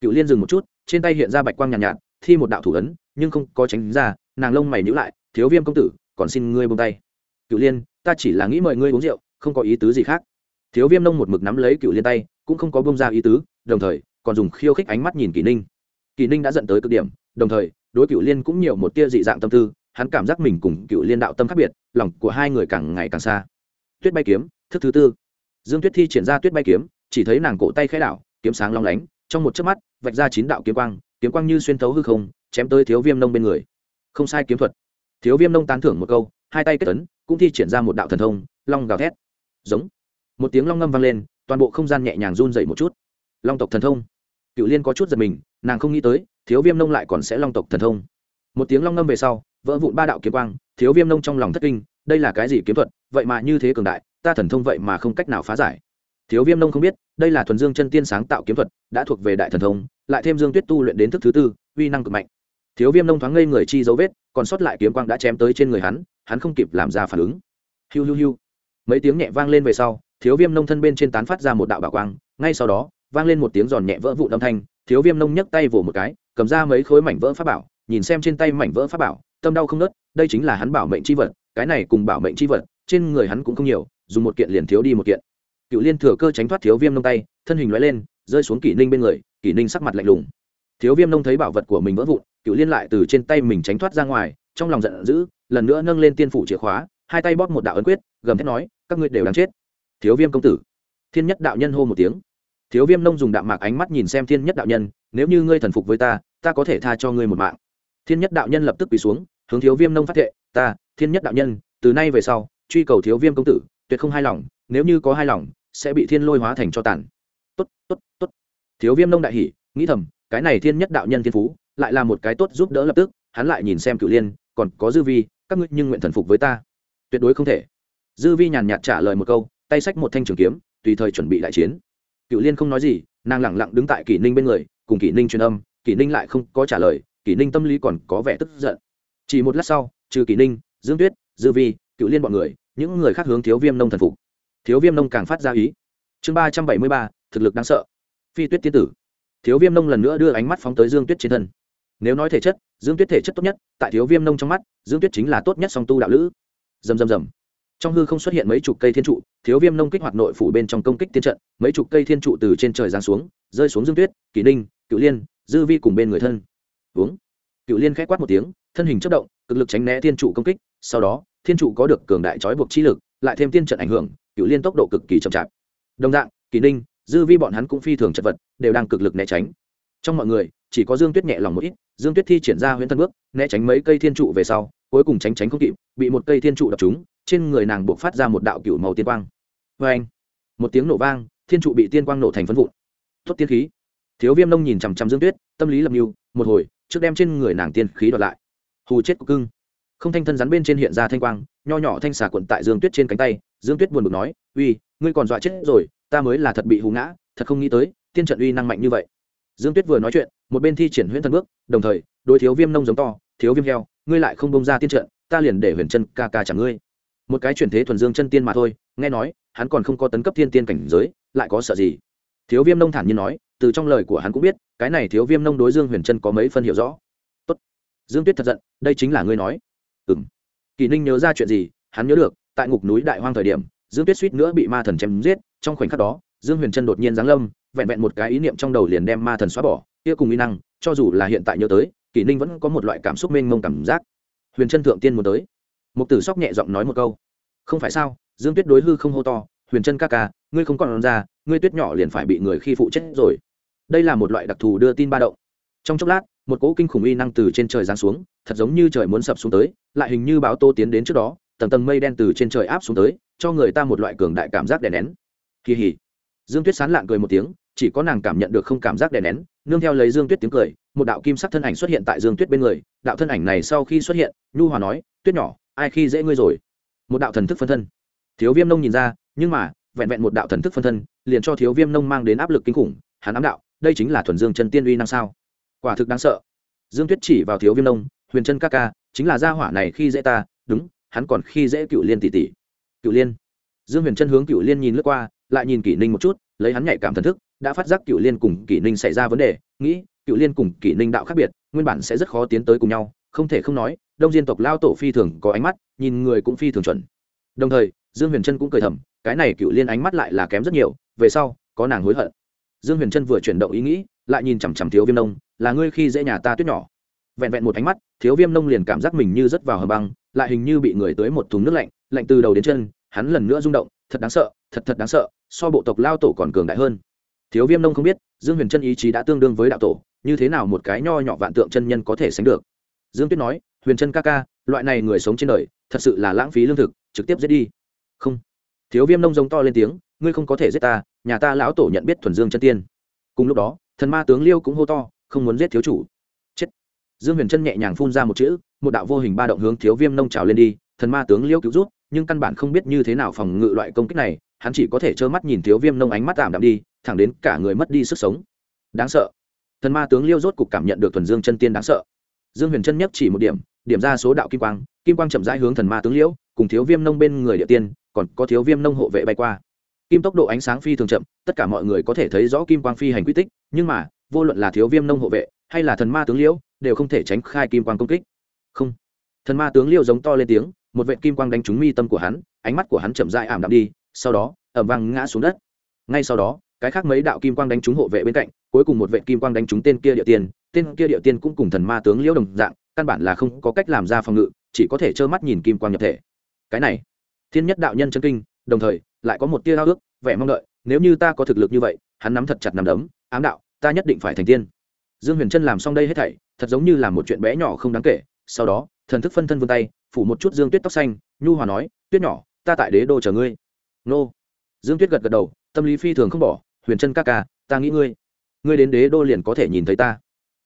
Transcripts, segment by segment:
cựu liên dừng một chút trên tay hiện ra bạch quang nhàn nhạt, nhạt thi một đạo thủ ấn nhưng không có tránh ra nàng lông mày nhữ lại thiếu viêm công tử còn xin ngươi buông tay. Cựu liên ta chỉ là nghĩ mời ngươi uống rượu không có ý tứ gì khác. Thiếu viêm nông một mực nắm lấy cựu liên tay cũng không có bông ra ý tứ đồng thời còn dùng khiêu khích ánh mắt nhìn kỳ ninh. Kỳ ninh đã dẫn tới cực điểm đồng thời đối cựu liên cũng nhiều một tia dị dạng tâm tư hắn cảm giác mình cùng cựu liên đạo tâm khác biệt lòng của hai người càng ngày càng xa. Tuyết bay kiếm thức thứ tư. Dương tuyết thi triển ra tuyết bay kiếm chỉ thấy nàng cổ tay khai đảo, kiếm sáng long lánh trong một chớp mắt vạch ra chín đạo kiếm quang kiếm quang như xuyên thấu hư không, chém tới thiếu viêm nông bên người. Không sai kiếm thuật. Thiếu viêm nông tán thưởng một câu, hai tay kết tấn cũng thi triển ra một đạo thần thông, long gào thét. Giống. Một tiếng long ngâm vang lên, toàn bộ không gian nhẹ nhàng run dậy một chút. Long tộc thần thông. Cựu liên có chút giật mình, nàng không nghĩ tới, thiếu viêm nông lại còn sẽ long tộc thần thông. Một tiếng long ngâm về sau, vỡ vụn ba đạo kiếm quang, thiếu viêm nông trong lòng thất kinh, đây là cái gì kiếm thuật? Vậy mà như thế cường đại, ta thần thông vậy mà không cách nào phá giải thiếu viêm nông không biết, đây là thuần dương chân tiên sáng tạo kiếm thuật, đã thuộc về đại thần thông, lại thêm dương tuyết tu luyện đến thức thứ tư, uy năng cực mạnh. Thiếu viêm nông thoáng ngây người chi dấu vết, còn sót lại kiếm quang đã chém tới trên người hắn hắn không kịp làm ra phản ứng. Hiu hiu hiu. Mấy tiếng nhẹ vang lên về sau, thiếu viêm nông thân bên trên tán phát ra một đạo bảo quang, ngay sau đó, vang lên một tiếng giòn nhẹ vỡ vụn âm thanh, thiếu viêm nông nhấc tay vỗ một cái, cầm ra mấy khối mảnh vỡ pháp bảo, nhìn xem trên tay mảnh vỡ pháp bảo, tâm đau không nớt đây chính là hắn bảo mệnh c h i vật, cái này cùng bảo mệnh c h i vật, trên người hắn cũng không nhiều, dùng một kiện liền thiếu đi một kiện cựu liên thừa cơ tránh thoát thiếu viêm nông tay, thân hình loại lên, rơi xuống kỷ ninh bên người, kỷ ninh sắc mặt lạnh lùng. Thiếu viêm nông thấy bảo vật của mình vỡ vụn, cựu liên lại từ trên tay mình tránh thoát ra ngoài, trong lòng giận dữ, lần nữa nâng lên tiên phủ chìa khóa, hai tay bóp một đạo ấn quyết, gầm thét nói, các ngươi đều đáng chết. Thiếu viêm công tử. Thiên nhất đạo nhân hô một tiếng. Thiếu viêm nông dùng đạm mạc ánh mắt nhìn xem thiên nhất đạo nhân, nếu như ngươi thần phục với ta ta có thể tha cho ngươi một mạng. Thiên nhất đạo nhân lập tức quỳ xuống, hướng thiếu viêm nông phát thệ, ta, thiên nhất đạo nhân, từ nay về sau, truy cầu thiếu viêm công tử, tuyệt không hài lòng, nếu như có hài lòng sẽ bị thiên lôi hóa thành cho tàn. Tốt tốt tốt. Thiếu viêm nông đại hỉ, nghĩ thầm, cái này thiên nhất đạo nhân thiên phú, lại là một cái tốt giúp đỡ lập tức, hắn lại nhìn xem cựu liên, còn có dư vi, các ngươi nhưng nguyện thần phục với ta. Tuyệt đối không thể. Dư vi nhàn nhạt trả lời một câu, tay sách một thanh trường kiếm, tùy thời chuẩn bị đại chiến. Cựu liên không nói gì, nàng lẳng lặng đứng tại kỷ ninh bên người, cùng kỷ ninh truyền âm, kỷ ninh lại không có trả lời, kỷ ninh tâm lý còn có vẻ tức giận. Chỉ một lát sau, trừ kỷ ninh, dương tuyết, dư vi cựu liên b ọ n người, những người khác hướng thiếu viêm nông thần phục thiếu viêm nông càng phát ra ý. Chương ba trăm bảy mươi ba, thực lực đáng sợ. Phi tuyết tiên tử. Thiếu viêm nông lần nữa đưa ánh mắt phóng tới dương tuyết trên thân. Nếu nói thể chất, dương tuyết thể chất tốt nhất, tại thiếu viêm nông trong mắt, dương tuyết chính là tốt nhất song tu đạo lữ. Dầm dầm dầm trong hư không xuất hiện mấy chục cây thiên trụ, thiếu viêm nông kích hoạt nội phủ bên trong công kích tiên trận, mấy chục cây thiên trụ từ trên trời giáng xuống, rơi xuống dương tuyết kỷ ninh cựu liên, dư vi cùng bên người thân. Uống cựu liên k h ẽ quát một tiếng, thân hình chất động, cực lực tránh né thiên trụ công kích, sau đó, thiên trụ có được cường đại trói buộc chi lực, lại thêm tiên trận ảnh hưởng cựu liên tốc độ cực kỳ chậm chạp. Đồng dạng kỷ ninh, dư vi bọn hắn cũng phi thường chật vật, đều đang cực lực né tránh. Trong mọi người, chỉ có dương tuyết nhẹ lòng một ít, dương tuyết thi triển ra huyễn thân bước, né tránh mấy cây thiên trụ về sau, cuối cùng tránh tránh không kịp, bị một cây thiên trụ đập trúng, trên người nàng buộc phát ra một đạo cựu màu tiên quang. Vê anh một tiếng nổ vang, thiên trụ bị tiên quang nổ thành phân vụn. Tốt tiên khí. Thiếu viêm nông nhìn chằm chằm dương tuyết, tâm lý lập mưu một hồi, trước đem trên người nàng tiên khí đoạt lại. Hù chết của cưng. Không thanh thân rắn bên trên hiện ra thanh quang, nho nhỏ thanh xà quận tại dương tuyết trên cánh tay dương tuyết buồn bực nói, uy, ngươi còn dọa chết rồi, ta mới là thật bị hù ngã, thật không nghĩ tới, tiên trận uy năng mạnh như vậy. Dương tuyết vừa nói chuyện, một bên thi triển huyễn thần bước, đồng thời, đối thiếu viêm nông giống to, thiếu viêm heo, ngươi lại không bông ra tiên trận, ta liền để huyền chân ca ca chẳng ngươi. Một cái chuyển thế thuần dương chân tiên mà thôi, nghe nói, hắn còn không có tấn cấp thiên tiên cảnh giới, lại có sợ gì? Thiếu viêm nông thản nhiên nói, từ trong lời của hắn cũng biết, cái này thiếu viêm nông đối dương huyền chân có mấy phân hiểu rõ. Tốt. dương tuyết thật giận, đây chính là ngươi nói. Ừ m kỳ ninh nhớ ra chuyện gì, hắn nhớ được tại ngục núi đại hoang thời điểm, dương tuyết suýt nữa bị ma thần chém giết, trong khoảnh khắc đó, dương huyền Trân đột nhiên giáng lâm, vẹn vẹn một cái ý niệm trong đầu liền đem ma thần xóa bỏ, kia cùng y năng, cho dù là hiện tại nhớ tới, kỷ ninh vẫn có một loại cảm xúc mênh mông cảm giác. Huyền Trân thượng tiên muốn tới. Một tử sóc nhẹ giọng nói một câu. Không phải sao, dương tuyết đối hư không hô to, huyền Trân ca ca, ngươi không còn ra, ngươi tuyết nhỏ liền phải bị người khi phụ chết rồi. Đây là một loại đặc thù đưa tin ba động. Trong chốc lát, một cỗ kinh khủng uy năng từ trên trời giáng xuống, thật giống như trời muốn sập xuống tới, lại hình như báo tô tiến đến trước đó tầng tầng mây đen từ trên trời áp xuống tới, cho người ta một loại cường đại cảm giác đè nén. Kỳ hỉ. Dương tuyết sán lạng cười một tiếng, chỉ có nàng cảm nhận được không cảm giác đè nén, nương theo lấy dương tuyết tiếng cười, một đạo kim sắc thân ảnh xuất hiện tại dương tuyết bên người, đạo thân ảnh này sau khi xuất hiện, nhu hòa nói, tuyết nhỏ, ai khi dễ ngươi rồi? Một đạo thần thức phân thân. Thiếu viêm nông nhìn ra, nhưng mà, vẹn vẹn một đạo thần thức phân thân, liền cho thiếu viêm nông mang đến áp lực kinh khủng, hắn ám đạo, đây chính là thuần dương chân tiên uy năng sao? Quả thực đáng sợ. Dương tuyết chỉ vào thiếu viêm nông, huyền chân ca ca, chính là gia hỏa này khi dễ ta, đúng hắn còn khi dễ cựu liên tỷ tỷ. Cựu liên. Dương huyền chân hướng cựu liên nhìn lướt qua, lại nhìn kỷ ninh một chút, lấy hắn nhạy cảm thần thức, đã phát giác cựu liên cùng kỷ ninh xảy ra vấn đề, nghĩ cựu liên cùng kỷ ninh đạo khác biệt, nguyên bản sẽ rất khó tiến tới cùng nhau, không thể không nói, đông diên tộc lao tổ phi thường có ánh mắt, nhìn người cũng phi thường chuẩn. Đồng thời, dương huyền trân cũng cười thầm, cái này cựu liên ánh mắt lại là kém rất nhiều, về sau, có nàng hối hận. Dương huyền trân vừa chuyển động ý nghĩ, lại nhìn chằm chằm thiếu viêm nông, là ngươi khi dễ nhà ta tuyết nhỏ. Vẹn vẹn một ánh mắt, thiếu viêm nông liền cảm giác mình như rớt vào hầm băng lại hình như bị người tới một thùng nước lạnh lạnh từ đầu đến chân, hắn lần nữa rung động, thật đáng sợ, thật thật đáng sợ, so bộ tộc lao tổ còn cường đại hơn. Thiếu viêm nông không biết, dương huyền chân ý chí đã tương đương với đạo tổ, như thế nào một cái nho nhỏ vạn tượng chân nhân có thể sánh được? Dương tuyết nói, huyền chân ca ca, loại này người sống trên đời, thật sự là lãng phí lương thực, trực tiếp giết đi. Không. Thiếu viêm nông giống to lên tiếng, ngươi không có thể giết ta, nhà ta lão tổ nhận biết thuần dương chân tiên. Cùng lúc đó, thần ma tướng liêu cũng hô to, không muốn giết thiếu chủ dương huyền chân nhẹ nhàng phun ra một chữ, một đạo vô hình ba động hướng thiếu viêm nông trào lên đi, thần ma tướng liêu cứu rút, nhưng căn bản không biết như thế nào phòng ngự loại công kích này, hắn chỉ có thể trơ mắt nhìn thiếu viêm nông ánh mắt tạm đạm đi, thẳng đến cả người mất đi sức sống. Đáng sợ. Thần ma tướng liêu rốt cục cảm nhận được thuần dương chân tiên đáng sợ. Dương huyền chân nhất chỉ một điểm điểm ra số đạo kim quang kim quang chậm rãi hướng thần ma tướng liễu, cùng thiếu viêm nông bên người địa tiên, còn có thiếu viêm nông hộ vệ bay qua. Kim tốc độ ánh sáng phi thường chậm, tất cả mọi người có thể thấy rõ kim quang phi hành quy tích, nhưng mà, vô luận là thiếu viêm nông hộ vệ hay là thần ma tướng liễu, đều không thể tránh khai kim quang công kích. Không. Thần ma tướng liễu giống to lên tiếng, một vệ kim quang đánh trúng mi tâm của hắn, ánh mắt của hắn chậm dại ảm đạm đi, sau đó, ẩm vang ngã xuống đất. Ngay sau đó, cái khác mấy đạo kim quang đánh trúng hộ vệ bên cạnh, cuối cùng một vệ kim quang đánh trúng tên kia địa tiên, tên kia địa tiên cũng cùng thần ma tướng liễu đồng dạng, căn bản là không có cách làm ra phòng ngự, chỉ có thể trơ mắt nhìn kim quang nhập thể. Cái này, thiên nhất đạo nhân chân kinh, đồng thời, lại có một tia ao ước, vẻ mong đợi, nếu như ta có thực lực như vậy, hắn nắm thật chặt nằm đấm, ám đạo, ta nhất định phải thành tiên dương huyền trân làm xong đây hết thảy, thật giống như là một chuyện bé nhỏ không đáng kể. Sau đó, thần thức phân thân vươn tay, phủ một chút dương tuyết tóc xanh, nhu hòa nói, tuyết nhỏ, ta tại đế đô chờ ngươi. Nô. Dương tuyết gật gật đầu, tâm lý phi thường không bỏ, huyền trân ca ca, ta nghĩ ngươi ngươi đến đế đô liền có thể nhìn thấy ta.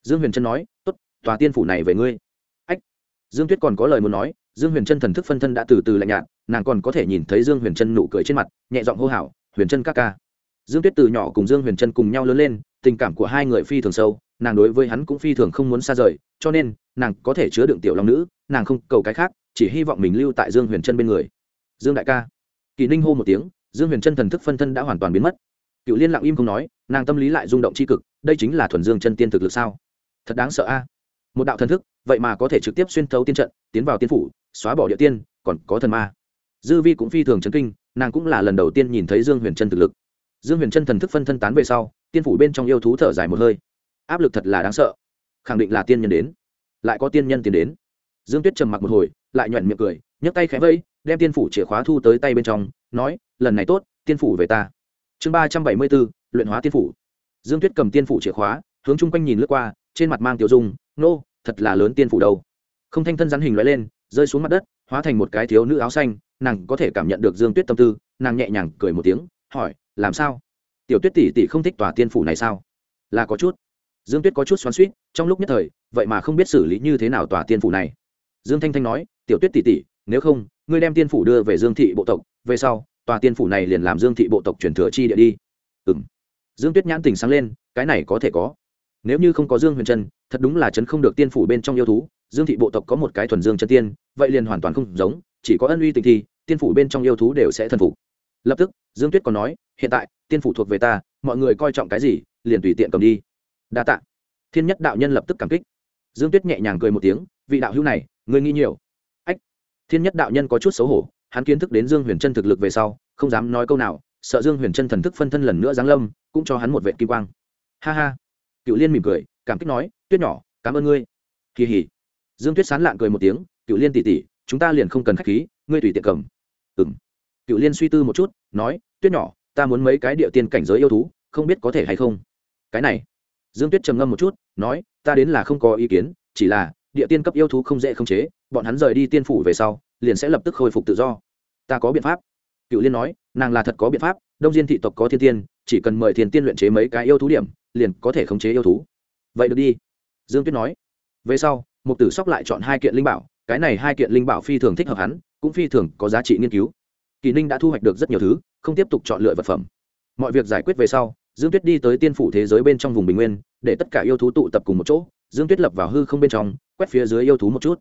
Dương huyền trân nói, tốt, tòa tiên phủ này về ngươi. Ách. Dương tuyết còn có lời muốn nói, dương huyền trân thần thức phân thân đã từ từ lạnh nhạt, nàng còn có thể nhìn thấy dương huyền trân nụ cười trên mặt, nhẹ giọng hô hào, huyền trân ca ca dương tuyết từ nhỏ cùng dương huyền trân cùng nhau lớn lên, tình cảm của hai người phi thường sâu, nàng đối với hắn cũng phi thường không muốn xa rời, cho nên, nàng có thể chứa đựng tiểu long nữ, nàng không cầu cái khác, chỉ hy vọng mình lưu tại dương huyền trân bên người. Dương đại ca. Kỳ ninh hô một tiếng, dương huyền trân thần thức phân thân đã hoàn toàn biến mất. Cựu liên lặng im không nói, nàng tâm lý lại rung động c h i cực, đây chính là thuần dương chân tiên thực lực sao? Thật đáng sợ a. Một đạo thần thức, vậy mà có thể trực tiếp xuyên thấu tiên trận, tiến vào tiên phủ, xóa bỏ địa tiên, còn có thần ma. Dư vi cũng phi thường chấn kinh, nàng cũng là lần đầu tiên nhìn thấy dương huyền trân thực lực dương huyền trân thần thức phân thân tán về sau, tiên phủ bên trong yêu thú thở dài một hơi. Áp lực thật là đáng sợ. Khẳng định là tiên nhân đến. Lại có tiên nhân tiến đến. Dương tuyết trầm mặc một hồi, lại nhoẹn miệng cười, nhấc tay khẽ vẫy đem tiên phủ chìa khóa thu tới tay bên trong, nói, lần này tốt, tiên phủ về ta. Chương ba trăm bảy mươi bốn luyện hóa tiên phủ. Dương tuyết cầm tiên phủ chìa khóa, hướng chung quanh nhìn lướt qua, trên mặt mang tiểu dung, nô, thật là lớn tiên phủ đâu. Không thanh thân rắn hình loại lên, rơi xuống mặt đất, hóa thành một cái thiếu nữ áo xanh, nàng có thể cảm nhận được dương tuyết tâm tư, nàng nhẹ nhàng cười một tiếng, hỏi làm sao? Tiểu tuyết tỷ tỷ không thích tòa tiên phủ này sao? Là có chút. Dương tuyết có chút xoắn suýt trong lúc nhất thời, vậy mà không biết xử lý như thế nào tòa tiên phủ này. Dương thanh thanh nói, tiểu tuyết tỷ tỷ, nếu không, ngươi đem tiên phủ đưa về dương thị bộ tộc, về sau, tòa tiên phủ này liền làm dương thị bộ tộc truyền thừa chi địa đi. Ừ m dương tuyết nhãn tình sáng lên, cái này có thể có. Nếu như không có dương huyền trân, thật đúng là trấn không được tiên phủ bên trong yêu thú. Dương thị bộ tộc có một cái thuần dương chân tiên, vậy liền hoàn toàn không giống, chỉ có ân uy tình thi tiên phủ bên trong yêu thú đều sẽ thần phục. Lập tức dương tuyết còn nói, hiện tại, tiên phủ thuộc về ta, mọi người coi trọng cái gì, liền tùy tiện cầm đi. Đa tạ. Thiên nhất đạo nhân lập tức cảm kích. Dương tuyết nhẹ nhàng cười một tiếng, vị đạo hữu này, ngươi nghĩ nhiều. Ách. Thiên nhất đạo nhân có chút xấu hổ, hắn kiến thức đến dương huyền trân thực lực về sau, không dám nói câu nào, sợ dương huyền trân thần thức phân thân lần nữa giáng lâm, cũng cho hắn một vệ kim quang. Ha ha. Cựu liên mỉm cười, cảm kích nói, tuyết nhỏ, cảm ơn ngươi. Kỳ hỉ. Dương tuyết sán lạng cười một tiếng, cựu liên tỉ tỉ chúng ta liền không cần k h á c h khí, ngươi tùy tiện cầm. Ừ m cựu liên suy tư một chút, nói, tuyết nhỏ, ta muốn mấy cái địa tiên cảnh giới yêu thú, không biết có thể hay không? Cái này. Dương tuyết trầm ngâm một chút, nói, ta đến là không có ý kiến, chỉ là, địa tiên cấp yêu thú không dễ không chế, bọn hắn rời đi tiên phủ về sau, liền sẽ lập tức khôi phục tự do. Ta có biện pháp. Cựu liên nói, nàng là thật có biện pháp, đông diên thị tộc có thiên tiên, chỉ cần mời thiên tiên luyện chế mấy cái yêu thú điểm, liền có thể khống chế yêu thú. Vậy được đi. Dương tuyết nói. Về sau, mục tử sóc lại chọn hai kiện linh bảo, cái này hai kiện linh bảo phi thường thích hợp hắn, cũng phi thường có giá trị nghiên cứu kỳ ninh đã thu hoạch được rất nhiều thứ, không tiếp tục chọn lựa vật phẩm. Mọi việc giải quyết về sau, dương tuyết đi tới tiên phủ thế giới bên trong vùng bình nguyên, để tất cả yêu thú tụ tập cùng một chỗ, dương tuyết lập vào hư không bên trong, quét phía dưới yêu thú một chút.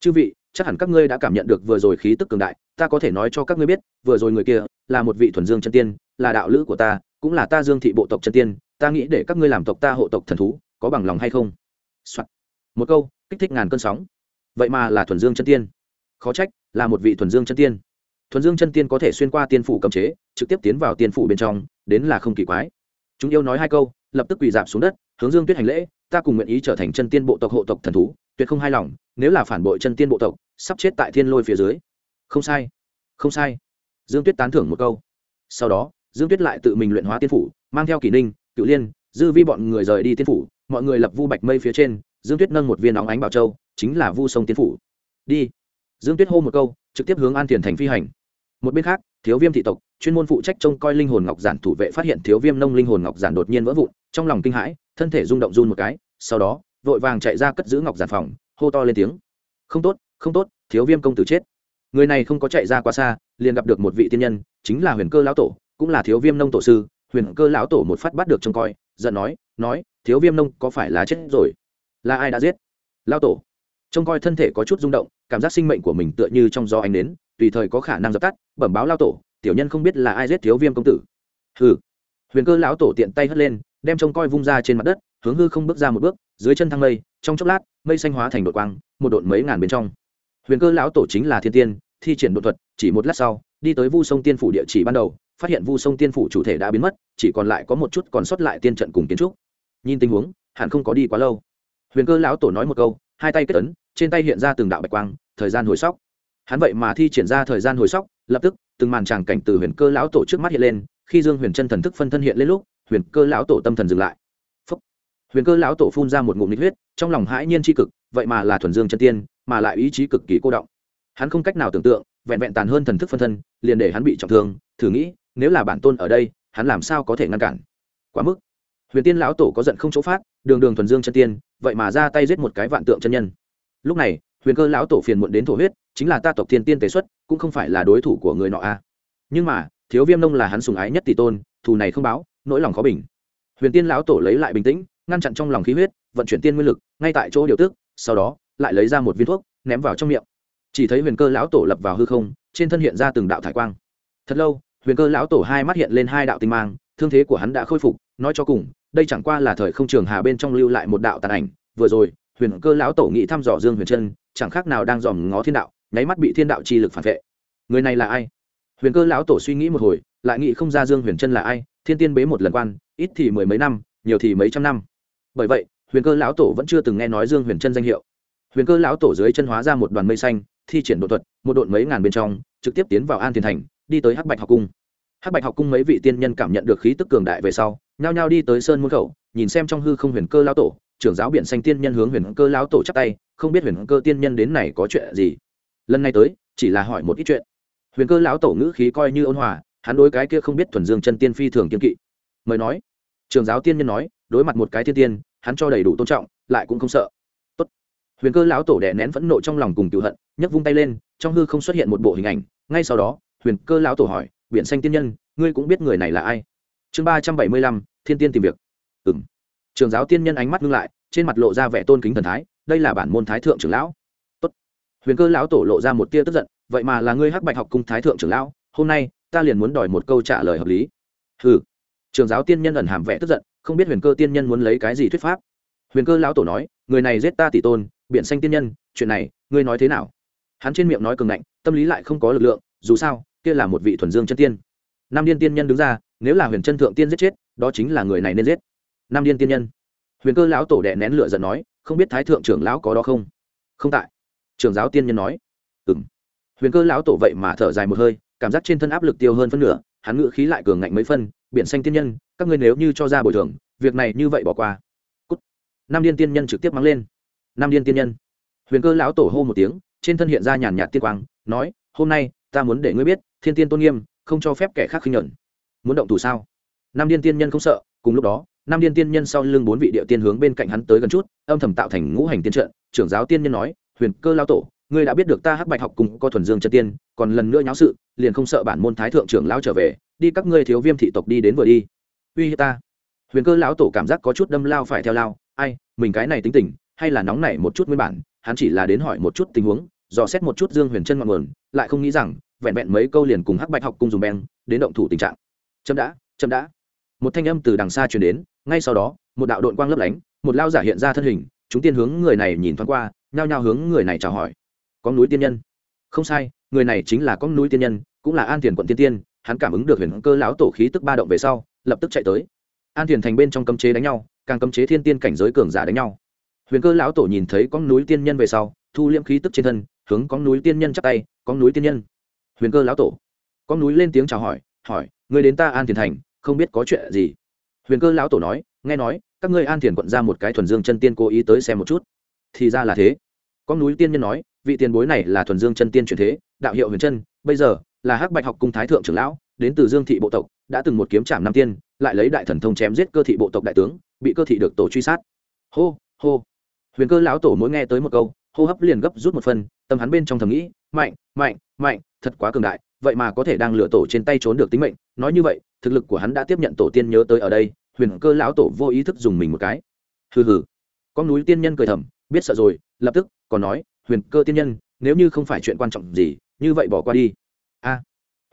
Chư vị, chắc hẳn các ngươi đã cảm nhận được vừa rồi khí tức cường đại, ta có thể nói cho các ngươi biết, vừa rồi người kia là một vị thuần dương chân tiên, là đạo lữ của ta, cũng là ta dương thị bộ tộc chân tiên, ta nghĩ để các ngươi làm tộc ta hộ tộc thần thú, có bằng lòng hay không、Soạn. một câu, kích thích ngàn cơn sóng. Vậy mà là thuần dương chân tiên. Khó trách, là một vị thuần dương chân tiên thuần dương chân tiên có thể xuyên qua tiên phủ cầm chế, trực tiếp tiến vào tiên phủ bên trong, đến là không kỳ quái. Chúng yêu nói hai câu, lập tức quỳ dạp xuống đất, hướng dương tuyết hành lễ, ta cùng nguyện ý trở thành chân tiên bộ tộc hộ tộc thần thú, tuyệt không hài lòng, nếu là phản bội chân tiên bộ tộc, sắp chết tại thiên lôi phía dưới. Không sai không sai. Dương tuyết tán thưởng một câu. Sau đó, dương tuyết lại tự mình luyện hóa tiên phủ, mang theo kỷ ninh, cựu liên, dư vi bọn người rời đi tiên phủ, mọi người lập vu bạch mây phía trên, dương tuyết nâng một viên óng ánh bảo châu, chính là vu sông tiên phủ. Đi dương tuyết hô một câu, trực tiếp hướng an tiền thành phi hành. Một bên khác, thiếu viêm thị tộc, chuyên môn phụ trách trông coi linh hồn ngọc giản thủ vệ phát hiện thiếu viêm nông linh hồn ngọc giản đột nhiên vỡ vụn, trong lòng kinh hãi, thân thể rung động run một cái, sau đó, vội vàng chạy ra cất giữ ngọc giản phòng, hô to lên tiếng. Không tốt không tốt, thiếu viêm công tử chết. Người này không có chạy ra quá xa, liền gặp được một vị tiên nhân, chính là huyền cơ lão tổ, cũng là thiếu viêm nông tổ sư. Huyền cơ lão tổ một phát bắt được trông coi, giận nói nói, thiếu viêm nông có phải là chết rồi? Là ai đã giết? Lão tổ trông coi thân thể có chút rung động, cảm giác sinh mệnh của mình tựa như trong gió ánh đến tùy thời có khả năng dập tắt, bẩm báo lao tổ, tiểu nhân không biết là ai giết thiếu viêm công tử. Hừ. Huyền cơ lão tổ tiện tay hất lên, đem trông coi vung ra trên mặt đất, hướng hư không bước ra một bước, dưới chân thang mây, trong chốc lát, mây xanh hóa thành đội quang, một đội mấy ngàn bên trong. Huyền cơ lão tổ chính là thiên tiên, thi triển đột thuật, chỉ một lát sau, đi tới vu sông tiên phủ địa chỉ ban đầu, phát hiện vu sông tiên phủ chủ thể đã biến mất, chỉ còn lại có một chút còn sót lại tiên trận cùng kiến trúc. Nhìn tình huống, hẳn không có đi quá lâu. Huyền cơ lão tổ nói một câu, hai tay kết ấn trên tay hiện ra từng đạo bạch quang, thời gian hồi sóc. Hắn vậy mà thi triển ra thời gian hồi sóc, lập tức, từng màn tràng cảnh từ huyền cơ lão tổ trước mắt hiện lên, khi dương huyền chân thần thức phân thân hiện lên lúc, huyền cơ lão tổ tâm thần dừng lại. Phúc. huyền cơ lão tổ phun ra một ngụm nịch huyết, trong lòng hãi nhiên tri cực, vậy mà là thuần dương chân tiên, mà lại ý chí cực kỳ cô động. Hắn không cách nào tưởng tượng, vẹn vẹn tàn hơn thần thức phân thân, liền để hắn bị trọng thương, thử nghĩ, nếu là bản tôn ở đây, hắn làm sao có thể ngăn cản? Quá mức. Huyền tiên lão tổ có giận không chỗ phát, đường đường thuần dương chân tiên, vậy mà ra tay giết một cái vạn tượng chân nhân lúc này, huyền cơ lão tổ phiền muộn đến thổ huyết, chính là ta tộc thiên tiên tế xuất, cũng không phải là đối thủ của người nọ a nhưng mà, thiếu viêm nông là hắn sùng ái nhất tỷ tôn, thù này không báo, nỗi lòng khó bình. Huyền tiên lão tổ lấy lại bình tĩnh, ngăn chặn trong lòng khí huyết, vận chuyển tiên nguyên lực, ngay tại chỗ điều tức, sau đó, lại lấy ra một viên thuốc, ném vào trong miệng. Chỉ thấy huyền cơ lão tổ lập vào hư không, trên thân hiện ra từng đạo thải quang. Thật lâu, huyền cơ lão tổ hai mắt hiện lên hai đạo tinh mang, thương thế của hắn đã khôi phục, nói cho cùng, đây chẳng qua là thời không trường hà bên trong lưu lại một đạo tàn ảnh, vừa rồi huyền cơ lão tổ nghĩ thăm dò dương huyền chân chẳng khác nào đang dòm ngó thiên đạo, nháy mắt bị thiên đạo chi lực phản vệ. Người này là ai? Huyền cơ lão tổ suy nghĩ một hồi, lại nghĩ không ra dương huyền chân là ai, thiên tiên bế một lần quan, ít thì mười mấy năm, nhiều thì mấy trăm năm. Bởi vậy, huyền cơ lão tổ vẫn chưa từng nghe nói dương huyền chân danh hiệu. Huyền cơ lão tổ dưới chân hóa ra một đoàn mây xanh, thi triển độ thuật, một đội mấy ngàn bên trong, trực tiếp tiến vào an thiên thành, đi tới hắc bạch học cung. Hắc bạch học cung mấy vị tiên nhân cảm nhận được khí tức cường đại về sau, nhao nhao đi tới sơn môn khẩu, nhìn xem trong hư không huyền cơ lão tổ trưởng giáo biển xanh tiên nhân hướng huyền cơ lão tổ chắp tay, không biết huyền cơ tiên nhân đến này có chuyện gì. Lần này tới, chỉ là hỏi một ít chuyện. Huyền cơ lão tổ ngữ khí coi như ôn hòa, hắn đối cái kia không biết thuần dương chân tiên phi thường kiên kỵ. Mời nói. Trường giáo tiên nhân nói, đối mặt một cái thiên tiên, hắn cho đầy đủ tôn trọng, lại cũng không sợ. Tốt. huyền cơ lão tổ đè nén phẫn nộ trong lòng cùng cựu hận, nhấc vung tay lên, trong hư không xuất hiện một bộ hình ảnh. Ngay sau đó, huyền cơ lão tổ hỏi, biển xanh tiên nhân, ngươi cũng biết người này là ai? Chương ba trăm bảy mươi lăm, thiên tiên tìm việc. Ừng trường giáo tiên nhân ánh mắt ngưng lại, trên mặt lộ ra vẻ tôn kính thần thái, đây là bản môn thái thượng trưởng lão. Tốt. huyền cơ lão tổ lộ ra một tia tức giận, vậy mà là ngươi hắc bạch học cung thái thượng trưởng lão, hôm nay, ta liền muốn đòi một câu trả lời hợp lý. Ừ trường giáo tiên nhân ẩn hàm vẻ tức giận, không biết huyền cơ tiên nhân muốn lấy cái gì thuyết pháp. Huyền cơ lão tổ nói, người này giết ta tỷ tôn, biển xanh tiên nhân, chuyện này, ngươi nói thế nào? Hắn trên miệng nói cường ngạnh, tâm lý lại không có lực lượng, dù sao, kia là một vị thuần dương chân tiên. Nam điên tiên nhân đứng ra, nếu là huyền chân thượng tiên giết chết, đó chính là người này nên giết nam điên tiên nhân. Huyền cơ lão tổ đệ nén lửa giận nói, không biết thái thượng trưởng lão có đó không? Không tại. Trường giáo tiên nhân nói ừng huyền cơ lão tổ vậy mà thở dài một hơi, cảm giác trên thân áp lực tiêu hơn phân nửa, hắn ngự khí lại cường ngạnh mấy phân, biển xanh tiên nhân, các ngươi nếu như cho ra bồi thường, việc này như vậy bỏ qua. Cút. nam điên tiên nhân trực tiếp mắng lên. Nam điên tiên nhân. Huyền cơ lão tổ hô một tiếng, trên thân hiện ra nhàn nhạt tiên quang, nói, hôm nay, ta muốn để ngươi biết, thiên tiên tôn nghiêm không cho phép kẻ khác khinh nhẫn. muốn động thủ sao? Nam điên tiên nhân không sợ, cùng lúc đó nam điên tiên nhân sau lưng bốn vị địa tiên hướng bên cạnh hắn tới gần chút, âm thầm tạo thành ngũ hành tiên trận. Trưởng giáo tiên nhân nói, huyền cơ lao tổ, ngươi đã biết được ta hắc bạch học cùng có thuần dương chân tiên, còn lần nữa nháo sự, liền không sợ bản môn thái thượng trưởng lão trở về, đi các ngươi thiếu viêm thị tộc đi đến vừa đi. Uy hiếp ta. Huyền cơ lão tổ cảm giác có chút đâm lao phải theo lao, ai, mình cái này tính tình, hay là nóng nảy một chút nguyên bản, hắn chỉ là đến hỏi một chút tình huống, dò xét một chút dương huyền chân ngọn nguồn, lại không nghĩ rằng, vẹn vẹn mấy câu liền cùng hắc bạch học cùng dùng beng, đến động thủ tình trạng. Chậm đã chậm đã. Một thanh âm từ đằng xa truyền đến ngay sau đó, một đạo đội quang lấp lánh, một lao giả hiện ra thân hình, chúng tiên hướng người này nhìn thoáng qua, nhao nhao hướng người này chào hỏi. Có núi tiên nhân. Không sai, người này chính là có núi tiên nhân, cũng là an thiền quận tiên tiên, hắn cảm ứng được huyền cơ lão tổ khí tức ba động về sau, lập tức chạy tới. An thiền thành bên trong cấm chế đánh nhau, càng cấm chế thiên tiên cảnh giới cường giả đánh nhau. Huyền cơ lão tổ nhìn thấy con núi tiên nhân về sau, thu liễm khí tức trên thân, hướng con núi tiên nhân chắp tay con núi tiên nhân. Huyền cơ lão tổ. Con núi lên tiếng chào hỏi hỏi người đến ta an thiền thành, không biết có chuyện gì? Huyền cơ lão tổ nói, nghe nói, các ngươi an thiền quận ra một cái thuần dương chân tiên cố ý tới xem một chút. Thì ra là thế. Con núi tiên nhân nói, vị tiền bối này là thuần dương chân tiên truyền thế, đạo hiệu huyền chân, bây giờ là hắc bạch học cung thái thượng trưởng lão, đến từ dương thị bộ tộc, đã từng một kiếm trảm nam tiên, lại lấy đại thần thông chém giết cơ thị bộ tộc đại tướng, bị cơ thị được tổ truy sát. Hô hô. Huyền cơ lão tổ mỗi nghe tới một câu, hô hấp liền gấp rút một phần, tâm hắn bên trong thầm nghĩ, mạnh mạnh mạnh, thật quá cường đại, vậy mà có thể đang lựa tổ trên tay trốn được tính mệnh nói như vậy, thực lực của hắn đã tiếp nhận tổ tiên nhớ tới ở đây, huyền cơ lão tổ vô ý thức dùng mình một cái. Hừ hừ. Con núi tiên nhân cười thầm, biết sợ rồi, lập tức, còn nói, huyền cơ tiên nhân, nếu như không phải chuyện quan trọng gì, như vậy bỏ qua đi. A.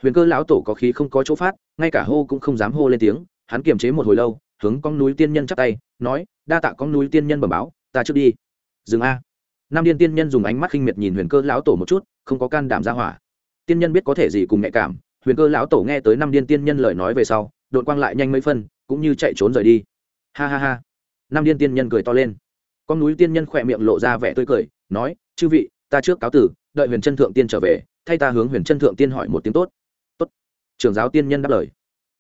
Huyền cơ lão tổ có khí không có chỗ phát, ngay cả hô cũng không dám hô lên tiếng, hắn kiềm chế một hồi lâu, hướng con núi tiên nhân chắp tay, nói, đa tạ con núi tiên nhân bẩm báo, ta trước đi. Dừng a. Nam điên tiên nhân dùng ánh mắt khinh miệt nhìn huyền cơ lão tổ một chút, không có can đảm ra hỏa. Tiên nhân biết có thể gì cùng nhạy cảm huyền cơ lão tổ nghe tới năm điên tiên nhân lời nói về sau đội quang lại nhanh mấy phân, cũng như chạy trốn rời đi. Ha ha ha. Năm điên tiên nhân cười to lên. Con núi tiên nhân khỏe miệng lộ ra vẻ tươi cười, nói, chư vị, ta trước cáo tử, đợi huyền chân thượng tiên trở về, thay ta hướng huyền chân thượng tiên hỏi một tiếng tốt. Tốt. Trưởng giáo tiên nhân đáp lời.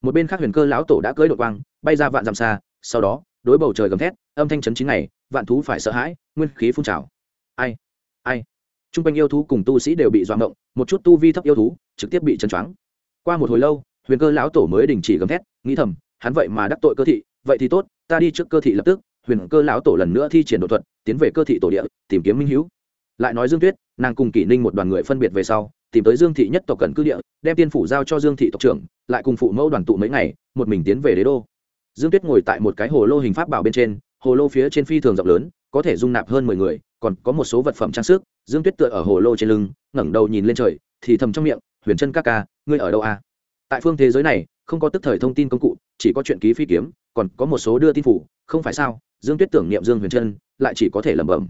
Một bên khác huyền cơ lão tổ đã cưỡi đội quang, bay ra vạn dặm xa, sau đó, đối bầu trời gầm thét, âm thanh chấn chính này vạn thú phải sợ hãi, nguyên khí phun trào. Ai? Ai? T r u n g quanh yêu thú cùng tu sĩ đều bị doạ ngộng, một chút tu vi thấp yêu thú trực tiếp bị chấn choáng qua một hồi lâu, huyền cơ lão tổ mới đình chỉ gầm thét, nghĩ thầm, hắn vậy mà đắc tội cơ thị, vậy thì tốt, ta đi trước cơ thị lập tức. Huyền cơ lão tổ lần nữa thi triển đột thuật, tiến về cơ thị tổ địa, tìm kiếm minh hữu lại nói dương tuyết, nàng cùng kỷ ninh một đoàn người phân biệt về sau, tìm tới dương thị nhất tộc cần cư địa, đem tiên phủ giao cho dương thị tộc trưởng, lại cùng phụ mẫu đoàn tụ mấy ngày, một mình tiến về đế đô. Dương tuyết ngồi tại một cái hồ lô hình pháp bảo bên trên, hồ lô phía trên phi thường rộng lớn, có thể dung nạp hơn mười người, còn có một số vật phẩm trang sức. Dương tuyết tựa ở hồ lô trên lưng, ngẩng đầu nhìn lên trời, thì thầm trong miệng, huyền chân các ca ngươi ở đâu à? tại phương thế giới này không có tức thời thông tin công cụ chỉ có chuyện ký phi kiếm còn có một số đưa tin phủ không phải sao? Dương tuyết tưởng niệm dương huyền Trân, lại chỉ có thể lẩm bẩm.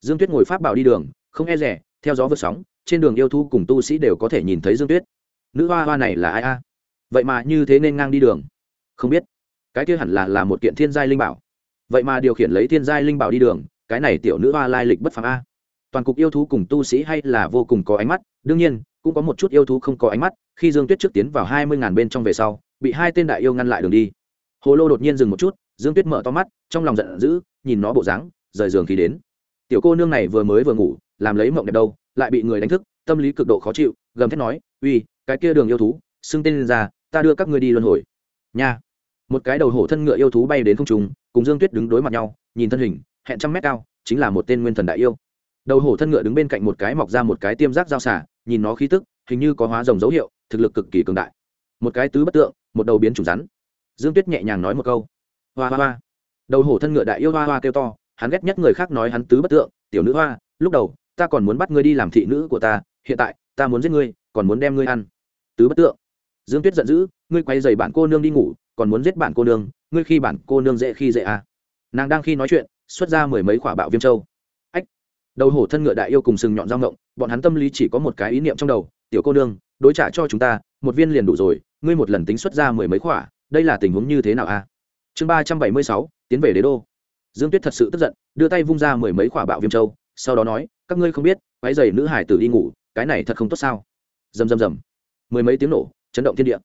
Dương tuyết ngồi pháp bảo đi đường không e rẻ theo gió vượt sóng trên đường yêu thu cùng tu sĩ đều có thể nhìn thấy dương tuyết. Nữ hoa hoa này là ai a? Vậy mà như thế nên ngang đi đường. Không biết. Cái kia hẳn là là một kiện thiên giai linh bảo. Vậy mà điều khiển lấy thiên giai linh bảo đi đường cái này tiểu nữ hoa lai lịch bất phàm a. Toàn cục yêu thú cùng tu sĩ hay là vô cùng có ánh mắt đương nhiên cũng có một chút yêu thú không có ánh mắt, khi dương tuyết trước tiến vào hai mươi ngàn bên trong về sau, bị hai tên đại yêu ngăn lại đường đi. Hồ lô đột nhiên dừng một chút, dương tuyết mở to mắt, trong lòng giận dữ, nhìn nó bộ dáng, rời giường khi đến. Tiểu cô nương này vừa mới vừa ngủ, làm lấy mộng đẹp đâu, lại bị người đánh thức, tâm lý cực độ khó chịu, gầm thét nói, uy, cái kia đường yêu thú, xưng tên lên ra, ta đưa các ngươi đi luân hồi. Nha. Một cái đầu hổ thân ngựa yêu thú bay đến không trung, cùng dương tuyết đứng đối mặt nhau, nhìn thân hình, hẹn trăm mét cao, chính là một tên nguyên thần đại yêu đầu hổ thân ngựa đứng bên cạnh một cái mọc ra một cái tiêm giác dao xả nhìn nó khí tức, hình như có hóa rồng dấu hiệu, thực lực cực kỳ cường đại. Một cái tứ bất tượng, một đầu biến chủng rắn. Dương tuyết nhẹ nhàng nói một câu. Hoa hoa hoa. Đầu hổ thân ngựa đại yêu hoa hoa kêu to, hắn ghét nhất người khác nói hắn tứ bất tượng, tiểu nữ hoa, lúc đầu, ta còn muốn bắt ngươi đi làm thị nữ của ta, hiện tại, ta muốn giết ngươi, còn muốn đem ngươi ăn. Tứ bất tượng. Dương tuyết giận dữ, ngươi quay dày bạn cô nương đi ngủ, còn muốn giết bạn cô nương, ngươi khi bạn cô nương dễ khi dễ à. nàng đang khi nói chuyện, xuất ra mười mấy quả bạo viêm châu đầu hổ thân ngựa đại yêu cùng sừng nhọn dao ngộng bọn hắn tâm lý chỉ có một cái ý niệm trong đầu tiểu cô nương đối trả cho chúng ta một viên liền đủ rồi ngươi một lần tính xuất ra mười mấy khỏa, đây là tình huống như thế nào a? À? chương ba trăm bảy mươi sáu tiến về đế đô. Dương tuyết thật sự tức giận đưa tay vung ra mười mấy khỏa bạo viêm châu sau đó nói các ngươi không biết váy giày nữ hải tử đi ngủ cái này thật không tốt sao? Rầm rầm rầm. Mười mấy tiếng nổ chấn động thiên địa.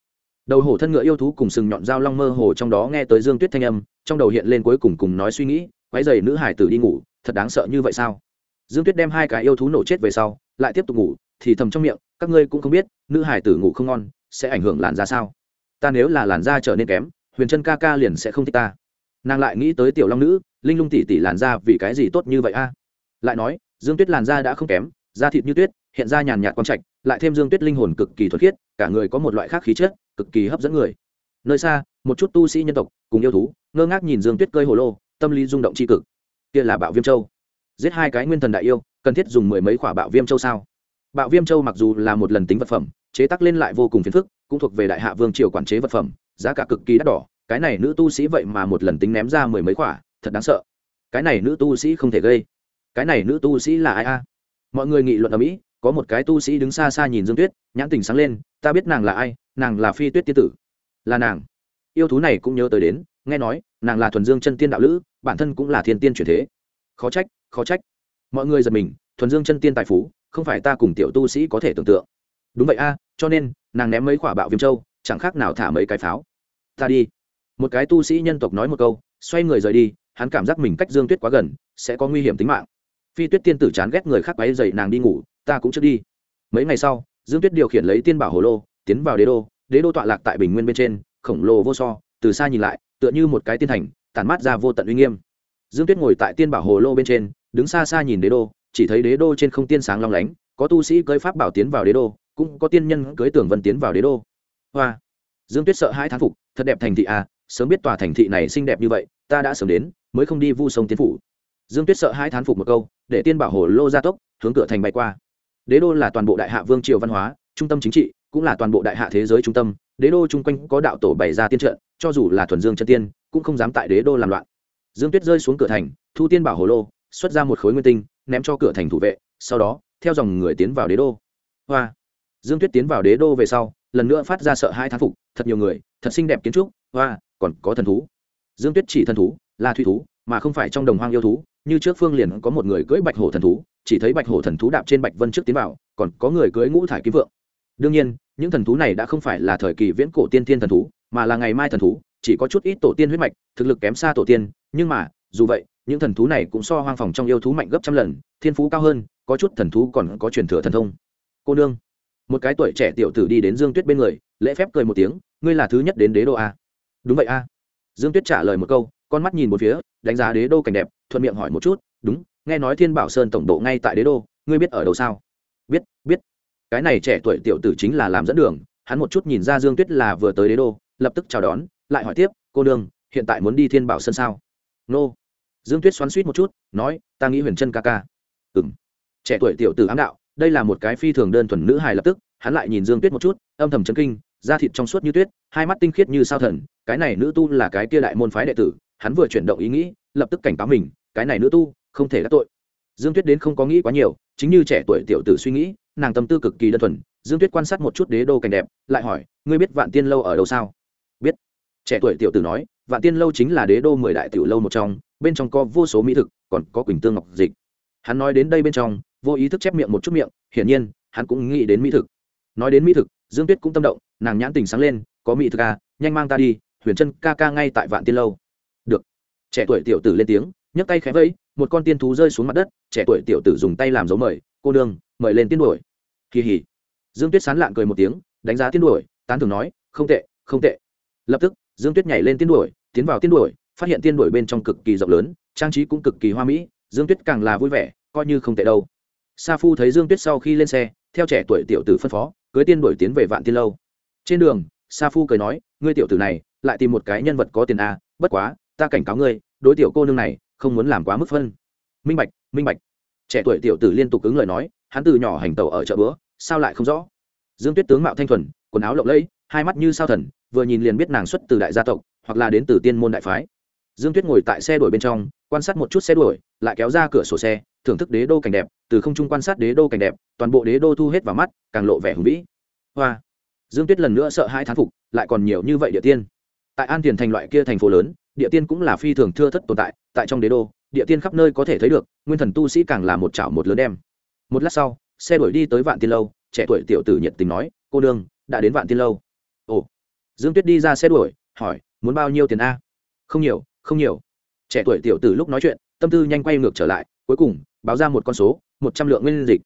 Đầu hổ thân ngựa yêu thú cùng sừng nhọn dao long mơ hồ trong đó nghe tới dương tuyết thanh âm trong đầu hiện lên cuối cùng cùng nói suy nghĩ váy giày nữ hải tử đi ngủ thật đáng sợ như vậy sao? Dương tuyết đem hai cái yêu thú nổ chết về sau, lại tiếp tục ngủ, thì thầm trong miệng, các ngươi cũng không biết, nữ hải tử ngủ không ngon, sẽ ảnh hưởng làn da sao? Ta nếu là làn da trở nên kém, huyền chân ca ca liền sẽ không thích ta. Nàng lại nghĩ tới tiểu long nữ, linh lung tỷ tỷ làn da vì cái gì tốt như vậy a? Lại nói, dương tuyết làn da đã không kém, da thịt như tuyết, hiện ra nhàn nhạt quang trạch, lại thêm dương tuyết linh hồn cực kỳ thuật khiết, cả người có một loại khác khí chất, cực kỳ hấp dẫn người. Nơi xa, một chút tu sĩ nhân tộc, cùng yêu thú, ngơ ngác nhìn dương tuyết cơi hồ lô, tâm lý rung động c h i cực. Kia là bạo viêm châu giết hai cái nguyên thần đại yêu, cần thiết dùng mười mấy quả bạo viêm châu sao? Bạo viêm châu mặc dù là một lần tính vật phẩm, chế tắc lên lại vô cùng phiền phức, cũng thuộc về đại hạ vương triều quản chế vật phẩm, giá cả cực kỳ đắt đỏ, cái này nữ tu sĩ vậy mà một lần tính ném ra mười mấy quả, thật đáng sợ. Cái này nữ tu sĩ không thể gây. Cái này nữ tu sĩ là ai a? Mọi người nghị luận ở mỹ, có một cái tu sĩ đứng xa xa nhìn dương tuyết, nhãn tình sáng lên, ta biết nàng là ai, nàng là phi tuyết tiên tử. Là nàng. Yêu thú này cũng nhớ tới đến, nghe nói, nàng là thuần dương chân tiên đạo lữ, bản thân cũng là thiên tiên truyền thế. Khó trách khó trách. Mọi người giật mình, thuần dương chân tiên tài phú, không phải ta cùng tiểu tu sĩ có thể tưởng tượng. Đúng vậy a, cho nên, nàng ném mấy quả bạo viêm châu, chẳng khác nào thả mấy cái pháo. Ta đi. Một cái tu sĩ nhân tộc nói một câu, xoay người rời đi, hắn cảm giác mình cách dương tuyết quá gần, sẽ có nguy hiểm tính mạng. Phi tuyết tiên tử chán ghét người khác quáy dậy nàng đi ngủ, ta cũng chưa đi. Mấy ngày sau, dương tuyết điều khiển lấy tiên bảo hồ lô, tiến vào đế đô đế đô tọa lạc tại bình nguyên bên trên, khổng lồ vô so, từ xa nhìn lại, tựa như một cái tiên thành tàn mát ra vô tận uy nghiêm dương tuyết ngồi tại tiên bảo hồ lô bên trên, đứng xa xa nhìn đế đô, chỉ thấy đế đô trên không tiên sáng long lánh, có tu sĩ cưới pháp bảo tiến vào đế đô, cũng có tiên nhân cưới tưởng vân tiến vào đế đô. Hoa! Dương tuyết sợ hai thán phục, thật đẹp thành thị à sớm biết tòa thành thị này xinh đẹp như vậy, ta đã sớm đến, mới không đi vu sông tiến phủ. Dương tuyết sợ hai thán phục một câu, để tiên bảo hồ lô gia tốc, hướng cửa thành bay qua. Đế đô là toàn bộ đại hạ vương triều văn hóa, trung tâm chính trị, cũng là toàn bộ đại hạ thế giới trung tâm. Đế đô chung quanh có đạo tổ bày ra tiên trận, cho dù là thuần dương chân tiên, cũng không dám tại đế đô làm loạn dương tuyết rơi xuống cửa thành, thu tiên bảo hồ lô, xuất ra một khối nguyên tinh, ném cho cửa thành thủ vệ, sau đó, theo dòng người tiến vào đế đô. Hoa! Dương tuyết tiến vào đế đô về sau, lần nữa phát ra sợ hai thán phục, thật nhiều người, thật xinh đẹp kiến trúc, hoa, còn có thần thú. Dương tuyết chỉ thần thú, là thủy thú, mà không phải trong đồng hoang yêu thú, như trước phương liền có một người cưỡi bạch hổ thần thú, chỉ thấy bạch hổ thần thú đạp trên bạch vân trước tiến vào, còn có người cưỡi ngũ thải kim vượng. Đương nhiên, những thần thú này đã không phải là thời kỳ viễn cổ tiên thiên thần thú, mà là ngày mai thần thú chỉ có chút ít tổ tiên huyết mạch, thực lực kém xa tổ tiên, nhưng mà, dù vậy, những thần thú này cũng so hoang phòng trong yêu thú mạnh gấp trăm lần, thiên phú cao hơn, có chút thần thú còn có truyền thừa thần thông. Cô nương, một cái tuổi trẻ tiểu tử đi đến dương tuyết bên người, lễ phép cười một tiếng, ngươi là thứ nhất đến đế đô a. Đúng vậy a. Dương tuyết trả lời một câu, con mắt nhìn một phía, đánh giá đế đô cảnh đẹp, thuận miệng hỏi một chút, đúng, nghe nói thiên bảo sơn tổng bộ ngay tại đế đô, ngươi biết ở đâu sao? Biết biết. Cái này trẻ tuổi tiểu tử chính là làm dẫn đường, hắn một chút nhìn ra dương tuyết là vừa tới đế đô, lập tức chào đón lại hỏi tiếp, cô đương hiện tại muốn đi thiên bảo sơn sao? Nô. Dương tuyết xoắn suýt một chút, nói, ta nghĩ huyền chân ca ca. Ừ m trẻ tuổi tiểu tử ám đạo, đây là một cái phi thường đơn thuần nữ hài lập tức, hắn lại nhìn dương tuyết một chút, âm thầm chấn kinh, da thịt trong suốt như tuyết, hai mắt tinh khiết như sao thần, cái này nữ tu là cái kia đại môn phái đệ tử, hắn vừa chuyển động ý nghĩ, lập tức cảnh báo mình, cái này nữ tu, không thể đắc tội. Dương tuyết đến không có nghĩ quá nhiều, chính như trẻ tuổi tiểu tử suy nghĩ, nàng tâm tư cực kỳ đơn thuần, dương tuyết quan sát một chút đế đô cảnh đẹp, lại hỏi, ngươi biết vạn tiên lâu ở đâu sao? Trẻ tuổi tiểu tử nói vạn tiên lâu chính là đế đô mười đại tiểu lâu một trong bên trong có vô số mỹ thực còn có quỳnh tương ngọc dịch. Hắn nói đến đây bên trong vô ý thức chép miệng một chút miệng hiển nhiên hắn cũng nghĩ đến mỹ thực. Nói đến mỹ thực dương tuyết cũng tâm động nàng nhãn tình sáng lên có mỹ thực ca à, nhanh mang ta đi huyền chân ca ca ngay tại vạn tiên lâu. Được. Trẻ tuổi tiểu tử lên tiếng nhấc tay khẽ vẫy một con tiên thú rơi xuống mặt đất trẻ tuổi tiểu tử dùng tay làm dấu mời cô đương mời lên tiên đuổi. Kỳ hỉ. Dương tuyết sán lạn cười một tiếng đánh giá tiên đuổi tán thường nói không tệ không tệ. Lập tức dương tuyết nhảy lên tiên đuổi, tiến vào tiên đuổi, phát hiện tiên đuổi bên trong cực kỳ rộng lớn, trang trí cũng cực kỳ hoa mỹ, dương tuyết càng là vui vẻ, coi như không tệ đâu. Sa phu thấy dương tuyết sau khi lên xe, theo trẻ tuổi tiểu tử phân phó, cưới tiên đuổi tiến về vạn tiên lâu. Trên đường, sa phu cười nói, ngươi tiểu tử này, lại tìm một cái nhân vật có tiền a bất quá, ta cảnh cáo ngươi, đối tiểu cô nương này, không muốn làm quá mức phân. Minh bạch minh bạch. Trẻ tuổi tiểu tử liên tục cứng lời nói, hắn từ nhỏ hành tẩu ở chợ bữa, sao lại không rõ? Dương tuyết tướng mạo thanh thuần, quần áo lộng lẫy, hai mắt như sao thần vừa nhìn liền biết nàng xuất từ đại gia tộc, hoặc là đến từ tiên môn đại phái. Dương tuyết ngồi tại xe đuổi bên trong, quan sát một chút xe đuổi, lại kéo ra cửa sổ xe, thưởng thức đế đô cảnh đẹp, từ không trung quan sát đế đô cảnh đẹp, toàn bộ đế đô thu hết vào mắt, càng lộ vẻ hùng vĩ. Hoa! Dương tuyết lần nữa sợ hai thán phục, lại còn nhiều như vậy địa tiên. Tại an tiền thành loại kia thành phố lớn, địa tiên cũng là phi thường thưa thất tồn tại tại trong đế đô, địa tiên khắp nơi có thể thấy được, nguyên thần tu sĩ càng là một chảo một lớn đem. Một lát sau, xe đuổi đi tới vạn tiên lâu, trẻ tuổi tiểu tử nhiệt tình nói, cô đương đã đến vạn tiên lâu. Ồ dương tuyết đi ra xe đuổi, hỏi, muốn bao nhiêu tiền a? Không nhiều không nhiều. Trẻ tuổi tiểu tử lúc nói chuyện, tâm tư nhanh quay ngược trở lại, cuối cùng, báo ra một con số, một trăm lượng nguyên dịch.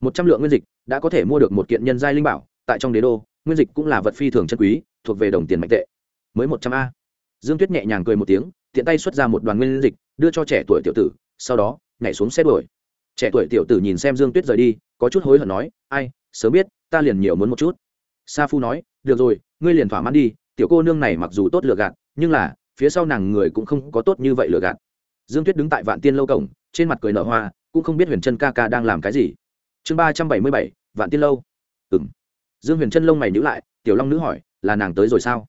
Một trăm lượng nguyên dịch đã có thể mua được một kiện nhân giai linh bảo, tại trong đế đô, nguyên dịch cũng là vật phi thường chân quý, thuộc về đồng tiền mạnh tệ. Mới một trăm a. Dương tuyết nhẹ nhàng cười một tiếng, tiện tay xuất ra một đoàn nguyên dịch, đưa cho trẻ tuổi tiểu tử, sau đó, nhảy xuống xe đuổi. Trẻ tuổi tiểu tử nhìn xem dương tuyết rời đi, có chút hối hận nói, ai, sớm biết, ta liền nhiều muốn một chút. Sa phu nói, được rồi ngươi liền thỏa mãn đi, tiểu cô nương này mặc dù tốt lừa gạt, nhưng là, phía sau nàng người cũng không có tốt như vậy lừa gạt. Dương tuyết đứng tại vạn tiên lâu cổng, trên mặt cười nở hoa, cũng không biết huyền trân ca ca đang làm cái gì. Chương ba trăm bảy mươi bảy, vạn tiên lâu. Ừ m dương huyền trân lông mày nhữ lại, tiểu long nữ hỏi, là nàng tới rồi sao?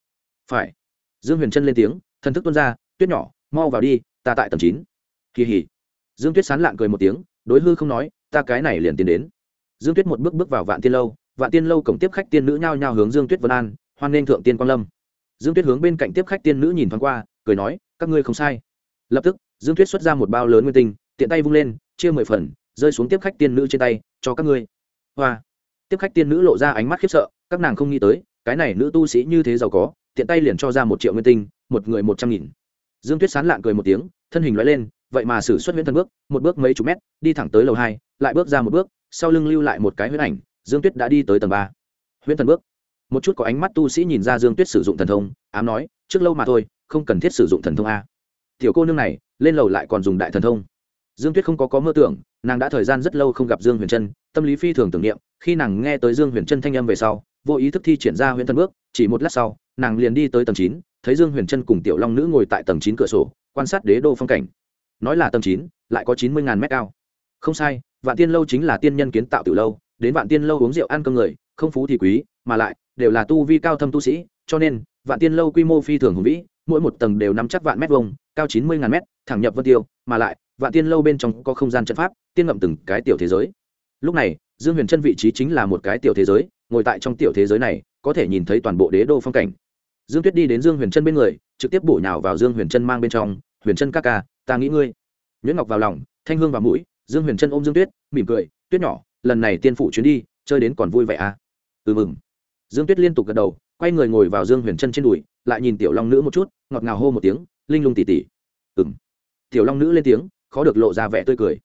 Phải. Dương huyền trân lên tiếng, thần thức tuân ra, tuyết nhỏ, mau vào đi, ta tại tầng chín. Kỳ hỉ. Dương tuyết sán lạng cười một tiếng, đối hư không nói, ta cái này liền tiến đến. Dương tuyết một bước bước vào vạn tiên lâu, vạn tiên lâu cổng tiếp khách tiên nữ nhao nhao hướng dương tuyết vân an hoan nghênh thượng tiên quang lâm. Dương tuyết hướng bên cạnh tiếp khách tiên nữ nhìn thoáng qua, cười nói, các ngươi không sai. Lập tức, dương tuyết xuất ra một bao lớn nguyên tinh, tiện tay vung lên, chia mười phần, rơi xuống tiếp khách tiên nữ trên tay, cho các ngươi. Hoa. Tiếp khách tiên nữ lộ ra ánh mắt khiếp sợ, các nàng không nghĩ tới, cái này nữ tu sĩ như thế giàu có, tiện tay liền cho ra một triệu nguyên tinh, một người một trăm nghìn. Dương tuyết sán lạng cười một tiếng, thân hình loại lên, vậy mà xử xuất huyễn thần bước, một bước mấy chục mét, đi thẳng tới lầu hai, lại bước ra một bước, sau lưng lưu lại một cái huyễn ảnh, dương tuyết đã đi tới tầng ba. Huyễn thần bước một chút có ánh mắt tu sĩ nhìn ra dương tuyết sử dụng thần thông, ám nói, trước lâu mà thôi, không cần thiết sử dụng thần thông a. Tiểu cô nương này, lên lầu lại còn dùng đại thần thông. Dương tuyết không có có mơ tưởng, nàng đã thời gian rất lâu không gặp dương huyền trân, tâm lý phi thường tưởng niệm, khi nàng nghe tới dương huyền trân thanh âm về sau, vô ý thức thi triển ra Huyền thần bước, chỉ một lát sau, nàng liền đi tới tầng chín, thấy dương huyền trân cùng tiểu long nữ ngồi tại tầng chín cửa sổ, quan sát đế đô phong cảnh. Nói là tầng chín, lại có chín mươi ngàn mét cao. Không sai, vạn tiên lâu chính là tiên nhân kiến tạo từ lâu, đến vạn tiên lâu uống rượu ăn cơm người, không phú thì quý mà lại, đều là tu vi cao thâm tu sĩ, cho nên, vạn tiên lâu quy mô phi thường hùng vĩ, mỗi một tầng đều nắm chắc vạn mét vông cao chín mươi ngàn mét, thẳng nhập vân tiêu, mà lại, vạn tiên lâu bên trong có không gian trận pháp, tiên ngậm từng cái tiểu thế giới. Lúc này, dương huyền chân vị trí chính là một cái tiểu thế giới, ngồi tại trong tiểu thế giới này, có thể nhìn thấy toàn bộ đế đô phong cảnh. Dương tuyết đi đến dương huyền chân bên người, trực tiếp bổ nhào vào dương huyền chân mang bên trong, huyền chân ca ca, ta nghĩ ngươi. Nhuyễn ngọc vào lòng, thanh hương vào mũi, dương huyền chân ôm dương tuyết, mỉm cười, tuyết nhỏ, lần này tiên phụ chuyến đi, chơi đến còn vui vẻ à? Ừ mừng dương tuyết liên tục gật đầu, quay người ngồi vào dương huyền chân trên đùi, lại nhìn tiểu long nữ một chút, ngọt ngào hô một tiếng, linh lung tỉ tỉ. Ừng tiểu long nữ lên tiếng, khó được lộ ra vẻ tươi cười.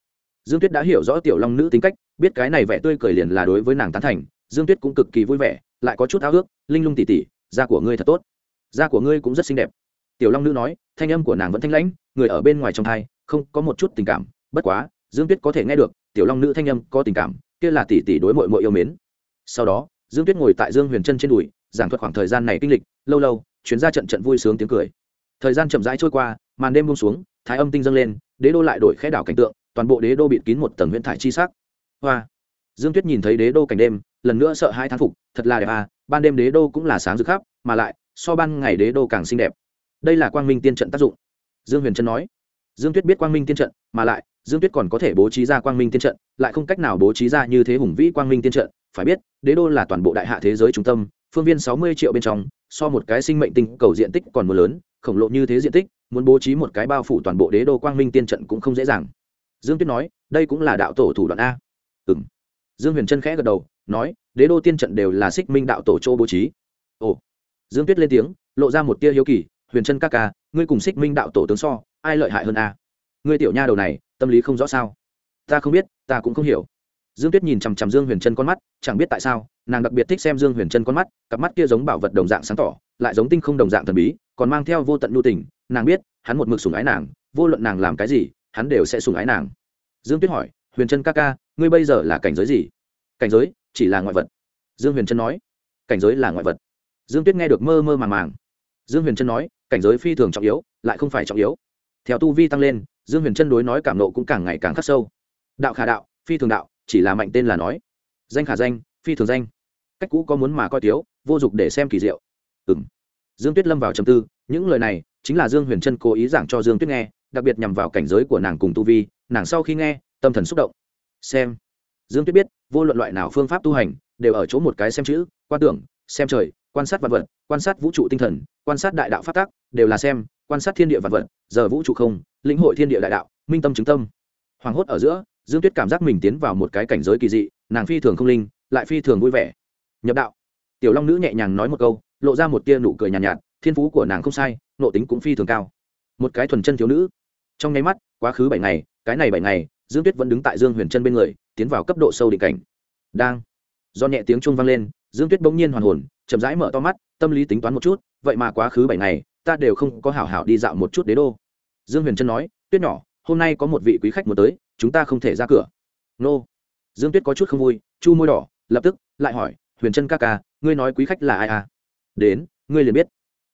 Dương tuyết đã hiểu rõ tiểu long nữ tính cách, biết cái này vẻ tươi cười liền là đối với nàng tán thành, dương tuyết cũng cực kỳ vui vẻ, lại có chút ao ước, linh lung tỉ tỉ, da của ngươi thật tốt. Da của ngươi cũng rất xinh đẹp. Tiểu long nữ nói, thanh âm của nàng vẫn thanh lãnh, người ở bên ngoài trong thai, không có một chút tình cảm, bất quá, dương tuyết có thể nghe được, tiểu long nữ thanh âm có tình cảm, kia là tỷ tỷ đối mội mội yêu mến. Sau đó dương tuyết ngồi tại dương huyền trân trên đùi, giảng thuật khoảng thời gian này kinh lịch, lâu lâu, chuyến ra trận trận vui sướng tiếng cười. Thời gian chậm rãi trôi qua, màn đêm bông xuống, thái âm tinh dâng lên, đế đô lại đổi khẽ đảo cảnh tượng, toàn bộ đế đô bịt kín một tầng huyễn thải chi sắc. Hoa! Dương tuyết nhìn thấy đế đô cảnh đêm, lần nữa sợ hai thán phục, thật là đẹp à ban đêm đế đô cũng là sáng rực khắp, mà lại, so ban ngày đế đô càng xinh đẹp. Đây là quang minh tiên trận tác dụng. Dương huyền trân nói. Dương tuyết biết quang minh tiên trận, mà lại dương tuyết còn có thể bố trí ra quang minh tiên trận, lại không cách nào bố trí ra như thế hùng vĩ quang minh tiên trận. Phải biết, đế đô là toàn bộ đại hạ thế giới trung tâm, phương viên sáu mươi triệu bên trong, so một cái sinh mệnh tinh cầu diện tích còn mưa lớn, khổng lồ như thế diện tích, muốn bố trí một cái bao phủ toàn bộ đế đô quang minh tiên trận cũng không dễ dàng. Dương tuyết nói, đây cũng là đạo tổ thủ đoạn a. Ừ m dương huyền trân khẽ gật đầu, nói, đế đô tiên trận đều là xích minh đạo tổ châu bố trí. Ồ. Dương tuyết lên tiếng, lộ ra một tia hiếu kỳ, huyền trân ca ca, ngươi cùng xích minh đạo tổ tướng so, ai lợi hại hơn a? Ngươi tiểu nha đầu này tâm lý không rõ sao? Ta không biết, ta cũng không hiểu. Dương tuyết nhìn chằm chằm dương huyền trân con mắt, chẳng biết tại sao, nàng đặc biệt thích xem dương huyền trân con mắt, cặp mắt kia giống bảo vật đồng dạng sáng tỏ, lại giống tinh không đồng dạng thần bí, còn mang theo vô tận nhu tình. Nàng biết, hắn một mực sùng ái nàng, vô luận nàng làm cái gì, hắn đều sẽ sùng ái nàng. Dương tuyết hỏi, huyền trân ca ca, ngươi bây giờ là cảnh giới gì? Cảnh giới chỉ là ngoại vật. Dương huyền trân nói, cảnh giới là ngoại vật. Dương tuyết nghe được mơ mơ màng màng. Dương huyền trân nói, cảnh giới phi thường trọng yếu, lại không phải trọng yếu. Theo tu vi tăng lên dương huyền trân đối nói cảm nộ cũng càng ngày càng khắc sâu. Đạo khả đạo, phi thường đạo, chỉ là mạnh tên là nói. Danh khả danh, phi thường danh. Cách cũ có muốn mà coi tiếu vô dụng để xem kỳ diệu. Ừ m dương tuyết lâm vào trầm tư, những lời này chính là dương huyền trân cố ý giảng cho dương tuyết nghe, đặc biệt nhằm vào cảnh giới của nàng cùng tu vi, nàng sau khi nghe, tâm thần xúc động. Xem. Dương tuyết biết, vô luận loại nào phương pháp tu hành, đều ở chỗ một cái xem chữ, quan tưởng, xem trời, quan sát vật vật, quan sát vũ trụ tinh thần, quan sát đại đạo phát tác đều là xem, quan sát thiên địa vật vật, giờ vũ trụ không lĩnh hội thiên địa đại đạo minh tâm chứng tâm. Hoàng hốt ở giữa dương tuyết cảm giác mình tiến vào một cái cảnh giới kỳ dị nàng phi thường không linh lại phi thường vui vẻ. Nhập đạo. Tiểu long nữ nhẹ nhàng nói một câu lộ ra một tia nụ cười nhàn nhạt, nhạt thiên phú của nàng không sai nộ tính cũng phi thường cao. Một cái thuần chân thiếu nữ. Trong nháy mắt quá khứ bảy ngày cái này bảy ngày dương tuyết vẫn đứng tại dương huyền chân bên người tiến vào cấp độ sâu định cảnh. Đang. Do nhẹ tiếng trung vang lên dương tuyết bỗng nhiên hoàn hồn chậm rãi mở to mắt tâm lý tính toán một chút vậy mà quá khứ bảy ngày ta đều không có hảo hảo đi dạo một chút đế đô dương huyền trân nói, tuyết nhỏ, hôm nay có một vị quý khách muốn tới, chúng ta không thể ra cửa. Nô. Dương tuyết có chút không vui, chu môi đỏ, lập tức lại hỏi, huyền trân ca ca, ngươi nói quý khách là ai à? Đến, ngươi liền biết.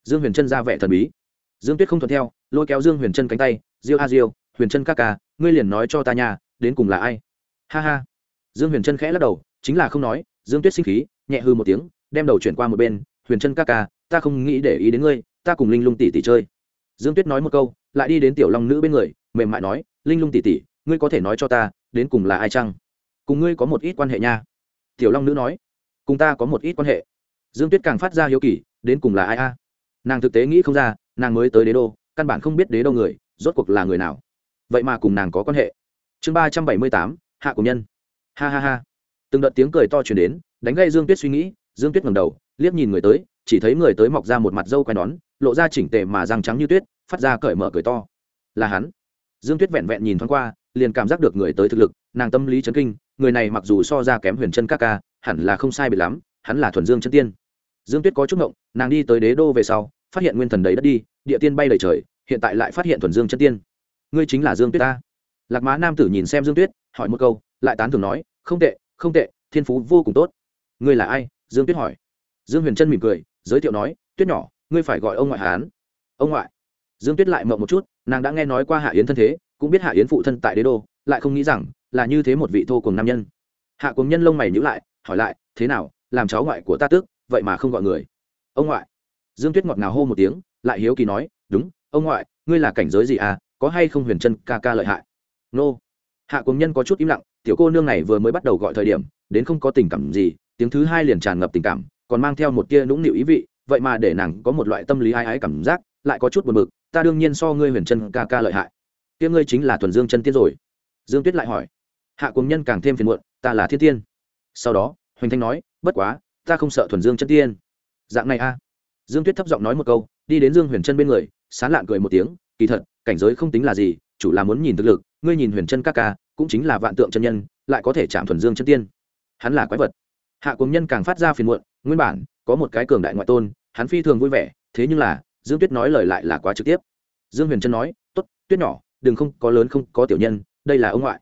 Dương huyền trân ra vẻ thần bí. Dương tuyết không thuận theo, lôi kéo dương huyền trân cánh tay, diêu a diêu, huyền trân ca ca, ngươi liền nói cho ta nhà đến cùng là ai? Ha ha. Dương huyền trân khẽ lắc đầu, chính là không nói, dương tuyết sinh khí, nhẹ hư một tiếng, đem đầu chuyển qua một bên, huyền trân ca ca, ta không nghĩ để ý đến ngươi, ta cùng linh lung tỷ tỷ chơi. Dương tuyết nói một câu lại đi đến tiểu long nữ bên người, mềm mại nói, linh lung tỉ tỉ ngươi có thể nói cho ta, đến cùng là ai chăng? Cùng ngươi có một ít quan hệ nha. Tiểu long nữ nói, cùng ta có một ít quan hệ. Dương tuyết càng phát ra hiếu kỳ, đến cùng là ai a? Nàng thực tế nghĩ không ra, nàng mới tới đế đô, căn bản không biết đế đô người, rốt cuộc là người nào. Vậy mà cùng nàng có quan hệ. Chương ba trăm bảy mươi tám, hạ cùng nhân. Ha ha ha. Từng đợt tiếng cười to chuyển đến, đánh gây dương tuyết suy nghĩ, dương tuyết ngầm đầu, liếc nhìn người tới, chỉ thấy người tới mọc ra một mặt dâu quai nón, lộ ra chỉnh tề mà răng trắng như tuyết phát ra cởi mở cười to. Là hắn. Dương tuyết vẹn vẹn nhìn thoáng qua, liền cảm giác được người tới thực lực, nàng tâm lý chấn kinh, người này mặc dù so ra kém huyền chân các ca, hẳn là không sai bị lắm, hắn là thuần dương chân tiên. Dương tuyết có chút ngộng, nàng đi tới đế đô về sau, phát hiện nguyên thần đầy đất đi, địa tiên bay đầy trời, hiện tại lại phát hiện thuần dương chân tiên. Ngươi chính là dương tuyết ta. Lạc má nam tử nhìn xem dương tuyết, hỏi một câu, lại tán thường nói, không tệ không tệ, thiên phú vô cùng tốt. Ngươi là ai? Dương tuyết hỏi. Dương huyền trân mỉm cười, giới thiệu nói, tuyết nhỏ, ngươi phải gọi ông ngoại hán ông ngoại? Dương tuyết lại mộng một chút, nàng đã nghe nói qua hạ yến thân thế, cũng biết hạ yến phụ thân tại đế đô, lại không nghĩ rằng là như thế một vị thô cùng nam nhân. Hạ cùng nhân lông mày nhữ lại, hỏi lại, thế nào, làm cháu ngoại của ta tước, vậy mà không gọi người? Ông ngoại? Dương tuyết ngọt ngào hô một tiếng, lại hiếu kỳ nói, đúng, ông ngoại, ngươi là cảnh giới gì à có hay không huyền chân ca ca lợi hại? Nô. Hạ cùng nhân có chút im lặng, tiểu cô nương này vừa mới bắt đầu gọi thời điểm, đến không có tình cảm gì, tiếng thứ hai liền tràn ngập tình cảm, còn mang theo một tia nũng nịu ý vị, vậy mà để nàng có một loại tâm lý ai ái cảm giác lại có chút buồn bực, ta đương nhiên so ngươi huyền chân ca ca lợi hại. Tia ngươi chính là thuần dương chân tiên rồi. Dương tuyết lại hỏi. Hạ cùng nhân càng thêm phiền muộn, ta là thiên tiên. Sau đó, hoành thanh nói, bất quá, ta không sợ thuần dương chân tiên. Dạng này a. Dương tuyết thấp giọng nói một câu, đi đến dương huyền chân bên người, sán lạn cười một tiếng, kỳ thật, cảnh giới không tính là gì, chủ là muốn nhìn thực lực, ngươi nhìn huyền chân ca ca, cũng chính là vạn tượng chân nhân, lại có thể chạm thuần dương chân tiên. Hắn là quái vật. Hạ cùng nhân càng phát ra phiền muộn, nguyên bản, có một cái cường đại ngoại tôn, hắn phi thường vui vẻ, thế nhưng là dương tuyết nói lời lại là quá trực tiếp. Dương huyền trân nói t ố t tuyết nhỏ, đừng không có lớn không có tiểu nhân, đây là ông ngoại.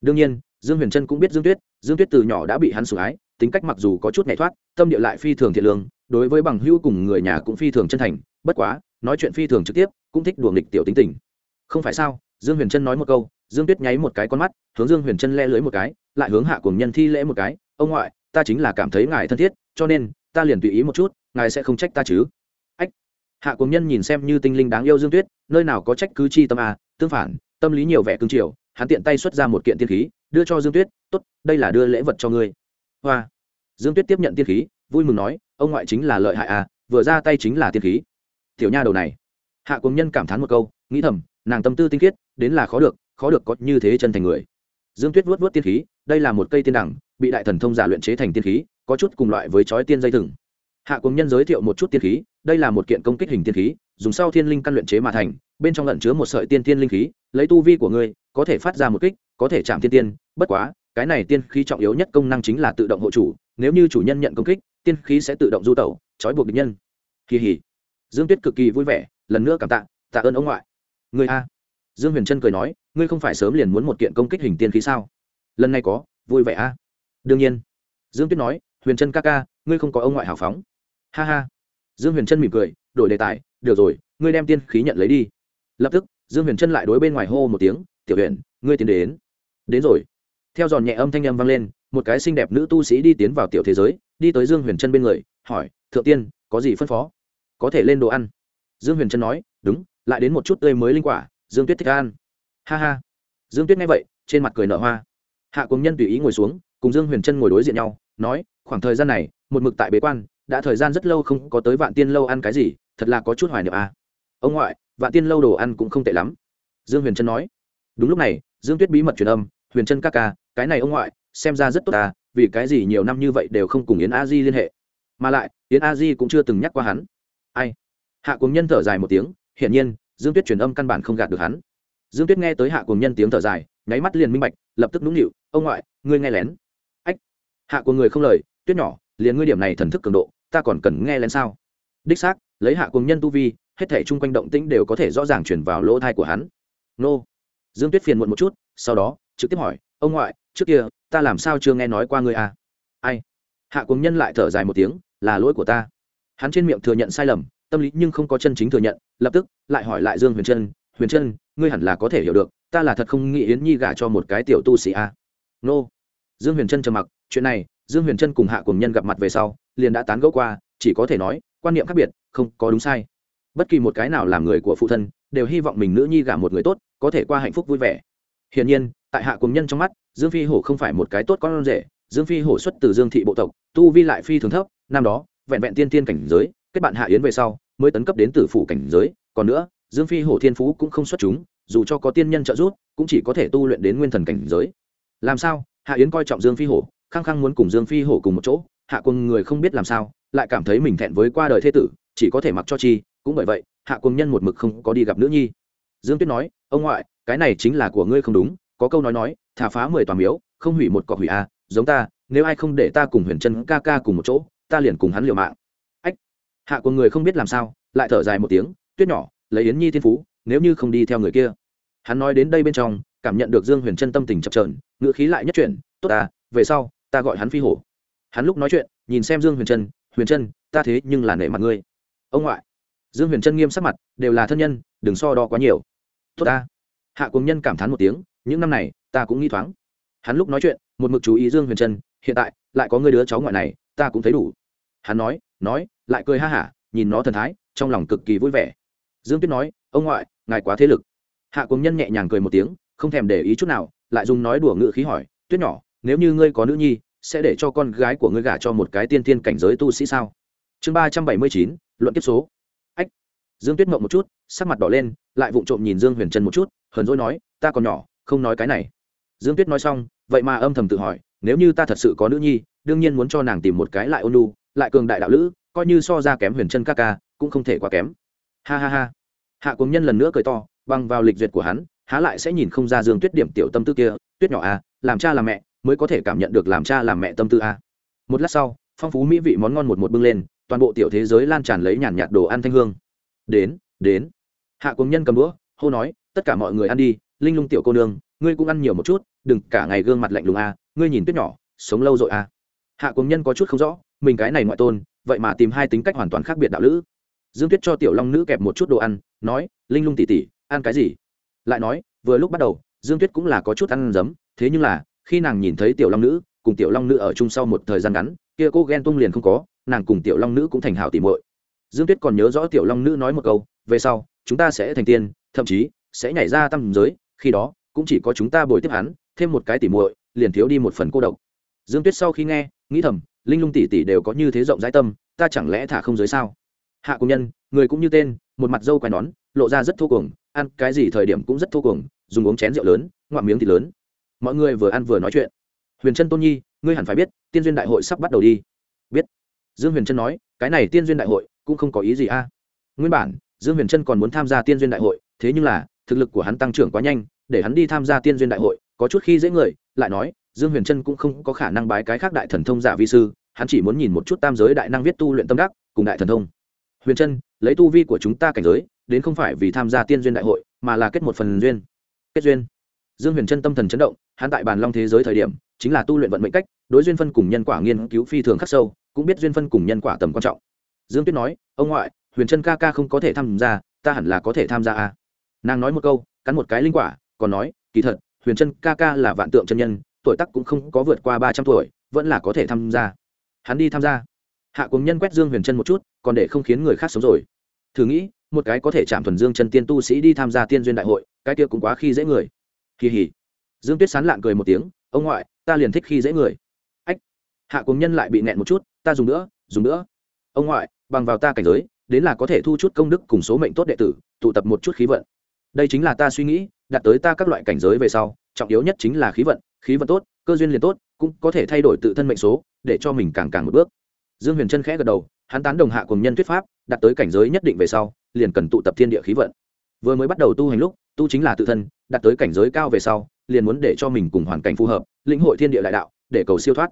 Đương nhiên, dương huyền trân cũng biết dương tuyết dương tuyết từ nhỏ đã bị hắn sủng ái, tính cách mặc dù có chút nhảy thoát, tâm địa lại phi thường thiện lương, đối với bằng hữu cùng người nhà cũng phi thường chân thành, bất quá, nói chuyện phi thường trực tiếp, cũng thích đùa nghịch tiểu tính tình. Không phải sao? Dương huyền trân nói một câu, dương tuyết nháy một cái con mắt, hướng dương huyền trân le lưới một cái, lại hướng hạ cùng nhân thi lễ một cái, ông ngoại, ta chính là cảm thấy ngài thân thiết, cho nên, ta liền tùy ý một chút, ngài sẽ không trách ta chứ hạ cùng nhân nhìn xem như tinh linh đáng yêu dương tuyết, nơi nào có trách cứ chi tâm à tương phản, tâm lý nhiều vẻ cương triều hắn tiện tay xuất ra một kiện tiên khí, đưa cho dương tuyết, tốt, đây là đưa lễ vật cho ngươi. Hoa. Dương tuyết tiếp nhận tiên khí, vui mừng nói, ông ngoại chính là lợi hại à vừa ra tay chính là tiên khí. Tiểu nha đầu này. Hạ cùng nhân cảm thán một câu, nghĩ thầm, nàng tâm tư tinh khiết, đến là khó được khó được có như thế chân thành người. Dương tuyết vuốt vuốt tiên khí, đây là một cây tiên đẳng, bị đại thần thông giả luyện chế thành tiên khí, có chút cùng loại với chói tiên dây thừng. Hạ cùng nhân giới thiệu một chút tiên khí đây là một kiện công kích hình tiên khí, dùng sau thiên linh căn luyện chế mà thành, bên trong lẩn chứa một sợi tiên tiên linh khí, lấy tu vi của ngươi, có thể phát ra một kích, có thể chạm tiên tiên. Bất quá, cái này tiên khí trọng yếu nhất công năng chính là tự động hộ chủ, nếu như chủ nhân nhận công kích, tiên khí sẽ tự động du tẩu, trói buộc địch nhân. Kỳ hỉ. Dương tuyết cực kỳ vui vẻ, lần nữa cảm tạ tạ ơn ông ngoại. Người a. Dương huyền trân cười nói, ngươi không phải sớm liền muốn một kiện công kích hình tiên khí sao? Lần này có, vui vẻ a. Đương nhiên. Dương tuyết nói, huyền trân ca ca, ngươi không có ông ngoại hào phóng. Ha ha dương huyền trân mỉm cười đổi đề tài được rồi ngươi đem tiên khí nhận lấy đi. Lập tức dương huyền trân lại đối bên ngoài hô một tiếng tiểu Huyền, ngươi tiến đến. Đến rồi. Theo giòn nhẹ âm thanh âm vang lên một cái xinh đẹp nữ tu sĩ đi tiến vào tiểu thế giới đi tới dương huyền trân bên người hỏi thượng tiên có gì phân phó? Có thể lên đồ ăn. Dương huyền trân nói đúng lại đến một chút tươi mới linh quả dương tuyết thích ăn. Ha ha. Dương tuyết nghe vậy trên mặt cười nở hoa. Hạ cùng nhân tùy ý ngồi xuống cùng dương huyền trân ngồi đối diện nhau nói khoảng thời gian này một mực tại bế quan đã thời gian rất lâu không có tới vạn tiên lâu ăn cái gì, thật là có chút hoài niệm à. ông ngoại, vạn tiên lâu đồ ăn cũng không tệ lắm. Dương huyền trân nói. Đúng lúc này, dương tuyết bí mật truyền âm, huyền trân ca ca, cái này ông ngoại, xem ra rất tốt à vì cái gì nhiều năm như vậy đều không cùng yến a di liên hệ. Mà lại, yến a di cũng chưa từng nhắc qua hắn. Ai? Hạ cùng nhân thở dài một tiếng, hiển nhiên, dương tuyết truyền âm căn bản không gạt được hắn. Dương tuyết nghe tới hạ cùng nhân tiếng thở dài, nháy mắt liền minh bạch, lập tức nũng nịu, ông ngoại, ngươi nghe lén. Ách! Hạ của người không lời, tuyết nhỏ, liền ngươi điểm này thần thức cường độ ta còn cần nghe lén sao? Đích xác, lấy hạ cùng nhân tu vi, hết thể chung quanh động tĩnh đều có thể rõ ràng chuyển vào lỗ thai của hắn. Nô. Dương tuyết phiền muộn một chút, sau đó, trực tiếp hỏi, ông ngoại, trước kia, ta làm sao chưa nghe nói qua ngươi à? Ai? Hạ cùng nhân lại thở dài một tiếng, là lỗi của ta. Hắn trên miệng thừa nhận sai lầm, tâm lý nhưng không có chân chính thừa nhận, lập tức, lại hỏi lại dương huyền trân huyền trân, ngươi hẳn là có thể hiểu được, ta là thật không nghĩ yến nhi gả cho một cái tiểu tu sĩ a à? nô. Dương huyền trân trầm mặc, chuyện này, dương huyền trân cùng hạ cùng nhân gặp mặt về sau liền đã tán gẫu qua, chỉ có thể nói, quan niệm khác biệt, không có đúng sai. Bất kỳ một cái nào làm người của phụ thân, đều hy vọng mình nữ nhi gả một người tốt, có thể qua hạnh phúc vui vẻ. Hiển nhiên, tại hạ cùng nhân trong mắt, dương phi hổ không phải một cái tốt con rể. Dương phi hổ xuất từ dương thị bộ tộc, tu vi lại phi thường thấp, năm đó, vẹn vẹn tiên tiên cảnh giới, kết bạn hạ yến về sau, mới tấn cấp đến tử phủ cảnh giới. Còn nữa, dương phi hổ thiên phú cũng không xuất chúng, dù cho có tiên nhân trợ giúp, cũng chỉ có thể tu luyện đến nguyên thần cảnh giới. Làm sao? Hạ yến coi trọng dương phi hổ, khăng khăng muốn cùng dương phi hổ cùng một chỗ hạ quân người không biết làm sao, lại cảm thấy mình thẹn với qua đời thế tử, chỉ có thể mặc cho chi, cũng bởi vậy, hạ quân nhân một mực không có đi gặp nữ nhi. Dương tuyết nói, ông ngoại, cái này chính là của ngươi không đúng, có câu nói nói, thả phá mười toàn miếu, không hủy một cọ hủy a giống ta, nếu ai không để ta cùng huyền chân ca ca cùng một chỗ, ta liền cùng hắn liều mạng. Ách. Hạ quân người không biết làm sao, lại thở dài một tiếng, tuyết nhỏ, lấy yến nhi thiên phú, nếu như không đi theo người kia. Hắn nói đến đây bên trong, cảm nhận được dương huyền chân tâm tình chập trờn ngựa khí lại nhất chuyển, tốt ta về sau, ta gọi hắn phi hổ hắn lúc nói chuyện, nhìn xem dương huyền trân huyền trân, ta thế nhưng là nể mặt ngươi. Ông ngoại. Dương huyền trân nghiêm sắc mặt, đều là thân nhân, đừng so đo quá nhiều. Tốt ta. Hạ cùng nhân cảm thán một tiếng, những năm này, ta cũng nghĩ thoáng. Hắn lúc nói chuyện, một mực chú ý dương huyền trân, hiện tại, lại có người đứa cháu ngoại này, ta cũng thấy đủ. Hắn nói nói, lại cười ha hả, nhìn nó thần thái, trong lòng cực kỳ vui vẻ. Dương tuyết nói, ông ngoại, ngài quá thế lực. Hạ cùng nhân nhẹ nhàng cười một tiếng, không thèm để ý chút nào, lại dùng nói đùa ngự khí hỏi, tuyết nhỏ, nếu như ngươi có nữ nhi sẽ để cho con gái của ngươi gả cho một cái tiên tiên cảnh giới tu sĩ sao? Chương ba trăm bảy mươi chín, luận tiếp số. Ách. Dương tuyết mộng một chút, sắc mặt đỏ lên, lại vụng trộm nhìn dương huyền trân một chút, hờn dỗi nói, ta còn nhỏ, không nói cái này. Dương tuyết nói xong, vậy mà âm thầm tự hỏi, nếu như ta thật sự có nữ nhi, đương nhiên muốn cho nàng tìm một cái lại ôn lu lại cường đại đạo lữ, coi như so ra kém huyền chân ca ca, cũng không thể quá kém. Ha ha ha. Hạ cuồng nhân lần nữa cười to, bằng vào lịch duyệt của hắn, há lại sẽ nhìn không ra dương tuyết điểm tiểu tâm tư kia, tuyết nhỏ à làm cha làm mẹ mới có thể cảm nhận được làm cha làm mẹ tâm tư a. Một lát sau, phong phú mỹ vị món ngon một một bưng lên, toàn bộ tiểu thế giới lan tràn lấy nhàn nhạt đồ ăn thanh hương. Đến đến. Hạ cùng nhân cầm đũa, hô nói, tất cả mọi người ăn đi, linh lung tiểu cô nương, ngươi cũng ăn nhiều một chút, đừng cả ngày gương mặt lạnh lùng a, ngươi nhìn tuyết nhỏ, sống lâu rồi a. Hạ cùng nhân có chút không rõ, mình cái này ngoại tôn, vậy mà tìm hai tính cách hoàn toàn khác biệt đạo lữ. Dương tuyết cho tiểu long nữ kẹp một chút đồ ăn, nói, linh lung tỉ tỉ ăn cái gì? Lại nói, vừa lúc bắt đầu, dương tuyết cũng là có chút ăn giấm, thế nhưng là khi nàng nhìn thấy tiểu long nữ, cùng tiểu long nữ ở chung sau một thời gian ngắn, kia cô ghen tung liền không có, nàng cùng tiểu long nữ cũng thành hảo tìm muội. Dương tuyết còn nhớ rõ tiểu long nữ nói một câu, về sau, chúng ta sẽ thành tiên, thậm chí sẽ nhảy ra tâm giới, khi đó cũng chỉ có chúng ta bồi tiếp hắn, thêm một cái tỉ muội, liền thiếu đi một phần cô độc. Dương tuyết sau khi nghe, nghĩ thầm, linh lung tỷ tỷ đều có như thế rộng rãi tâm, ta chẳng lẽ thả không giới sao? Hạ công nhân, người cũng như tên, một mặt dâu quai nón, lộ ra rất thô cuồng, ăn cái gì thời điểm cũng rất thô cuồng, dùng uống chén rượu lớn, ngoạm miếng thịt lớn mọi người vừa ăn vừa nói chuyện. Huyền trân tôn nhi, ngươi hẳn phải biết, tiên duyên đại hội sắp bắt đầu đi. Biết. Dương huyền trân nói, cái này tiên duyên đại hội cũng không có ý gì a. Nguyên bản, dương huyền trân còn muốn tham gia tiên duyên đại hội, thế nhưng là, thực lực của hắn tăng trưởng quá nhanh, để hắn đi tham gia tiên duyên đại hội, có chút khi dễ người, lại nói, dương huyền trân cũng không có khả năng bái cái khác đại thần thông giả vi sư, hắn chỉ muốn nhìn một chút tam giới đại năng viết tu luyện tâm đắc, cùng đại thần thông. Huyền trân lấy tu vi của chúng ta cảnh giới, đến không phải vì tham gia tiên duyên đại hội, mà là kết một phần duyên. Kết duyên dương huyền trân tâm thần chấn động, hắn tại bàn long thế giới thời điểm, chính là tu luyện vận mệnh cách, đối duyên phân cùng nhân quả nghiên cứu phi thường khắc sâu, cũng biết duyên phân cùng nhân quả tầm quan trọng. Dương tuyết nói, ông ngoại, huyền trân ca ca không có thể tham gia, ta hẳn là có thể tham gia à. nàng nói một câu, cắn một cái linh quả, còn nói, kỳ thật, huyền trân ca ca là vạn tượng chân nhân, tuổi tắc cũng không có vượt qua ba trăm tuổi, vẫn là có thể tham gia. Hắn đi tham gia. Hạ cùng nhân quét dương huyền trân một chút, còn để không khiến người khác sống rồi. Thử nghĩ, một cái có thể chạm thuần dương chân tiên tu sĩ đi tham gia tiên duyên đại hội, cái kia cũng quá khi dễ người kỳ hỉ dương tuyết sán lạng cười một tiếng, ông ngoại, ta liền thích khi dễ người. Ách. Hạ cùng nhân lại bị nẹn một chút, ta dùng nữa dùng nữa. Ông ngoại, bằng vào ta cảnh giới, đến là có thể thu chút công đức cùng số mệnh tốt đệ tử, tụ tập một chút khí vận. Đây chính là ta suy nghĩ, đạt tới ta các loại cảnh giới về sau, trọng yếu nhất chính là khí vận khí vận tốt, cơ duyên liền tốt, cũng có thể thay đổi tự thân mệnh số, để cho mình càng càng một bước. Dương huyền trân khẽ gật đầu, hắn tán đồng hạ cùng nhân thuyết pháp, đạt tới cảnh giới nhất định về sau, liền cần tụ tập thiên địa khí vận. Vừa mới bắt đầu tu hành lúc, tu chính là tự thân đạt tới cảnh giới cao về sau, liền muốn để cho mình cùng hoàn cảnh phù hợp, lĩnh hội thiên địa đại đạo, để cầu siêu thoát.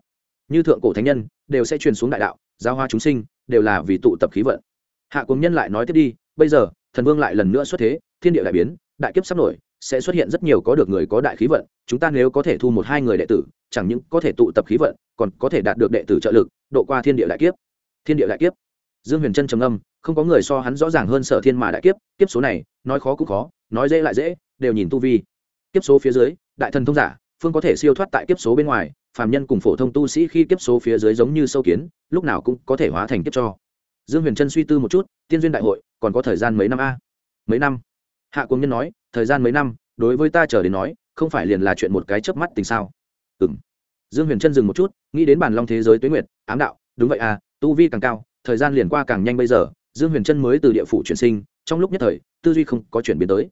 Như thượng cổ thánh nhân, đều sẽ truyền xuống đại đạo giao hoa chúng sinh, đều là vì tụ tập khí vận. Hạ cùng nhân lại nói tiếp đi, bây giờ, thần vương lại lần nữa xuất thế, thiên địa đại biến, đại kiếp sắp nổi, sẽ xuất hiện rất nhiều có được người có đại khí vận, chúng ta nếu có thể thu một hai người đệ tử, chẳng những có thể tụ tập khí vận, còn có thể đạt được đệ tử trợ lực, độ qua thiên địa đại kiếp. Thiên địa đại kiếp. Dương huyền trân trầm âm không có người so hắn rõ ràng hơn sở thiên mà đại kiếp kiếp số này, nói khó cũng khó, nói dễ lại dễ, đều nhìn tu vi. Kiếp số phía dưới, đại thần thông giả, phương có thể siêu thoát tại kiếp số bên ngoài, phàm nhân cùng phổ thông tu sĩ khi kiếp số phía dưới giống như sâu kiến, lúc nào cũng có thể hóa thành kiếp cho. Dương huyền trân suy tư một chút, tiên duyên đại hội, còn có thời gian mấy năm a? Mấy năm? Hạ quân nhân nói, thời gian mấy năm, đối với ta chờ đến nói, không phải liền là chuyện một cái chớp mắt tình sao? Ừ m dương huyền trân dừng một chút, nghĩ đến bản long thế giới tuế nguyệt, ám đạo, đúng vậy à tu vi càng cao, thời gian liền qua càng nhanh bây giờ dương huyền trân mới từ địa phủ chuyển sinh, trong lúc nhất thời, tư duy không có chuyển biến tới.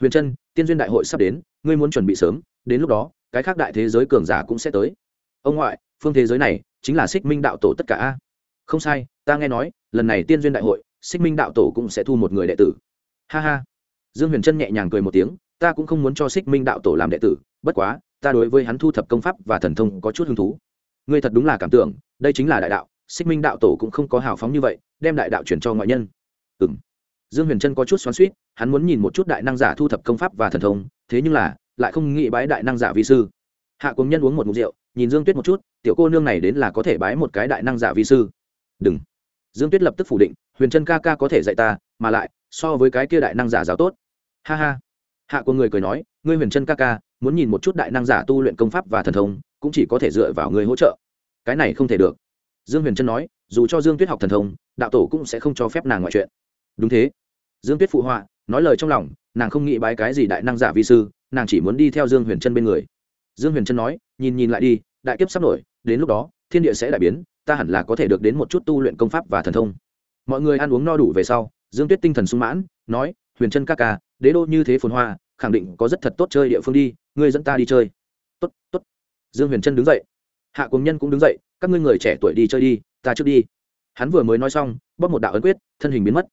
Huyền trân, tiên duyên đại hội sắp đến, ngươi muốn chuẩn bị sớm, đến lúc đó, cái khác đại thế giới cường giả cũng sẽ tới. Ông ngoại, phương thế giới này chính là xích minh đạo tổ tất cả a. Không sai, ta nghe nói, lần này tiên duyên đại hội, xích minh đạo tổ cũng sẽ thu một người đệ tử. Ha ha. Dương huyền trân nhẹ nhàng cười một tiếng, ta cũng không muốn cho xích minh đạo tổ làm đệ tử, bất quá, ta đối với hắn thu thập công pháp và thần thông có chút hứng thú. Ngươi thật đúng là cảm tưởng, đây chính là đại đạo xích minh đạo tổ cũng không có hào phóng như vậy, đem đại đạo chuyển cho ngoại nhân. Ừ m dương huyền trân có chút xoắn suýt hắn muốn nhìn một chút đại năng giả thu thập công pháp và thần thông, thế nhưng là, lại không nghĩ bái đại năng giả vi sư. Hạ cùng nhân uống một mục rượu, nhìn dương tuyết một chút, tiểu cô nương này đến là có thể bái một cái đại năng giả vi sư. Đừng. Dương tuyết lập tức phủ định, huyền trân ca ca có thể dạy ta, mà lại, so với cái kia đại năng giả giáo tốt. Ha ha. Hạ của người cười nói, ngươi huyền trân ca ca, muốn nhìn một chút đại năng giả tu luyện công pháp và thần thông, cũng chỉ có thể dựa vào người hỗ trợ. Cái này không thể được dương huyền trân nói, dù cho dương tuyết học thần thông, đạo tổ cũng sẽ không cho phép nàng ngoại chuyện. Đúng thế. Dương tuyết phụ họa, nói lời trong lòng, nàng không nghĩ bái cái gì đại năng giả vi sư, nàng chỉ muốn đi theo dương huyền trân bên người. Dương huyền trân nói, nhìn nhìn lại đi, đại kiếp sắp nổi, đến lúc đó, thiên địa sẽ đại biến, ta hẳn là có thể được đến một chút tu luyện công pháp và thần thông. Mọi người ăn uống no đủ về sau, dương tuyết tinh thần sung mãn, nói, huyền trân ca ca, đế đô như thế phồn hoa, khẳng định có rất thật tốt chơi địa phương đi, ngươi dẫn ta đi chơi. Tốt tốt. Dương huyền trân đứng dậy. Hạ cùng nhân cũng đứng dậy các ngươi người trẻ tuổi đi chơi đi, ta trước đi. Hắn vừa mới nói xong, bóp một đạo ấn quyết, thân hình biến mất.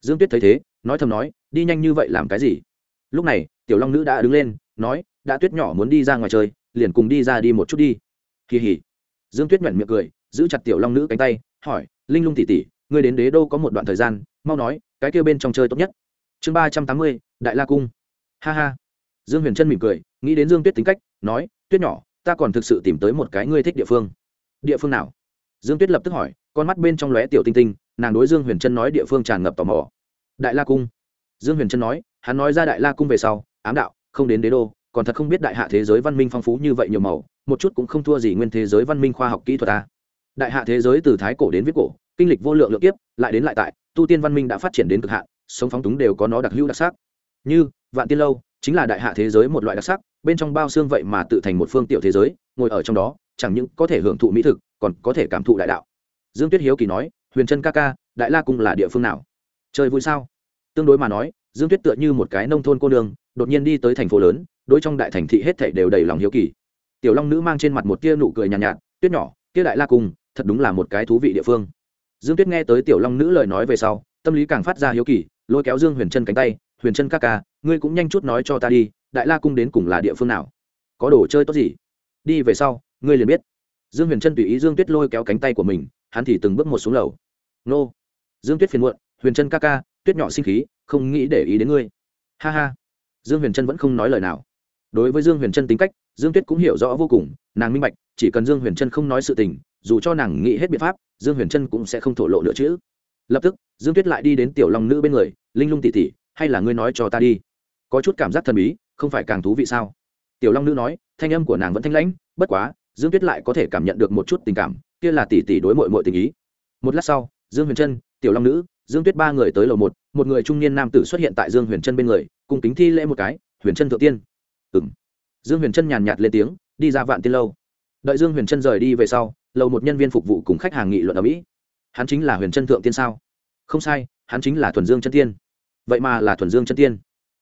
Dương tuyết thấy thế, nói thầm nói, đi nhanh như vậy làm cái gì? Lúc này, tiểu long nữ đã đứng lên, nói, đã tuyết nhỏ muốn đi ra ngoài chơi, liền cùng đi ra đi một chút đi. Kỳ hỉ. Dương tuyết nhoẻn miệng cười, giữ chặt tiểu long nữ cánh tay, hỏi, linh lung tỉ tỉ ngươi đến đế đô có một đoạn thời gian, mau nói, cái kêu bên trong chơi tốt nhất. Chương ba trăm tám mươi, đại la cung. Ha ha. Dương huyền trân mỉm cười, nghĩ đến dương tuyết tính cách, nói, tuyết nhỏ, ta còn thực sự tìm tới một cái ngươi thích địa phương địa phương nào? Dương tuyết lập tức hỏi, con mắt bên trong lóe tiểu tinh tinh, nàng đối dương huyền trân nói địa phương tràn ngập tò mò. Đại la cung. Dương huyền trân nói, hắn nói ra đại la cung về sau, ám đạo, không đến đế đô, còn thật không biết đại hạ thế giới văn minh phong phú như vậy nhiều màu, một chút cũng không thua gì nguyên thế giới văn minh khoa học kỹ thuật ta. Đại hạ thế giới từ thái cổ đến viết cổ, kinh lịch vô lượng lượng kiếp, lại đến lại tại, tu tiên văn minh đã phát triển đến cực hạn, sống phóng túng đều có nó đặc hữu đặc sắc. Như, vạn tiên lâu, chính là đại hạ thế giới một loại đặc sắc, bên trong bao xương vậy mà tự thành một phương tiểu thế giới, ngồi ở trong đó chẳng những có thể hưởng thụ mỹ thực còn có thể cảm thụ đại đạo. Dương tuyết hiếu kỳ nói huyền trân ca ca đại la cung là địa phương nào? Chơi vui sao? Tương đối mà nói dương tuyết tựa như một cái nông thôn cô nương đột nhiên đi tới thành phố lớn đối trong đại thành thị hết thảy đều đầy lòng hiếu kỳ. Tiểu long nữ mang trên mặt một tia nụ cười nhàn nhạt, nhạt tuyết nhỏ kia đại la cung thật đúng là một cái thú vị địa phương. Dương tuyết nghe tới tiểu long nữ lời nói về sau tâm lý càng phát ra hiếu kỳ lôi kéo dương huyền trân cánh tay huyền trân ca ca ngươi cũng nhanh chút nói cho ta đi đại la cung đến cùng là địa phương nào? Có đồ chơi tốt gì? Đi về sau ngươi liền biết. Dương huyền trân tùy ý dương tuyết lôi kéo cánh tay của mình, hắn thì từng bước một xuống lầu. Nô. Dương tuyết phiền muộn, huyền trân ca ca, tuyết nhỏ sinh khí, không nghĩ để ý đến ngươi. Ha ha. Dương huyền trân vẫn không nói lời nào. Đối với dương huyền trân tính cách, dương tuyết cũng hiểu rõ vô cùng, nàng minh bạch, chỉ cần dương huyền trân không nói sự tình, dù cho nàng nghĩ hết biện pháp, dương huyền trân cũng sẽ không thổ lộ nữa chứ. Lập tức, dương tuyết lại đi đến tiểu long nữ bên người, linh lung tỉ tỉ hay là ngươi nói cho ta đi? Có chút cảm giác thần bí, không phải càng thú vị sao? Tiểu long nữ nói, thanh âm của nàng vẫn thanh lãnh, bất quá dương tuyết lại có thể cảm nhận được một chút tình cảm, kia là tỷ tỷ đối mội mội tình ý. Một lát sau, dương huyền trân, tiểu long nữ, dương tuyết ba người tới lầu một một người trung niên nam tử xuất hiện tại dương huyền trân bên người cùng kính thi lễ một cái, huyền trân thượng tiên. Ừ m dương huyền trân nhàn nhạt lên tiếng, đi ra vạn tiên lâu. Đợi dương huyền trân rời đi về sau, lầu một nhân viên phục vụ cùng khách hàng nghị luận ở mỹ. Hắn chính là huyền trân thượng tiên sao? Không sai, hắn chính là thuần dương chân tiên. Vậy mà là thuần dương chân tiên.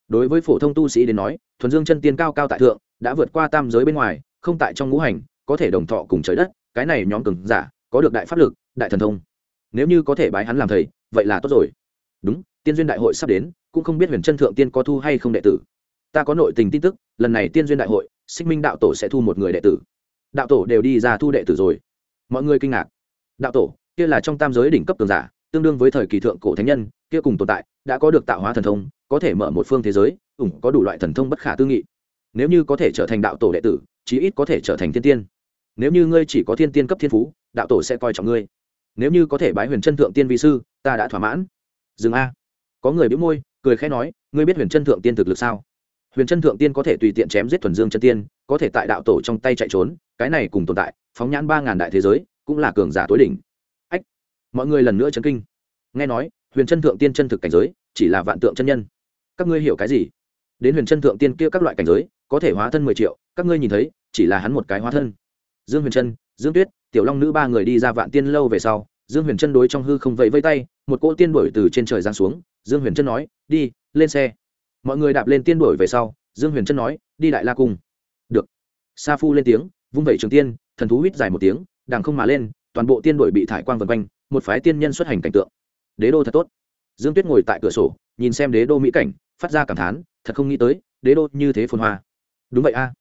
Đối với phổ thông tu sĩ đến nói, thuần dương chân tiên cao cao tại thượng, đã vượt qua tam giới bên ngoài, không tại trong ngũ hành có thể đồng thọ cùng trời đất, cái này nhóm cường giả, có được đại pháp lực, đại thần thông. Nếu như có thể bái hắn làm thầy, vậy là tốt rồi. Đúng, tiên duyên đại hội sắp đến, cũng không biết huyền chân thượng tiên có thu hay không đệ tử. Ta có nội tình tin tức, lần này tiên duyên đại hội, xích minh đạo tổ sẽ thu một người đệ tử. Đạo tổ đều đi ra thu đệ tử rồi. Mọi người kinh ngạc. Đạo tổ, kia là trong tam giới đỉnh cấp cường giả, tương đương với thời kỳ thượng cổ thánh nhân, kia cùng tồn tại, đã có được tạo hóa thần thông, có thể mở một phương thế giới, ủng có đủ loại thần thông bất khả tư nghị. Nếu như có thể trở thành đạo tổ đệ tử, chí ít có thể trở thành thiên tiên nếu như ngươi chỉ có thiên tiên cấp thiên phú, đạo tổ sẽ coi trọng ngươi. Nếu như có thể bái huyền chân thượng tiên vi sư, ta đã thỏa mãn. Dừng a. Có người biếu môi, cười khẽ nói, ngươi biết huyền chân thượng tiên thực lực sao? Huyền chân thượng tiên có thể tùy tiện chém giết thuần dương chân tiên, có thể tại đạo tổ trong tay chạy trốn, cái này cùng tồn tại, phóng nhãn ba ngàn đại thế giới, cũng là cường giả tối đỉnh. Ách, mọi người lần nữa chấn kinh. Nghe nói, huyền chân thượng tiên chân thực cảnh giới, chỉ là vạn tượng chân nhân. Các ngươi hiểu cái gì? Đến huyền chân thượng tiên kia các loại cảnh giới, có thể hóa thân mười triệu, các ngươi nhìn thấy, chỉ là hắn một cái hóa thân dương huyền trân, dương tuyết, tiểu long nữ ba người đi ra vạn tiên lâu về sau, dương huyền trân đối trong hư không vẫy vây tay, một cỗ tiên đổi từ trên trời giáng xuống. Dương huyền trân nói, đi, lên xe. Mọi người đạp lên tiên đổi về sau, dương huyền trân nói, đi đại la cung. Được. Sa phu lên tiếng, vung vẩy trường tiên, thần thú huýt dài một tiếng đàng không mà lên, toàn bộ tiên đổi bị thải quang vần quanh, một phái tiên nhân xuất hành cảnh tượng. Đế đô thật tốt. Dương tuyết ngồi tại cửa sổ, nhìn xem đế đô mỹ cảnh, phát ra cảm thán, thật không nghĩ tới, đế đô như thế phồn hoa. Đúng vậy a.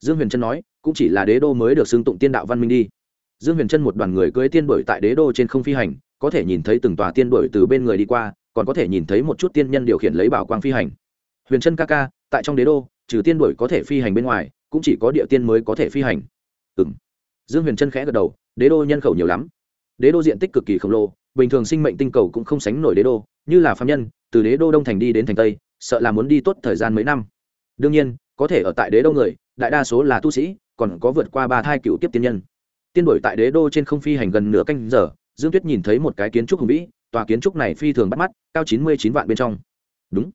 Dương huyền trân nói cũng chỉ là đế đô mới được xưng tụng tiên đạo văn minh đi. Dương huyền trân một đoàn người cưới tiên đổi tại đế đô trên không phi hành, có thể nhìn thấy từng tòa tiên đổi từ bên người đi qua, còn có thể nhìn thấy một chút tiên nhân điều khiển lấy bảo quang phi hành. Huyền trân ca ca, tại trong đế đô, trừ tiên đổi có thể phi hành bên ngoài, cũng chỉ có địa tiên mới có thể phi hành. Ừ m dương huyền trân khẽ gật đầu, đế đô nhân khẩu nhiều lắm. Đế đô diện tích cực kỳ khổng lồ, bình thường sinh mệnh tinh cầu cũng không sánh nổi đế đô, như là phạm nhân, từ đế đô đông thành đi đến thành tây, sợ là muốn đi tốt thời gian mấy năm. Đương nhiên có thể ở tại đế đô người, đại đa số là tu sĩ, còn có vượt qua ba thai cựu tiếp tiên nhân. Tiên đổi tại đế đô trên không phi hành gần nửa canh giờ, dương tuyết nhìn thấy một cái kiến trúc hùng vĩ, tòa kiến trúc này phi thường bắt mắt, cao chín mươi chín vạn bên trong. Đúng,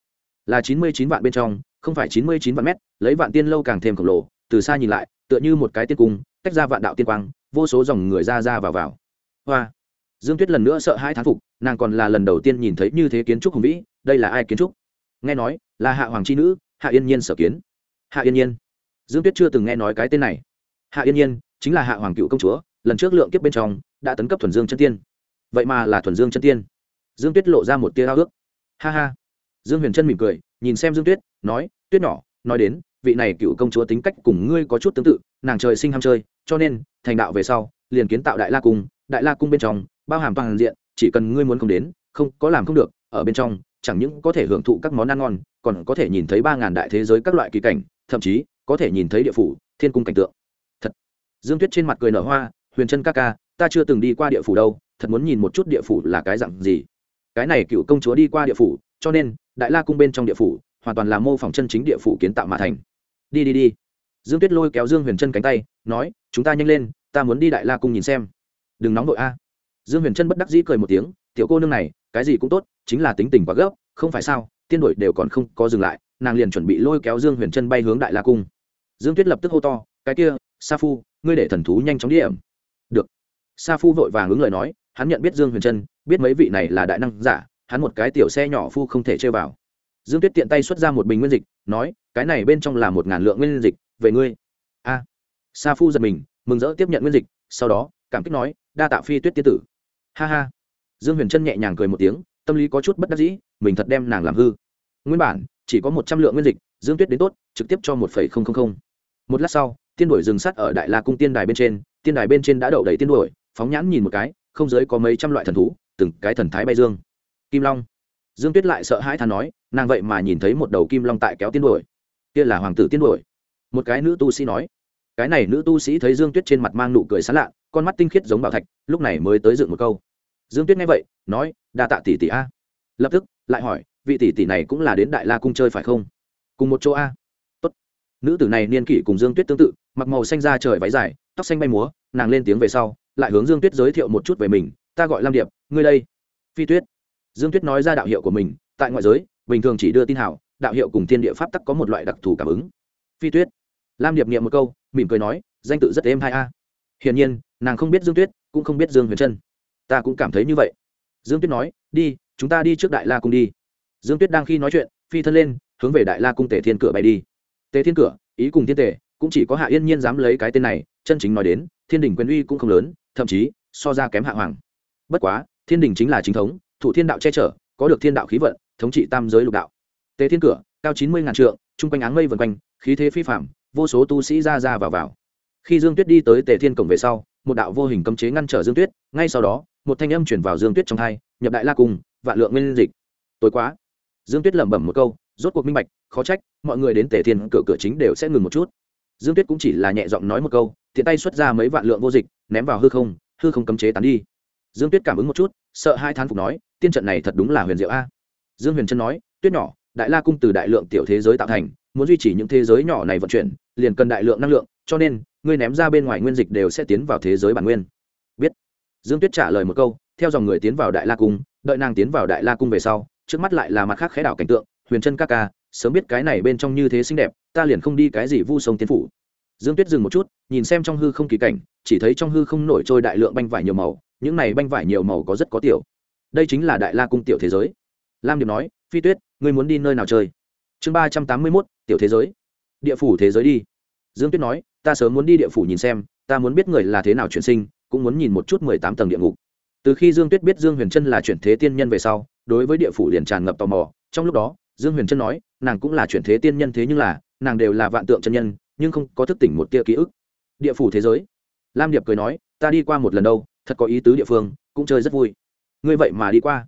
là chín mươi chín vạn bên trong, không phải chín mươi chín vạn mét, lấy vạn tiên lâu càng thêm khổng lồ, từ xa nhìn lại, tựa như một cái tiên cung, tách ra vạn đạo tiên quang, vô số dòng người ra ra vào vào. Hoa! Dương tuyết lần nữa sợ hai thán phục, nàng còn là lần đầu tiên nhìn thấy như thế kiến trúc hùng vĩ, đây là ai kiến trúc? Nghe nói, là hạ hoàng c h i nữ, hạ yên nhiên sở kiến hạ yên nhiên. Dương tuyết chưa từng nghe nói cái tên này. Hạ yên nhiên chính là hạ hoàng cựu công chúa, lần trước lượng kiếp bên trong, đã tấn cấp thuần dương chân tiên. Vậy mà là thuần dương chân tiên. Dương tuyết lộ ra một tia ao ước. Ha ha. Dương huyền trân mỉm cười, nhìn xem dương tuyết, nói, tuyết nhỏ, nói đến, vị này cựu công chúa tính cách cùng ngươi có chút tương tự, nàng trời sinh ham chơi, cho nên, thành đạo về sau, liền kiến tạo đại la cung, đại la cung bên trong, bao hàm toàn diện, chỉ cần ngươi muốn không đến, không, có làm không được, ở bên trong, chẳng những có thể hưởng thụ các món ăn ngon, còn có thể nhìn thấy ba ngàn đại thế giới các loại kỳ cảnh thậm chí có thể nhìn thấy địa phủ, thiên cung cảnh tượng. Thật. Dương tuyết trên mặt cười nở hoa, huyền chân ca ca, ta chưa từng đi qua địa phủ đâu, thật muốn nhìn một chút địa phủ là cái dặn gì. Cái này cựu công chúa đi qua địa phủ, cho nên đại la cung bên trong địa phủ hoàn toàn là mô phỏng chân chính địa phủ kiến tạo mà thành. Đi đi đi. Dương tuyết lôi kéo dương huyền chân cánh tay, nói, chúng ta nhanh lên, ta muốn đi đại la cung nhìn xem. Đừng nóng vội a. Dương huyền chân bất đắc dĩ cười một tiếng, tiểu cô nương này, cái gì cũng tốt, chính là tính tình quá gấp, không phải sao, tiên đội đều còn không có dừng lại nàng liền chuẩn bị lôi kéo dương huyền chân bay hướng đại la cung. Dương tuyết lập tức hô to, cái kia, sa phu, ngươi để thần thú nhanh chóng đi ẩm được. Sa phu vội vàng ứng lời nói, hắn nhận biết dương huyền chân biết mấy vị này là đại năng giả, hắn một cái tiểu xe nhỏ phu không thể chơi vào. Dương tuyết tiện tay xuất ra một bình nguyên dịch, nói, cái này bên trong là một ngàn lượng nguyên dịch, về ngươi. A. Sa phu giật mình, mừng rỡ tiếp nhận nguyên dịch, sau đó, cảm kích nói, đa tạ phi tuyết tiên tử. Ha ha. Dương huyền trân nhẹ nhàng cười một tiếng, tâm lý có chút bất đắc dĩ, mình thật đem nàng làm hư. Nguyên bản chỉ có một trăm lượng nguyên dịch, dương tuyết đến tốt, trực tiếp cho một phẩy không không không. Một lát sau, tiên đuổi dừng sắt ở đại la cung tiên đài bên trên, tiên đài bên trên đã đậu đầy tiên đuổi, phóng nhãn nhìn một cái, không giới có mấy trăm loại thần thú, từng cái thần thái bay dương. Kim long. Dương tuyết lại sợ hãi thà nói, nàng vậy mà nhìn thấy một đầu kim long tại kéo tiên đuổi. Kia là hoàng tử tiên đuổi. Một cái nữ tu sĩ nói. Cái này nữ tu sĩ thấy dương tuyết trên mặt mang nụ cười sán lạ, con mắt tinh khiết giống bảo thạch, lúc này mới tới dựng một câu. Dương tuyết nghe vậy, nói, đa tạ tỷ tỷ a. Lập tức, lại hỏi vị tỷ tỷ này cũng là đến đại la cung chơi phải không? Cùng một chỗ a. Tốt. nữ tử này niên kỷ cùng dương tuyết tương tự, mặc màu xanh da trời váy dài, tóc xanh bay múa, nàng lên tiếng về sau, lại hướng dương tuyết giới thiệu một chút về mình, ta gọi lam điệp, ngươi đây. Phi tuyết. Dương tuyết nói ra đạo hiệu của mình, tại ngoại giới, bình thường chỉ đưa tin hảo, đạo hiệu cùng thiên địa pháp tắc có một loại đặc thù cảm ứng. Phi tuyết. Lam điệp nghiệm một câu, mỉm cười nói, danh tự rất êm hai a. Hiển nhiên, nàng không biết dương tuyết, cũng không biết dương huyền trân. Ta cũng cảm thấy như vậy. Dương tuyết nói, đi, chúng ta đi trước đại la cung đi dương tuyết đang khi nói chuyện, phi thân lên, hướng về đại la cung tề thiên cửa bay đi. Tề thiên cửa, ý cùng thiên tề, cũng chỉ có hạ yên nhiên dám lấy cái tên này, chân chính nói đến, thiên đình quyền uy cũng không lớn, thậm chí, so ra kém hạ hoàng. Bất quá, thiên đình chính là chính thống, thủ thiên đạo che chở, có được thiên đạo khí vận, thống trị tam giới lục đạo. Tề thiên cửa, cao chín mươi ngàn trượng, chung quanh áng mây vần quanh, khí thế phi phạm vô số tu sĩ ra ra vào vào. Khi dương tuyết đi tới tề thiên cổng về sau, một đạo vô hình cấm chế ngăn trở dương tuyết, ngay sau đó, một thanh âm chuyển vào dương tuyết trong hai nhập đại la cùng vạn lượng nguyên dịch. Tối quá dương tuyết lẩm bẩm một câu, rốt cuộc minh bạch, khó trách, mọi người đến tề thiên cửa cửa chính đều sẽ ngừng một chút. Dương tuyết cũng chỉ là nhẹ giọng nói một câu thiện tay xuất ra mấy vạn lượng vô dịch, ném vào hư không hư không cấm chế tán đi. Dương tuyết cảm ứng một chút, sợ hai thán phục nói, tiên trận này thật đúng là huyền diệu a. Dương huyền trân nói, tuyết nhỏ, đại la cung từ đại lượng tiểu thế giới tạo thành, muốn duy trì những thế giới nhỏ này vận chuyển, liền cần đại lượng năng lượng, cho nên, ngươi ném ra bên ngoài nguyên dịch đều sẽ tiến vào thế giới bản nguyên. Biết. Dương tuyết trả lời một câu, theo dòng người tiến vào đại la cung, đợi nàng tiến vào đại la cung về sau trước mắt lại là mặt khác khẽ đảo cảnh tượng, huyền chân ca ca, sớm biết cái này bên trong như thế xinh đẹp, ta liền không đi cái gì vu sông tiến phủ. Dương tuyết dừng một chút, nhìn xem trong hư không kỳ cảnh, chỉ thấy trong hư không nổi trôi đại lượng banh vải nhiều màu, những này banh vải nhiều màu có rất có tiểu. Đây chính là đại la cung tiểu thế giới. Lam điệp nói, phi tuyết, ngươi muốn đi nơi nào chơi? Chương ba trăm tám mươi mốt, tiểu thế giới. Địa phủ thế giới đi. Dương tuyết nói, ta sớm muốn đi địa phủ nhìn xem, ta muốn biết người là thế nào chuyển sinh, cũng muốn nhìn một chút mười tám tầng địa ngục. Từ khi dương tuyết biết dương huyền trân là chuyển thế tiên nhân về sau đối với địa phủ liền tràn ngập tò mò. Trong lúc đó, dương huyền trân nói, nàng cũng là chuyển thế tiên nhân thế nhưng là, nàng đều là vạn tượng chân nhân, nhưng không có thức tỉnh một tia ký ức. Địa phủ thế giới. Lam điệp cười nói, ta đi qua một lần đâu, thật có ý tứ địa phương, cũng chơi rất vui. Ngươi vậy mà đi qua.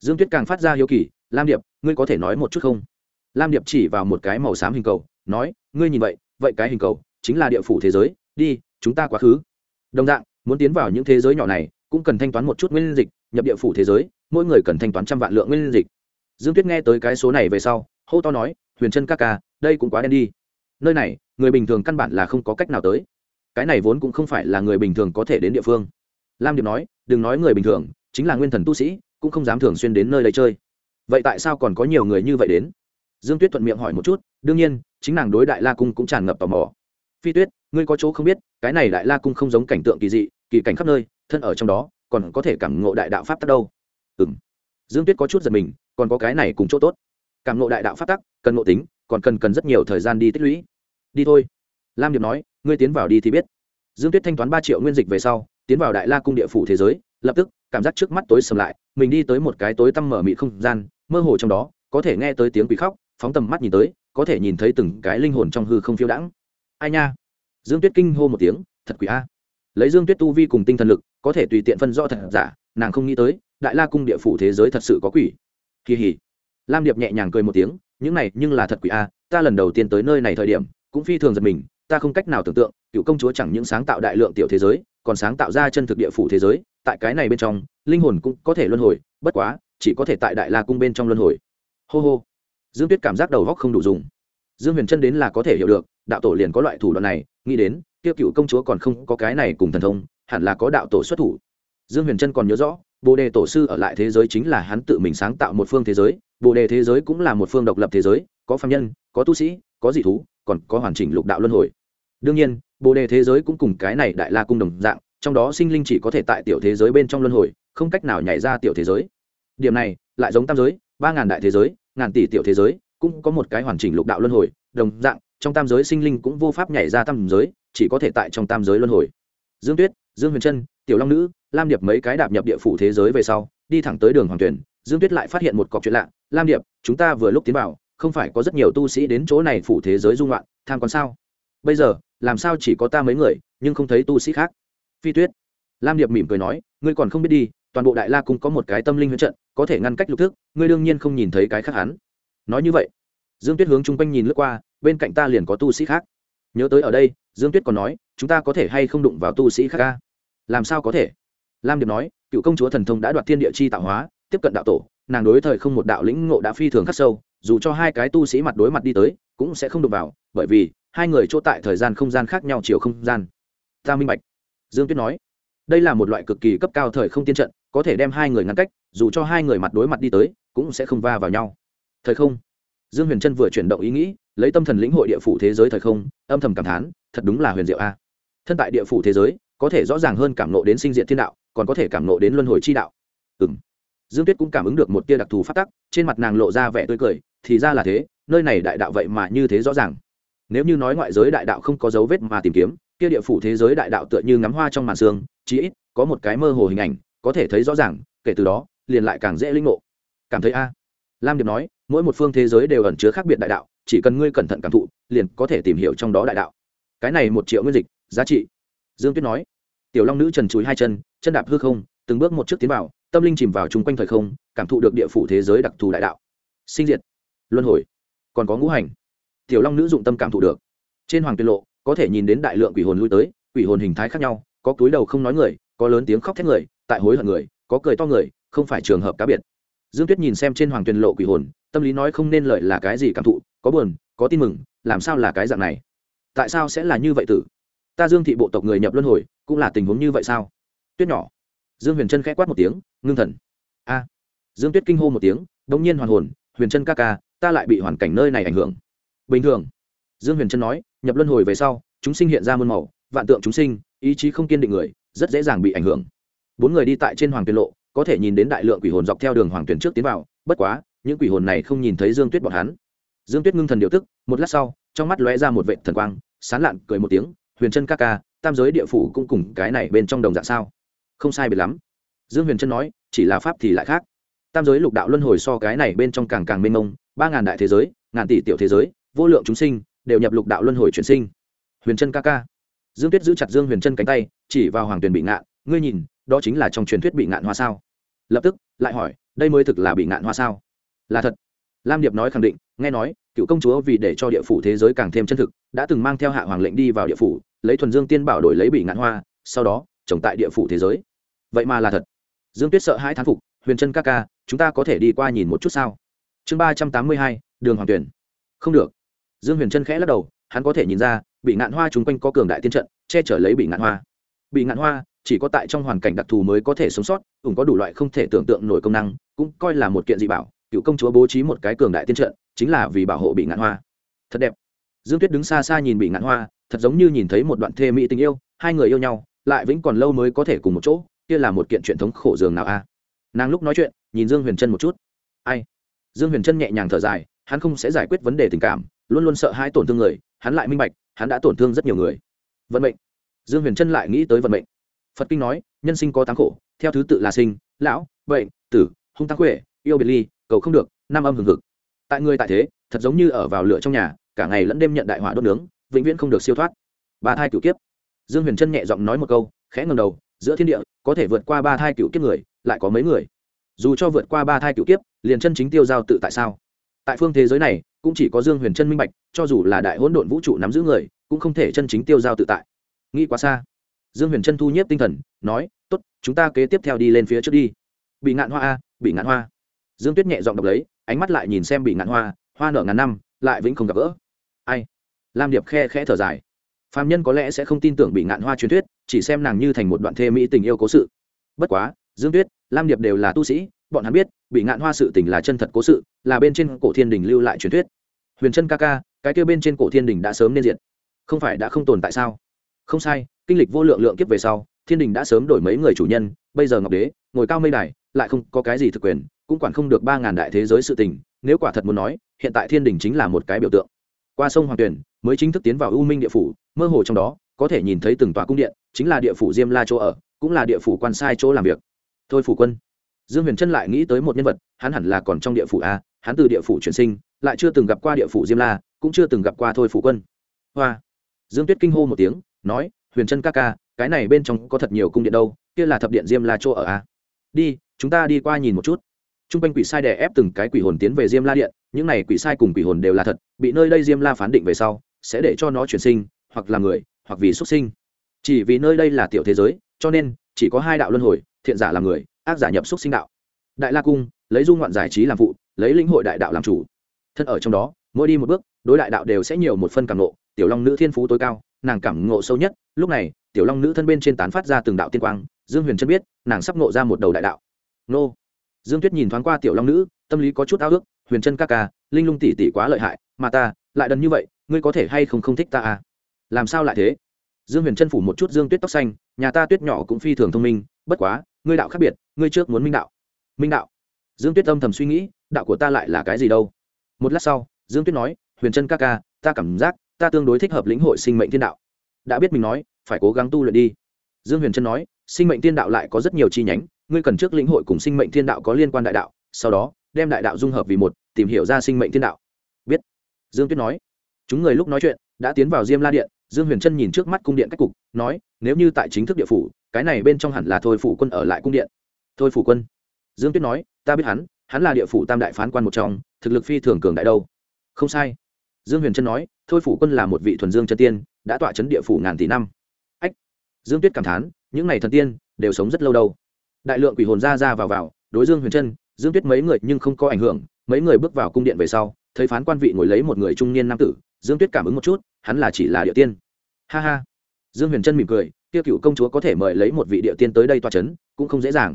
Dương tuyết càng phát ra hiếu kỳ, lam điệp, ngươi có thể nói một chút không? Lam điệp chỉ vào một cái màu xám hình cầu, nói, ngươi nhìn vậy vậy cái hình cầu, chính là địa phủ thế giới, đi, chúng ta quá khứ. Đồng dạng, muốn tiến vào những thế giới nhỏ này, cũng cần thanh toán một chút nguyên dịch, nhập địa phủ thế giới mỗi người cần thanh toán trăm vạn lượng nguyên dịch. Dương tuyết nghe tới cái số này về sau, hô to nói, huyền chân ca ca, đây cũng quá đen đi. Nơi này, người bình thường căn bản là không có cách nào tới. Cái này vốn cũng không phải là người bình thường có thể đến địa phương. Lam điệp nói, đừng nói người bình thường, chính là nguyên thần tu sĩ, cũng không dám thường xuyên đến nơi đây chơi. Vậy tại sao còn có nhiều người như vậy đến? Dương tuyết thuận miệng hỏi một chút, đương nhiên, chính nàng đối đại la cung cũng tràn ngập tò mò. Phi tuyết, ngươi có chỗ không biết, cái này đại la cung không giống cảnh tượng kỳ dị, kỳ cảnh khắp nơi, thân ở trong đó, còn có thể cảm ngộ đại đạo pháp tắc đâu ừ m dương tuyết có chút giật mình, còn có cái này cùng chỗ tốt. Cảm ngộ đại đạo pháp tắc, cần ngộ tính, còn cần cần rất nhiều thời gian đi tích lũy. Đi thôi. Lam điệp nói, ngươi tiến vào đi thì biết. Dương tuyết thanh toán ba triệu nguyên dịch về sau, tiến vào đại la cung địa phủ thế giới, lập tức, cảm giác trước mắt tối sầm lại, mình đi tới một cái tối tăm mở mị không gian, mơ hồ trong đó, có thể nghe tới tiếng quỷ khóc, phóng tầm mắt nhìn tới, có thể nhìn thấy từng cái linh hồn trong hư không phiêu đãng. Ai nha? Dương tuyết kinh hô một tiếng, thật quỷ a. Lấy dương tuyết tu vi cùng tinh thần lực, có thể tùy tiện phân rõ thật giả, nàng không nghĩ tới đại la cung địa phủ thế giới thật sự có quỷ. Kỳ hỉ. Lam điệp nhẹ nhàng cười một tiếng, những này, nhưng là thật quỷ a, ta lần đầu tiên tới nơi này thời điểm, cũng phi thường giật mình, ta không cách nào tưởng tượng, cựu công chúa chẳng những sáng tạo đại lượng tiểu thế giới, còn sáng tạo ra chân thực địa phủ thế giới, tại cái này bên trong, linh hồn cũng có thể luân hồi, bất quá, chỉ có thể tại đại la cung bên trong luân hồi. Hô hô. Dương tuyết cảm giác đầu góc không đủ dùng. Dương huyền chân đến là có thể hiểu được, đạo tổ liền có loại thủ đoạn này, nghĩ đến tiêu cựu công chúa còn không có cái này cùng thần thông, hẳn là có đạo tổ xuất thủ. Dương huyền trân còn nhớ rõ bồ đề tổ sư ở lại thế giới chính là hắn tự mình sáng tạo một phương thế giới, bồ đề thế giới cũng là một phương độc lập thế giới, có phạm nhân, có tu sĩ, có dị thú, còn có hoàn chỉnh lục đạo luân hồi. Đương nhiên, bồ đề thế giới cũng cùng cái này đại la cung đồng dạng, trong đó sinh linh chỉ có thể tại tiểu thế giới bên trong luân hồi, không cách nào nhảy ra tiểu thế giới. Điểm này, lại giống tam giới, ba ngàn đại thế giới, ngàn tỷ tiểu thế giới, cũng có một cái hoàn chỉnh lục đạo luân hồi, đồng dạng, trong tam giới sinh linh cũng vô pháp nhảy ra tam giới, chỉ có thể tại trong tam giới luân hồi. Dương tuyết, dương huyền trân, tiểu long nữ lam điệp mấy cái đạp nhập địa phủ thế giới về sau, đi thẳng tới đường hoàng tuyển, dương tuyết lại phát hiện một cọc chuyện lạ. Lam điệp, chúng ta vừa lúc tiến vào, không phải có rất nhiều tu sĩ đến chỗ này phủ thế giới dung loạn, tham còn sao? Bây giờ, làm sao chỉ có ta mấy người, nhưng không thấy tu sĩ khác? Phi tuyết. Lam điệp mỉm cười nói, ngươi còn không biết đi, toàn bộ đại la cung có một cái tâm linh huyết trận, có thể ngăn cách lục thức, ngươi đương nhiên không nhìn thấy cái khác hắn. Nói như vậy, dương tuyết hướng chung quanh nhìn lướt qua, bên cạnh ta liền có tu sĩ khác. Nhớ tới ở đây, dương tuyết còn nói, chúng ta có thể hay không đụng vào tu sĩ khác ca? Làm sao có thể? Lam điệp nói, cựu công chúa thần thông đã đoạt thiên địa chi tạo hóa, tiếp cận đạo tổ, nàng đối thời không một đạo lĩnh ngộ đã phi thường khắc sâu, dù cho hai cái tu sĩ mặt đối mặt đi tới, cũng sẽ không đụng vào, bởi vì, hai người chỗ tại thời gian không gian khác nhau chiều không gian. Ta minh bạch. Dương tuyết nói, đây là một loại cực kỳ cấp cao thời không tiên trận, có thể đem hai người ngăn cách, dù cho hai người mặt đối mặt đi tới, cũng sẽ không va vào nhau. Thời không. Dương huyền trân vừa chuyển động ý nghĩ, lấy tâm thần lĩnh hội địa phủ thế giới thời không, âm thầm cảm thán, thật đúng là huyền diệu a. Thân tại địa phủ thế giới, có thể rõ ràng hơn cảm nộ đến sinh diện thiên đạo còn có thể cảm nộ đến luân hồi chi đạo. Ừng dương tuyết cũng cảm ứng được một tia đặc thù phát tắc, trên mặt nàng lộ ra vẻ tươi cười, thì ra là thế, nơi này đại đạo vậy mà như thế rõ ràng. Nếu như nói ngoại giới đại đạo không có dấu vết mà tìm kiếm, kia địa phủ thế giới đại đạo tựa như ngắm hoa trong màn xương chí ít có một cái mơ hồ hình ảnh, có thể thấy rõ ràng, kể từ đó, liền lại càng dễ linh ngộ. Cảm thấy a. Lam điệp nói, mỗi một phương thế giới đều ẩn chứa khác biệt đại đạo, chỉ cần ngươi cẩn thận cảm thụ, liền có thể tìm hiểu trong đó đại đạo. Cái này một triệu nguyên dịch, giá trị. Dương tuyết nói tiểu long nữ trần chuối hai chân chân đạp hư không, từng bước một trước tiến vào, tâm linh chìm vào chung quanh thời không, cảm thụ được địa phủ thế giới đặc thù đại đạo. Sinh diệt. Luân hồi. Còn có ngũ hành. Tiểu long nữ dụng tâm cảm thụ được. Trên hoàng tiên lộ, có thể nhìn đến đại lượng quỷ hồn lui tới, quỷ hồn hình thái khác nhau, có túi đầu không nói người, có lớn tiếng khóc thét người, tại hối hận người, có cười to người, không phải trường hợp cá biệt. Dương tuyết nhìn xem trên hoàng tuyền lộ quỷ hồn, tâm lý nói không nên lợi là cái gì cảm thụ, có buồn, có tin mừng, làm sao là cái dạng này? Tại sao sẽ là như vậy tử? Ta dương thị bộ tộc người nhập luân hồi cũng là tình huống như vậy sao? Tuyết nhỏ. Dương huyền trân khẽ quát một tiếng, ngưng thần. A. Dương tuyết kinh hô một tiếng đ ỗ n g nhiên hoàn hồn, huyền trân ca ca, ta lại bị hoàn cảnh nơi này ảnh hưởng. Bình thường. Dương huyền trân nói, nhập luân hồi về sau, chúng sinh hiện ra muôn màu, vạn tượng chúng sinh, ý chí không kiên định người, rất dễ dàng bị ảnh hưởng. Bốn người đi tại trên hoàng tuyên lộ, có thể nhìn đến đại lượng quỷ hồn dọc theo đường hoàng tuyển trước tiến vào, bất quá, những quỷ hồn này không nhìn thấy dương tuyết bọn hắn. Dương tuyết ngưng thần điều tức, một lát sau, trong mắt lóe ra một vệ thần quang, sán lạn cười một tiếng huyền chân ca ca, tam giới địa phủ cũng cùng cái này bên trong đồng dạng sao? Không sai biệt lắm. Dương huyền chân nói, chỉ là pháp thì lại khác. Tam giới lục đạo luân hồi so cái này bên trong càng càng mênh mông, ba ngàn đại thế giới, ngàn tỷ tiểu thế giới, vô lượng chúng sinh, đều nhập lục đạo luân hồi chuyển sinh. Huyền chân ca ca. Dương tuyết giữ chặt dương huyền chân cánh tay, chỉ vào hoàng tuyền bị ngạn, ngươi nhìn, đó chính là trong truyền thuyết bị ngạn hoa sao? Lập tức, lại hỏi, đây mới thực là bị ngạn hoa sao? Là thật. Lam điệp nói khẳng định, nghe nói cựu công chúa vì để cho địa phủ thế giới càng thêm chân thực, đã từng mang theo hạ hoàng lệnh đi vào địa phủ, lấy thuần dương tiên bảo đổi lấy bị ngạn hoa, sau đó, trồng tại địa phủ thế giới. Vậy mà là thật. Dương tuyết sợ hai thán phục, huyền trân ca ca, chúng ta có thể đi qua nhìn một chút sao? Chương ba trăm tám mươi hai, đường hoàng tuyển. Không được. Dương huyền trân khẽ lắc đầu, hắn có thể nhìn ra bị ngạn hoa chung quanh có cường đại tiên trận, che chở lấy bị ngạn hoa. Bị ngạn hoa chỉ có tại trong hoàn cảnh đặc thù mới có thể sống sót, cũng có đủ loại không thể tưởng tượng nổi công năng, cũng coi là một kiện dị bảo cựu công chúa bố trí một cái cường đại tiên trận, chính là vì bảo hộ bị ngạn hoa. Thật đẹp. Dương tuyết đứng xa xa nhìn bị ngạn hoa, thật giống như nhìn thấy một đoạn thê mỹ tình yêu, hai người yêu nhau, lại vĩnh còn lâu mới có thể cùng một chỗ, kia là một kiện truyền thống khổ dường nào a? Nàng lúc nói chuyện, nhìn dương huyền trân một chút. Ai? Dương huyền trân nhẹ nhàng thở dài, hắn không sẽ giải quyết vấn đề tình cảm, luôn luôn sợ hai tổn thương người, hắn lại minh bạch, hắn đã tổn thương rất nhiều người. Vận mệnh. Dương huyền trân lại nghĩ tới vận mệnh. Phật kinh nói, nhân sinh có tám khổ, theo thứ tự là sinh, lão, bệnh, tử, hung tăng quệ yêu biệt ly cầu không được, năm âm hừng hực. Tại người tại thế, thật giống như ở vào lửa trong nhà, cả ngày lẫn đêm nhận đại hỏa đốt nướng, vĩnh viễn không được siêu thoát. Ba thai cựu kiếp. Dương huyền trân nhẹ giọng nói một câu, khẽ ngầm đầu, giữa thiên địa, có thể vượt qua ba thai cựu kiếp người, lại có mấy người? Dù cho vượt qua ba thai cựu kiếp, liền chân chính tiêu giao tự tại sao? Tại phương thế giới này, cũng chỉ có dương huyền trân minh bạch, cho dù là đại hỗn độn vũ trụ nắm giữ người, cũng không thể chân chính tiêu giao tự tại. Nghĩ quá xa. Dương huyền trân thu nhếp tinh thần, nói t ố t chúng ta kế tiếp theo đi lên phía trước đi. Bị ngạn hoa a, bị ngạn hoa dương tuyết nhẹ giọng đọc lấy, ánh mắt lại nhìn xem bị ngạn hoa hoa nở ngàn năm, lại vĩnh không gặp gỡ. Ai? Lam điệp khe khẽ thở dài. Phạm nhân có lẽ sẽ không tin tưởng bị ngạn hoa truyền thuyết, chỉ xem nàng như thành một đoạn thê mỹ tình yêu cố sự. Bất quá, dương tuyết, lam điệp đều là tu sĩ, bọn hắn biết, bị ngạn hoa sự tình là chân thật cố sự, là bên trên cổ thiên đình lưu lại truyền thuyết. Huyền chân ca ca, cái kêu bên trên cổ thiên đình đã sớm nên diện không phải đã không tồn tại sao? Không sai, kinh lịch vô lượng lượng kiếp về sau, thiên đình đã sớm đổi mấy người chủ nhân, bây giờ ngọc đế, ngồi cao mây đài, lại không có cái gì thực quyền cũng quản không được ba ngàn đại thế giới sự tình, nếu quả thật muốn nói, hiện tại thiên đình chính là một cái biểu tượng. Qua sông hoàng tuyển mới chính thức tiến vào u minh địa phủ, mơ hồ trong đó, có thể nhìn thấy từng tòa cung điện, chính là địa phủ diêm la chỗ ở, cũng là địa phủ quan sai chỗ làm việc. Thôi phủ quân. Dương huyền trân lại nghĩ tới một nhân vật, hắn hẳn là còn trong địa phủ a, hắn từ địa phủ chuyển sinh, lại chưa từng gặp qua địa phủ diêm la, cũng chưa từng gặp qua thôi phủ quân. Hoa. Dương tuyết kinh hô một tiếng, nói, huyền trân ca ca, cái này bên trong có thật nhiều cung điện đâu, kia là thập điện diêm la chỗ ở a. Đi, chúng ta đi qua nhìn một chút t r u n g quanh quỷ sai đè ép từng cái quỷ hồn tiến về diêm la điện, những này quỷ sai cùng quỷ hồn đều là thật, bị nơi đây diêm la phán định về sau, sẽ để cho nó chuyển sinh, hoặc là người, hoặc vì xuất sinh. Chỉ vì nơi đây là tiểu thế giới, cho nên, chỉ có hai đạo luân hồi, thiện giả là người, ác giả nhập xuất sinh đạo. Đại la cung, lấy dung ngoạn giải trí làm phụ, lấy lĩnh hội đại đạo làm chủ. Thân ở trong đó, mỗi đi một bước, đối đại đạo đều sẽ nhiều một phân cảm ngộ, tiểu long nữ thiên phú tối cao, nàng cảm ngộ sâu nhất, lúc này, tiểu long nữ thân bên trên tán phát ra từng đạo tiên quang, dương huyền chân biết, nàng sắp ngộ ra một đầu đại đạo. Nô! Dương tuyết nhìn thoáng qua tiểu long nữ, tâm lý có chút ao ước, huyền chân ca ca, linh lung tỉ tỉ quá lợi hại, mà ta, lại đần như vậy, ngươi có thể hay không không thích ta à? Làm sao lại thế? Dương huyền chân phủ một chút dương tuyết tóc xanh, nhà ta tuyết nhỏ cũng phi thường thông minh, bất quá, ngươi đạo khác biệt, ngươi trước muốn minh đạo. Minh đạo? Dương tuyết âm thầm suy nghĩ, đạo của ta lại là cái gì đâu? Một lát sau, dương tuyết nói, huyền trân ca ca, ta cảm giác ta tương đối thích hợp lĩnh hội sinh mệnh thiên đạo. Đã biết mình nói, phải cố gắng tu luyện đi. Dương huyền trân nói, sinh mệnh thiên đạo lại có rất nhiều chi nhánh ngươi cần trước lĩnh hội cùng sinh mệnh thiên đạo có liên quan đại đạo, sau đó, đem đại đạo dung hợp vì một, tìm hiểu ra sinh mệnh thiên đạo. Biết. Dương tuyết nói. Chúng người lúc nói chuyện, đã tiến vào diêm la điện, dương huyền trân nhìn trước mắt cung điện cách cục, nói, nếu như tại chính thức địa phủ, cái này bên trong hẳn là thôi phủ quân ở lại cung điện. Thôi phủ quân? Dương tuyết nói, ta biết hắn hắn là địa phủ tam đại phán quan một trong, thực lực phi thường cường đại đâu. Không sai. Dương huyền trân nói, thôi phủ quân là một vị thuần dương chân tiên, đã tọa chấn địa phủ ngàn tỷ năm. Ách. Dương tuyết cảm thán, những n à y thần tiên đều sống rất lâu đâu đại lượng quỷ hồn ra ra vào vào, đối dương huyền trân, dương tuyết mấy người nhưng không có ảnh hưởng, mấy người bước vào cung điện về sau, thấy phán quan vị ngồi lấy một người trung niên nam tử, dương tuyết cảm ứng một chút, hắn là chỉ là địa tiên. Ha ha. Dương huyền trân mỉm cười, kia cựu công chúa có thể mời lấy một vị địa tiên tới đây toa c h ấ n cũng không dễ dàng.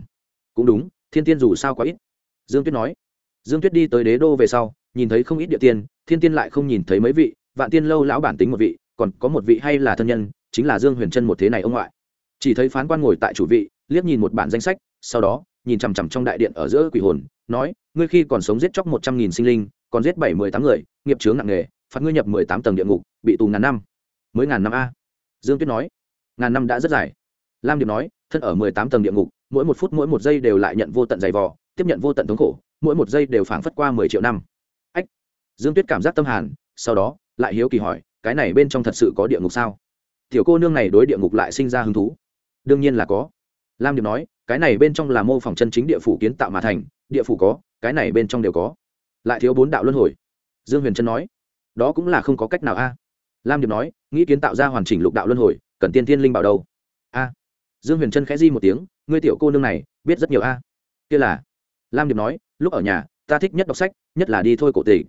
Cũng đúng, thiên tiên dù sao quá ít. Dương tuyết nói. Dương tuyết đi tới đế đô về sau, nhìn thấy không ít địa tiên, thiên tiên lại không nhìn thấy mấy vị, vạn tiên lâu lão bản tính một vị, còn có một vị hay là thân nhân, chính là dương huyền trân một thế này ông ngoại. Chỉ thấy phán quan ngồi tại chủ vị liếc nhìn một bản danh sách, sau đó, nhìn chằm chằm trong đại điện ở giữa quỷ hồn, nói, ngươi khi còn sống giết chóc một trăm nghìn sinh linh, còn giết bảy mười tám người, nghiệp chướng nặng nề, phạt ngươi nhập mười tám tầng địa ngục, bị tù ngàn năm. Mới ngàn năm a. Dương tuyết nói, ngàn năm đã rất dài. Lam điệp nói, thân ở mười tám tầng địa ngục, mỗi một phút mỗi một giây đều lại nhận vô tận dày vò, tiếp nhận vô tận thống khổ, mỗi một giây đều phảng phất qua mười triệu năm. Ách. Dương tuyết cảm giác tâm hàn, sau đó, lại hiếu kỳ hỏi, cái này bên trong thật sự có địa ngục sao? Tiểu cô nương này đối địa ngục lại sinh ra hứng thú. Đương nhiên là có lam điệp nói, cái này bên trong là mô phỏng chân chính địa phủ kiến tạo mà thành, địa phủ có, cái này bên trong đều có. Lại thiếu bốn đạo luân hồi. Dương huyền trân nói, đó cũng là không có cách nào a. Lam điệp nói, nghĩ kiến tạo ra hoàn chỉnh lục đạo luân hồi, cần tiên thiên linh bảo đâu? A. Dương huyền trân khẽ di một tiếng, ngươi tiểu cô nương này, biết rất nhiều a. Kia là. Lam điệp nói, lúc ở nhà, ta thích nhất đọc sách, nhất là đi thôi cổ tịch.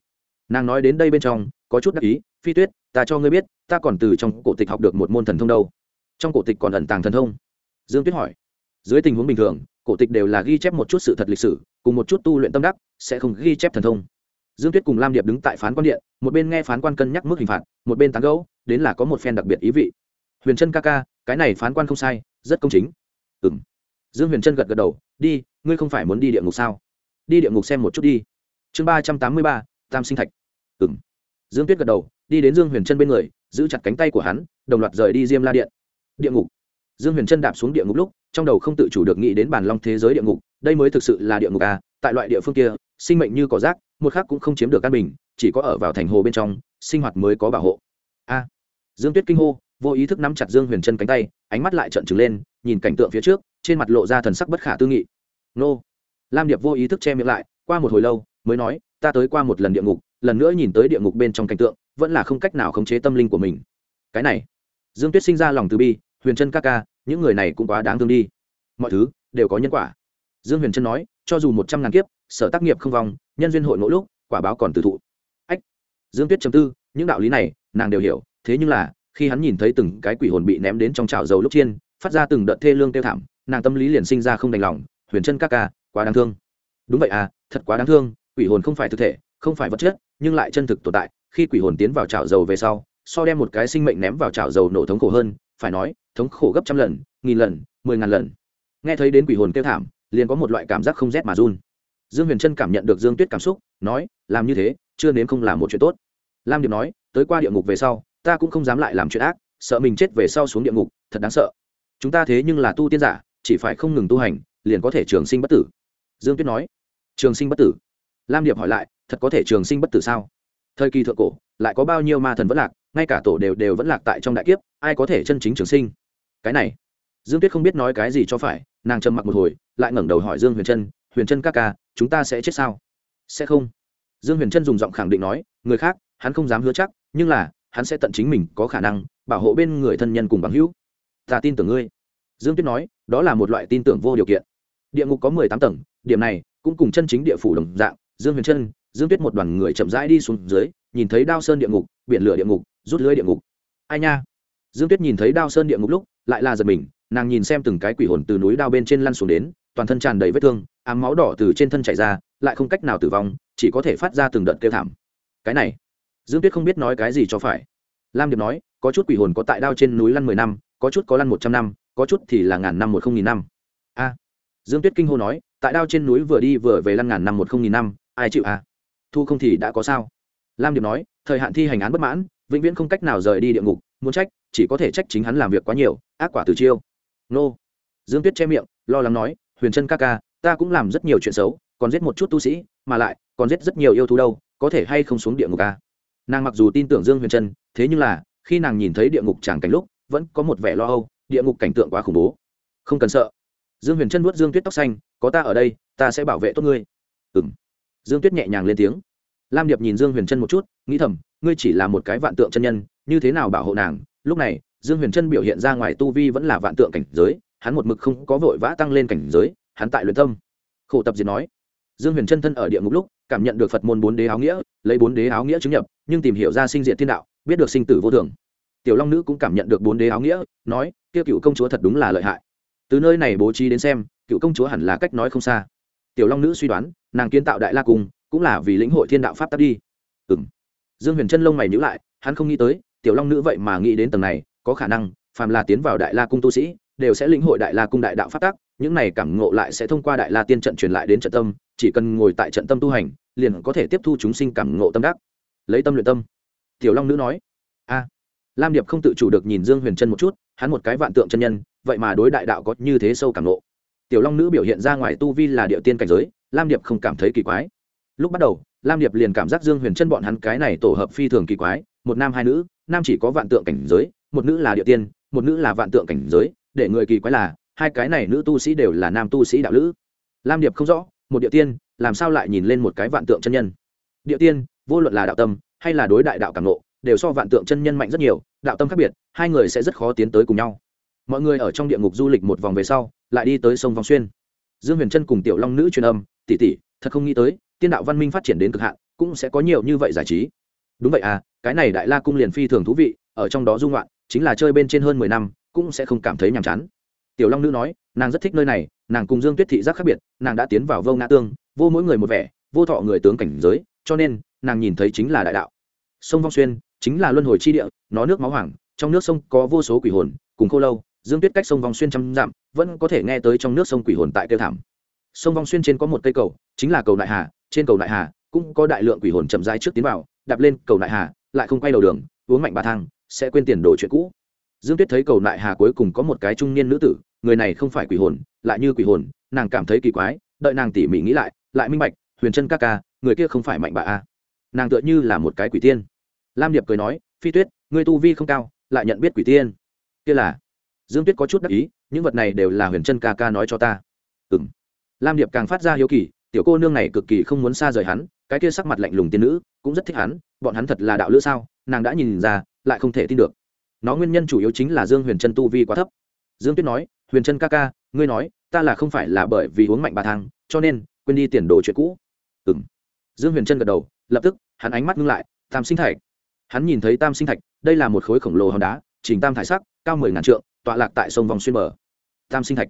Nàng nói đến đây bên trong, có chút đắc ý, phi tuyết, ta cho ngươi biết, ta còn từ trong cổ tịch học được một môn thần thông đâu. Trong cổ tịch còn ẩn tàng thần thông. Dương tuyết hỏi dưới tình huống bình thường, cổ tịch đều là ghi chép một chút sự thật lịch sử, cùng một chút tu luyện tâm đắc, sẽ không ghi chép thần thông. Dương tuyết cùng lam điệp đứng tại phán quan điện, một bên nghe phán quan cân nhắc mức hình phạt, một bên tán gẫu, đến là có một phen đặc biệt ý vị. Huyền trân ca ca, cái này phán quan không sai, rất công chính. Ừ m dương huyền trân gật gật đầu, đi, ngươi không phải muốn đi địa ngục sao? Đi địa ngục xem một chút đi. Chương ba trăm tám mươi ba, tam sinh thạch. Ừ m dương tuyết gật đầu, đi đến dương huyền trân bên người, giữ chặt cánh tay của hắn, đồng loạt rời đi diêm la điện. Địa ngục dương huyền trân đạp xuống địa ngục lúc, trong đầu không tự chủ được nghĩ đến bản long thế giới địa ngục, đây mới thực sự là địa ngục à tại loại địa phương kia, sinh mệnh như cỏ rác, một khác cũng không chiếm được căn bình, chỉ có ở vào thành hồ bên trong, sinh hoạt mới có bảo hộ. A. Dương tuyết kinh hô, vô ý thức nắm chặt dương huyền chân cánh tay, ánh mắt lại trợn trừng lên, nhìn cảnh tượng phía trước, trên mặt lộ ra thần sắc bất khả tư nghị. Nô. Lam điệp vô ý thức che miệng lại, qua một hồi lâu, mới nói, ta tới qua một lần địa ngục, lần nữa nhìn tới địa ngục bên trong cảnh tượng, vẫn là không cách nào khống chế tâm linh của mình. Cái này. Dương tuyết sinh ra lòng từ bi huyền chân ca ca, những người này cũng quá đáng thương đi. Mọi thứ đều có nhân quả. Dương huyền trân nói, cho dù một trăm ngàn kiếp, sở tác nghiệp không vong nhân duyên hội mỗi lúc, quả báo còn từ thụ. Ách, dương tuyết chấm tư, những đạo lý này, nàng đều hiểu, thế nhưng là, khi hắn nhìn thấy từng cái quỷ hồn bị ném đến trong chảo dầu lúc chiên, phát ra từng đợt thê lương tiêu thảm, nàng tâm lý liền sinh ra không đành lòng, huyền chân ca ca, quá đáng thương. Đúng vậy à thật quá đáng thương, quỷ hồn không phải thực thể, không phải vật chất, nhưng lại chân thực tồn tại, khi quỷ hồn tiến vào chảo dầu về sau, so đem một cái sinh mệnh ném vào chảo dầu nổ thống khổ hơn phải nói, thống khổ gấp trăm lần, nghìn lần, mười ngàn lần. Nghe thấy đến quỷ hồn kêu thảm, liền có một loại cảm giác không rét mà run. Dương huyền trân cảm nhận được dương tuyết cảm xúc, nói, làm như thế, chưa nếm không làm một chuyện tốt. Lam điệp nói, tới qua địa ngục về sau, ta cũng không dám lại làm chuyện ác, sợ mình chết về sau xuống địa ngục, thật đáng sợ. Chúng ta thế nhưng là tu tiên giả, chỉ phải không ngừng tu hành, liền có thể trường sinh bất tử. Dương tuyết nói, trường sinh bất tử? Lam điệp hỏi lại, thật có thể trường sinh bất tử sao? Thời kỳ thượng cổ, lại có bao nhiêu ma thần vẫn lạc ngay cả tổ đều đều vẫn lạc tại trong đại kiếp, ai có thể chân chính trường sinh? Cái này, dương tuyết không biết nói cái gì cho phải, nàng trầm mặc một hồi, lại ngẩng đầu hỏi dương huyền trân huyền trân ca ca, chúng ta sẽ chết sao? Sẽ không. Dương huyền trân dùng giọng khẳng định nói, người khác, hắn không dám hứa chắc, nhưng là, hắn sẽ tận chính mình có khả năng bảo hộ bên người thân nhân cùng bằng hữu. Ta tin tưởng ngươi. Dương tuyết nói, đó là một loại tin tưởng vô điều kiện. Địa ngục có mười tám tầng, điểm này cũng cùng chân chính địa phủ đồng dạng. Dương huyền trân, dương tuyết một đoàn người chậm rãi đi xuống dưới, nhìn thấy đao sơn địa ngục, biển lửa địa ngục rút lưới địa ngục. Ai nha? Dương tuyết nhìn thấy đao sơn địa ngục lúc, lại là giật mình, nàng nhìn xem từng cái quỷ hồn từ núi đao bên trên lăn xuống đến, toàn thân tràn đầy vết thương, ám máu đỏ từ trên thân chảy ra, lại không cách nào tử vong, chỉ có thể phát ra từng đợt kêu thảm. Cái này, dương tuyết không biết nói cái gì cho phải. Lam điệp nói, có chút quỷ hồn có tại đao trên núi lăn mười năm, có chút có lăn một trăm năm, có chút thì là ngàn năm một không nghìn năm. A. Dương tuyết kinh hô nói, tại đao trên núi vừa đi vừa về lăn ngàn năm một không nghìn năm, ai chịu à? Thu không thì đã có sao? Lam điệp nói, thời hạn thi hành án bất mãn vĩnh viễn không cách nào rời đi địa ngục, muốn trách, chỉ có thể trách chính hắn làm việc quá nhiều, ác quả từ chiêu. Nô. Dương tuyết che miệng, lo lắng nói, huyền trân ca ca, ta cũng làm rất nhiều chuyện xấu, còn giết một chút tu sĩ, mà lại, còn giết rất nhiều yêu thú đâu, có thể hay không xuống địa ngục ca nàng mặc dù tin tưởng dương huyền trân thế nhưng là, khi nàng nhìn thấy địa ngục chẳng cảnh lúc, vẫn có một vẻ lo âu, địa ngục cảnh tượng quá khủng bố. Không cần sợ. Dương huyền trân nuốt dương tuyết tóc xanh, có ta ở đây, ta sẽ bảo vệ tốt ngươi. Ừ m dương tuyết nhẹ nhàng lên tiếng. Lam điệp nhìn dương huyền trân một chút, nghĩ thầm ngươi chỉ là một cái vạn tượng chân nhân, như thế nào bảo hộ nàng? Lúc này, dương huyền trân biểu hiện ra ngoài tu vi vẫn là vạn tượng cảnh giới, hắn một mực không có vội vã tăng lên cảnh giới, hắn tại luyện tâm. Khổ tập diệt nói. Dương huyền trân thân ở địa ngục lúc, cảm nhận được phật môn bốn đế áo nghĩa, lấy bốn đế áo nghĩa chứng nhập, nhưng tìm hiểu ra sinh diện thiên đạo, biết được sinh tử vô thường. Tiểu long nữ cũng cảm nhận được bốn đế áo nghĩa, nói, kia cựu công chúa thật đúng là lợi hại. Từ nơi này bố trí đến xem, cựu công chúa hẳn là cách nói không xa. Tiểu long nữ suy đoán, nàng kiến tạo đại la cung, cũng là vì lĩnh hội thiên đạo pháp tắc đi. Ừ m dương huyền chân lông mày nhữ lại, hắn không nghĩ tới, tiểu long nữ vậy mà nghĩ đến tầng này, có khả năng, phàm là tiến vào đại la cung tu sĩ, đều sẽ lĩnh hội đại la cung đại đạo pháp tắc, những này cảm ngộ lại sẽ thông qua đại la tiên trận truyền lại đến trận tâm, chỉ cần ngồi tại trận tâm tu hành, liền có thể tiếp thu chúng sinh cảm ngộ tâm đắc. Lấy tâm luyện tâm. Tiểu long nữ nói. A. Lam điệp không tự chủ được nhìn dương huyền trân một chút, hắn một cái vạn tượng chân nhân, vậy mà đối đại đạo có như thế sâu cảm ngộ. Tiểu long nữ biểu hiện ra ngoài tu vi là địa tiên cảnh giới, lam điệp không cảm thấy kỳ quái lúc bắt đầu, lam điệp liền cảm giác dương huyền chân bọn hắn cái này tổ hợp phi thường kỳ quái, một nam hai nữ, nam chỉ có vạn tượng cảnh giới, một nữ là địa tiên, một nữ là vạn tượng cảnh giới, để người kỳ quái là, hai cái này nữ tu sĩ đều là nam tu sĩ đạo nữ lam điệp không rõ, một địa tiên, làm sao lại nhìn lên một cái vạn tượng chân nhân? Địa tiên, vô luận là đạo tâm, hay là đối đại đạo cảm nộ đều so vạn tượng chân nhân mạnh rất nhiều, đạo tâm khác biệt, hai người sẽ rất khó tiến tới cùng nhau. Mọi người ở trong địa ngục du lịch một vòng về sau, lại đi tới sông vòng xuyên. Dương huyền trân cùng tiểu long nữ truyền âm tỉ tỉ thật không nghĩ tới tiên đạo văn minh phát triển đến cực hạn, cũng sẽ có nhiều như vậy giải trí. Đúng vậy à cái này đại la cung liền phi thường thú vị, ở trong đó dung loạn chính là chơi bên trên hơn mười năm, cũng sẽ không cảm thấy nhàm chán. Tiểu long nữ nói, nàng rất thích nơi này, nàng cùng dương tuyết thị giác khác biệt, nàng đã tiến vào vô ngã tương, vô mỗi người một vẻ, vô thọ người tướng cảnh giới, cho nên, nàng nhìn thấy chính là đại đạo. Sông vong xuyên, chính là luân hồi chi địa, nó nước máu hoàng trong nước sông có vô số quỷ hồn, cùng khô lâu, dương tuyết cách sông vong xuyên trăm dặm, vẫn có thể nghe tới trong nước sông quỷ hồn tại kêu thảm. Sông vong xuyên trên có một cây cầu, chính là cầu đại hà trên cầu đại hà, cũng có đại lượng quỷ hồn chậm rãi trước tiến vào, đạp lên cầu đại hà, lại không quay đầu đường, uống mạnh bà thang, sẽ quên tiền đồ chuyện cũ. Dương tuyết thấy cầu đại hà cuối cùng có một cái trung niên nữ tử, người này không phải quỷ hồn, lại như quỷ hồn, nàng cảm thấy kỳ quái, đợi nàng tỉ mỉ nghĩ lại lại minh bạch, huyền chân ca ca, người kia không phải mạnh bà a. Nàng tựa như là một cái quỷ tiên. Lam điệp cười nói, phi tuyết người tu vi không cao, lại nhận biết quỷ tiên. Kia là? Dương tuyết có chút đắc ý, những vật này đều là huyền chân ca ca nói cho ta. Ừ m lam điệp càng phát ra hiếu kỳ tiểu cô nương này cực kỳ không muốn xa rời hắn, cái kia sắc mặt lạnh lùng tiên nữ, cũng rất thích hắn, bọn hắn thật là đạo lữ sao, nàng đã nhìn ra, lại không thể tin được. Nó nguyên nhân chủ yếu chính là dương huyền Trân tu vi quá thấp. Dương tuyết nói, huyền Trân ca ca, ngươi nói, ta là không phải là bởi vì uống mạnh bà thang, cho nên, quên đi tiền đồ chuyện cũ. Ừ m dương huyền Trân gật đầu, lập tức, hắn ánh mắt ngưng lại, tam sinh thạch. Hắn nhìn thấy tam sinh thạch, đây là một khối khổng lồ hòn đá trình tam thải sắc, cao mười ngàn trượng, tọa lạc tại sông vòng xuyên bờ. Tam sinh thạch.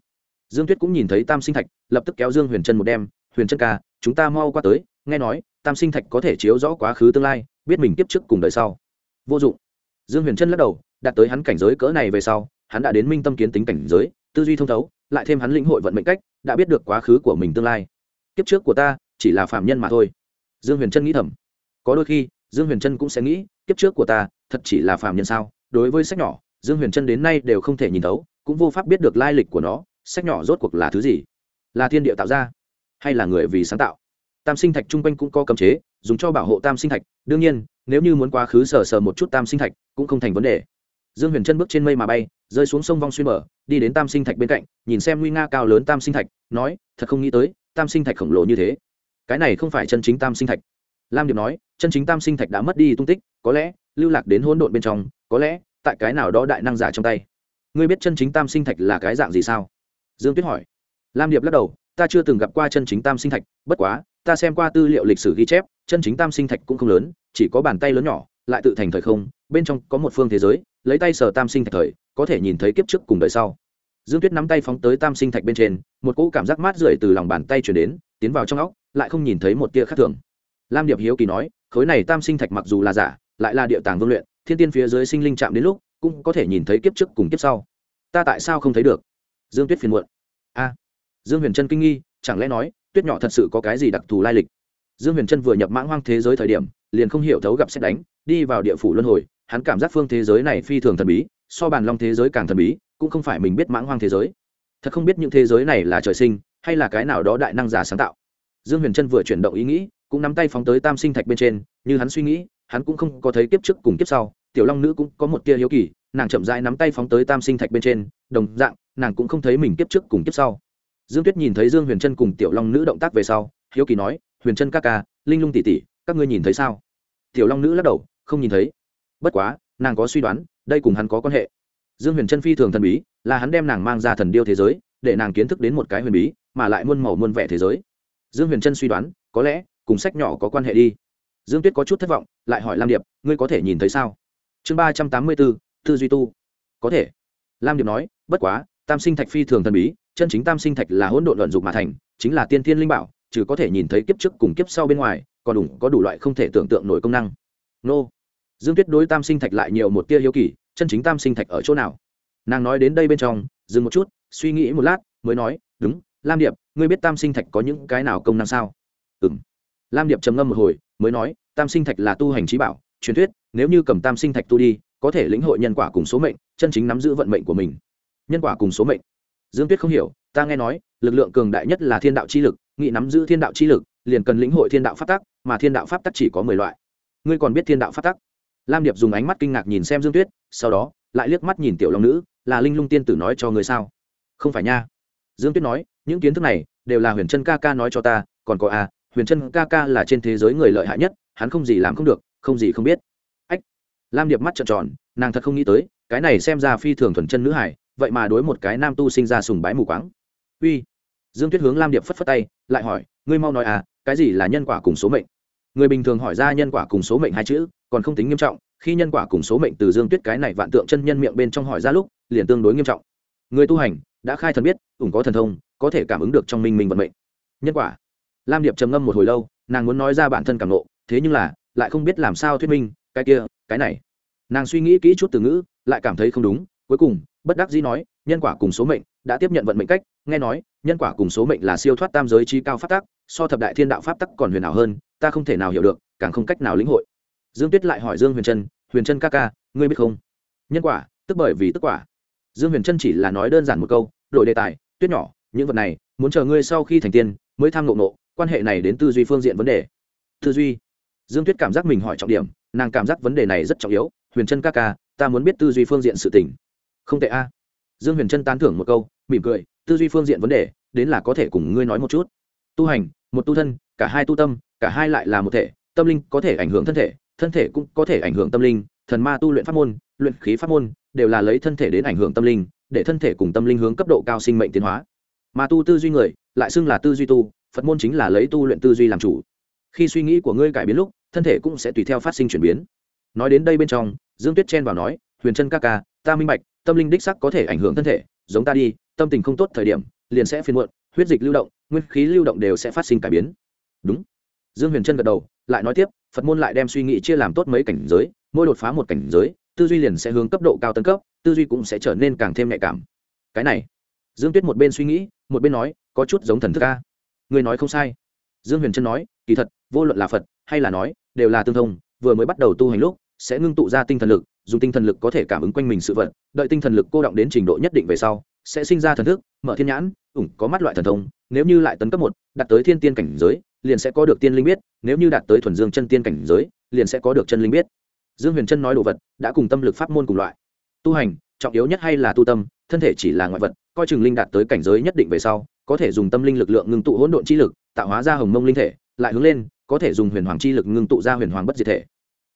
Dương tuyết cũng nhìn thấy tam sinh thạch, lập tức kéo dương huyền Trân một đem huyền chân ca, chúng ta mau qua tới, nghe nói, tam sinh thạch có thể chiếu rõ quá khứ tương lai, biết mình tiếp trước cùng đời sau. Vô dụng. Dương huyền chân lắc đầu, đạt tới hắn cảnh giới cỡ này về sau, hắn đã đến minh tâm kiến tính cảnh giới, tư duy thông thấu, lại thêm hắn lĩnh hội vận mệnh cách, đã biết được quá khứ của mình tương lai. Kiếp trước của ta, chỉ là phạm nhân mà thôi. Dương huyền trân nghĩ thầm. Có đôi khi, dương huyền trân cũng sẽ nghĩ, kiếp trước của ta, thật chỉ là phạm nhân sao? Đối với sách nhỏ, dương huyền trân đến nay đều không thể nhìn thấu, cũng vô pháp biết được lai lịch của nó, sách nhỏ rốt cuộc là thứ gì? Là thiên địa tạo ra hay là người vì sáng tạo. Tam sinh thạch chung quanh cũng có cấm chế, dùng cho bảo hộ tam sinh thạch. Đương nhiên, nếu như muốn quá khứ sờ sờ một chút tam sinh thạch, cũng không thành vấn đề. Dương huyền chân bước trên mây mà bay, rơi xuống sông vong xuyên bờ, đi đến tam sinh thạch bên cạnh, nhìn xem nguy nga cao lớn tam sinh thạch, nói, thật không nghĩ tới, tam sinh thạch khổng lồ như thế. Cái này không phải chân chính tam sinh thạch. Lam điệp nói, chân chính tam sinh thạch đã mất đi tung tích, có lẽ, lưu lạc đến hỗn độn bên trong, có lẽ, tại cái nào đó đại năng giả trong tay. Ngươi biết chân chính tam sinh thạch là cái dạng gì sao? Dương tuyết hỏi. Lam điệp lắc đầu ta chưa từng gặp qua chân chính tam sinh thạch, bất quá, ta xem qua tư liệu lịch sử ghi chép, chân chính tam sinh thạch cũng không lớn, chỉ có bàn tay lớn nhỏ, lại tự thành thời không, bên trong có một phương thế giới, lấy tay sờ tam sinh thạch thời, có thể nhìn thấy kiếp trước cùng đời sau. Dương tuyết nắm tay phóng tới tam sinh thạch bên trên, một cỗ cảm giác mát rượi từ lòng bàn tay chuyển đến, tiến vào trong óc, lại không nhìn thấy một tia khác thường. Lam điệp hiếu kỳ nói, khối này tam sinh thạch mặc dù là giả, lại là địa tàng vương luyện, thiên tiên phía dưới sinh linh chạm đến lúc, cũng có thể nhìn thấy kiếp trước cùng kiếp sau. Ta tại sao không thấy được? Dương tuyết phiền muộn. A dương huyền trân kinh nghi, chẳng lẽ nói, tuyết nhỏ thật sự có cái gì đặc thù lai lịch? Dương huyền trân vừa nhập mãng hoang thế giới thời điểm, liền không hiểu thấu gặp xét đánh, đi vào địa phủ luân hồi, hắn cảm giác phương thế giới này phi thường thần bí, so bàn long thế giới càng thần bí, cũng không phải mình biết mãng hoang thế giới. Thật không biết những thế giới này là trời sinh, hay là cái nào đó đại năng giả sáng tạo. Dương huyền trân vừa chuyển động ý nghĩ, cũng nắm tay phóng tới tam sinh thạch bên trên, như hắn suy nghĩ, hắn cũng không có thấy kiếp trước cùng kiếp sau, tiểu long nữ cũng có một tia hiếu kỳ, nàng chậm rãi nắm tay phóng tới tam sinh thạch bên trên, đồng dạng, nàng cũng không thấy mình kiếp trước cùng kiếp sau dương tuyết nhìn thấy dương huyền trân cùng tiểu long nữ động tác về sau, hiếu kỳ nói, huyền trân ca ca, linh lung tỉ tỉ các ngươi nhìn thấy sao? Tiểu long nữ lắc đầu, không nhìn thấy. Bất quá, nàng có suy đoán, đây cùng hắn có quan hệ. Dương huyền trân phi thường thần bí, là hắn đem nàng mang ra thần điêu thế giới, để nàng kiến thức đến một cái huyền bí, mà lại muôn màu muôn vẻ thế giới. Dương huyền trân suy đoán, có lẽ, cùng sách nhỏ có quan hệ đi. Dương tuyết có chút thất vọng, lại hỏi lam điệp, ngươi có thể nhìn thấy sao? Chương ba trăm tám mươi bốn, tư duy tu. Có thể. Lam điệp nói, bất quá tam sinh thạch phi thường thần bí, chân chính tam sinh thạch là hỗn độn luận dục mà thành, chính là tiên thiên linh bảo, trừ có thể nhìn thấy kiếp trước cùng kiếp sau bên ngoài, còn đủ, có đủ loại không thể tưởng tượng nổi công năng. Nô. Dương tuyết đối tam sinh thạch lại nhiều một tia hiếu kỳ, chân chính tam sinh thạch ở chỗ nào? Nàng nói đến đây bên trong, dừng một chút, suy nghĩ một lát, mới nói, đúng, lam điệp, ngươi biết tam sinh thạch có những cái nào công năng sao? Ừ m lam điệp trầm ngâm một hồi, mới nói, tam sinh thạch là tu hành trí bảo, truyền thuyết, nếu như cầm tam sinh thạch tu đi, có thể lĩnh hội nhân quả cùng số mệnh, chân chính nắm giữ vận mệnh của mình nhân quả cùng số mệnh. Dương tuyết không hiểu ta nghe nói lực lượng cường đại nhất là thiên đạo chi lực nghị nắm giữ thiên đạo chi lực liền cần lĩnh hội thiên đạo pháp tắc mà thiên đạo pháp tắc chỉ có mười loại. Ngươi còn biết thiên đạo pháp tắc? Lam điệp dùng ánh mắt kinh ngạc nhìn xem dương tuyết sau đó lại liếc mắt nhìn tiểu long nữ là linh lung tiên tử nói cho người sao? Không phải nha. Dương tuyết nói những kiến thức này đều là huyền trân ca ca nói cho ta còn có a à, huyền trân ca ca là trên thế giới người lợi hại nhất hắn không gì làm không được không gì không biết. Ách. Lam điệp mắt trợn tròn nàng thật không nghĩ tới cái này xem ra phi thường thuần chân nữ hải vậy mà đối một cái nam tu sinh ra sùng bái mù quáng. Uy. Dương tuyết hướng lam điệp phất phất tay, lại hỏi, ngươi mau nói à cái gì là nhân quả cùng số mệnh? Người bình thường hỏi ra nhân quả cùng số mệnh hai chữ, còn không tính nghiêm trọng, khi nhân quả cùng số mệnh từ dương tuyết cái này vạn tượng chân nhân miệng bên trong hỏi ra lúc, liền tương đối nghiêm trọng. Người tu hành, đã khai thần biết ủng có thần thông, có thể cảm ứng được trong minh minh vận mệnh. Nhân quả. Lam điệp trầm ngâm một hồi lâu, nàng muốn nói ra bản thân cảm nộ thế nhưng là, lại không biết làm sao thuyết minh, cái kia, cái này. Nàng suy nghĩ kỹ chút từ ngữ, lại cảm thấy không đúng, cuối cùng bất đắc dĩ nói, nhân quả cùng số mệnh đã tiếp nhận vận mệnh cách, nghe nói, nhân quả cùng số mệnh là siêu thoát tam giới chi cao pháp tắc, so thập đại thiên đạo pháp tắc còn huyền ảo hơn, ta không thể nào hiểu được, càng không cách nào lĩnh hội. Dương tuyết lại hỏi dương huyền trân huyền trân ca ca, ngươi biết không? Nhân quả, tức bởi vì tức quả. Dương huyền trân chỉ là nói đơn giản một câu, đổi đề tài, tuyết nhỏ, những vật này, muốn chờ ngươi sau khi thành tiên, mới tham ngộ nộ quan hệ này đến tư duy phương diện vấn đề. Tư duy? Dương tuyết cảm giác mình hỏi trọng điểm, nàng cảm giác vấn đề này rất trọng yếu, huyền trân ca ca, ta muốn biết tư duy phương diện sự tình không tệ a. Dương huyền trân tán thưởng một câu, mỉm cười, tư duy phương diện vấn đề, đến là có thể cùng ngươi nói một chút. Tu hành, một tu thân, cả hai tu tâm, cả hai lại là một thể, tâm linh có thể ảnh hưởng thân thể thân thể cũng có thể ảnh hưởng tâm linh, thần ma tu luyện pháp môn, luyện khí pháp môn, đều là lấy thân thể đến ảnh hưởng tâm linh, để thân thể cùng tâm linh hướng cấp độ cao sinh mệnh tiến hóa. Mà tu tư duy người, lại xưng là tư duy tu, phật môn chính là lấy tu luyện tư duy làm chủ. Khi suy nghĩ của ngươi cải biến lúc, thân thể cũng sẽ tùy theo phát sinh chuyển biến. Nói đến đây bên trong, dương tuyết chen vào nói, huyền chân ca ca, ta minh bạch tâm linh đích sắc có thể ảnh hưởng thân thể, giống ta đi, tâm tình không tốt thời điểm, liền sẽ phiền muộn, huyết dịch lưu động, nguyên khí lưu động đều sẽ phát sinh cải biến. Đúng. Dương huyền trân gật đầu, lại nói tiếp, phật môn lại đem suy nghĩ chia làm tốt mấy cảnh giới, mỗi đột phá một cảnh giới, tư duy liền sẽ hướng cấp độ cao tân cấp, tư duy cũng sẽ trở nên càng thêm nhạy cảm. Cái này, dương tuyết một bên suy nghĩ, một bên nói, có chút giống thần thức ca người nói không sai. Dương huyền trân nói, kỳ thật, vô luận là phật, hay là nói, đều là tương thông, vừa mới bắt đầu tu hành lúc sẽ ngưng tụ ra tinh thần lực, dùng tinh thần lực có thể cảm ứng quanh mình sự vật, đợi tinh thần lực cô động đến trình độ nhất định về sau, sẽ sinh ra thần thức, mở thiên nhãn, ủng, có mắt loại thần thông, nếu như lại tấn cấp một, đạt tới thiên tiên cảnh giới, liền sẽ có được tiên linh biết, nếu như đạt tới thuần dương chân tiên cảnh giới, liền sẽ có được chân linh biết. Dương huyền chân nói đồ vật, đã cùng tâm lực pháp môn cùng loại. Tu hành, trọng yếu nhất hay là tu tâm, thân thể chỉ là ngoại vật, coi chừng linh đạt tới cảnh giới nhất định về sau, có thể dùng tâm linh lực lượng ngưng tụ hỗn độn chi lực, tạo hóa ra hồng mông linh thể, lại hướng lên, có thể dùng huyền hoàng chi lực ngưng tụ ra huyền hoàng bất diệt thể.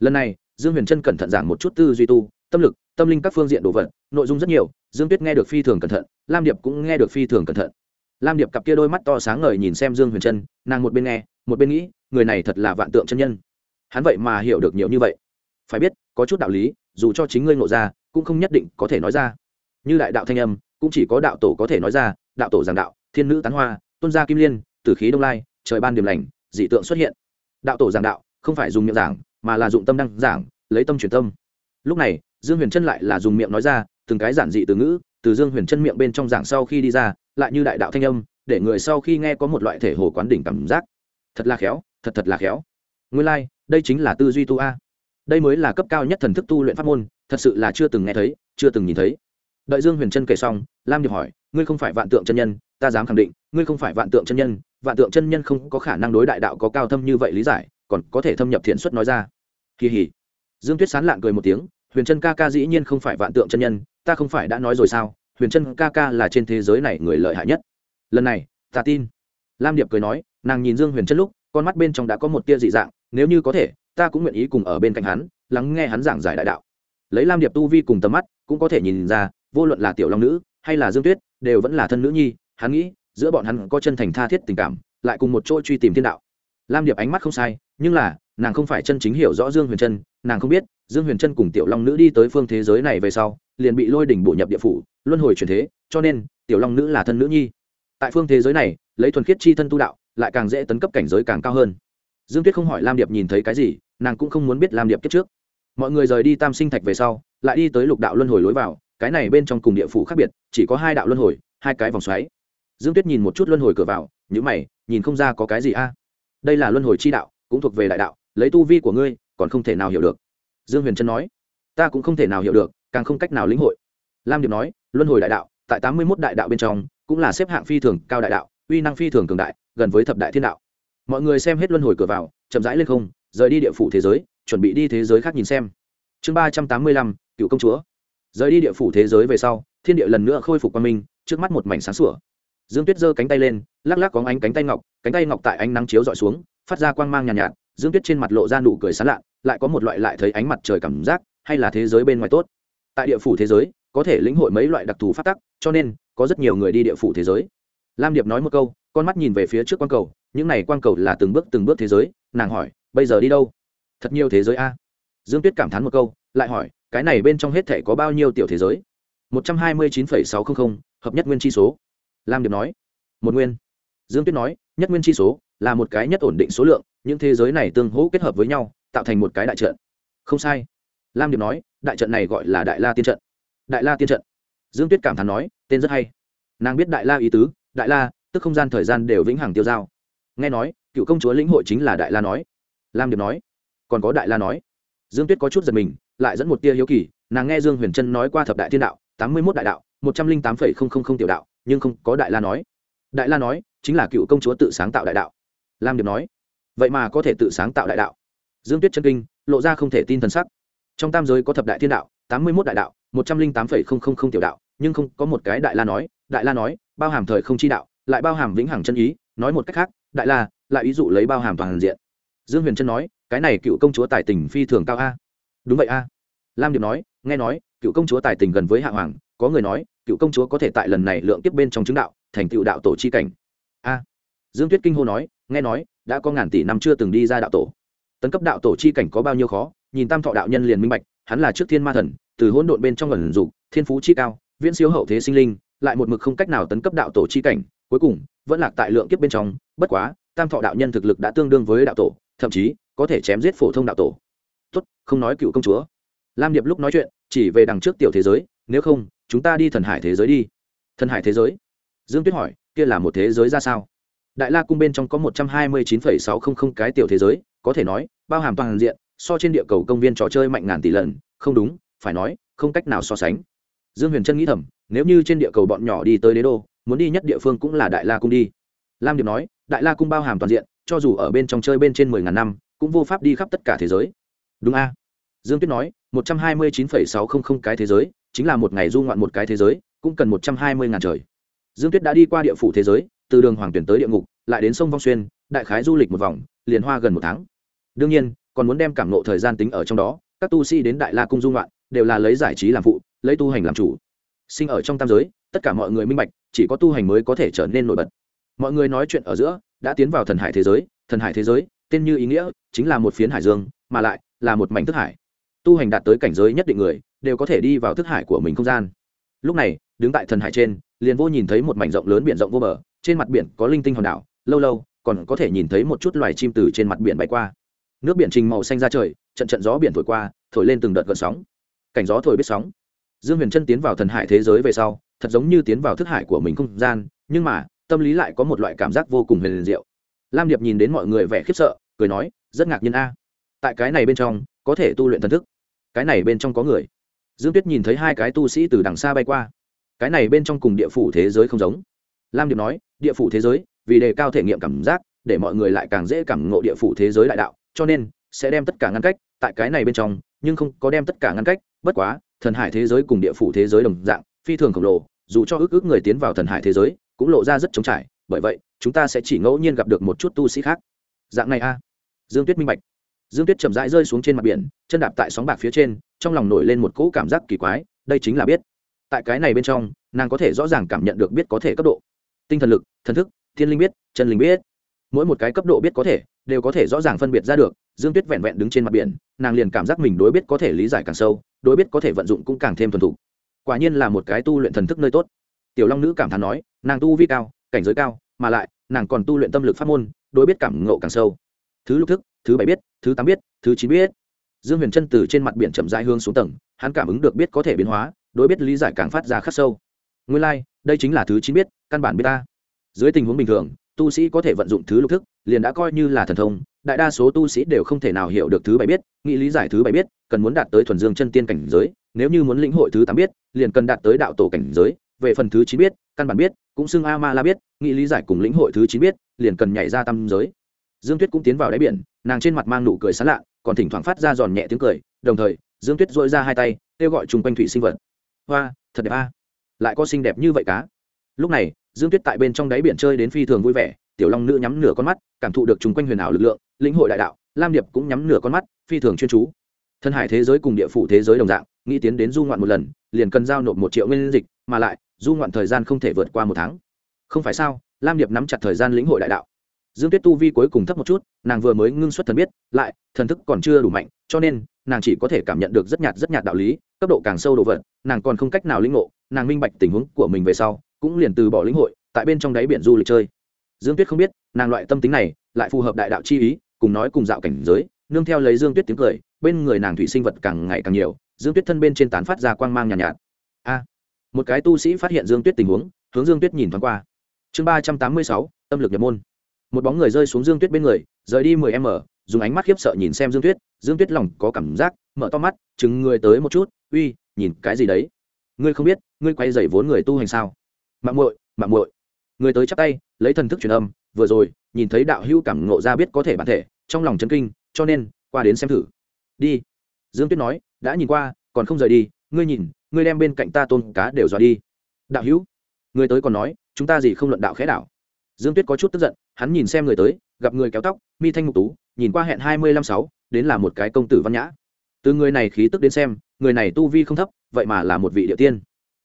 Lần này dương huyền trân cẩn thận giảng một chút tư duy tu, tâm lực, tâm linh các phương diện đồ vật, nội dung rất nhiều, dương tuyết nghe được phi thường cẩn thận, lam điệp cũng nghe được phi thường cẩn thận. Lam điệp cặp kia đôi mắt to sáng ngời nhìn xem dương huyền trân nàng một bên nghe, một bên nghĩ, người này thật là vạn tượng chân nhân. Hắn vậy mà hiểu được nhiều như vậy. Phải biết, có chút đạo lý, dù cho chính ngươi ngộ ra, cũng không nhất định có thể nói ra. Như đại đạo thanh âm, cũng chỉ có đạo tổ có thể nói ra, đạo tổ giảng đạo, thiên nữ tán hoa, tuân gia kim liên, tử khí đông lai, trời ban điểm lành, dị tượng xuất hiện. Đạo tổ giảng đạo, không phải dùng miệng giảng, mà là dụng tâm đăng giảng lấy tâm truyền tâm. Lúc này dương huyền Chân lại là dùng miệng nói ra từng cái giản dị từ ngữ từ dương huyền Chân miệng bên trong giảng sau khi đi ra lại như đại đạo thanh âm để người sau khi nghe có một loại thể hồ quán đỉnh cảm giác. Thật là khéo thật thật là khéo. Nguyên lai、like, đây chính là tư duy tu a. Đây mới là cấp cao nhất thần thức tu luyện pháp môn thật sự là chưa từng nghe thấy chưa từng nhìn thấy. Đợi dương huyền Chân kể xong lam điệp hỏi ngươi không phải vạn tượng chân nhân ta dám khẳng định ngươi không phải vạn tượng chân nhân vạn tượng chân nhân không có khả năng đối đại đạo có cao thâm như vậy lý giải còn có thể thâm nhập thiện xuất nói ra. Kỳ hỉ dương tuyết sán lạng cười một tiếng, huyền trân ca ca dĩ nhiên không phải vạn tượng chân nhân, ta không phải đã nói rồi sao? Huyền trân ca ca là trên thế giới này người lợi hại nhất. Lần này, ta tin. Lam điệp cười nói, nàng nhìn dương huyền trân lúc, con mắt bên trong đã có một tia dị dạng, nếu như có thể, ta cũng nguyện ý cùng ở bên cạnh hắn, lắng nghe hắn giảng giải đại đạo. Lấy lam điệp tu vi cùng tầm mắt, cũng có thể nhìn ra, vô luận là tiểu long nữ, hay là dương tuyết, đều vẫn là thân nữ nhi, hắn nghĩ, giữa bọn hắn có chân thành tha thiết tình cảm, lại cùng một chỗ truy tìm thiên đạo. Lam điệp ánh mắt không sai, nhưng là nàng không phải chân chính hiểu rõ dương huyền trân, nàng không biết, dương huyền trân cùng tiểu long nữ đi tới phương thế giới này về sau, liền bị lôi đỉnh bổ nhập địa phủ, luân hồi truyền thế, cho nên, tiểu long nữ là thân nữ nhi. Tại phương thế giới này, lấy thuần khiết chi thân tu đạo, lại càng dễ tấn cấp cảnh giới càng cao hơn. Dương tuyết không hỏi lam điệp nhìn thấy cái gì, nàng cũng không muốn biết lam điệp kết trước. Mọi người rời đi tam sinh thạch về sau, lại đi tới lục đạo luân hồi lối vào, cái này bên trong cùng địa phủ khác biệt, chỉ có hai đạo luân hồi, hai cái vòng xoáy. Dương tuyết nhìn một chút luân hồi cửa vào nhữ mày, nhìn không ra có cái gì a. Đây là luân hồi chi đạo, cũng thuộc về đại đạo lấy tu vi của ngươi còn không thể nào hiểu được. Dương huyền trân nói ta cũng không thể nào hiểu được càng không cách nào lĩnh hội. Lam điệp nói luân hồi đại đạo tại tám mươi mốt đại đạo bên trong cũng là xếp hạng phi thường cao đại đạo uy năng phi thường cường đại gần với thập đại thiên đạo. Mọi người xem hết luân hồi cửa vào chậm rãi lên không rời đi địa phủ thế giới chuẩn bị đi thế giới khác nhìn xem. Chương ba trăm tám mươi lăm cựu công chúa. Rời đi địa phủ thế giới về sau thiên địa lần nữa khôi phục quang minh trước mắt một mảnh sáng sủa. Dương tuyết giơ cánh tay lên lắc lắc có ánh cánh tay ngọc cánh tay ngọc tại ánh nắng chiếu dọi xuống phát ra quang mang nhàn nhạt, nhạt dương tuyết trên mặt lộ ra nụ cười sán lạ, lại có một loại lại thấy ánh mặt trời cảm giác, hay là thế giới bên ngoài tốt. Tại địa phủ thế giới, có thể lĩnh hội mấy loại đặc thù phát tắc, cho nên, có rất nhiều người đi địa phủ thế giới. Lam điệp nói một câu, con mắt nhìn về phía trước quang cầu, những này quang cầu là từng bước từng bước thế giới, nàng hỏi, bây giờ đi đâu? Thật nhiều thế giới a. Dương tuyết cảm thán một câu, lại hỏi, cái này bên trong hết thể có bao nhiêu tiểu thế giới? một trăm hai mươi chín phẩy sáu trăm linh hợp nhất nguyên chi số. Lam điệp nói, một nguyên. Dương tuyết nói, nhất nguyên chi số là một cái nhất ổn định số lượng những thế giới này tương hỗ kết hợp với nhau, tạo thành một cái đại trận. Không sai. Lam điệp nói, đại trận này gọi là đại la tiên trận. Đại la tiên trận. Dương tuyết cảm thán nói, tên rất hay. Nàng biết đại la ý tứ, đại la, tức không gian thời gian đều vĩnh hằng tiêu dao. Nghe nói, cựu công chúa lĩnh hội chính là đại la nói. Lam điệp nói, còn có đại la nói. Dương tuyết có chút giật mình, lại dẫn một tia hiếu kỳ, nàng nghe dương huyền trân nói qua thập đại thiên đạo, tám mươi mốt đại đạo, một trăm linh tám phẩy không không không tiểu đạo, nhưng không có đại la nói. Đại la nói, chính là cựu công chúa tự sáng tạo đại đạo. Lam điệp nói vậy mà có thể tự sáng tạo đại đạo. Dương tuyết chân kinh, lộ ra không thể tin t sắc. Trong tam giới có thập đại thiên đạo, tám mươi mốt đại đạo, một trăm linh tám phẩy không không không tiểu đạo, nhưng không, có một cái đại la nói, đại la nói, bao hàm thời không chi đạo, lại bao hàm vĩnh hằng chân ý, nói một cách khác, đại la, lại ý dụ lấy bao hàm toàn diện. Dương huyền trân nói, cái này cựu công chúa tài tình phi thường cao a. Đúng vậy a. Lam điệp nói, nghe nói, cựu công chúa tài tình gần với hạ hoàng, có người nói, cựu công chúa có thể tại lần này lượng tiếp bên trong chứng đạo, thành cựu đạo tổ chi cảnh. A dương tuyết kinh hô nói, nghe nói, đã có ngàn tỷ năm chưa từng đi ra đạo tổ. Tấn cấp đạo tổ chi cảnh có bao nhiêu khó, nhìn tam thọ đạo nhân liền minh bạch, hắn là trước thiên ma thần, từ hỗn độn bên trong ẩn dục, thiên phú chi cao, viễn siêu hậu thế sinh linh, lại một mực không cách nào tấn cấp đạo tổ chi cảnh, cuối cùng, vẫn lạc tại lượng kiếp bên trong, bất quá, tam thọ đạo nhân thực lực đã tương đương với đạo tổ, thậm chí, có thể chém giết phổ thông đạo tổ. Tốt, không nói cựu công chúa. Lam điệp lúc nói chuyện, chỉ về đằng trước tiểu thế giới, nếu không, chúng ta đi thần hải thế giới đi. Thần hải thế giới? Dương tuyết hỏi, kia là một thế giới ra sao? Đại la cung bên trong có một trăm hai mươi chín phẩy sáu không không cái tiểu thế giới, có thể nói, bao hàm toàn diện, so trên địa cầu công viên trò chơi mạnh ngàn tỷ lần, không đúng, phải nói, không cách nào so sánh. Dương huyền trân nghĩ thầm, nếu như trên địa cầu bọn nhỏ đi tới đế đô, muốn đi nhất địa phương cũng là đại la cung đi. Lam điệp nói, đại la cung bao hàm toàn diện, cho dù ở bên trong chơi bên trên mười ngàn năm, cũng vô pháp đi khắp tất cả thế giới. Đúng a? Dương tuyết nói, một trăm hai mươi chín phẩy sáu không không cái thế giới, chính là một ngày du ngoạn một cái thế giới, cũng cần một trăm hai mươi ngàn trời. Dương tuyết đã đi qua địa phủ thế giới từ đường hoàng tuyển tới địa ngục, lại đến sông vong xuyên, đại khái du lịch một vòng, liền hoa gần một tháng. Đương nhiên, còn muốn đem cảm nộ thời gian tính ở trong đó, các tu sĩ đến đại la cung dung loạn đều là lấy giải trí làm phụ, lấy tu hành làm chủ. Sinh ở trong tam giới, tất cả mọi người minh bạch, chỉ có tu hành mới có thể trở nên nổi bật. Mọi người nói chuyện ở giữa, đã tiến vào thần hải thế giới, thần hải thế giới, tên như ý nghĩa, chính là một phiến hải dương, mà lại là một mảnh thức hải. Tu hành đạt tới cảnh giới nhất định người, đều có thể đi vào thức hải của mình không gian. Lúc này, đứng tại thần hải trên, liền vô nhìn thấy một mảnh rộng lớn biển rộng vô bờ trên mặt biển có linh tinh hòn đảo, lâu lâu, còn có thể nhìn thấy một chút loài chim từ trên mặt biển bay qua. Nước biển trình màu xanh ra trời, trận trận gió biển thổi qua, thổi lên từng đợt gợn sóng. Cảnh gió thổi biết sóng. Dương huyền trân tiến vào thần hải thế giới về sau, thật giống như tiến vào thức hải của mình không gian, nhưng mà, tâm lý lại có một loại cảm giác vô cùng huyền diệu. Lam điệp nhìn đến mọi người vẻ khiếp sợ, cười nói, rất ngạc nhiên a. Tại cái này bên trong, có thể tu luyện thần thức. Cái này bên trong có người. Dương tuyết nhìn thấy hai cái tu sĩ từ đằng xa bay qua. Cái này bên trong cùng địa phủ thế giới không giống. Lam điệp nói địa phủ thế giới, vì đề cao thể nghiệm cảm giác, để mọi người lại càng dễ cảm ngộ địa phủ thế giới đại đạo, cho nên sẽ đem tất cả ngăn cách tại cái này bên trong, nhưng không có đem tất cả ngăn cách, bất quá, thần hải thế giới cùng địa phủ thế giới đồng dạng, phi thường khổng lồ, dù cho ước ước người tiến vào thần hải thế giới, cũng lộ ra rất trống trải, bởi vậy, chúng ta sẽ chỉ ngẫu nhiên gặp được một chút tu sĩ khác. Dạng này a. Dương tuyết minh bạch. Dương tuyết chậm rãi rơi xuống trên mặt biển, chân đạp tại sóng bạc phía trên, trong lòng nổi lên một cỗ cảm giác kỳ quái, đây chính là biết. Tại cái này bên trong, nàng có thể rõ ràng cảm nhận được biết có thể cấp độ tinh thần lực, thần thức, thiên linh biết, chân linh biết. Mỗi một cái cấp độ biết có thể, đều có thể rõ ràng phân biệt ra được, dương tuyết vẹn vẹn đứng trên mặt biển, nàng liền cảm giác mình đối biết có thể lý giải càng sâu, đối biết có thể vận dụng cũng càng thêm thuần thục. Quả nhiên là một cái tu luyện thần thức nơi tốt. Tiểu long nữ cảm thán nói, nàng tu vi cao, cảnh giới cao, mà lại, nàng còn tu luyện tâm lực pháp môn, đối biết cảm ngộ càng sâu. Thứ lục thức, thứ bảy biết, thứ tám biết, thứ chín biết. Dương huyền chân từ trên mặt biển chậm rãi hương xuống tầng, hắn cảm ứng được biết có thể biến hóa, đối biết lý giải càng phát ra khắc sâu nguyên lai、like, đây chính là thứ chín biết căn bản biết ta. Dưới tình huống bình thường tu sĩ có thể vận dụng thứ lục thức liền đã coi như là thần thông đại đa số tu sĩ đều không thể nào hiểu được thứ bảy biết nghĩ lý giải thứ bảy biết cần muốn đạt tới thuần dương chân tiên cảnh giới nếu như muốn lĩnh hội thứ tám biết liền cần đạt tới đạo tổ cảnh giới về phần thứ chín biết căn bản biết cũng xưng a ma la biết nghĩ lý giải cùng lĩnh hội thứ chín biết liền cần nhảy ra tam giới. Dương tuyết cũng tiến vào đáy biển nàng trên mặt mang nụ cười sán lạ còn thỉnh thoảng phát ra giòn nhẹ tiếng cười đồng thời dương tuyết dội ra hai tay kêu gọi chung quanh thủy sinh vật. Hoa thật đẹp a lại có xinh đẹp như vậy cá. Lúc này, dương tuyết tại bên trong đáy biển chơi đến phi thường vui vẻ, tiểu long nữ nhắm nửa con mắt, cảm thụ được chung quanh huyền ảo lực lượng, lĩnh hội đại đạo, lam điệp cũng nhắm nửa con mắt, phi thường chuyên chú. Thân hải thế giới cùng địa phủ thế giới đồng dạng, nghĩ tiến đến du ngoạn một lần, liền cần giao nộp một triệu nguyên dịch, mà lại, du ngoạn thời gian không thể vượt qua một tháng. Không phải sao, lam điệp nắm chặt thời gian lĩnh hội đại đạo. Dương tuyết tu vi cuối cùng thấp một chút, nàng vừa mới ngưng xuất thần biết, lại, thần thức còn chưa đủ mạnh, cho nên, nàng chỉ có thể cảm nhận được rất nhạt rất nhạt đạo lý, cấp độ càng sâu đồ vật, nàng còn không cách nào lĩnh ngộ nàng minh bạch tình huống của mình về sau cũng liền từ bỏ lĩnh hội tại bên trong đáy biển du lịch chơi. Dương tuyết không biết nàng loại tâm tính này lại phù hợp đại đạo chi ý cùng nói cùng dạo cảnh giới nương theo lấy dương tuyết tiếng cười bên người nàng thủy sinh vật càng ngày càng nhiều dương tuyết thân bên trên tán phát ra quang mang nhàn nhạt, nhạt. A! Một cái tu sĩ phát hiện dương tuyết tình huống hướng dương tuyết nhìn thoáng qua. Chương ba trăm tám mươi sáu tâm lực nhập môn. Một bóng người rơi xuống dương tuyết bên người rời đi mười m dùng ánh mắt khiếp sợ nhìn xem dương tuyết dương tuyết lòng có cảm giác mở to mắt chừng người tới một chút uy nhìn cái gì đấy? Ngươi không biết, ngươi quay dày vốn người tu hành sao? Mạng muội mạng muội. Người tới chắp tay, lấy thần thức truyền âm, vừa rồi, nhìn thấy đạo hữu cảm ngộ ra biết có thể bản thể, trong lòng chấn kinh, cho nên, qua đến xem thử. Đi. Dương tuyết nói, đã nhìn qua, còn không rời đi, ngươi nhìn, ngươi đem bên cạnh ta tôn cá đều dọa đi. Đạo hữu. Người tới còn nói, chúng ta gì không luận đạo khẽ đạo? dương tuyết có chút tức giận, hắn nhìn xem người tới, gặp người kéo tóc, mi thanh mục tú, nhìn qua hẹn hai mươi lăm sáu, đến là một cái công tử văn nhã từ người này khí tức đến xem, người này tu vi không thấp, vậy mà là một vị địa tiên.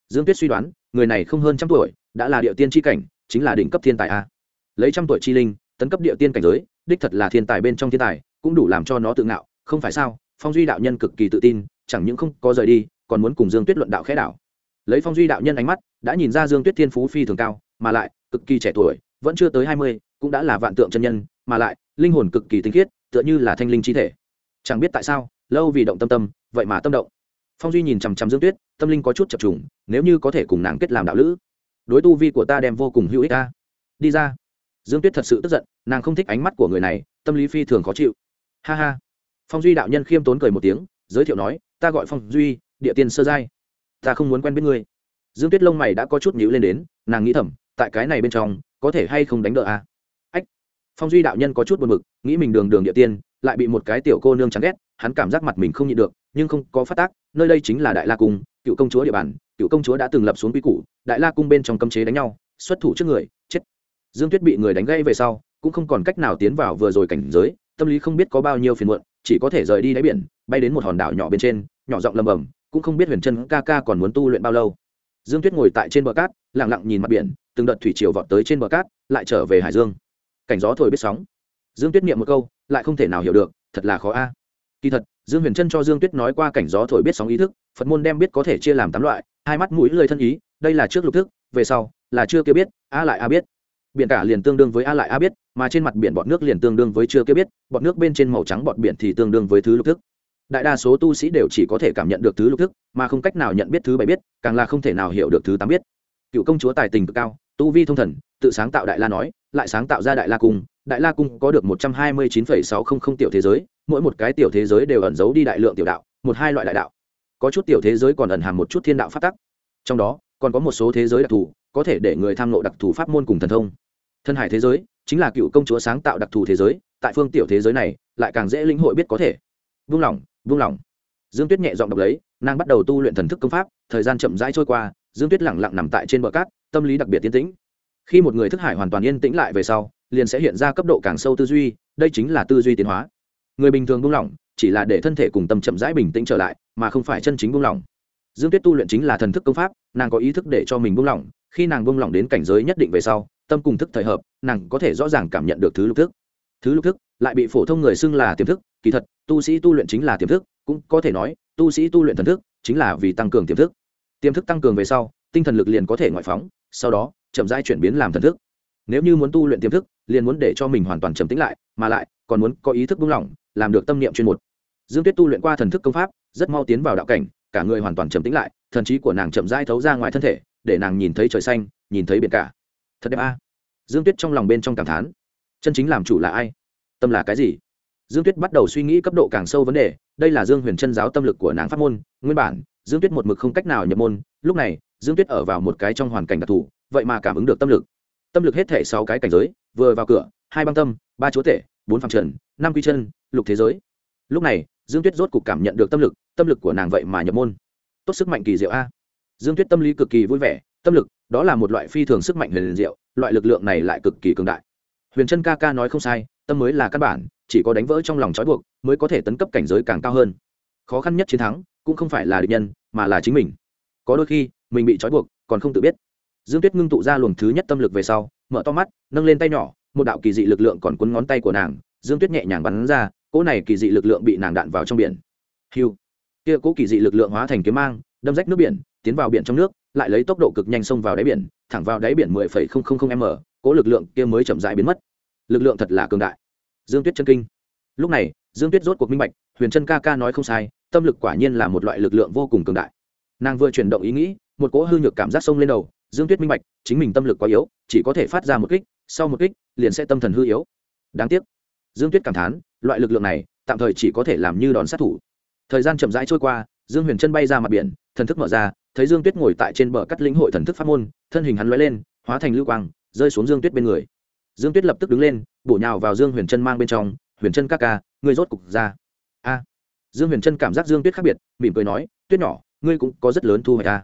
Dương tuyết suy đoán, người này không hơn trăm tuổi, đã là địa tiên tri cảnh, chính là đỉnh cấp thiên tài a. Lấy trăm tuổi chi linh, tấn cấp địa tiên cảnh giới, đích thật là thiên tài bên trong thiên tài, cũng đủ làm cho nó tự ngạo, không phải sao? Phong duy đạo nhân cực kỳ tự tin, chẳng những không có rời đi, còn muốn cùng dương tuyết luận đạo khẽ đạo. lấy phong duy đạo nhân ánh mắt, đã nhìn ra dương tuyết thiên phú phi thường cao, mà lại, cực kỳ trẻ tuổi, vẫn chưa tới hai mươi, cũng đã là vạn tượng chân nhân, mà lại, linh hồn cực kỳ tinh khiết, tựa như là thanh linh chi thể. Chẳng biết tại sao lâu vì động tâm tâm, vậy mà tâm động. Phong duy nhìn chằm chằm dương tuyết, tâm linh có chút chập trùng, nếu như có thể cùng nàng kết làm đạo lữ, đối tu vi của ta đem vô cùng hữu ích ta. Đi ra. Dương tuyết thật sự tức giận, nàng không thích ánh mắt của người này, tâm lý phi thường khó chịu. Ha ha. Phong duy đạo nhân khiêm tốn cười một tiếng, giới thiệu nói, ta gọi phong duy, địa tiên sơ giai. Ta không muốn quen biết ngươi. Dương tuyết lông mày đã có chút nhữ lên đến, nàng nghĩ thầm, tại cái này bên trong, có thể hay không đánh đỡ à? ách. Phong duy đạo nhân có chút buồn mực nghĩ mình đường đường địa tiên, lại bị một cái tiểu cô nương chán ghét hắn cảm giác mặt mình không nhịn được, nhưng không có phát tác, nơi đây chính là đại la cung, cựu công chúa địa bàn, cựu công chúa đã từng lập xuống quy củ, đại la cung bên trong cấm chế đánh nhau, xuất thủ trước người, chết. Dương tuyết bị người đánh gãy về sau, cũng không còn cách nào tiến vào vừa rồi cảnh giới, tâm lý không biết có bao nhiêu phiền muộn, chỉ có thể rời đi đáy biển, bay đến một hòn đảo nhỏ bên trên, nhỏ giọng lầm bầm, cũng không biết huyền chân ca ca còn muốn tu luyện bao lâu. Dương tuyết ngồi tại trên bờ cát, lặng lặng nhìn mặt biển, từng đợt thủy triều vọt tới trên bờ cát, lại trở về hải dương. Cảnh gió thổi biết sóng. Dương tuyết niệm một câu, lại không thể nào hiểu được, thật là khó a kỳ thật, dương huyền trân cho dương tuyết nói qua cảnh gió thổi biết sóng ý thức, phật môn đem biết có thể chia làm tám loại, hai mắt mũi lời thân ý, đây là trước lục thức, về sau là chưa kia biết a lại a biết. Biển cả liền tương đương với a lại a biết, mà trên mặt biển bọt nước liền tương đương với chưa kia biết, bọt nước bên trên màu trắng bọt biển thì tương đương với thứ lục thức. Đại đa số tu sĩ đều chỉ có thể cảm nhận được thứ lục thức, mà không cách nào nhận biết thứ bảy biết, càng là không thể nào hiểu được thứ tám biết. Cựu công chúa tài tình cực cao, tu vi thông thần, tự sáng tạo đại la nói, lại sáng tạo ra đại la cung, đại la cung có được một trăm hai mươi chín phẩy sáu không không tiểu thế giới mỗi một cái tiểu thế giới đều ẩn giấu đi đại lượng tiểu đạo, một hai loại đại đạo. Có chút tiểu thế giới còn ẩn hàm một chút thiên đạo phát tắc. Trong đó, còn có một số thế giới đặc thù, có thể để người tham lộ đặc thù pháp môn cùng thần thông. Thân hải thế giới chính là cựu công chúa sáng tạo đặc thù thế giới, tại phương tiểu thế giới này, lại càng dễ lĩnh hội biết có thể. Vung lòng vung lòng. Dương tuyết nhẹ giọng đọc lấy, nàng bắt đầu tu luyện thần thức công pháp, thời gian chậm rãi trôi qua, dương tuyết lẳng lặng nằm tại trên bờ cát, tâm lý đặc biệt tiến tĩnh. Khi một người thức hải hoàn toàn yên tĩnh lại về sau, liền sẽ hiện ra cấp độ càng sâu tư duy, đây chính là tư duy tiến hóa người bình thường buông lỏng, chỉ là để thân thể cùng tâm chậm rãi bình tĩnh trở lại, mà không phải chân chính buông lỏng. Dương tuyết tu luyện chính là thần thức công pháp, nàng có ý thức để cho mình buông lỏng, khi nàng buông lỏng đến cảnh giới nhất định về sau, tâm cùng thức thời hợp, nàng có thể rõ ràng cảm nhận được thứ lục thức. Thứ lục thức lại bị phổ thông người xưng là tiềm thức, kỳ thật, tu sĩ tu luyện chính là tiềm thức, cũng có thể nói, tu sĩ tu luyện thần thức chính là vì tăng cường tiềm thức. Tiềm thức tăng cường về sau, tinh thần lực liền có thể ngoại phóng, sau đó, chậm rãi chuyển biến làm thần thức. Nếu như muốn tu luyện tiềm thức, liền muốn để cho mình hoàn toàn trầm tĩnh lại, mà lại, còn muốn có ý thức buông lỏng làm được tâm niệm chuyên một. Dương tuyết tu luyện qua thần thức công pháp, rất mau tiến vào đạo cảnh, cả người hoàn toàn trầm tĩnh lại, thần trí của nàng chậm rãi thấu ra ngoài thân thể, để nàng nhìn thấy trời xanh, nhìn thấy biển cả. Thật đẹp a. Dương tuyết trong lòng bên trong cảm thán. Chân chính làm chủ là ai? Tâm là cái gì? Dương tuyết bắt đầu suy nghĩ cấp độ càng sâu vấn đề, đây là dương huyền chân giáo tâm lực của nàng pháp môn, nguyên bản, dương tuyết một mực không cách nào nhập môn, lúc này, dương tuyết ở vào một cái trong hoàn cảnh đặc thù, vậy mà cảm ứng được tâm lực. Tâm lực hết thể sáu cái cảnh giới, vừa vào cửa, hai băng tâm, ba chúa tể, bốn phạm trần, năm quy chân lục thế giới. Lúc này, dương tuyết rốt cục cảm nhận được tâm lực tâm lực của nàng vậy mà nhập môn. Tốt sức mạnh kỳ diệu a. Dương tuyết tâm lý cực kỳ vui vẻ, tâm lực, đó là một loại phi thường sức mạnh huyền diệu, loại lực lượng này lại cực kỳ cường đại. Huyền trân ca ca nói không sai, tâm mới là căn bản, chỉ có đánh vỡ trong lòng trói buộc mới có thể tấn cấp cảnh giới càng cao hơn. Khó khăn nhất chiến thắng, cũng không phải là địch nhân, mà là chính mình. Có đôi khi, mình bị trói buộc, còn không tự biết. Dương tuyết ngưng tụ ra luồng thứ nhất tâm lực về sau, mở to mắt, nâng lên tay nhỏ, một đạo kỳ dị lực lượng còn cuốn ngón tay của nàng dương tuyết nhẹ nhàng bắn ra, cỗ này kỳ dị lực lượng bị nàng đạn vào trong biển. Hiu. Kia cỗ kỳ dị lực lượng hóa thành kiếm mang, đâm rách nước biển, tiến vào biển trong nước, lại lấy tốc độ cực nhanh xông vào đáy biển, thẳng vào đáy biển mười phẩy không không không m, cỗ lực lượng kia mới chậm rãi biến mất. Lực lượng thật là cường đại. Dương tuyết chân kinh. Lúc này, dương tuyết rốt cuộc minh bạch, huyền chân ca ca nói không sai, tâm lực quả nhiên là một loại lực lượng vô cùng cường đại. Nàng vừa chuyển động ý nghĩ, một cỗ hư nhược cảm giác sông lên đầu, dương tuyết minh bạch, chính mình tâm lực quá yếu, chỉ có thể phát ra một kích, sau một kích, liền sẽ tâm thần hư yếu. Đáng tiếc dương tuyết cảm thán, loại lực lượng này, tạm thời chỉ có thể làm như đòn sát thủ. Thời gian chậm rãi trôi qua, dương huyền chân bay ra mặt biển, thần thức mở ra, thấy dương tuyết ngồi tại trên bờ cắt lĩnh hội thần thức pháp môn, thân hình hắn l lên, hóa thành lưu quang, rơi xuống dương tuyết bên người. Dương tuyết lập tức đứng lên, bổ nhào vào dương huyền chân mang bên trong, huyền chân ca ca, ngươi rốt cục ra. A. Dương huyền chân cảm giác dương tuyết khác biệt, mỉm cười nói, tuyết nhỏ, ngươi cũng có rất lớn thu hoạch ta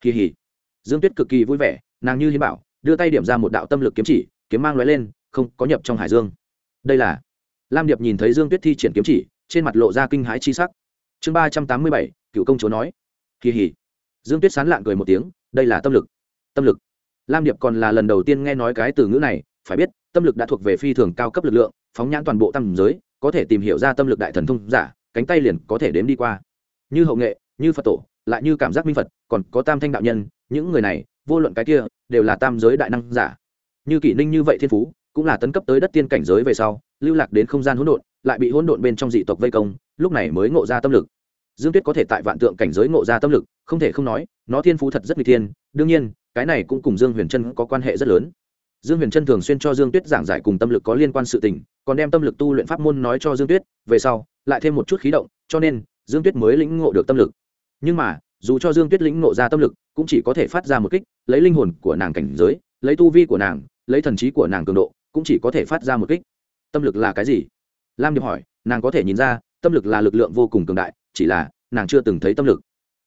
kỳ hỉ. Dương tuyết cực kỳ vui vẻ, nàng như hiến bảo, đưa tay điểm ra một đạo tâm lực kiếm chỉ, kiếm mang lóe lên, không có nhập trong hải dương. Đây là lam điệp nhìn thấy dương tuyết thi triển kiếm chỉ, trên mặt lộ ra kinh hãi chi sắc. Chương ba trăm tám mươi bảy, cựu công chúa nói. Kỳ hỉ. Dương tuyết sán lạng cười một tiếng, đây là tâm lực. Tâm lực. Lam điệp còn là lần đầu tiên nghe nói cái từ ngữ này, phải biết, tâm lực đã thuộc về phi thường cao cấp lực lượng, phóng nhãn toàn bộ tam giới, có thể tìm hiểu ra tâm lực đại thần thông giả, cánh tay liền có thể đếm đi qua. Như hậu nghệ, như phật tổ, lại như cảm giác minh phật, còn có tam thanh đạo nhân, những người này, vô luận cái kia, đều là tam giới đại năng giả. Như kỷ ninh như vậy thiên phú cũng là tấn cấp tới đất tiên cảnh giới về sau, lưu lạc đến không gian hỗn độn, lại bị hỗn độn bên trong dị tộc vây công, lúc này mới ngộ ra tâm lực. Dương tuyết có thể tại vạn tượng cảnh giới ngộ ra tâm lực, không thể không nói, nó thiên phú thật rất nguy thiên, đương nhiên, cái này cũng cùng dương huyền trân có quan hệ rất lớn. Dương huyền trân thường xuyên cho dương tuyết giảng giải cùng tâm lực có liên quan sự tình, còn đem tâm lực tu luyện pháp môn nói cho dương tuyết, về sau, lại thêm một chút khí động, cho nên, dương tuyết mới lĩnh ngộ được tâm lực. Nhưng mà, dù cho dương tuyết lĩnh ngộ ra tâm lực, cũng chỉ có thể phát ra một kích, lấy linh hồn của nàng cảnh giới, lấy tu vi của nàng, lấy thần trí của nàng cường độ cũng chỉ có thể phát ra một kích. Tâm lực là cái gì? Lam điệp hỏi, nàng có thể nhìn ra, tâm lực là lực lượng vô cùng cường đại, chỉ là, nàng chưa từng thấy tâm lực.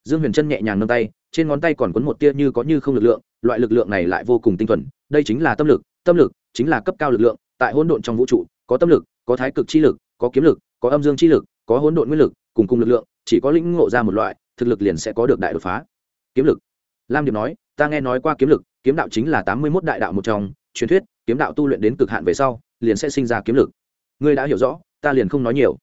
Dương huyền trân nhẹ nhàng nâng tay, trên ngón tay còn quấn một tia như có như không lực lượng, loại lực lượng này lại vô cùng tinh thuần, đây chính là tâm lực tâm lực chính là cấp cao lực lượng, tại hỗn độn trong vũ trụ, có tâm lực, có thái cực chi lực, có kiếm lực, có âm dương chi lực, có hỗn độn nguyên lực, cùng cùng lực lượng, chỉ có lĩnh ngộ ra một loại, thực lực liền sẽ có được đại đột phá. Kiếm lực. Lam điệp nói, ta nghe nói qua kiếm lực, kiếm đạo chính là tám mươi mốt đại đạo một trong, truyền thuyết kiếm đạo tu luyện đến cực hạn về sau, liền sẽ sinh ra kiếm lực. Ngươi đã hiểu rõ, ta liền không nói nhiều.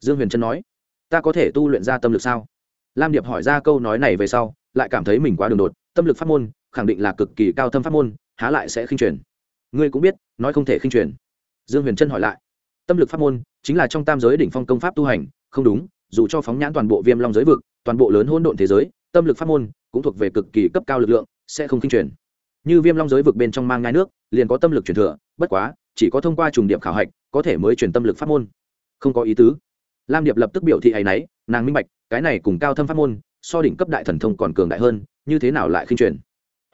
Dương huyền trân nói. Ta có thể tu luyện ra tâm lực sao? Lam điệp hỏi ra câu nói này về sau, lại cảm thấy mình quá đường đột, tâm lực pháp môn, khẳng định là cực kỳ cao thâm pháp môn, há lại sẽ khinh truyền. Ngươi cũng biết, nói không thể khinh truyền. Dương huyền trân hỏi lại. Tâm lực pháp môn chính là trong tam giới đỉnh phong công pháp tu hành, không đúng, dù cho phóng nhãn toàn bộ viêm long giới vực, toàn bộ lớn hôn độn thế giới, tâm lực pháp môn cũng thuộc về cực kỳ cấp cao lực lượng, sẽ không khinh truyền như viêm long giới vực bên trong mang ngai nước liền có tâm lực truyền thừa bất quá chỉ có thông qua trùng điệp khảo hạch có thể mới truyền tâm lực pháp môn. Không có ý tứ. Lam điệp lập tức biểu thị hay náy nàng minh bạch cái này cùng cao thâm pháp môn so đỉnh cấp đại thần thông còn cường đại hơn như thế nào lại khinh truyền?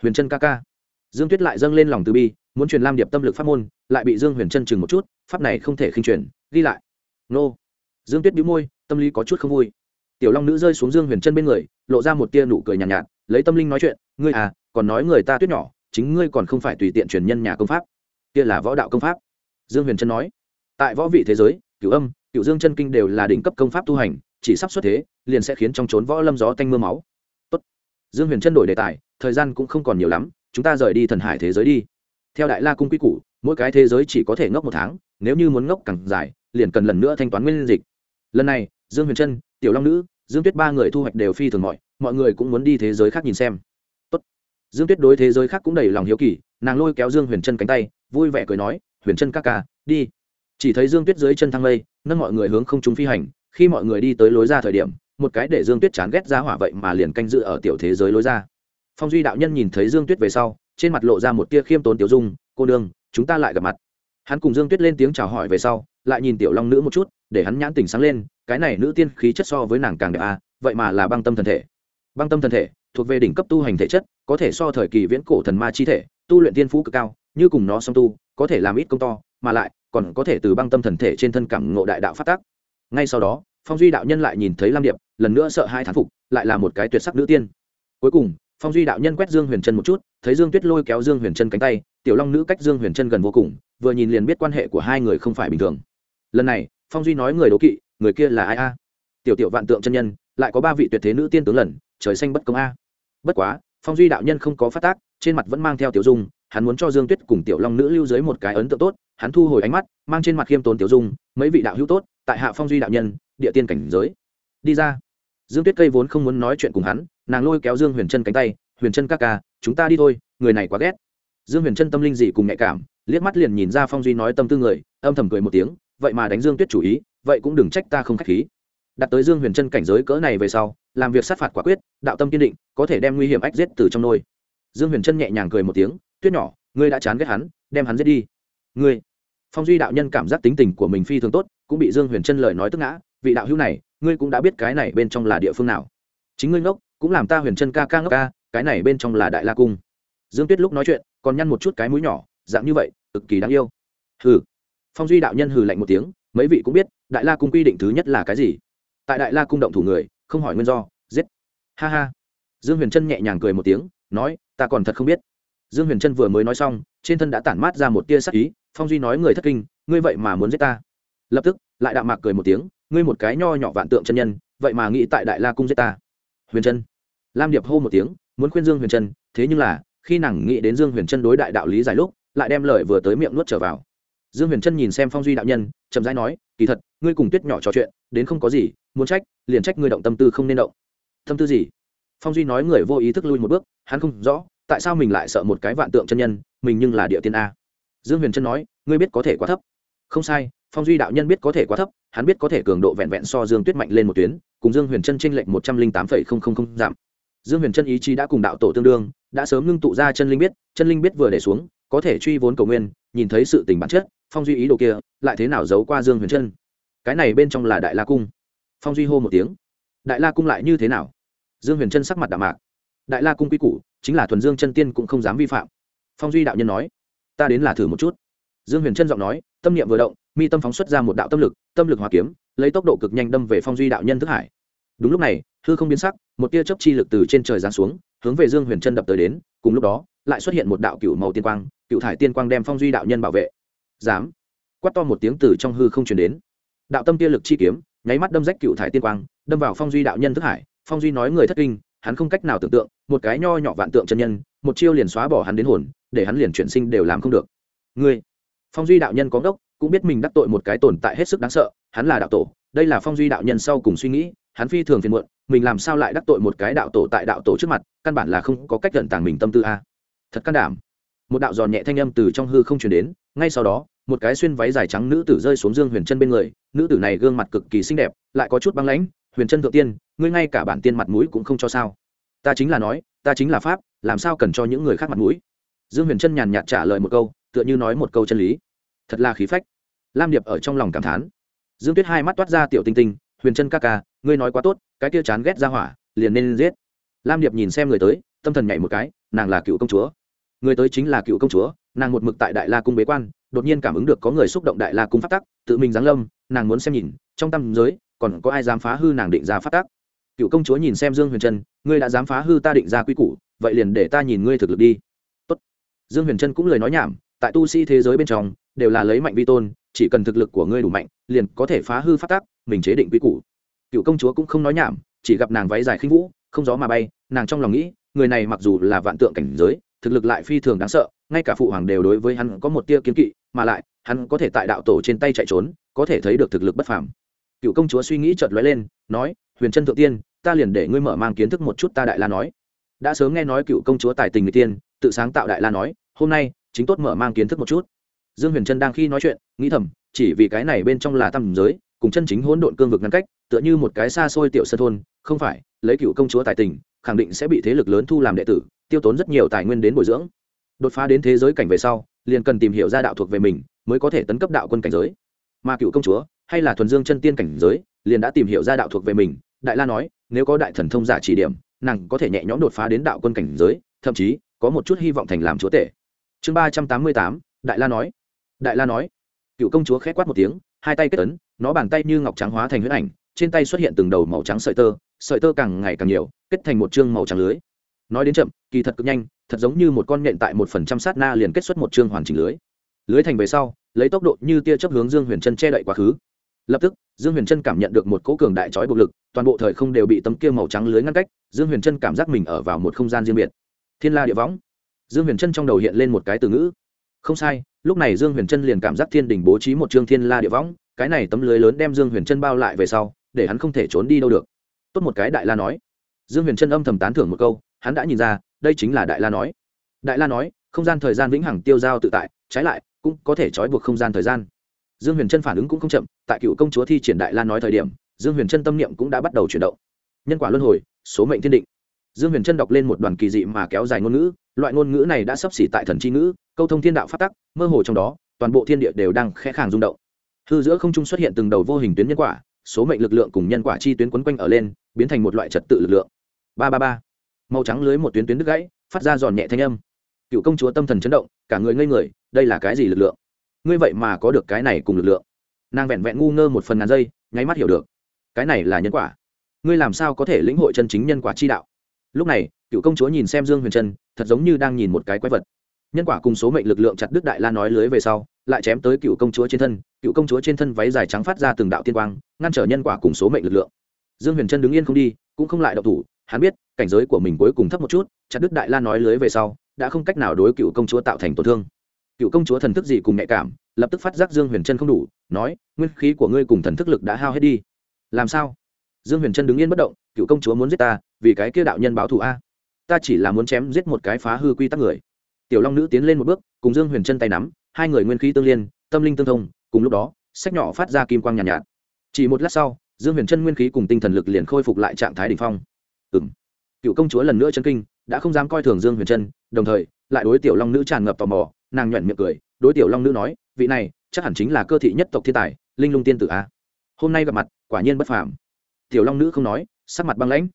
Huyền trân ca ca. Dương tuyết lại dâng lên lòng từ bi muốn truyền lam điệp tâm lực pháp môn lại bị dương huyền trân chừng một chút pháp này không thể khinh truyền ghi lại. Nô. Dương tuyết bĩu môi tâm lý có chút không vui. Tiểu long nữ rơi xuống dương huyền trân bên người lộ ra một tia nụ cười nhàn nhạt, nhạt lấy tâm linh nói chuyện ngươi à còn nói người ta tuyết nhỏ chính ngươi còn không phải tùy tiện truyền nhân nhà công pháp. Kia là võ đạo công pháp. Dương huyền trân nói. Tại võ vị thế giới, cửu âm, cửu dương chân kinh đều là đỉnh cấp công pháp tu hành, chỉ sắp xuất thế, liền sẽ khiến trong trốn võ lâm gió tanh mưa máu. Tốt. dương huyền trân đổi đề tài, thời gian cũng không còn nhiều lắm, chúng ta rời đi thần hải thế giới đi. Theo đại la cung quy củ, mỗi cái thế giới chỉ có thể ngốc một tháng, nếu như muốn ngốc càng dài, liền cần lần nữa thanh toán nguyên dịch. Lần này, dương huyền trân, tiểu long nữ, dương tuyết ba người thu hoạch đều phi thường mọi mọi người cũng muốn đi thế giới khác nhìn xem dương tuyết đối thế giới khác cũng đầy lòng hiếu kỳ, nàng lôi kéo dương huyền trân cánh tay, vui vẻ cười nói, huyền chân ca ca, đi. Chỉ thấy dương tuyết dưới chân thăng lây, nâng mọi người hướng không chúng phi hành, khi mọi người đi tới lối ra thời điểm, một cái để dương tuyết chán ghét ra hỏa vậy mà liền canh dự ở tiểu thế giới lối ra. Phong duy đạo nhân nhìn thấy dương tuyết về sau, trên mặt lộ ra một tia khiêm tốn tiểu dung, cô đương chúng ta lại gặp mặt. Hắn cùng dương tuyết lên tiếng chào hỏi về sau, lại nhìn tiểu long nữ một chút, để hắn nhãn tỉnh sáng lên, cái này nữ tiên khí chất so với nàng càng đẹp à vậy mà là băng tâm thần thể. Băng tâm thần thể thuộc về đỉnh cấp tu hành thể chất, có thể so thời kỳ viễn cổ thần ma chi thể, tu luyện tiên phú cực cao, như cùng nó song tu, có thể làm ít công to, mà lại, còn có thể từ băng tâm thần thể trên thân cảm ngộ đại đạo phát tác. Ngay sau đó, phong duy đạo nhân lại nhìn thấy lam điệp, lần nữa sợ hai thán phục, lại là một cái tuyệt sắc nữ tiên. Cuối cùng, phong duy đạo nhân quét dương huyền trân một chút, thấy dương tuyết lôi kéo dương huyền trân cánh tay, tiểu long nữ cách dương huyền trân gần vô cùng, vừa nhìn liền biết quan hệ của hai người không phải bình thường. Lần này, phong duy nói người đố kỵ, người kia là ai a? Tiểu tiểu vạn tượng chân nhân, lại có ba vị tuyệt thế nữ tiên tướng lần, trời xanh bất công a bất quá, phong duy đạo nhân không có phát tác, trên mặt vẫn mang theo tiểu dung, hắn muốn cho dương tuyết cùng tiểu long nữ lưu dưới một cái ấn tượng tốt, hắn thu hồi ánh mắt, mang trên mặt khiêm tốn tiểu dung, mấy vị đạo hữu tốt, tại hạ phong duy đạo nhân, địa tiên cảnh giới. Đi ra. Dương tuyết cây vốn không muốn nói chuyện cùng hắn, nàng lôi kéo dương huyền chân cánh tay, huyền chân ca ca, chúng ta đi thôi, người này quá ghét. Dương huyền chân tâm linh gì cùng nhạy cảm, liếc mắt liền nhìn ra phong duy nói tâm tư người, âm thầm cười một tiếng, vậy mà đánh dương tuyết chủ ý, vậy cũng đừng trách ta không k h á c h khí đặt tới dương huyền chân cảnh giới cỡ này về sau, làm việc sát phạt quả quyết, đạo tâm kiên định, có thể đem nguy hiểm ách giết từ trong nôi. Dương huyền chân nhẹ nhàng cười một tiếng, tuyết nhỏ, ngươi đã chán ghét hắn, đem hắn giết đi. Ngươi? Phong duy đạo nhân cảm giác tính tình của mình phi thường tốt, cũng bị dương huyền chân lời nói tức ngã, vị đạo hữu này, ngươi cũng đã biết cái này bên trong là địa phương nào. Chính ngươi ngốc, cũng làm ta huyền chân ca ca ngốc ca, cái này bên trong là đại la cung. Dương tuyết lúc nói chuyện, còn nhăn một chút cái mũi nhỏ, dạng như vậy, cực kỳ đáng yêu. Hừ. Phong duy đạo nhân hừ lạnh một tiếng, mấy vị cũng biết, đại la cung quy định thứ nhất là cái gì? Tại đại la cung động thủ người, không hỏi nguyên do, giết. Ha ha. Dương huyền trân nhẹ nhàng cười một tiếng, nói, ta còn thật không biết. Dương huyền trân vừa mới nói xong, trên thân đã tản mát ra một tia sắc ý, phong duy nói người thất kinh, ngươi vậy mà muốn giết ta. Lập tức, lại đạo mạc cười một tiếng, ngươi một cái nho nhỏ vạn tượng chân nhân, vậy mà nghĩ tại đại la cung giết ta. Huyền trân lam điệp hô một tiếng, muốn khuyên dương huyền trân thế nhưng là, khi nàng nghĩ đến dương huyền trân đối đại đạo lý giải lúc, lại đem lời vừa tới miệng nuốt trở vào. Dương huyền trân nhìn xem phong duy đạo nhân, chậm rãi nói, kỳ thật, ngươi cùng tuyết nhỏ trò chuyện, đến không có gì muốn trách, liền trách ngươi động tâm tư không nên động. Tâm tư gì? Phong duy nói người vô ý thức lui một bước, hắn không rõ, tại sao mình lại sợ một cái vạn tượng chân nhân, mình nhưng là địa tiên a. Dương huyền trân nói, ngươi biết có thể quá thấp. Không sai, phong duy đạo nhân biết có thể quá thấp, hắn biết có thể cường độ vẹn vẹn so dương tuyết mạnh lên một tuyến, cùng dương huyền trân tranh lệnh một trăm linh tám phẩy không không không giảm. Dương huyền trân ý chí đã cùng đạo tổ tương đương, đã sớm ngưng tụ ra chân linh biết, chân linh biết vừa để xuống, có thể truy vốn cầu nguyên, nhìn thấy sự tình bản chất, phong duy ý đồ kia, lại thế nào giấu qua dương huyền trân? Cái này bên trong là đại la cung phong duy hô một tiếng. Đại la cung lại như thế nào? Dương huyền trân sắc mặt đạm mạc. Đại la cung quy củ, chính là thuần dương chân tiên cũng không dám vi phạm. Phong duy đạo nhân nói, ta đến là thử một chút. Dương huyền trân giọng nói, tâm niệm vừa động, mi tâm phóng xuất ra một đạo tâm lực tâm lực hòa kiếm, lấy tốc độ cực nhanh đâm về phong duy đạo nhân thức hải. Đúng lúc này, hư không biến sắc, một tia chấp chi lực từ trên trời giáng xuống, hướng về dương huyền trân đập tới đến, cùng lúc đó, lại xuất hiện một đạo cựu màu tiên quang, cựu thải tiên quang đem phong duy đạo nhân bảo vệ. Dám quát to một tiếng từ trong hư không chuyển đến. Đạo tâm tia lực chi kiếm nháy mắt đâm rách cựu thải tiên quang, đâm vào phong duy đạo nhân thức hải. Phong duy nói người thất kinh, hắn không cách nào tưởng tượng, một cái nho nhỏ vạn tượng chân nhân, một chiêu liền xóa bỏ hắn đến hồn, để hắn liền chuyển sinh đều làm không được. Ngươi, phong duy đạo nhân có đốc cũng biết mình đắc tội một cái tồn tại hết sức đáng sợ, hắn là đạo tổ, đây là phong duy đạo nhân sau cùng suy nghĩ, hắn phi thường phiền muộn, mình làm sao lại đắc tội một cái đạo tổ tại đạo tổ trước mặt, căn bản là không có cách gần tàng mình tâm tư a. Thật can đảm. Một đạo giòn nhẹ thanh âm từ trong hư không chuyển đến, ngay sau đó một cái xuyên váy dài trắng nữ tử rơi xuống dương huyền chân bên người. Nữ tử này gương mặt cực kỳ xinh đẹp, lại có chút băng lãnh. Huyền chân thượng tiên, ngươi ngay cả bản tiên mặt mũi cũng không cho sao? Ta chính là nói, ta chính là pháp, làm sao cần cho những người khác mặt mũi? Dương huyền chân nhàn nhạt trả lời một câu, tựa như nói một câu chân lý. Thật là khí phách. Lam điệp ở trong lòng cảm thán. Dương tuyết hai mắt toát ra tiểu tinh tinh, huyền chân ca ca, ngươi nói quá tốt, cái kia chán ghét ra hỏa, liền nên giết. Lam điệp nhìn xem người tới, tâm thần nhảy một cái, nàng là cựu công chúa. Người tới chính là cựu công chúa nàng một mực tại đại la cung bế quan, đột nhiên cảm ứng được có người xúc động đại la cung phát tắc, tự mình giáng lâm, nàng muốn xem nhìn, trong tâm giới, còn có ai dám phá hư nàng định ra phát tắc? Cựu công chúa nhìn xem dương huyền trân, ngươi đã dám phá hư ta định ra quy củ, vậy liền để ta nhìn ngươi thực lực đi. Tốt. dương huyền trân cũng lời nói nhảm, tại tu sĩ thế giới bên trong, đều là lấy mạnh vi tôn, chỉ cần thực lực của ngươi đủ mạnh, liền có thể phá hư phát tắc, mình chế định quy củ. Cựu công chúa cũng không nói nhảm, chỉ gặp nàng váy dài khinh vũ, không gió mà bay, nàng trong lòng nghĩ, người này mặc dù là vạn tượng cảnh giới thực lực lại phi thường đáng sợ, ngay cả phụ hoàng đều đối với hắn có một tia kiến kỵ, mà lại, hắn có thể tại đạo tổ trên tay chạy trốn, có thể thấy được thực lực bất phàm. Cựu công chúa suy nghĩ chợt lóe lên, nói, huyền trân thượng tiên, ta liền để ngươi mở mang kiến thức một chút ta đại la nói. Đã sớm nghe nói cựu công chúa tài tình người tiên, tự sáng tạo đại la nói, hôm nay, chính tốt mở mang kiến thức một chút. Dương huyền trân đang khi nói chuyện, nghĩ thầm, chỉ vì cái này bên trong là tầm giới, cùng chân chính hỗn độn cương vực ngăn cách, tựa như một cái xa xôi tiểu sân thôn, không phải, lấy cựu công chúa tài tình, khẳng định sẽ bị thế lực lớn thu làm đệ tử tiêu tốn rất nhiều tài nguyên đến bồi dưỡng. Đột phá đến thế giới cảnh về sau, liền cần tìm hiểu ra đạo thuộc về mình, mới có thể tấn cấp đạo quân cảnh giới. Mà cựu công chúa, hay là thuần dương chân tiên cảnh giới, liền đã tìm hiểu ra đạo thuộc về mình. Đại la nói, nếu có đại thần thông giả chỉ điểm, nàng có thể nhẹ nhõm đột phá đến đạo quân cảnh giới, thậm chí có một chút hy vọng thành làm chúa tể. Chương ba trăm tám mươi tám, đại la nói. Đại la nói. Cựu công chúa k h é quát một tiếng, hai tay kết ấn, nó bàn tay như ngọc trắng hóa thành huyết ảnh, trên tay xuất hiện từng đầu màu trắng sợi tơ sợi tơ càng ngày càng nhiều, kết thành một chương màu trắng lưới nói đến chậm, kỳ thật cực nhanh, thật giống như một con nhện tại một phần trăm sát na liền kết xuất một chương hoàn chỉnh lưới. Lưới thành về sau, lấy tốc độ như tia chấp hướng dương huyền chân che đậy quá khứ. Lập tức, dương huyền chân cảm nhận được một cỗ cường đại trói bộc lực, toàn bộ thời không đều bị tấm kia màu trắng lưới ngăn cách, dương huyền chân cảm giác mình ở vào một không gian riêng biệt. Thiên la địa võng. Dương huyền chân trong đầu hiện lên một cái từ ngữ. Không sai, lúc này dương huyền chân liền cảm giác thiên đình bố trí một chương thiên la địa võng, cái này tấm lưới lớn đem dương huyền chân bao lại về sau, để hắn không thể trốn đi đâu được. Tốt một cái đại la nói. Dương huyền chân âm thầm tán thưởng một câu hắn đã nhìn ra, đây chính là đại la nói. Đại la nói, không gian thời gian vĩnh hằng tiêu giao tự tại, trái lại, cũng có thể trói buộc không gian thời gian. Dương huyền trân phản ứng cũng không chậm, tại cựu công chúa thi triển đại la nói thời điểm, dương huyền trân tâm niệm cũng đã bắt đầu chuyển động. Nhân quả luân hồi, số mệnh thiên định. Dương huyền trân đọc lên một đoàn kỳ dị mà kéo dài ngôn ngữ, loại ngôn ngữ này đã sấp xỉ tại thần c h i ngữ, câu thông thiên đạo phát tắc, mơ hồ trong đó, toàn bộ thiên địa đều đang khẽ khàng rung động. Hư giữa không trung xuất hiện từng đầu vô hình tuyến nhân quả, số mệnh lực lượng cùng nhân quả chi tuyến quấn quanh ở lên, biến thành một loại trật tự lực lượng. Ba ba ba màu trắng lưới một tuyến tuyến đứt gãy, phát ra giòn nhẹ thanh âm. Cựu công chúa tâm thần chấn động, cả người ngây người, đây là cái gì lực lượng? Ngươi vậy mà có được cái này cùng lực lượng. Nàng vẹn vẹn ngu ngơ một phần ngàn giây, nháy mắt hiểu được. Cái này là nhân quả. Ngươi làm sao có thể lĩnh hội chân chính nhân quả chi đạo? Lúc này, cựu công chúa nhìn xem dương huyền trân, thật giống như đang nhìn một cái quái vật. Nhân quả cùng số mệnh lực lượng chặt đức đại la nói lưới về sau, lại chém tới cựu công chúa trên thân, cựu công chúa trên thân váy dài trắng phát ra từng đạo tiên quang, ngăn trở nhân quả cùng số mệnh lực lượng. Dương huyền trân đứng yên không đi, cũng không lại đậu thủ hắn biết cảnh giới của mình cuối cùng thấp một chút chặt đức đại la nói lưới về sau đã không cách nào đối cựu công chúa tạo thành tổn thương. Cựu công chúa thần thức gì cùng nhạy cảm lập tức phát giác dương huyền trân không đủ nói nguyên khí của ngươi cùng thần thức lực đã hao hết đi. Làm sao? Dương huyền trân đứng yên bất động cựu công chúa muốn giết ta vì cái kia đạo nhân báo thù a? Ta chỉ là muốn chém giết một cái phá hư quy tắc người. Tiểu long nữ tiến lên một bước cùng dương huyền trân tay nắm hai người nguyên khí tương liên tâm linh tương thông cùng lúc đó sách nhỏ phát ra kim quang nhàn nhạt, nhạt. Chỉ một lát sau dương huyền trân nguyên khí cùng tinh thần lực liền khôi phục lại trạng thái đ ỉ n h phong ừ m cựu công chúa lần nữa chân kinh, đã không dám coi thường dương huyền trân, đồng thời, lại đối tiểu long nữ tràn ngập tò mò, nàng nhuận miệng cười, đối tiểu long nữ nói, vị này, chắc hẳn chính là cơ thị nhất tộc thiên tài, linh lung tiên tử a. Hôm nay gặp mặt, quả nhiên bất phàm. Tiểu long nữ không nói, sắc mặt băng lãnh.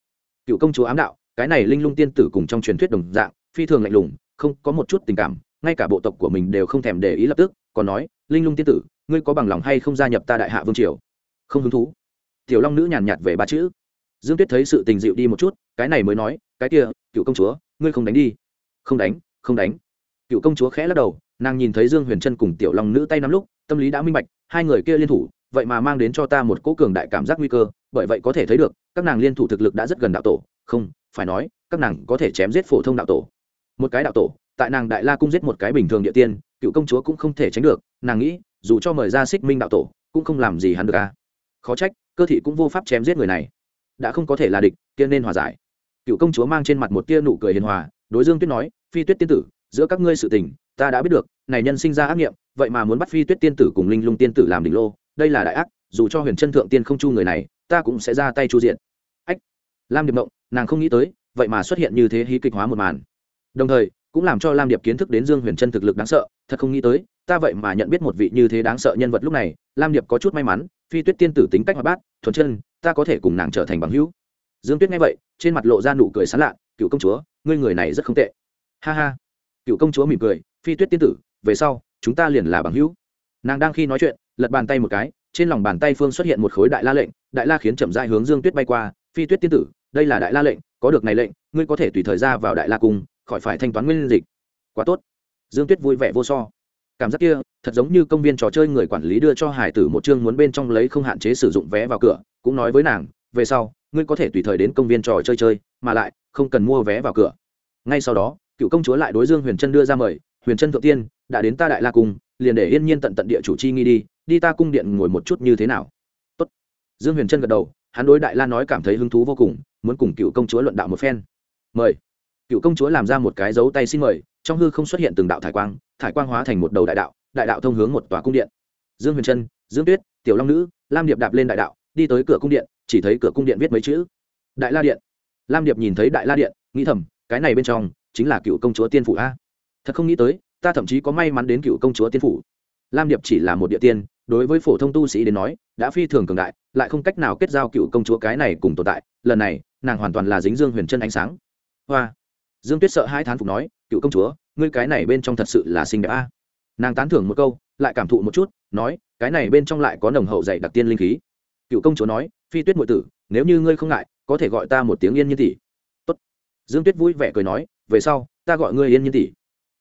Cựu công chúa ám đạo, cái này linh lung tiên tử cùng trong truyền thuyết đồng dạng, phi thường lạnh lùng, không có một chút tình cảm, ngay cả bộ tộc của mình đều không thèm để ý lập tức, còn nói, linh lung tiên tử, ngươi có bằng lòng hay không gia nhập ta đại hạ vương triều? Không hứng thú. Tiểu long nữ nhàn nhạt về ba chữ dương tuyết thấy sự tình dịu đi một chút, cái này mới nói, cái kia, cựu công chúa, ngươi không đánh đi. Không đánh không đánh. Cựu công chúa khẽ lắc đầu, nàng nhìn thấy dương huyền trân cùng tiểu long nữ tay nắm lúc, tâm lý đã minh bạch, hai người kia liên thủ, vậy mà mang đến cho ta một cỗ cường đại cảm giác nguy cơ, bởi vậy có thể thấy được, các nàng liên thủ thực lực đã rất gần đạo tổ. Không, phải nói, các nàng có thể chém giết phổ thông đạo tổ. Một cái đạo tổ, tại nàng đại la cung giết một cái bình thường địa tiên, cựu công chúa cũng không thể tránh được, nàng nghĩ, dù cho mời ra xích minh đạo tổ, cũng không làm gì hắn được à? khó trách, cơ thị cũng vô pháp chém giết người này đã không có thể là địch tiên nên hòa giải. Cựu công chúa mang trên mặt một tia nụ cười hiền hòa, đối dương tuyết nói, phi tuyết tiên tử, giữa các ngươi sự tình, ta đã biết được, này nhân sinh ra ác nghiệm, vậy mà muốn bắt phi tuyết tiên tử cùng linh lung tiên tử làm đỉnh lô, đây là đại ác, dù cho huyền chân thượng tiên không chu người này, ta cũng sẽ ra tay chu diện. Ách, lam điệp mộng, nàng không nghĩ tới, vậy mà xuất hiện như thế hí kịch hóa một màn. Đồng thời, cũng làm cho lam điệp kiến thức đến dương huyền chân thực lực đáng sợ, thật không nghĩ tới, ta vậy mà nhận biết một vị như thế đáng sợ nhân vật lúc này, lam điệp có chút may mắn phi tuyết tiên tử tính cách hoạt bát, thuần chân, ta có thể cùng nàng trở thành bằng hữu. Dương tuyết nghe vậy, trên mặt lộ ra nụ cười sán lạ, cựu công chúa, ngươi người này rất không tệ. Ha ha. Cựu công chúa mỉm cười, phi tuyết tiên tử, về sau, chúng ta liền là bằng hữu. Nàng đang khi nói chuyện, lật bàn tay một cái, trên lòng bàn tay phương xuất hiện một khối đại la lệnh, đại la khiến chậm dại hướng dương tuyết bay qua, phi tuyết tiên tử, đây là đại la lệnh, có được này lệnh, ngươi có thể tùy thời ra vào đại la cung, khỏi phải thanh toán nguyên dịch. Quá tốt. Dương tuyết vui vẻ vô so. Cảm giác kia thật giống như công viên trò chơi người quản lý đưa cho hải tử một chương muốn bên trong lấy không hạn chế sử dụng vé vào cửa, cũng nói với nàng, về sau, ngươi có thể tùy thời đến công viên trò chơi chơi, mà lại, không cần mua vé vào cửa. Ngay sau đó, cựu công chúa lại đối dương huyền trân đưa ra mời, huyền trân thượng tiên, đã đến ta đại la cung, liền để yên nhiên tận tận địa chủ chi nghi đi đi ta cung điện ngồi một chút như thế nào. Tốt. dương huyền trân gật đầu, hắn đối đại la nói cảm thấy hứng thú vô cùng, muốn cùng cựu công chúa luận đạo một phen. Mời. Cựu công chúa làm ra một cái dấu tay xin mời, trong hư không xuất hiện từng đạo thải quang thải quang hóa thành một đầu đại đạo đại đạo thông hướng một tòa cung điện. Dương huyền trân, dương tuyết, tiểu long nữ, lam điệp đạp lên đại đạo, đi tới cửa cung điện, chỉ thấy cửa cung điện viết mấy chữ. Đại la điện. Lam điệp nhìn thấy đại la điện, nghĩ thầm, cái này bên trong chính là cựu công chúa tiên phủ a. Thật không nghĩ tới, ta thậm chí có may mắn đến cựu công chúa tiên phủ. Lam điệp chỉ là một địa tiên, đối với phổ thông tu sĩ đến nói, đã phi thường cường đại, lại không cách nào kết giao cựu công chúa cái này cùng tồn tại. Lần này, nàng hoàn toàn là dính dương huyền chân ánh sáng. Hoa. Dương tuyết sợ hai thán phục nói, cựu công chúa, ngươi cái này bên trong thật sự là xinh đẹp a nàng tán thưởng một câu, lại cảm thụ một chút, nói, cái này bên trong lại có nồng hậu dạy đặc tiên linh khí. Cựu công chúa nói, phi tuyết m tử, nếu như ngươi không ngại, có thể gọi ta một tiếng yên như tỷ. Tốt. dương tuyết vui vẻ cười nói, về sau, ta gọi ngươi yên như tỷ.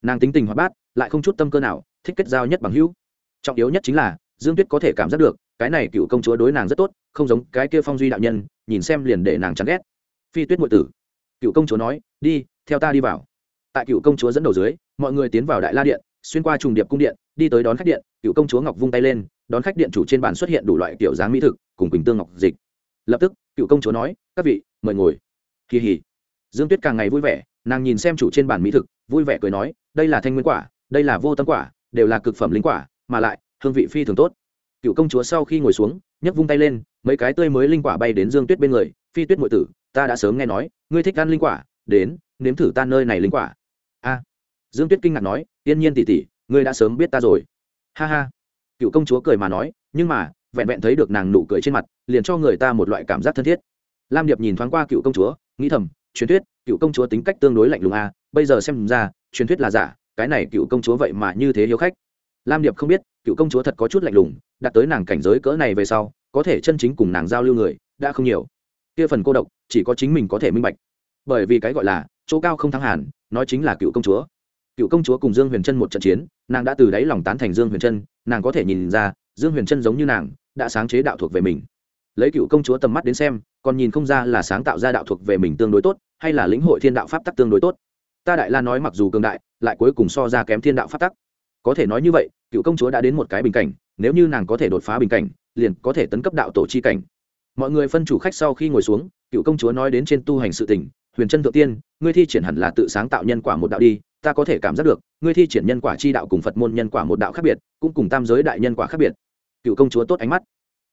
Nàng tính tình hoạt bát, lại không chút tâm cơ nào, thích kết giao nhất bằng hữu. Trọng yếu nhất chính là, dương tuyết có thể cảm giác được, cái này cựu công chúa đối nàng rất tốt, không giống cái kia phong duy đạo nhân, nhìn xem liền để nàng chán ghét. Phi tuyết ngụy tử. Cựu công chúa nói, đi, theo ta đi vào. Tại cựu công chúa dẫn đầu dưới, mọi người tiến vào đại la điện xuyên qua trùng điệp cung điện, đi tới đón khách điện, cựu công chúa ngọc vung tay lên, đón khách điện chủ trên bàn xuất hiện đủ loại kiểu dáng mỹ thực, cùng quỳnh tương ngọc dịch. Lập tức, cựu công chúa nói, các vị, mời ngồi. Kỳ hỉ. Dương tuyết càng ngày vui vẻ, nàng nhìn xem chủ trên bàn mỹ thực, vui vẻ cười nói, đây là thanh nguyên quả, đây là vô tâm quả, đều là cực phẩm linh quả, mà lại, hương vị phi thường tốt. Cựu công chúa sau khi ngồi xuống, nhấc vung tay lên, mấy cái tươi mới linh quả bay đến dương tuyết bên người, phi tuyết ngụy tử, ta đã sớm nghe nói, ngươi thích ăn linh quả, đến, nếm thử ta nơi này linh quả dương tuyết kinh ngạc nói, tiên nhiên tỉ tỉ ngươi đã sớm biết ta rồi. Ha ha. Cựu công chúa cười mà nói, nhưng mà, vẹn vẹn thấy được nàng nụ cười trên mặt, liền cho người ta một loại cảm giác thân thiết. Lam điệp nhìn thoáng qua cựu công chúa, nghĩ thầm, truyền thuyết, cựu công chúa tính cách tương đối lạnh lùng a bây giờ xem ra, truyền thuyết là giả, cái này cựu công chúa vậy mà như thế hiếu khách. Lam điệp không biết, cựu công chúa thật có chút lạnh lùng, đặt tới nàng cảnh giới cỡ này về sau, có thể chân chính cùng nàng giao lưu người, đã không nhiều. Kia phần cô độc, chỉ có chính mình có thể minh bạch. Bởi vì cái gọi là, chỗ cao không thắng hàn, nói chính là cựu công chúa cựu công chúa cùng dương huyền trân một trận chiến, nàng đã từ đáy lòng tán thành dương huyền trân, nàng có thể nhìn ra, dương huyền trân giống như nàng, đã sáng chế đạo thuộc về mình. Lấy cựu công chúa tầm mắt đến xem, còn nhìn không ra là sáng tạo ra đạo thuộc về mình tương đối tốt, hay là lĩnh hội thiên đạo pháp tắc tương đối tốt. Ta đại la nói mặc dù cường đại, lại cuối cùng so ra kém thiên đạo pháp tắc. Có thể nói như vậy, cựu công chúa đã đến một cái bình cảnh, nếu như nàng có thể đột phá bình cảnh, liền có thể tấn cấp đạo tổ chi cảnh. Mọi người phân chủ khách sau khi ngồi xuống, cựu công chúa nói đến trên tu hành sự tỉnh huyền Trân thượng tiên, ngươi thi triển hẳn là tự sáng tạo nhân quả một đạo đi ta có thể cảm giác được, ngươi thi triển nhân quả chi đạo cùng phật môn nhân quả một đạo khác biệt, cũng cùng tam giới đại nhân quả khác biệt. Cựu công chúa tốt ánh mắt.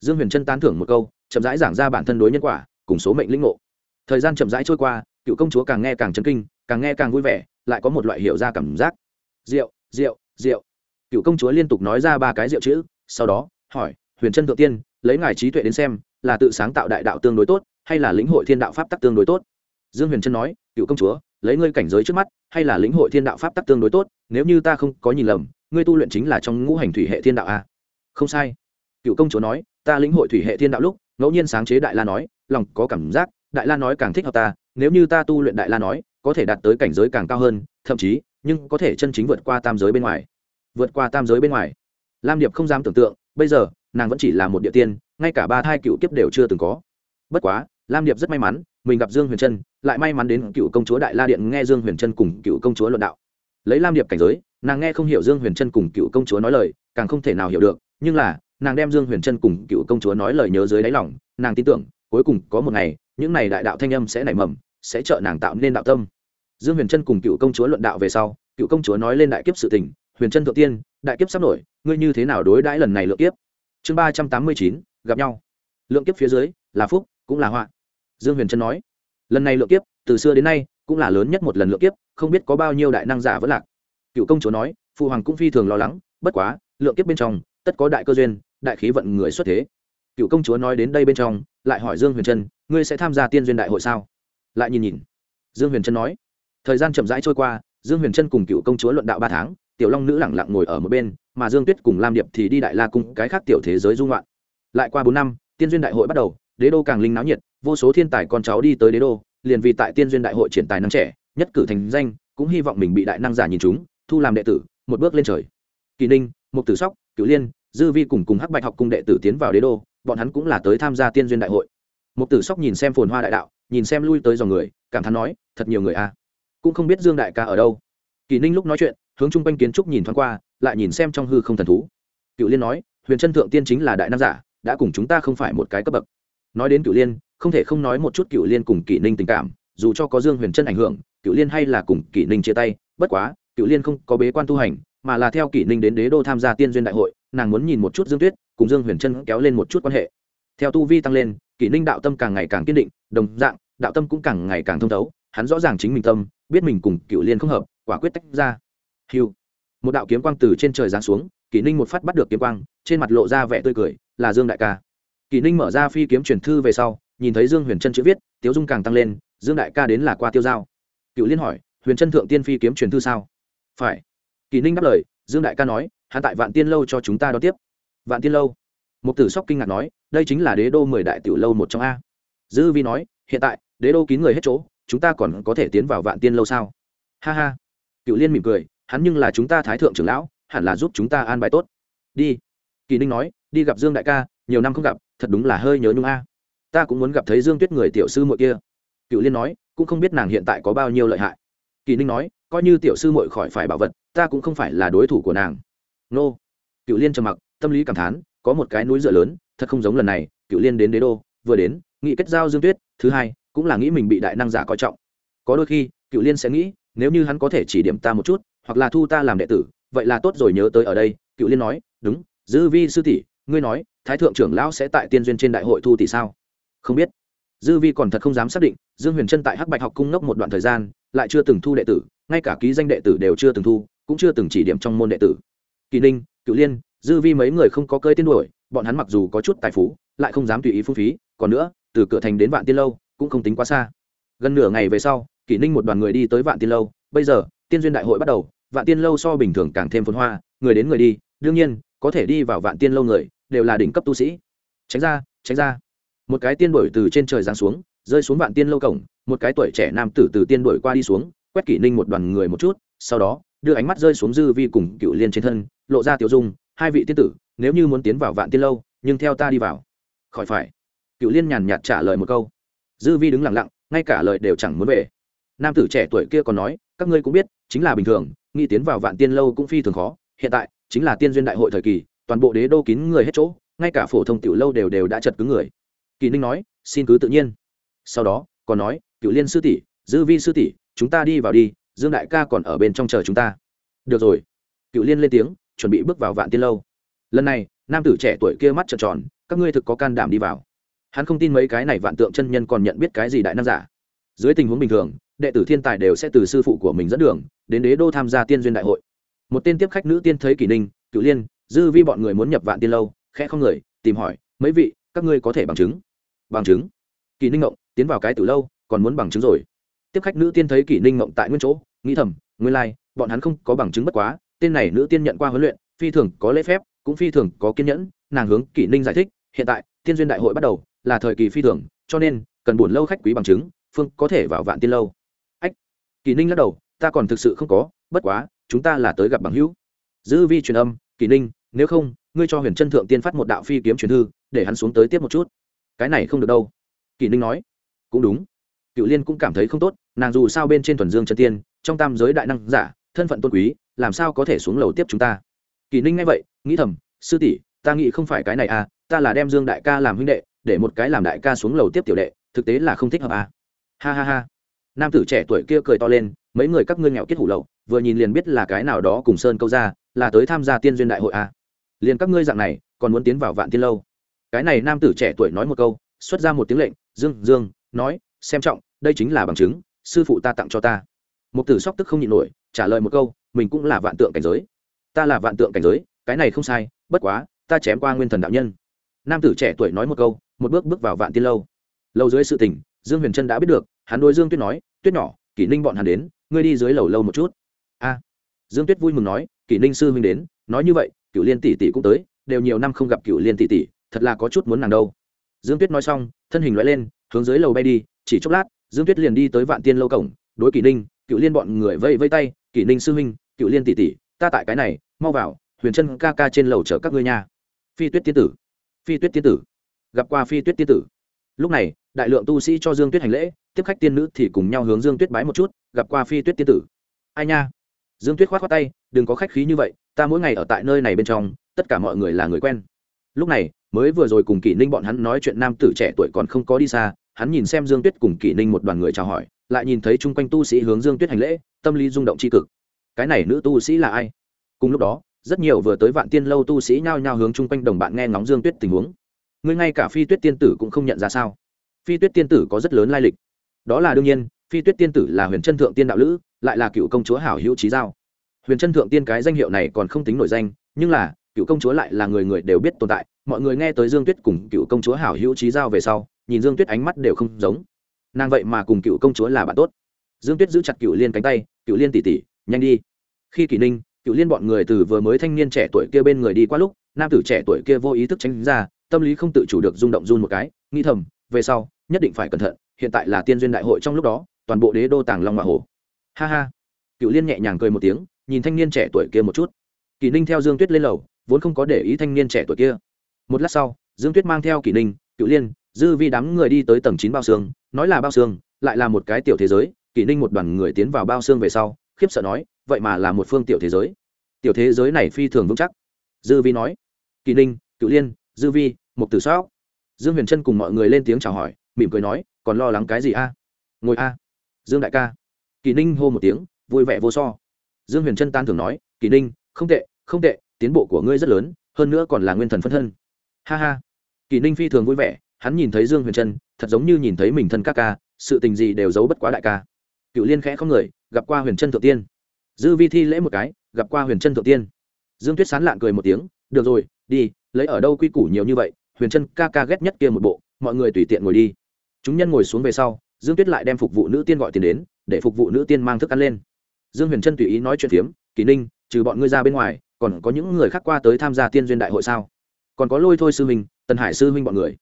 Dương huyền trân tán thưởng một câu, chậm rãi giảng ra bản thân đối nhân quả, cùng số mệnh linh ngộ. Thời gian chậm rãi trôi qua, cựu công chúa càng nghe càng chấn kinh, càng nghe càng vui vẻ, lại có một loại hiểu ra cảm giác. Rượu rượu rượu cựu công chúa liên tục nói ra ba cái rượu chữ, sau đó, hỏi, huyền trân thượng tiên, lấy ngài trí tuệ đến xem, là tự sáng tạo đại đạo tương đối tốt, hay là lĩnh hội thiên đạo pháp tắc tương đối tốt? Dương huyền trân nói, cựu công chúa lấy ngươi cảnh giới trước mắt, hay là lĩnh hội thiên đạo pháp tắc tương đối tốt, nếu như ta không có nhìn lầm, ngươi tu luyện chính là trong ngũ hành thủy hệ thiên đạo a không sai. Cựu công chúa nói, ta lĩnh hội thủy hệ thiên đạo lúc, ngẫu nhiên sáng chế đại la nói, lòng có cảm giác, đại la nói càng thích hợp ta, nếu như ta tu luyện đại la nói, có thể đạt tới cảnh giới càng cao hơn, thậm chí, nhưng có thể chân chính vượt qua tam giới bên ngoài. Vượt qua tam giới bên ngoài. Lam điệp không dám tưởng tượng, bây giờ, nàng vẫn chỉ là một địa tiên, ngay cả ba thai cựu kiếp đều chưa từng có. Bất quá, lam điệp rất may mắn mình gặp dương huyền trân, lại may mắn đến cựu công chúa đại la điện nghe dương huyền trân cùng cựu công chúa luận đạo. Lấy lam điệp cảnh giới, nàng nghe không hiểu dương huyền trân cùng cựu công chúa nói lời, càng không thể nào hiểu được, nhưng là, nàng đem dương huyền trân cùng cựu công chúa nói lời nhớ dưới đáy lòng, nàng tin tưởng, cuối cùng có một ngày, những này đại đạo thanh âm sẽ nảy mầm, sẽ trợ nàng tạo nên đạo tâm. Dương huyền trân cùng cựu công chúa luận đạo về sau, cựu công chúa nói lên đại kiếp sự tình, huyền trân thượng tiên, đại kiếp sắp nổi, ngươi như thế nào đối đãi lần này lượng kiếp? Chương ba trăm tám mươi chín, gặp nhau. Lượng kiếp phía dưới, là phúc, cũng là họa dương huyền trân nói, lần này lượng kiếp, từ xưa đến nay, cũng là lớn nhất một lần lượng kiếp, không biết có bao nhiêu đại năng giả vẫn lạc. Cựu công chúa nói phụ hoàng cũng phi thường lo lắng, bất quá, lượng kiếp bên trong, tất có đại cơ duyên, đại khí vận người xuất thế. Cựu công chúa nói đến đây bên trong, lại hỏi dương huyền trân, ngươi sẽ tham gia tiên duyên đại hội sao? Lại nhìn nhìn, dương huyền trân nói, thời gian chậm rãi trôi qua, dương huyền trân cùng cựu công chúa luận đạo ba tháng, tiểu long nữ lẳng lặng ngồi ở một bên, mà dương tuyết cùng lam điệp thì đi đại la cung, cái khác tiểu thế giới dung loạn lại qua bốn năm, tiên duyên đại hội bắt đầu, đế đô càng linh náo nhiệt vô số thiên tài con cháu đi tới đế đô, liền vì tại tiên duyên đại hội triển tài năng trẻ, nhất cử thành danh, cũng hy vọng mình bị đại năng giả nhìn chúng, thu làm đệ tử, một bước lên trời. Kỳ ninh, mục tử sóc, cửu liên, dư vi cùng cùng hắc bạch học cung đệ tử tiến vào đế đô, bọn hắn cũng là tới tham gia tiên duyên đại hội. Mục tử sóc nhìn xem phồn hoa đại đạo, nhìn xem lui tới dòng người, cảm thán nói, thật nhiều người a à. cũng không biết dương đại ca ở đâu. Kỳ ninh lúc nói chuyện, hướng chung quanh kiến trúc nhìn thoáng qua, lại nhìn xem trong hư không thần thú. Cựu liên nói, huyền trân thượng tiên chính là đại nam giả, đã cùng chúng ta không phải một cái cấp bậc. Nói đến cựu liên không thể không nói một chút cựu liên cùng kỷ ninh tình cảm, dù cho có dương huyền chân ảnh hưởng cựu liên hay là cùng kỷ ninh chia tay, bất quá cựu liên không có bế quan tu hành, mà là theo kỷ ninh đến đế đô tham gia tiên duyên đại hội, nàng muốn nhìn một chút dương tuyết, cùng dương huyền chân kéo lên một chút quan hệ. Theo tu vi tăng lên, kỷ ninh đạo tâm càng ngày càng kiên định, đồng dạng, đạo tâm cũng càng ngày càng thông thấu, hắn rõ ràng chính mình tâm, biết mình cùng cựu liên không hợp, quả quyết tách ra. Hiu một đạo kiếm quang từ trên trời giáng xuống, kỷ ninh một phát bắt được kiếm quang, trên mặt lộ ra vẻ tươi cười, là dương đại ca. Kỷ ninh mở ra phi kiếm truyền thư về sau nhìn thấy dương huyền trân chữ viết, tiếu dung càng tăng lên, dương đại ca đến là qua tiêu giao. Cựu liên hỏi, huyền trân thượng tiên phi kiếm truyền thư sao? Phải. Kỳ ninh đáp lời, dương đại ca nói hạ tại vạn tiên lâu cho chúng ta đón tiếp. Vạn tiên lâu. Một tử sóc kinh ngạc nói, đây chính là đế đô mười đại tiểu lâu một trong a. Dư vi nói, hiện tại, đế đô kín người hết chỗ, chúng ta còn có thể tiến vào vạn tiên lâu sao? Ha ha. Cựu liên mỉm cười, hắn nhưng là chúng ta thái thượng trưởng lão, hẳn là giúp chúng ta an bài tốt. Đi. Kỳ ninh nói, đi gặp dương đại ca, nhiều năm không gặp, thật đúng là hơi nhớ nhung a ta cũng muốn gặp thấy dương tuyết người tiểu sư muội kia. Cựu liên nói, cũng không biết nàng hiện tại có bao nhiêu lợi hại. Kỳ ninh nói, coi như tiểu sư muội khỏi phải bảo vật, ta cũng không phải là đối thủ của nàng. Nô. Cựu liên trầm mặc, tâm lý cảm thán, có một cái núi dựa lớn, thật không giống lần này, cựu liên đến đế đô, vừa đến, nghị kết giao dương tuyết, thứ hai, cũng là nghĩ mình bị đại năng giả coi trọng. Có đôi khi, cựu liên sẽ nghĩ, nếu như hắn có thể chỉ điểm ta một chút, hoặc là thu ta làm đệ tử, vậy là tốt rồi nhớ tới ở đây, cựu liên nói, đúng, dư vi sư tỷ, ngươi nói, thái thượng trưởng lão sẽ tại tiên duyên trên đại hội thu tỷ sao? Không biết. Dư vi còn thật không dám xác định, dương huyền trân tại hắc bạch học cung ngốc một đoạn thời gian, lại chưa từng thu đệ tử, ngay cả ký danh đệ tử đều chưa từng thu, cũng chưa từng chỉ điểm trong môn đệ tử. Kỳ ninh cựu liên, dư vi mấy người không có cơi tiên đuổi, bọn hắn mặc dù có chút tài phú, lại không dám tùy ý phung phí, còn nữa, từ cửa thành đến vạn tiên lâu, cũng không tính quá xa. Gần nửa ngày về sau kỷ ninh một đoàn người đi tới vạn tiên lâu, bây giờ, tiên duyên đại hội bắt đầu, vạn tiên lâu so bình thường càng thêm phồn hoa, người đến người đi, đương nhiên, có thể đi vào vạn tiên lâu người, đều là đỉnh cấp tu sĩ. Tránh ra tránh ra một cái tiên đổi từ trên trời giáng xuống, rơi xuống vạn tiên lâu cổng, một cái tuổi trẻ nam tử từ tiên đổi qua đi xuống, quét kỷ ninh một đoàn người một chút, sau đó, đưa ánh mắt rơi xuống dư vi cùng cựu liên trên thân, lộ ra tiểu dung, hai vị tiên tử, nếu như muốn tiến vào vạn tiên lâu, nhưng theo ta đi vào. Khỏi phải. Cựu liên nhàn nhạt trả lời một câu. Dư vi đứng lặng lặng, ngay cả lời đều chẳng muốn về. Nam tử trẻ tuổi kia còn nói, các ngươi cũng biết, chính là bình thường, nghĩ tiến vào vạn tiên lâu cũng phi thường khó, hiện tại, chính là tiên duyên đại hội thời kỳ, toàn bộ đế đô kín người hết chỗ, ngay cả phổ thông tiểu lâu đều đều đã chật cứng người kỳ ninh nói, xin cứ tự nhiên. Sau đó, còn nói cựu liên sư tỷ, dư vi sư tỷ, chúng ta đi vào đi, dương đại ca còn ở bên trong chờ chúng ta. Được rồi. Cựu liên lên tiếng, chuẩn bị bước vào vạn tiên lâu. Lần này, nam tử trẻ tuổi kia mắt trợn tròn, các ngươi thực có can đảm đi vào. Hắn không tin mấy cái này vạn tượng chân nhân còn nhận biết cái gì đại nam giả. Dưới tình huống bình thường, đệ tử thiên tài đều sẽ từ sư phụ của mình dẫn đường, đến đế đô tham gia tiên duyên đại hội. Một tên tiếp khách nữ tiên thấy kỷ ninh cựu liên, dư vi bọn người muốn nhập vạn tiên lâu, khẽ không người, tìm hỏi, mấy vị, các ngươi có thể bằng chứng? Bằng chứng. Kỷ ninh ngộng tiến vào cái từ lâu còn muốn bằng chứng rồi. Tiếp khách nữ tiên thấy kỷ ninh ngộng tại nguyên chỗ nghĩ thầm nguyên lai、like, bọn hắn không có bằng chứng bất quá tên này nữ tiên nhận qua huấn luyện phi thường có lễ phép cũng phi thường có kiên nhẫn nàng hướng kỷ ninh giải thích hiện tại tiên duyên đại hội bắt đầu là thời kỳ phi thường cho nên cần buồn lâu khách quý bằng chứng phương có thể vào vạn tiên lâu. Ách kỳ ninh lắc đầu ta còn thực sự không có bất quá chúng ta là tới gặp bằng hữu. Dư vi truyền âm kỳ ninh nếu không ngươi cho huyền chân thượng tiên phát một đạo phi kiếm truyền thư để hắn xuống tới tiếp một chút cái này không được đâu. Kỳ ninh nói, cũng đúng. Cựu liên cũng cảm thấy không tốt, nàng dù sao bên trên thuần dương chân tiên, trong tam giới đại năng giả, thân phận tôn quý, làm sao có thể xuống lầu tiếp chúng ta? Kỳ ninh nghe vậy, nghĩ thầm, sư tỷ, ta nghĩ không phải cái này à ta là đem dương đại ca làm huynh đệ, để một cái làm đại ca xuống lầu tiếp tiểu đệ, thực tế là không thích hợp à. Ha ha ha. Nam tử trẻ tuổi kia cười to lên, mấy người các ngươi nghèo kết hủ lậu, vừa nhìn liền biết là cái nào đó cùng sơn câu ra, là tới tham gia tiên duyên đại hội à. liền các ngươi dạng này, còn muốn tiến vào vạn tiên lâu? Cái này nam tử trẻ tuổi nói một câu, xuất ra một tiếng lệnh, dương dương, nói, xem trọng, đây chính là bằng chứng, sư phụ ta tặng cho ta. Một tử sóc tức không nhịn nổi, trả lời một câu, mình cũng là vạn tượng cảnh giới. Ta là vạn tượng cảnh giới, cái này không sai, bất quá, ta chém qua nguyên thần đạo nhân. Nam tử trẻ tuổi nói một câu, một bước bước vào vạn tiên lâu. Lâu dưới sự tình, dương huyền trân đã biết được, hắn đôi dương tuyết nói, tuyết nhỏ, kỷ ninh bọn hắn đến, ngươi đi dưới lầu lâu một chút. A. Dương tuyết vui mừng nói, kỷ ninh sư huynh đến, nói như vậy cựu liên tỷ tỷ cũng tới, đều nhiều năm không gặp cựu liên tỷ tỷ thật là có chút muốn nàng đâu. Dương tuyết nói xong, thân hình loại lên, hướng dưới lầu bay đi, chỉ chốc lát, dương tuyết liền đi tới vạn tiên lâu cổng, đối kỷ ninh, cựu liên bọn người vây vây tay, kỷ ninh sư huynh, cựu liên tỷ tỷ, ta tại cái này, mau vào, huyền chân ca ca trên lầu chở các ngươi nha. Phi tuyết tiên tử. Phi tuyết tiên tử. Gặp qua phi tuyết tiên tử. Lúc này, đại lượng tu sĩ cho dương tuyết hành lễ, tiếp khách tiên nữ thì cùng nhau hướng dương tuyết bái một chút, gặp qua phi tuyết tiên tử. Ai nha? Dương tuyết khoát khoát tay, đừng có khách khí như vậy, ta mỗi ngày ở tại nơi này bên trong, tất cả mọi người là người quen lúc này, mới vừa rồi cùng kỷ ninh bọn hắn nói chuyện nam tử trẻ tuổi còn không có đi xa, hắn nhìn xem dương tuyết cùng kỷ ninh một đoàn người chào hỏi, lại nhìn thấy chung quanh tu sĩ hướng dương tuyết hành lễ, tâm lý rung động c h i cực. Cái này nữ tu sĩ là ai? Cùng lúc đó, rất nhiều vừa tới vạn tiên lâu tu sĩ nhao nhao hướng chung quanh đồng bạn nghe ngóng dương tuyết tình huống. Ngươi ngay cả phi tuyết tiên tử cũng không nhận ra sao? Phi tuyết tiên tử có rất lớn lai lịch. Đó là đương nhiên, phi tuyết tiên tử là huyền chân thượng tiên đạo lữ, lại là cựu công chúa hảo hữu trí giao. Huyền chân thượng tiên cái danh hiệu này còn không tính nổi danh, nhưng là cựu công chúa lại là người người đều biết tồn tại. Mọi người nghe tới dương tuyết cùng cựu công chúa hảo hữu trí giao về sau, nhìn dương tuyết ánh mắt đều không giống. Nàng vậy mà cùng cựu công chúa là bạn tốt. Dương tuyết giữ chặt cựu liên cánh tay, cựu liên tỉ tỉ nhanh đi. Khi kỷ ninh, cựu liên bọn người từ vừa mới thanh niên trẻ tuổi kia bên người đi qua lúc, nam tử trẻ tuổi kia vô ý thức tránh ra, tâm lý không tự chủ được rung động run một cái nghi thầm, về sau, nhất định phải cẩn thận, hiện tại là tiên duyên đại hội trong lúc đó, toàn bộ đế đô tàng long mạ hồ ha ha. Cựu liên nhẹ nhàng cười một tiếng, nhìn thanh niên trẻ tuổi kia một chút. Kỷ ninh theo dương tuyết lên lầu vốn không có để ý thanh niên trẻ tuổi kia. Một lát sau, dương tuyết mang theo kỷ ninh cựu liên, dư vi đám người đi tới tầng chín bao xương, nói là bao xương, lại là một cái tiểu thế giới. Kỷ ninh một đoàn người tiến vào bao xương về sau, khiếp sợ nói, vậy mà là một phương tiểu thế giới. Tiểu thế giới này phi thường vững chắc. Dư vi nói, kỷ ninh cựu liên, dư vi mục tử sóc. Dương huyền trân cùng mọi người lên tiếng chào hỏi, mỉm cười nói, còn lo lắng cái gì a? Ngồi a. Dương đại ca. Kỳ ninh hô một tiếng, vui vẻ vô so. Dương huyền trân tan thường nói kỳ ninh, không tệ không tệ tiến bộ của ngươi rất lớn, hơn nữa còn là nguyên thần phân thân. Ha ha. Kỳ ninh phi thường vui vẻ, hắn nhìn thấy dương huyền trân, thật giống như nhìn thấy mình thân các ca, sự tình gì đều giấu bất quá đại ca. Cựu liên khẽ không người, gặp qua huyền trân thượng tiên. Dư vi thi lễ một cái, gặp qua huyền trân thượng tiên. Dương tuyết sán lạn cười một tiếng, được rồi, đi, lấy ở đâu quy củ nhiều như vậy, huyền trân ca ca ghét nhất kia một bộ, mọi người tùy tiện ngồi đi. Chúng nhân ngồi xuống về sau, dương tuyết lại đem phục vụ nữ tiên gọi tiền đến, để phục vụ nữ tiên mang thức ăn lên. Dương huyền trân tùy ý nói chuyện phiếm, kỳ ninh, trừ bọn ngươi ra bên ngoài còn có những người khác qua tới tham gia tiên duyên đại hội sao? Còn có lôi thôi sư huynh, tần hải sư huynh bọn người.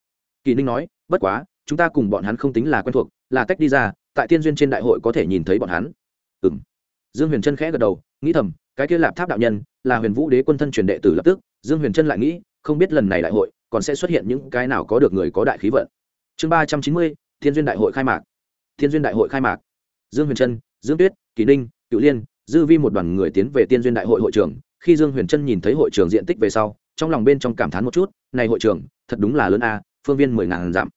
Kỳ ninh nói, bất quá, chúng ta cùng bọn hắn không tính là quen thuộc, là tách đi ra, tại tiên duyên trên đại hội có thể nhìn thấy bọn hắn. Ừ m dương huyền trân khẽ gật đầu, nghĩ thầm, cái kia lạp tháp đạo nhân, là huyền vũ đế quân thân truyền đệ tử lập tức. Dương huyền trân lại nghĩ, không biết lần này đại hội, còn sẽ xuất hiện những cái nào có được người có đại khí vận. Chương ba trăm chín mươi thiên duyên đại hội khai mạc. Thiên duyên đại hội khai mạc. Dương huyền trân, dương tuyết, kỳ ninh cựu liên, dư vi một đoàn người tiến về tiên duyên đại hội hội trưởng khi dương huyền trân nhìn thấy hội trường diện tích về sau, trong lòng bên trong cảm thán một chút, này hội trường thật đúng là lớn a, phương viên mười ngàn dặm.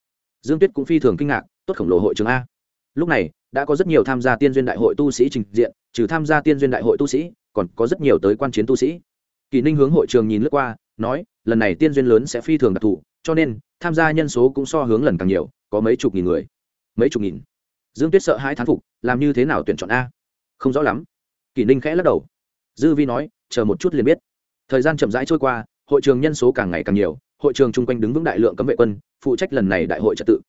Dương tuyết cũng phi thường kinh ngạc, tốt khổng lồ hội trường a. Lúc này, đã có rất nhiều tham gia tiên duyên đại hội tu sĩ trình diện, trừ tham gia tiên duyên đại hội tu sĩ, còn có rất nhiều tới quan chiến tu sĩ. Kỳ ninh hướng hội trường nhìn lướt qua, nói, lần này tiên duyên lớn sẽ phi thường đặc thù, cho nên, tham gia nhân số cũng so hướng lần càng nhiều, có mấy chục nghìn người. Mấy chục nghìn? Dương tuyết sợ hai thán phục, làm như thế nào tuyển chọn a? Không rõ lắm. Kỷ ninh khẽ lắc đầu. Dư vi nói chờ một chút liền biết. Thời gian chậm rãi trôi qua, hội trường nhân số càng ngày càng nhiều, hội trường chung quanh đứng vững đại lượng cấm vệ quân, phụ trách lần này đại hội trật tự.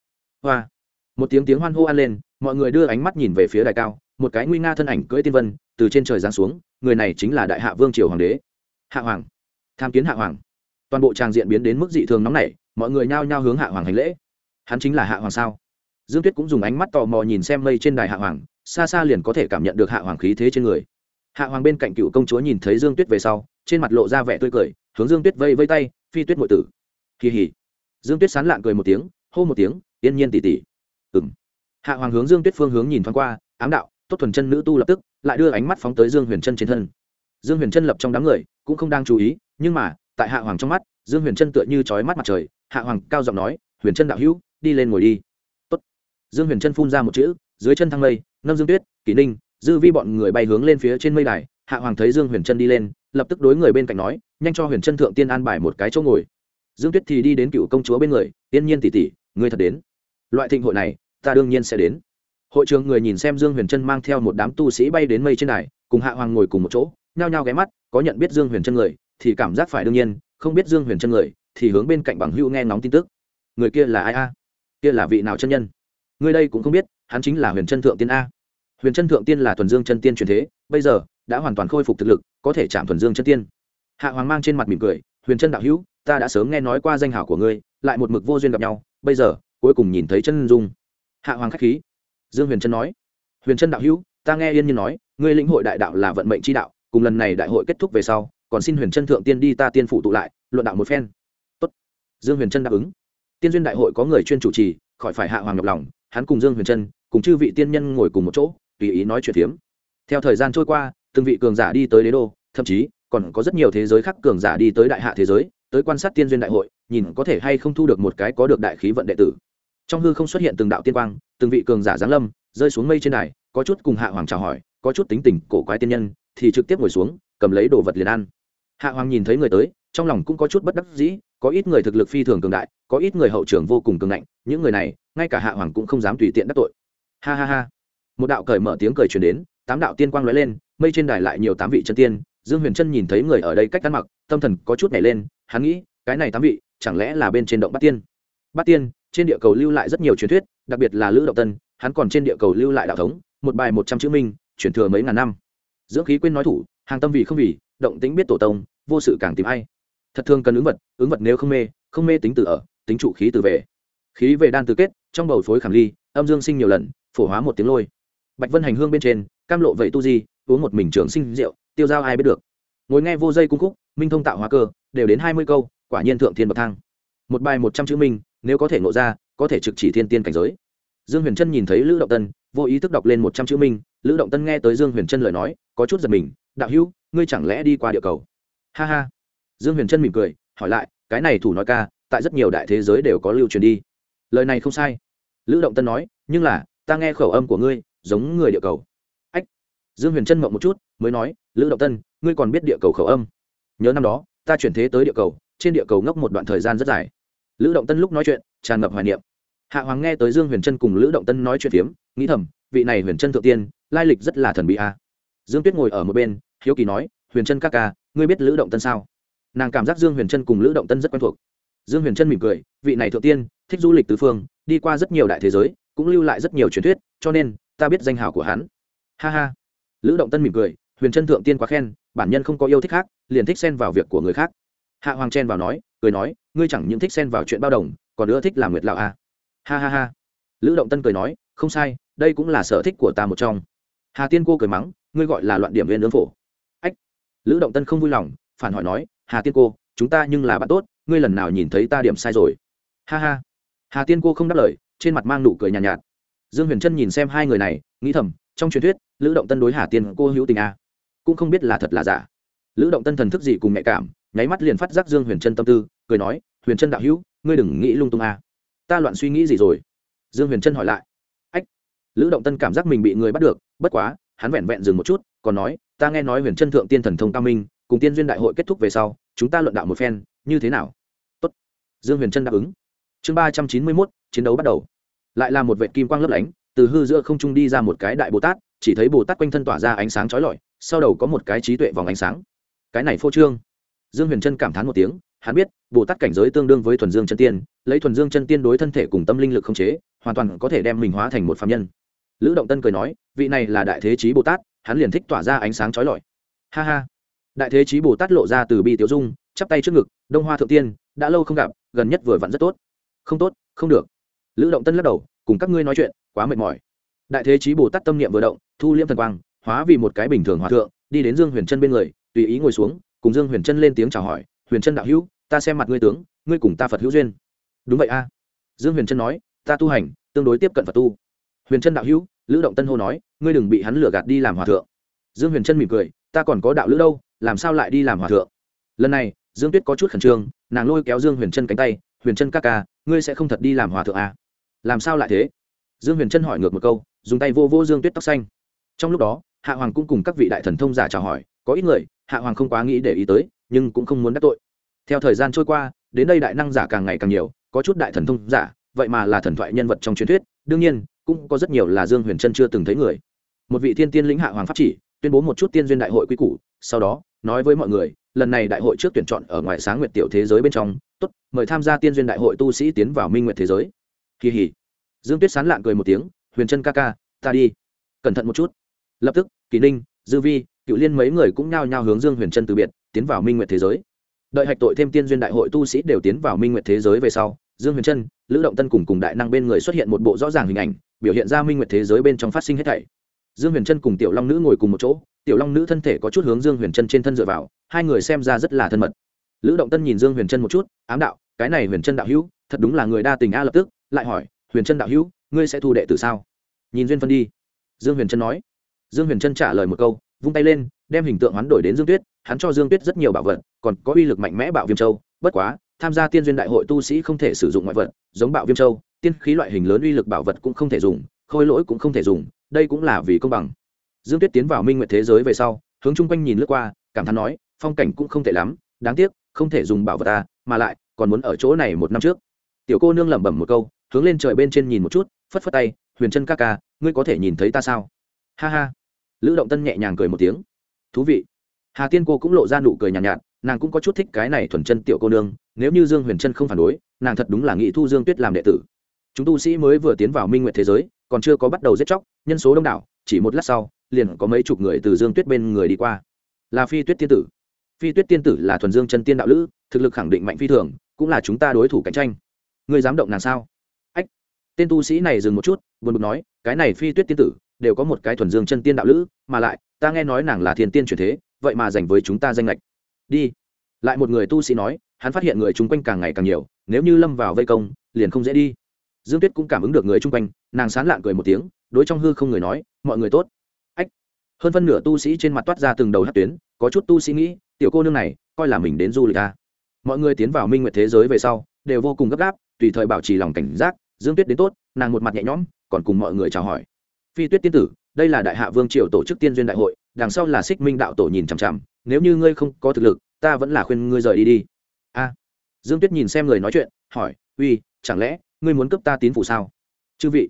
Hoa. Một tiếng tiếng hoan hô an lên, mọi người đưa ánh mắt nhìn về phía đài cao, một cái nguy nga thân ảnh cưỡi tiên vân, từ trên trời giáng xuống, người này chính là đại hạ vương triều hoàng đế. Hạ hoàng. Tham kiến hạ hoàng. Toàn bộ tràng diện biến đến mức dị thường nóng nảy, mọi người nhao nhao hướng hạ hoàng hành lễ. Hắn chính là hạ hoàng sao? Dương tuyết cũng dùng ánh mắt tò mò nhìn xem mây trên đài hạ hoàng, xa xa liền có thể cảm nhận được hạ hoàng khí thế trên người hạ hoàng bên cạnh cựu công chúa nhìn thấy dương tuyết về sau, trên mặt lộ ra vẻ tươi cười, hướng dương tuyết vây vây tay, phi tuyết ngụy tử. Kỳ hỉ dương tuyết sán lạng cười một tiếng, hô một tiếng, yên nhiên tỉ tỉ ừng hạ hoàng hướng dương tuyết phương hướng nhìn thoáng qua, ám đạo, tốt thuần chân nữ tu lập tức, lại đưa ánh mắt phóng tới dương huyền chân trên thân. Dương huyền chân lập trong đám người, cũng không đang chú ý, nhưng mà, tại hạ hoàng trong mắt, dương huyền chân tựa như trói mắt mặt trời, hạ hoàng cao giọng nói, huyền chân đạo hữu, đi lên ngồi đi. Tốt. dương huyền chân phun ra một chữ, dưới chân thăng mây nâm dương tuyết, kỷ ninh dư vi bọn người bay hướng lên phía trên mây đài, hạ hoàng thấy dương huyền Trân đi lên, lập tức đối người bên cạnh nói, nhanh cho huyền Trân thượng tiên an bài một cái chỗ ngồi. Dương tuyết thì đi đến cựu công chúa bên người, tiên nhiên tỷ tỷ, người thật đến. Loại thịnh hội này, ta đương nhiên sẽ đến. Hội trường người nhìn xem dương huyền trân mang theo một đám tu sĩ bay đến mây trên đài, cùng hạ hoàng ngồi cùng một chỗ, nhao nhao ghé mắt, có nhận biết dương huyền trân người, thì cảm giác phải đương nhiên, không biết dương huyền trân người, thì hướng bên cạnh bằng hữu nghe ngóng tin tức. Người kia là ai a? Kia là vị nào chân nhân? Người đây cũng không biết, hắn chính là huyền trân thượng tiên a huyền chân thượng tiên là thuần dương chân tiên truyền thế bây giờ đã hoàn toàn khôi phục thực lực có thể chạm thuần dương chân tiên. Hạ hoàng mang trên mặt mỉm cười huyền chân đạo hữu ta đã sớm nghe nói qua danh hảo của ngươi lại một mực vô duyên gặp nhau bây giờ cuối cùng nhìn thấy chân dung. Hạ hoàng k h á c h khí. Dương huyền chân nói huyền chân đạo hữu ta nghe yên nhiên nói ngươi lĩnh hội đại đạo là vận mệnh tri đạo cùng lần này đại hội kết thúc về sau còn xin huyền chân thượng tiên đi ta tiên phụ tụ lại luận đạo một phen. Tốt. dương huyền chân đáp ứng. Tiên duyên đại hội có người chuyên chủ trì khỏi phải hạ hoàng nhọc lòng hắn cùng dương huyền chân, cùng chư vị tiên nhân ngồi cùng một chỗ tùy ý nói chuyện phiếm. Theo thời gian trôi qua, từng vị cường giả đi tới đế đô, thậm chí còn có rất nhiều thế giới khác cường giả đi tới đại hạ thế giới, tới quan sát tiên duyên đại hội, nhìn có thể hay không thu được một cái có được đại khí vận đệ tử. Trong hư không xuất hiện từng đạo tiên quang, từng vị cường giả giáng lâm, rơi xuống mây trên đài, có chút cùng hạ hoàng chào hỏi, có chút tính tình cổ quái tiên nhân, thì trực tiếp ngồi xuống, cầm lấy đồ vật liền ăn. Hạ hoàng nhìn thấy người tới, trong lòng cũng có chút bất đắc dĩ, có ít người thực lực phi thường cường đại, có ít người hậu trường vô cùng cường ngạnh, những người này, ngay cả hạ hoàng cũng không dám tùy tiện đắc tội. Ha ha ha một đạo cởi mở tiếng cười truyền đến, tám đạo tiên quang lóe lên, mây trên đài lại nhiều tám vị chân tiên. Dương huyền trân nhìn thấy người ở đây cách ăn mặc, tâm thần có chút nhảy lên, hắn nghĩ, cái này tám vị, chẳng lẽ là bên trên động bát tiên? Bát tiên, trên địa cầu lưu lại rất nhiều truyền thuyết, đặc biệt là lữ động tân, hắn còn trên địa cầu lưu lại đạo thống, một bài một trăm chữ minh chuyển thừa mấy ngàn năm. Dưỡng khí quên nói thủ, hàng tâm vì không vì, động tính biết tổ tông, vô sự càng tìm ai. Thật thường cần ứng vật ứng vật nếu không mê không mê tính từ ở, tính trụ khí từ về. Khí về đan từ kết, trong bầu phối khảm ly, âm dương sinh nhiều lần, phổ hóa một tiếng lôi bạch vân hành hương bên trên, cam lộ vậy tu di, uống một mình trưởng sinh rượu, tiêu dao ai biết được. Ngồi nghe vô dây cung khúc, minh thông tạo hóa cơ, đều đến hai mươi câu, quả nhiên thượng thiên bậc thang. Một bài một trăm chữ minh, nếu có thể ngộ ra, có thể trực chỉ thiên tiên cảnh giới. Dương huyền trân nhìn thấy lữ động tân, vô ý thức đọc lên một trăm chữ minh. Lữ động tân nghe tới dương huyền trân lời nói, có chút giật mình, đạo hữu, ngươi chẳng lẽ đi qua địa cầu? Ha ha. Dương huyền trân mỉm cười, hỏi lại, cái này thủ nói ca, tại rất nhiều đại thế giới đều có lưu truyền đi. Lời này không sai. Lữ động tân nói, nhưng là, ta nghe khẩu âm của ngươi giống người địa cầu. Ách, dương huyền trân mộng một chút, mới nói, lữ động tân, ngươi còn biết địa cầu khẩu âm? Nhớ năm đó, ta chuyển thế tới địa cầu, trên địa cầu ngốc một đoạn thời gian rất dài. Lữ động tân lúc nói chuyện, tràn ngập hoài niệm. Hạ hoàng nghe tới dương huyền trân cùng lữ động tân nói chuyện phiếm, nghĩ thầm, vị này huyền trân thượng tiên, lai lịch rất là thần bí a. Dương tuyết ngồi ở một bên, hiếu kỳ nói, huyền trân các ca, ngươi biết lữ động tân sao? Nàng cảm giác dương huyền trân cùng lữ động tân rất quen thuộc. Dương huyền trân mỉm cười, vị này thượng tiên, thích du lịch tứ phương, đi qua rất nhiều đại thế giới, cũng lưu lại rất nhiều truyền thuyết, cho nên ta biết danh hào của hắn. Ha ha. Lữ động tân mỉm cười huyền trân thượng tiên quá khen bản nhân không có yêu thích khác liền thích xen vào việc của người khác. Hạ hoàng chen vào nói cười nói ngươi chẳng những thích xen vào chuyện bao đồng còn nữa thích làm nguyệt lão à. ha ha ha. Lữ động tân cười nói không sai đây cũng là sở thích của ta một trong. Hà tiên cô cười mắng ngươi gọi là loạn điểm viên lưỡng phổ. Ách. Lữ động tân không vui lòng phản hỏi nói hà tiên cô chúng ta nhưng là bạn tốt ngươi lần nào nhìn thấy ta điểm sai rồi? Ha ha. Hà tiên cô không đáp lời trên mặt mang nụ cười nhàn nhạt, nhạt dương huyền trân nhìn xem hai người này, nghĩ thầm, trong truyền thuyết, lữ động tân đối hà tiên cô hữu tình a. Cũng không biết là thật là giả. Lữ động tân thần thức gì cùng nhạy cảm, nháy mắt liền phát giác dương huyền trân tâm tư, cười nói, huyền trân đạo hữu, ngươi đừng nghĩ lung tung a. Ta loạn suy nghĩ gì rồi? Dương huyền trân hỏi lại. Ách. Lữ động tân cảm giác mình bị người bắt được, bất quá, hắn vẹn vẹn dừng một chút, còn nói, ta nghe nói huyền trân thượng tiên thần thông cao minh, cùng tiên duyên đại hội kết thúc về sau, chúng ta luận đạo một phen, như thế nào? Tốt. dương huyền trân đáp ứng. Chương ba trăm chín mươi mốt, chiến đấu bắt đầu lại là một vệ kim quang lấp lánh, từ hư giữa không trung đi ra một cái đại bồ tát, chỉ thấy bồ tát quanh thân tỏa ra ánh sáng trói lọi, sau đầu có một cái trí tuệ vòng ánh sáng. Cái này phô trương. Dương huyền trân cảm thán một tiếng, hắn biết, bồ tát cảnh giới tương đương với thuần dương chân tiên, lấy thuần dương chân tiên đối thân thể cùng tâm linh lực không chế, hoàn toàn có thể đem mình hóa thành một phạm nhân. Lữ động tân cười nói, vị này là đại thế chí bồ tát, hắn liền thích tỏa ra ánh sáng trói lọi. Ha ha. Đại thế chí bồ tát lộ ra từ bi tiểu dung, chắp tay trước ngực, đông hoa thượng tiên, đã lâu không gặp, gần nhất vừa vặn rất tốt. Không tốt, không được lữ động tân lắc đầu, cùng các ngươi nói chuyện, quá mệt mỏi. Đại thế chí bồ tát tâm niệm vừa động, thu liêm thần quang, hóa vì một cái bình thường hòa thượng, đi đến dương huyền trân bên người, tùy ý ngồi xuống, cùng dương huyền trân lên tiếng chào hỏi, huyền trân đạo hữu, ta xem mặt ngươi tướng, ngươi cùng ta phật hữu duyên. Đúng vậy a. Dương huyền trân nói, ta tu hành, tương đối tiếp cận phật tu. Huyền trân đạo hữu, lữ động tân hô nói, ngươi đừng bị hắn lừa gạt đi làm hòa thượng. Dương huyền trân mỉm cười, ta còn có đạo lữ đâu, làm sao lại đi làm hòa thượng? Lần này, dương tuyết có chút khẩn trương, nàng lôi kéo dương huyền trân cánh tay, huyền trân ca ca, ngươi sẽ không thật đi làm hòa thượng à? Làm sao lại thế? Dương huyền trân hỏi ngược một câu, dùng tay vô vô dương tuyết tóc xanh. Trong lúc đó, hạ hoàng cũng cùng các vị đại thần thông giả chào hỏi, có ít người, hạ hoàng không quá nghĩ để ý tới, nhưng cũng không muốn đắc tội. Theo thời gian trôi qua, đến đây đại năng giả càng ngày càng nhiều, có chút đại thần thông giả, vậy mà là thần thoại nhân vật trong truyền thuyết, đương nhiên, cũng có rất nhiều là dương huyền trân chưa từng thấy người. Một vị thiên tiên lĩnh hạ hoàng pháp chỉ, tuyên bố một chút tiên duyên đại hội quy củ, sau đó, nói với mọi người, lần này đại hội trước tuyển chọn ở ngoài sáng nguyệt tiểu thế giới bên trong, tốt, mời tham gia tiên duyên đại hội tu sĩ tiến vào minh nguyệt thế giới kỳ hỉ. Dương tuyết sán lạng cười một tiếng, huyền trân ca ca, ta đi. Cẩn thận một chút. Lập tức, kỳ ninh, dư vi, cựu liên mấy người cũng nhao nhao hướng dương huyền trân từ biệt, tiến vào minh nguyệt thế giới. Đợi hạch tội thêm tiên duyên đại hội tu sĩ đều tiến vào minh nguyệt thế giới về sau, dương huyền trân, lữ động tân cùng cùng đại năng bên người xuất hiện một bộ rõ ràng hình ảnh, biểu hiện ra minh nguyệt thế giới bên trong phát sinh hết thảy. Dương huyền trân cùng tiểu long nữ ngồi cùng một chỗ, tiểu long nữ thân thể có chút hướng dương huyền trân trên thân dựa vào, hai người xem ra rất là thân mật. Lữ động tân nhìn dương huyền trân một chút, ám đạo, cái này huyền trân đạo hữu, thật đúng là người đa tình a lập tức lại hỏi, huyền trân đạo hữu, ngươi sẽ thu đệ tử sao? Nhìn duyên phân đi. Dương huyền trân nói. Dương huyền trân trả lời một câu, vung tay lên, đem hình tượng hoán đổi đến dương tuyết. Hắn cho dương tuyết rất nhiều bảo vật, còn có uy lực mạnh mẽ bạo viêm châu. Bất quá, tham gia tiên duyên đại hội tu sĩ không thể sử dụng ngoại vật, giống bạo viêm châu, tiên khí loại hình lớn uy lực bảo vật cũng không thể dùng, khôi lỗi cũng không thể dùng, đây cũng là vì công bằng. Dương tuyết tiến vào minh nguyệt thế giới về sau, hướng chung quanh nhìn lướt qua, cảm thán nói, phong cảnh cũng không tệ lắm, đáng tiếc, không thể dùng bảo vật ta, mà lại còn muốn ở chỗ này một năm trước. Tiểu cô nương lẩm bẩm một câu hướng lên trời bên trên nhìn một chút phất phất tay huyền chân ca ca ngươi có thể nhìn thấy ta sao? Ha ha. Lữ động tân nhẹ nhàng cười một tiếng. Thú vị. Hà tiên cô cũng lộ ra nụ cười nhàn nhạt, nhạt nàng cũng có chút thích cái này thuần chân tiểu cô nương nếu như dương huyền chân không phản đối nàng thật đúng là nghĩ thu dương tuyết làm đệ tử. Chúng tu sĩ mới vừa tiến vào minh nguyện thế giới còn chưa có bắt đầu giết chóc nhân số đông đảo chỉ một lát sau liền có mấy chục người từ dương tuyết bên người đi qua. Là phi tuyết tiên tử. Phi tuyết tiên tử là thuần dương chân tiên đạo lữ thực lực khẳng định mạnh phi thường cũng là chúng ta đối thủ cạnh tranh. Ngươi dám động nàng sao? Tên tu sĩ này dừng một chút, buồn bực nói, cái này phi tuyết tiên tử, đều có một cái thuần dương chân tiên đạo lữ, mà lại, ta nghe nói nàng là thiên tiên truyền thế, vậy mà dành với chúng ta danh lệch đi. Lại một người tu sĩ nói, hắn phát hiện người chung quanh càng ngày càng nhiều, nếu như lâm vào vây công, liền không dễ đi. Dương tuyết cũng cảm ứng được người chung quanh, nàng sán lạn cười một tiếng, đối trong hư không người nói, mọi người tốt. Ách. Hơn phân nửa tu sĩ trên mặt toát ra từng đầu hát tuyến, có chút tu sĩ nghĩ, tiểu cô nương này, coi là mình đến du lịch ta à. mọi người tiến vào minh nguyệt thế giới về sau, đều vô cùng gấp gáp, tùy thời bảo trì lòng cảnh giác dương tuyết đến tốt, nàng một mặt nhẹ nhõm, còn cùng mọi người chào hỏi. Phi tuyết tiên tử, đây là đại hạ vương triều tổ chức tiên duyên đại hội, đằng sau là xích minh đạo tổ nhìn chằm chằm, nếu như ngươi không có thực lực, ta vẫn là khuyên ngươi rời đi đi. A. Dương tuyết nhìn xem người nói chuyện, hỏi, uy, chẳng lẽ ngươi muốn cướp ta tín phủ sao? Chư vị.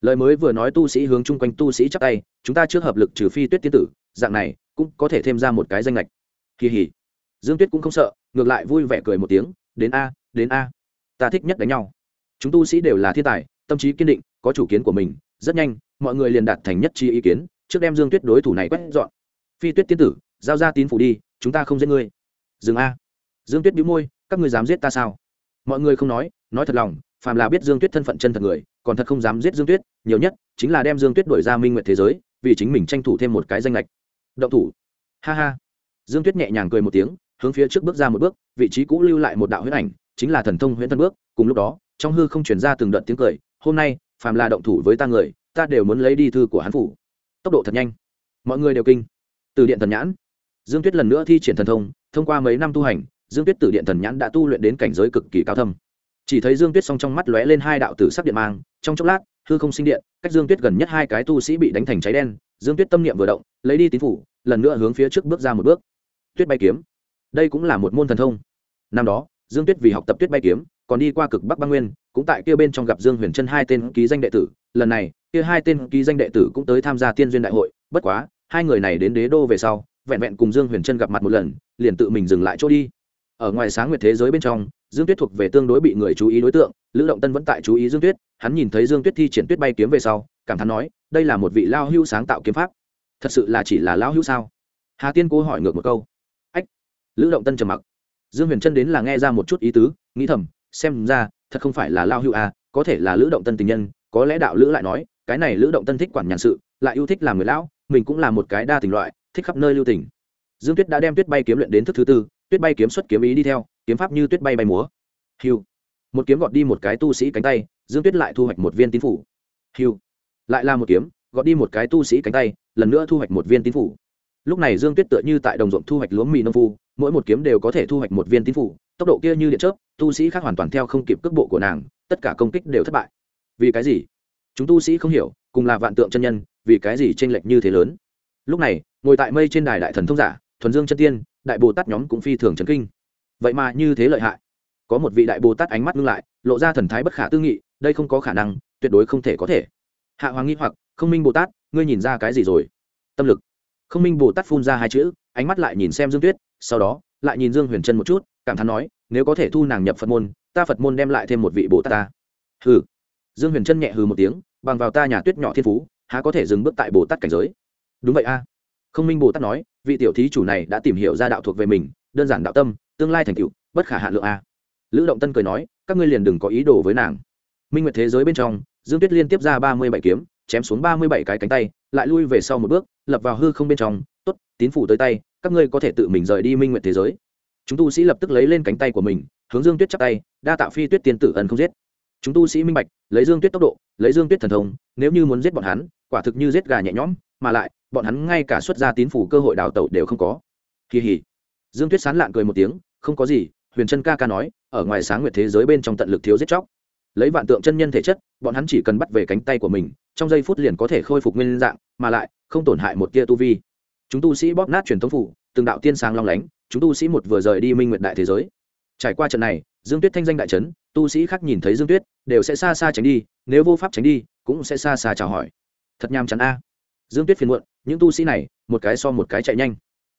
Lời mới vừa nói tu sĩ hướng chung quanh tu sĩ chắc tay, chúng ta trước hợp lực trừ phi tuyết tiên tử, dạng này cũng có thể thêm ra một cái danh lệch kỳ hỉ. Dương tuyết cũng không sợ, ngược lại vui vẻ cười một tiếng, đến a đến a. Ta thích nhất đánh nhau chúng tu sĩ đều là thiên tài, tâm trí kiên định, có chủ kiến của mình, rất nhanh, mọi người liền đạt thành nhất chi ý kiến, trước đem dương tuyết đối thủ này quét dọn. Phi tuyết tiên tử, giao ra tín phủ đi, chúng ta không giết ngươi. Dừng a. Dương tuyết bĩu môi, các ngươi dám giết ta sao? Mọi người không nói nói thật lòng, phàm là biết dương tuyết thân phận chân thật người, còn thật không dám giết dương tuyết, nhiều nhất chính là đem dương tuyết đổi ra minh nguyện thế giới, vì chính mình tranh thủ thêm một cái danh lệch. Động thủ. Ha ha. Dương tuyết nhẹ nhàng cười một tiếng, hướng phía trước bước ra một bước, vị trí cũ lưu lại một đạo huyết ảnh, chính là thần thông huyễn thân bước, cùng lúc đó trong hư không chuyển ra từng đợt tiếng cười, hôm nay, phàm là động thủ với ta người, ta đều muốn lấy đi thư của hắn phủ. Tốc độ thật nhanh. Mọi người đều kinh. Từ điện thần nhãn. Dương tuyết lần nữa thi triển thần thông thông qua mấy năm tu hành, dương tuyết từ điện thần nhãn đã tu luyện đến cảnh giới cực kỳ cao thâm. Chỉ thấy dương tuyết s trong mắt lóe lên hai đạo tử sắc điện mang, trong chốc lát, hư không sinh điện, cách dương tuyết gần nhất hai cái tu sĩ bị đánh thành cháy đen, dương tuyết tâm niệm vừa động, lấy đi tín phủ, lần nữa hướng phía trước bước ra một bước. Tuyết bay kiếm. Đây cũng là một môn thần thông. Năm đó, dương tuyết vì học tập tuyết bay kiếm còn đi qua cực bắc băng nguyên, cũng tại kia bên trong gặp dương huyền trân hai tên ký danh đệ tử. Lần này, kia hai tên ký danh đệ tử cũng tới tham gia tiên duyên đại hội, bất quá, hai người này đến đế đô về sau, vẹn vẹn cùng dương huyền trân gặp mặt một lần, liền tự mình dừng lại chỗ đi. Ở ngoài sáng nguyệt thế giới bên trong, dương tuyết thuộc về tương đối bị người chú ý đối tượng, lữ động tân vẫn tại chú ý dương tuyết, hắn nhìn thấy dương tuyết thi triển tuyết bay kiếm về sau, cảm thán nói, đây là một vị lao hưu sáng tạo kiếm pháp. Thật sự là chỉ là lao hưu sao? Hà tiên cố hỏi ngược một câu. Ách. Lữ động tân trầm mặc. Dương huyền trân đến là nghe ra một chút ý tứ, nghĩ thầm xem ra, thật không phải là lao hưu à có thể là lữ động tân tình nhân, có lẽ đạo lữ lại nói, cái này lữ động tân thích quản nhàn sự, lại yêu thích làm người lão, mình cũng là một cái đa tình loại, thích khắp nơi lưu tình. Dương tuyết đã đem tuyết bay kiếm luyện đến thức thứ tư, tuyết bay kiếm xuất kiếm ý đi theo, kiếm pháp như tuyết bay bay múa. Hiu một kiếm gọt đi một cái tu sĩ cánh tay, dương tuyết lại thu hoạch một viên tín phủ. Hiu lại là một kiếm, gọt đi một cái tu sĩ cánh tay, lần nữa thu hoạch một viên tín phủ lúc này dương tuyết tựa như tại đồng ruộng thu hoạch lúa mì nông phu, mỗi một kiếm đều có thể thu hoạch một viên tín phủ, tốc độ kia như điện chớp, tu sĩ khác hoàn toàn theo không kịp cước bộ của nàng, tất cả công kích đều thất bại. Vì cái gì? Chúng tu sĩ không hiểu, cùng là vạn tượng chân nhân, vì cái gì tranh lệch như thế lớn? Lúc này, ngồi tại mây trên đài đại thần thông giả, thuần dương chân tiên, đại bồ tát nhóm cũng phi thường trấn kinh. Vậy mà như thế lợi hại. Có một vị đại bồ tát ánh mắt ngưng lại, lộ ra thần thái bất khả tư nghị, đây không có khả năng, tuyệt đối không thể có thể. Hạ hoàng nghi hoặc, không minh bồ tát, ngươi nhìn ra cái gì rồi? Tâm lực không minh bồ tát phun ra hai chữ, ánh mắt lại nhìn xem dương tuyết, sau đó, lại nhìn dương huyền trân một chút, cảm thán nói, nếu có thể thu nàng nhập phật môn, ta phật môn đem lại thêm một vị bồ tát ta. Hừ. Dương huyền trân nhẹ hừ một tiếng, bằng vào ta nhà tuyết nhỏ thiên phú, há có thể dừng bước tại bồ tát cảnh giới. Đúng vậy a. Không minh bồ tát nói, vị tiểu thí chủ này đã tìm hiểu ra đạo thuộc về mình, đơn giản đạo tâm, tương lai thành cựu bất khả hạ lượng a. Lữ động tân cười nói, các ngươi liền đừng có ý đồ với nàng. Minh nguyệt thế giới bên trong, dương tuyết liên tiếp ra ba mươi bảy kiếm chém xuống ba mươi bảy cái cánh tay, lại lui về sau một bước, lập vào hư không bên trong t ố t tín phủ tới tay, các ngươi có thể tự mình rời đi minh nguyệt thế giới. Chúng tu sĩ lập tức lấy lên cánh tay của mình, hướng dương tuyết chắp tay, đa tạo phi tuyết tiên tử ẩn không giết. Chúng tu sĩ minh bạch, lấy dương tuyết tốc độ, lấy dương tuyết thần thông, nếu như muốn giết bọn hắn, quả thực như giết gà nhẹ nhõm, mà lại, bọn hắn ngay cả xuất ra tín phủ cơ hội đào tẩu đều không có. Kỳ hỉ. Dương tuyết sán lạn cười một tiếng, không có gì, huyền trân ca ca nói, ở ngoài sáng nguyệt thế giới bên trong tận lực thiếu giết chóc lấy vạn tượng chân nhân thể chất, bọn hắn chỉ cần bắt về cánh tay của mình, trong giây phút liền có thể khôi phục nguyên dạng, mà lại, không tổn hại một tia tu vi. Chúng tu sĩ bóp nát truyền thống phủ, từng đạo tiên sáng long lánh, chúng tu sĩ một vừa rời đi minh nguyện đại thế giới. Trải qua trận này, dương tuyết thanh danh đại trấn, tu sĩ khác nhìn thấy dương tuyết, đều sẽ xa xa tránh đi, nếu vô pháp tránh đi, cũng sẽ xa xa chào hỏi. Thật nham chắn a. Dương tuyết phiền muộn, những tu sĩ này, một cái so một cái chạy nhanh.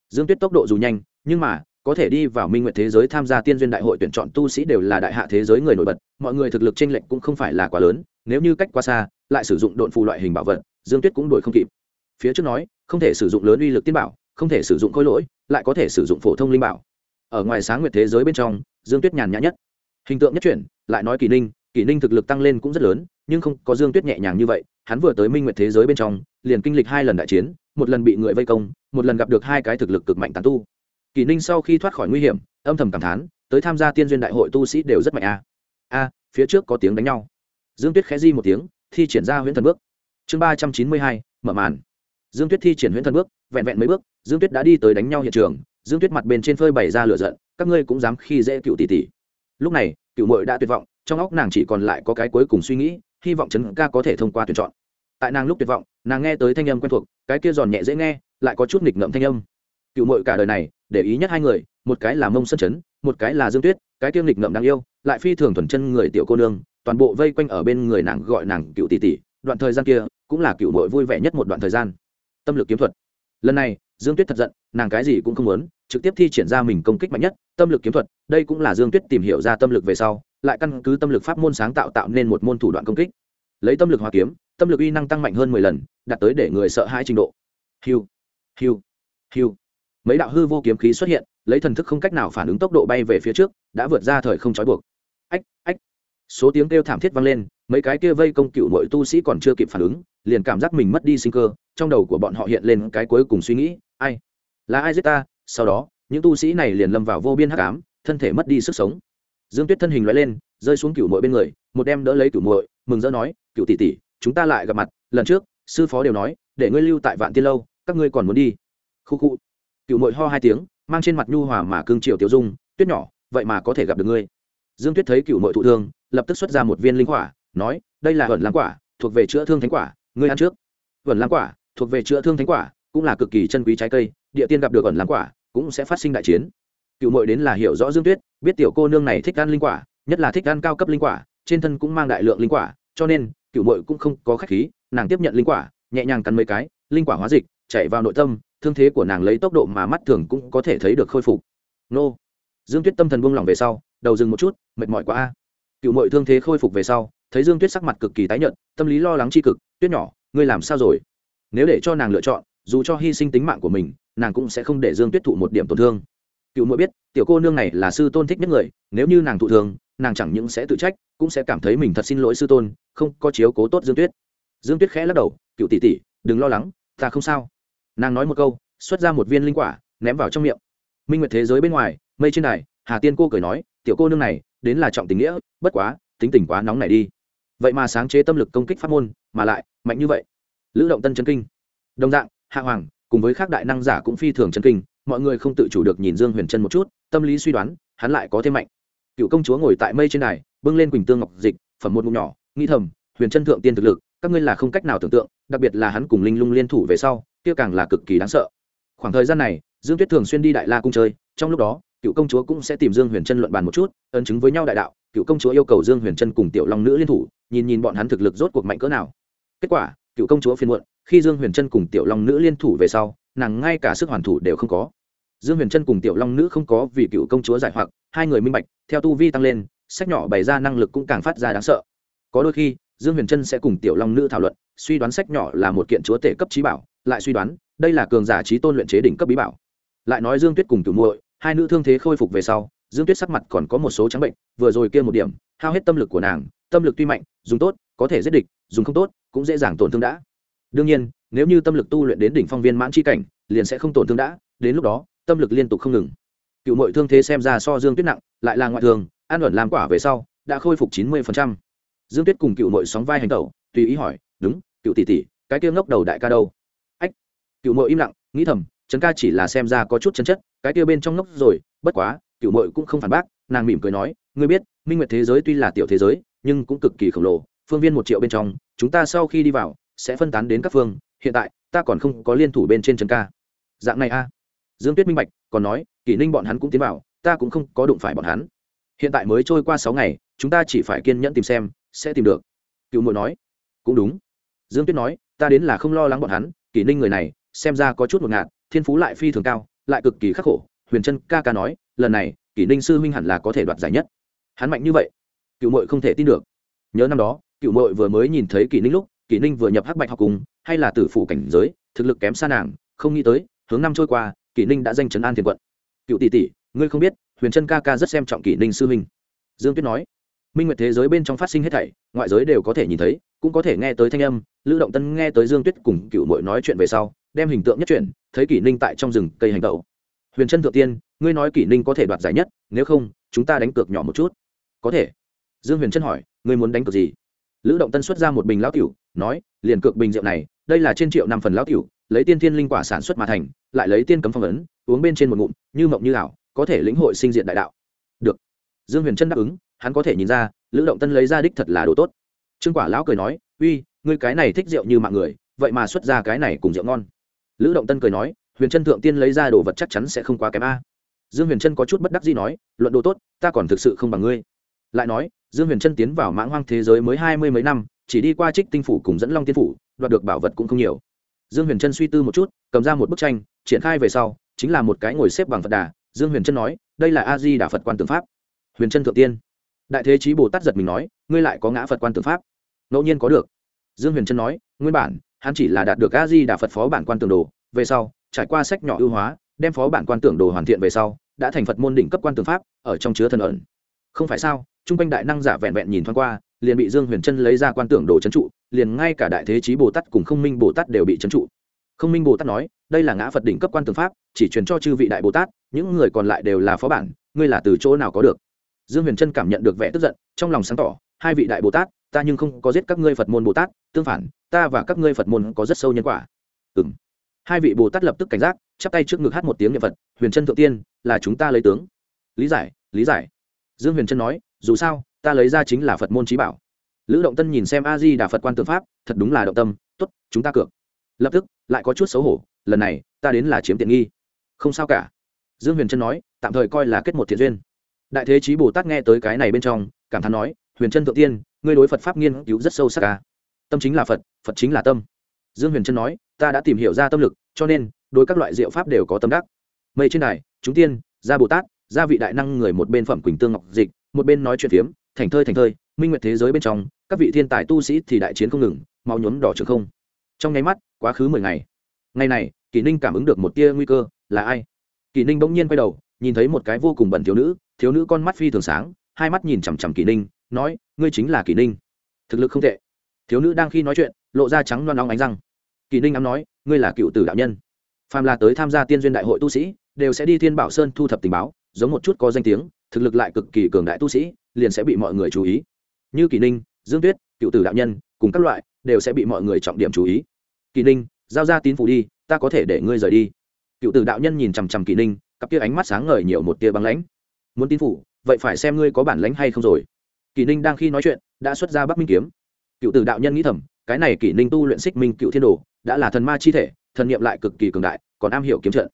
Dương tuyết tốc độ dù nhanh, nhưng mà có thể đi vào minh nguyện thế giới tham gia tiên duyên đại hội tuyển chọn tu sĩ đều là đại hạ thế giới người nổi bật, mọi người thực lực tranh lệch cũng không phải là quá lớn, nếu như cách quá xa, lại sử dụng độn phù loại hình bảo vật, dương tuyết cũng đổi không kịp. Phía trước nói, không thể sử dụng lớn uy lực tiên bảo, không thể sử dụng khối lỗi, lại có thể sử dụng phổ thông linh bảo. Ở ngoài sáng nguyệt thế giới bên trong, dương tuyết nhàn nhã nhất. Hình tượng nhất chuyển, lại nói kỷ ninh kỷ ninh thực lực tăng lên cũng rất lớn, nhưng không có dương tuyết nhẹ nhàng như vậy, hắn vừa tới minh nguyệt thế giới bên trong, liền kinh lịch hai lần đại chiến, một lần bị người vây công, một lần gặp được hai cái thực lực cực mạnh tàn tu kỷ ninh sau khi thoát khỏi nguy hiểm, âm thầm cảm thán, tới tham gia tiên duyên đại hội tu sĩ đều rất mạnh a. A, phía trước có tiếng đánh nhau. Dương tuyết khẽ di một tiếng, thi triển ra huyễn thần bước. Chương ba trăm chín mươi hai, mở màn. Dương tuyết thi triển huyễn thần bước, vẹn vẹn mấy bước, dương tuyết đã đi tới đánh nhau hiện trường. Dương tuyết mặt bên trên phơi bày ra lửa giận, các ngươi cũng dám khi dễ cựu tỷ tỷ. Lúc này, cựu mội đã tuyệt vọng, trong óc nàng chỉ còn lại có cái cuối cùng suy nghĩ, hy vọng trấn ca có thể thông qua tuyển chọn. Tại nàng lúc tuyệt vọng, nàng nghe tới thanh âm quen thuộc, cái kia giòn nhẹ dễ nghe, lại có chút nghịch ngợm thanh âm. Cựu mội cả đời này để ý nhất hai người, một cái là mông sân chấn, một cái là dương tuyết, cái Tiêu nghịch Ngậm đáng yêu, lại phi thường thuần chân người tiểu cô nương, toàn bộ vây quanh ở bên người nàng gọi nàng cựu tỷ tỷ, đoạn thời gian kia cũng là cựu mội vui vẻ nhất một đoạn thời gian. Tâm lực kiếm thuật. Lần này, dương tuyết thật giận, nàng cái gì cũng không muốn, trực tiếp thi triển ra mình công kích mạnh nhất, tâm lực kiếm thuật, đây cũng là dương tuyết tìm hiểu ra tâm lực về sau, lại căn cứ tâm lực pháp môn sáng tạo tạo nên một môn thủ đoạn công kích. Lấy tâm lực hòa kiếm, tâm lực uy năng tăng mạnh hơn mười lần, đạt tới để người sợ hãi trình độ. Hiu hiu hiu mấy đạo hư vô kiếm khí xuất hiện, lấy thần thức không cách nào phản ứng tốc độ bay về phía trước, đã vượt ra thời không trói buộc. Ách ách. Số tiếng kêu thảm thiết vang lên, mấy cái kia vây công cựu mọi tu sĩ còn chưa kịp phản ứng, liền cảm giác mình mất đi sinh cơ, trong đầu của bọn họ hiện lên cái cuối cùng suy nghĩ, ai? Là ai giết ta? Sau đó, những tu sĩ này liền lâm vào vô biên hắc ám, thân thể mất đi sức sống. Dương tuyết thân hình loại lên, rơi xuống cựu mội bên người, một đem đỡ lấy cựu muội, mừng rỡ nói, cựu tỷ tỷ, chúng ta lại gặp mặt, lần trước, sư phó đều nói, để ngươi lưu tại vạn tiên lâu, các ngươi còn muốn đi. Khu khu cựu mội ho hai tiếng, mang trên mặt nhu hòa mà cương triều tiểu dung, tuyết nhỏ, vậy mà có thể gặp được ngươi. Dương tuyết thấy cựu mội thụ thương, lập tức xuất ra một viên linh quả, nói, đây là vẩn lãng quả, thuộc về chữa thương thánh quả, ngươi ăn trước. Vẩn lãng quả, thuộc về chữa thương thánh quả, cũng là cực kỳ chân quý trái cây, địa tiên gặp được ẩn lãng quả, cũng sẽ phát sinh đại chiến. Cựu mội đến là hiểu rõ dương tuyết, biết tiểu cô nương này thích ăn linh quả, nhất là thích ăn cao cấp linh quả, trên thân cũng mang đại lượng linh quả, cho nên, cựu mội cũng không có khách khí, nàng tiếp nhận linh quả, nhẹ nhàng cắn mấy cái, linh quả hóa dịch chạy vào nội tâm thương thế của nàng lấy tốc độ mà mắt thường cũng có thể thấy được khôi phục. Nô. Dương tuyết tâm thần buông lỏng về sau, đầu dừng một chút, mệt mỏi quá a. Cựu mội thương thế khôi phục về sau, thấy dương tuyết sắc mặt cực kỳ tái nhợt, tâm lý lo lắng c h i cực, tuyết nhỏ, ngươi làm sao rồi? Nếu để cho nàng lựa chọn, dù cho hy sinh tính mạng của mình, nàng cũng sẽ không để dương tuyết thụ một điểm tổn thương. Cựu mội biết, tiểu cô nương này là sư tôn thích nhất người, nếu như nàng thụ thương, nàng chẳng những sẽ tự trách, cũng sẽ cảm thấy mình thật xin lỗi sư tôn, không có chiếu cố tốt dương tuyết. Dương tuyết khẽ lắc đầu, cựu tỷ tỷ, đừng lo lắng, ta không sao nàng nói một câu, xuất ra một viên linh quả, ném vào trong miệng. Minh nguyệt thế giới bên ngoài, mây trên này hà tiên cô cười nói, tiểu cô nương này, đến là trọng tình nghĩa, bất quá, tính tình quá nóng này đi. Vậy mà sáng chế tâm lực công kích pháp môn, mà lại, mạnh như vậy. Lữ động tân chân kinh. Đồng dạng, hạ hoàng, cùng với các đại năng giả cũng phi thường chân kinh, mọi người không tự chủ được nhìn dương huyền trân một chút, tâm lý suy đoán, hắn lại có thêm mạnh. Cựu công chúa ngồi tại mây trên này bưng lên quỳnh tương ngọc dịch, phẩm một ngụm nhỏ, nghĩ thầm, huyền trân thượng tiên thực lực các ngươi là không cách nào tưởng tượng, đặc biệt là hắn cùng linh lung liên thủ về sau, kia càng là cực kỳ đáng sợ. Khoảng thời gian này, dương tuyết thường xuyên đi đại la cung chơi, trong lúc đó, cựu công chúa cũng sẽ tìm dương huyền trân luận bàn một chút, ấn chứng với nhau đại đạo, cựu công chúa yêu cầu dương huyền trân cùng tiểu long nữ liên thủ, nhìn nhìn bọn hắn thực lực rốt cuộc mạnh cỡ nào. Kết quả, cựu công chúa phiên muộn, khi dương huyền trân cùng tiểu long nữ liên thủ về sau, nàng ngay cả sức hoàn thủ đều không có. Dương huyền trân cùng tiểu long nữ không có vì cựu công chúa giải hoặc, hai người minh bạch, theo tu vi tăng lên, sách nhỏ bày ra năng lực cũng càng phát ra đáng sợ. Có đôi khi dương huyền trân sẽ cùng tiểu long nữ thảo luận, suy đoán sách nhỏ là một kiện chúa tể cấp trí bảo, lại suy đoán, đây là cường giả trí tôn luyện chế đỉnh cấp bí bảo. Lại nói dương tuyết cùng cửu muội, hai nữ thương thế khôi phục về sau, dương tuyết sắc mặt còn có một số trắng bệnh, vừa rồi kia một điểm, hao hết tâm lực của nàng, tâm lực tuy mạnh, dùng tốt, có thể giết địch, dùng không tốt, cũng dễ dàng tổn thương đã. Đương nhiên, nếu như tâm lực tu luyện đến đỉnh phong viên mãn c h i cảnh, liền sẽ không tổn thương đã, đến lúc đó, tâm lực liên tục không ngừng. Cựu mội thương thế xem ra so dương tuyết nặng, lại là ngoại thường, an ẩn làm quả về sau, đã khôi phục chín mươi dương tuyết cùng cựu mội sóng vai hành tẩu, tùy ý hỏi, đúng, cựu tỷ tỷ, cái kia ngốc đầu đại ca đâu? Ách, cựu mội im lặng, nghĩ thầm trấn ca chỉ là xem ra có chút chân chất, cái kia bên trong ngốc rồi, bất quá, cựu mội cũng không phản bác, nàng mỉm cười nói, ngươi biết, minh nguyệt thế giới tuy là tiểu thế giới, nhưng cũng cực kỳ khổng lồ, phương viên một triệu bên trong, chúng ta sau khi đi vào, sẽ phân tán đến các phương, hiện tại, ta còn không có liên thủ bên trên trấn ca. Dạng này a. Dương tuyết minh bạch, còn nói, kỷ ninh bọn hắn cũng tiến vào, ta cũng không có đụng phải bọn hắn. Hiện tại mới trôi qua sáu ngày, chúng ta chỉ phải kiên nhẫn tìm xem sẽ tìm được. Cựu muội nói, cũng đúng. Dương tuyết nói, ta đến là không lo lắng bọn hắn, kỷ ninh người này, xem ra có chút một ngạt, thiên phú lại phi thường cao, lại cực kỳ khắc khổ. Huyền trân ca ca nói, lần này, kỷ ninh sư huynh hẳn là có thể đoạt giải nhất. Hắn mạnh như vậy, cựu mội không thể tin được. Nhớ năm đó, cựu mội vừa mới nhìn thấy kỷ ninh lúc, kỷ ninh vừa nhập hắc bạch học cùng, hay là tử phủ cảnh giới, thực lực kém xa nàng, không nghĩ tới, hướng năm trôi qua, kỷ ninh đã danh chấn an thiền quận. Cựu tỷ tỷ, ngươi không biết, huyền trân ca ca rất xem trọng kỷ ninh sư huynh. Dương tuyết nói minh nguyệt thế giới bên trong phát sinh hết thảy ngoại giới đều có thể nhìn thấy cũng có thể nghe tới thanh âm lữ động tân nghe tới dương tuyết cùng cựu mội nói chuyện về sau đem hình tượng nhất chuyển thấy kỷ ninh tại trong rừng cây hành tẩu. Huyền trân thượng tiên ngươi nói kỷ ninh có thể đoạt giải nhất nếu không chúng ta đánh cược nhỏ một chút. Có thể. Dương huyền trân hỏi ngươi muốn đánh cược gì? Lữ động tân xuất ra một bình lão tiểu, nói liền cược bình rượu này đây là trên triệu năm phần lão tiểu, lấy tiên thiên linh quả sản xuất mà thành lại lấy tiên cấm phong ấn uống bên trên một ngụm như mộng như ảo có thể lĩnh hội sinh diện đại đạo. Được. Dương huyền trân đáp ứng hắn có thể nhìn ra, lữ động tân lấy ra đích thật là đồ tốt. Trương quả lão cười nói, uy, ngươi cái này thích rượu như mạng người, vậy mà xuất ra cái này cùng rượu ngon. Lữ động tân cười nói, huyền trân thượng tiên lấy ra đồ vật chắc chắn sẽ không quá kém a. Dương huyền trân có chút bất đắc gì nói, luận đồ tốt, ta còn thực sự không bằng ngươi. Lại nói, dương huyền trân tiến vào mãng hoang thế giới mới hai mươi mấy năm, chỉ đi qua trích tinh phủ cùng dẫn long tiên phủ, đoạt được bảo vật cũng không nhiều. Dương huyền trân suy tư một chút, cầm ra một bức tranh, triển khai về sau, chính là một cái ngồi xếp bằng phật đà. Dương huyền trân nói, đây là a di đà phật quan tượng pháp. Huyền trân thượng tiên đại thế chí bồ tát giật mình nói, ngươi lại có ngã phật quan tượng pháp. Ngẫu nhiên có được. Dương huyền trân nói, nguyên bản, hắn chỉ là đạt được a di đà phật phó bản quan tưởng đồ, về sau, trải qua sách nhỏ ưu hóa, đem phó bản quan tưởng đồ hoàn thiện về sau, đã thành phật môn đỉnh cấp quan tưởng pháp, ở trong chứa thần ẩn. Không phải sao chung quanh đại năng giả vẹn vẹn nhìn thoáng qua, liền bị dương huyền trân lấy ra quan tưởng đồ trấn trụ, liền ngay cả đại thế chí bồ tát cùng không minh bồ tát đều bị trấn trụ. Không minh bồ tát nói, đây là ngã phật đỉnh cấp quan tưởng pháp, chỉ truyền cho chư vị đại bồ tát, những người còn lại đều là phó bản, ngươi là từ chỗ nào có được? Dương huyền trân cảm nhận được vẻ tức giận, trong lòng sáng tỏ, hai vị đại bồ tát, ta nhưng không có giết các ngươi phật môn bồ tát, tương phản, ta và các ngươi phật môn có rất sâu nhân quả. Ừ m hai vị bồ tát lập tức cảnh giác, chắp tay trước ngực hát một tiếng niệm phật, huyền trân thượng tiên, là chúng ta lấy tướng. Lý giải lý giải. Dương huyền trân nói, dù sao, ta lấy ra chính là phật môn trí bảo. Lữ động tân nhìn xem a di đà phật quan tư pháp, thật đúng là động tâm t ố t chúng ta cược. Lập tức, lại có chút xấu hổ, lần này, ta đến là chiếm tiện nghi. Không sao cả. Dương huyền trân nói, tạm thời coi là kết một thiện duyên đại thế chí bồ tát nghe tới cái này bên trong, cảm thán nói, huyền trân thượng tiên, ngươi đối phật pháp nghiên cứu rất sâu sắc ca tâm chính là phật phật chính là tâm. Dương huyền trân nói, ta đã tìm hiểu ra tâm lực, cho nên, đối các loại diệu pháp đều có tâm đắc. Mây trên đài, chúng tiên, gia bồ tát, gia vị đại năng người một bên phẩm quỳnh tương ngọc dịch, một bên nói chuyện phiếm, thành thơi thành thơi, minh nguyệt thế giới bên trong, các vị thiên tài tu sĩ thì đại chiến không ngừng mau nhuốm đỏ trường không. Trong nháy mắt, quá khứ mười ngày. Ngày này, kỳ ninh cảm ứng được một tia nguy cơ, là ai? Kỳ ninh bỗng nhiên quay đầu nhìn thấy một cái vô cùng bẩn thiếu nữ thiếu nữ con mắt phi thường sáng, hai mắt nhìn chằm chằm kỳ ninh, nói, ngươi chính là kỳ ninh. Thực lực không tệ. Thiếu nữ đang khi nói chuyện, lộ ra trắng loan nóng ánh răng. Kỳ ninh ám nói, ngươi là cựu tử đạo nhân. Phàm là tới tham gia tiên duyên đại hội tu sĩ, đều sẽ đi thiên bảo sơn thu thập tình báo, giống một chút có danh tiếng, thực lực lại cực kỳ cường đại tu sĩ, liền sẽ bị mọi người chú ý. Như kỳ ninh, dương tuyết, cựu tử đạo nhân, cùng các loại, đều sẽ bị mọi người trọng điểm chú ý. Kỳ ninh, giao ra tín phủ đi, ta có thể để ngươi rời đi. Cựu tử đạo nhân nhìn chằm chằm kỳ ninh cặp kia ánh mắt sáng ngời nhiều một tia băng lãnh. Muốn tín phủ, vậy phải xem ngươi có bản lãnh hay không rồi. Kỷ ninh đang khi nói chuyện, đã xuất ra bắc minh kiếm. Cựu tử đạo nhân nghĩ thầm, cái này kỷ ninh tu luyện xích minh cựu thiên đồ, đã là thần ma chi thể, thần niệm lại cực kỳ cường đại, còn am hiểu kiếm trận.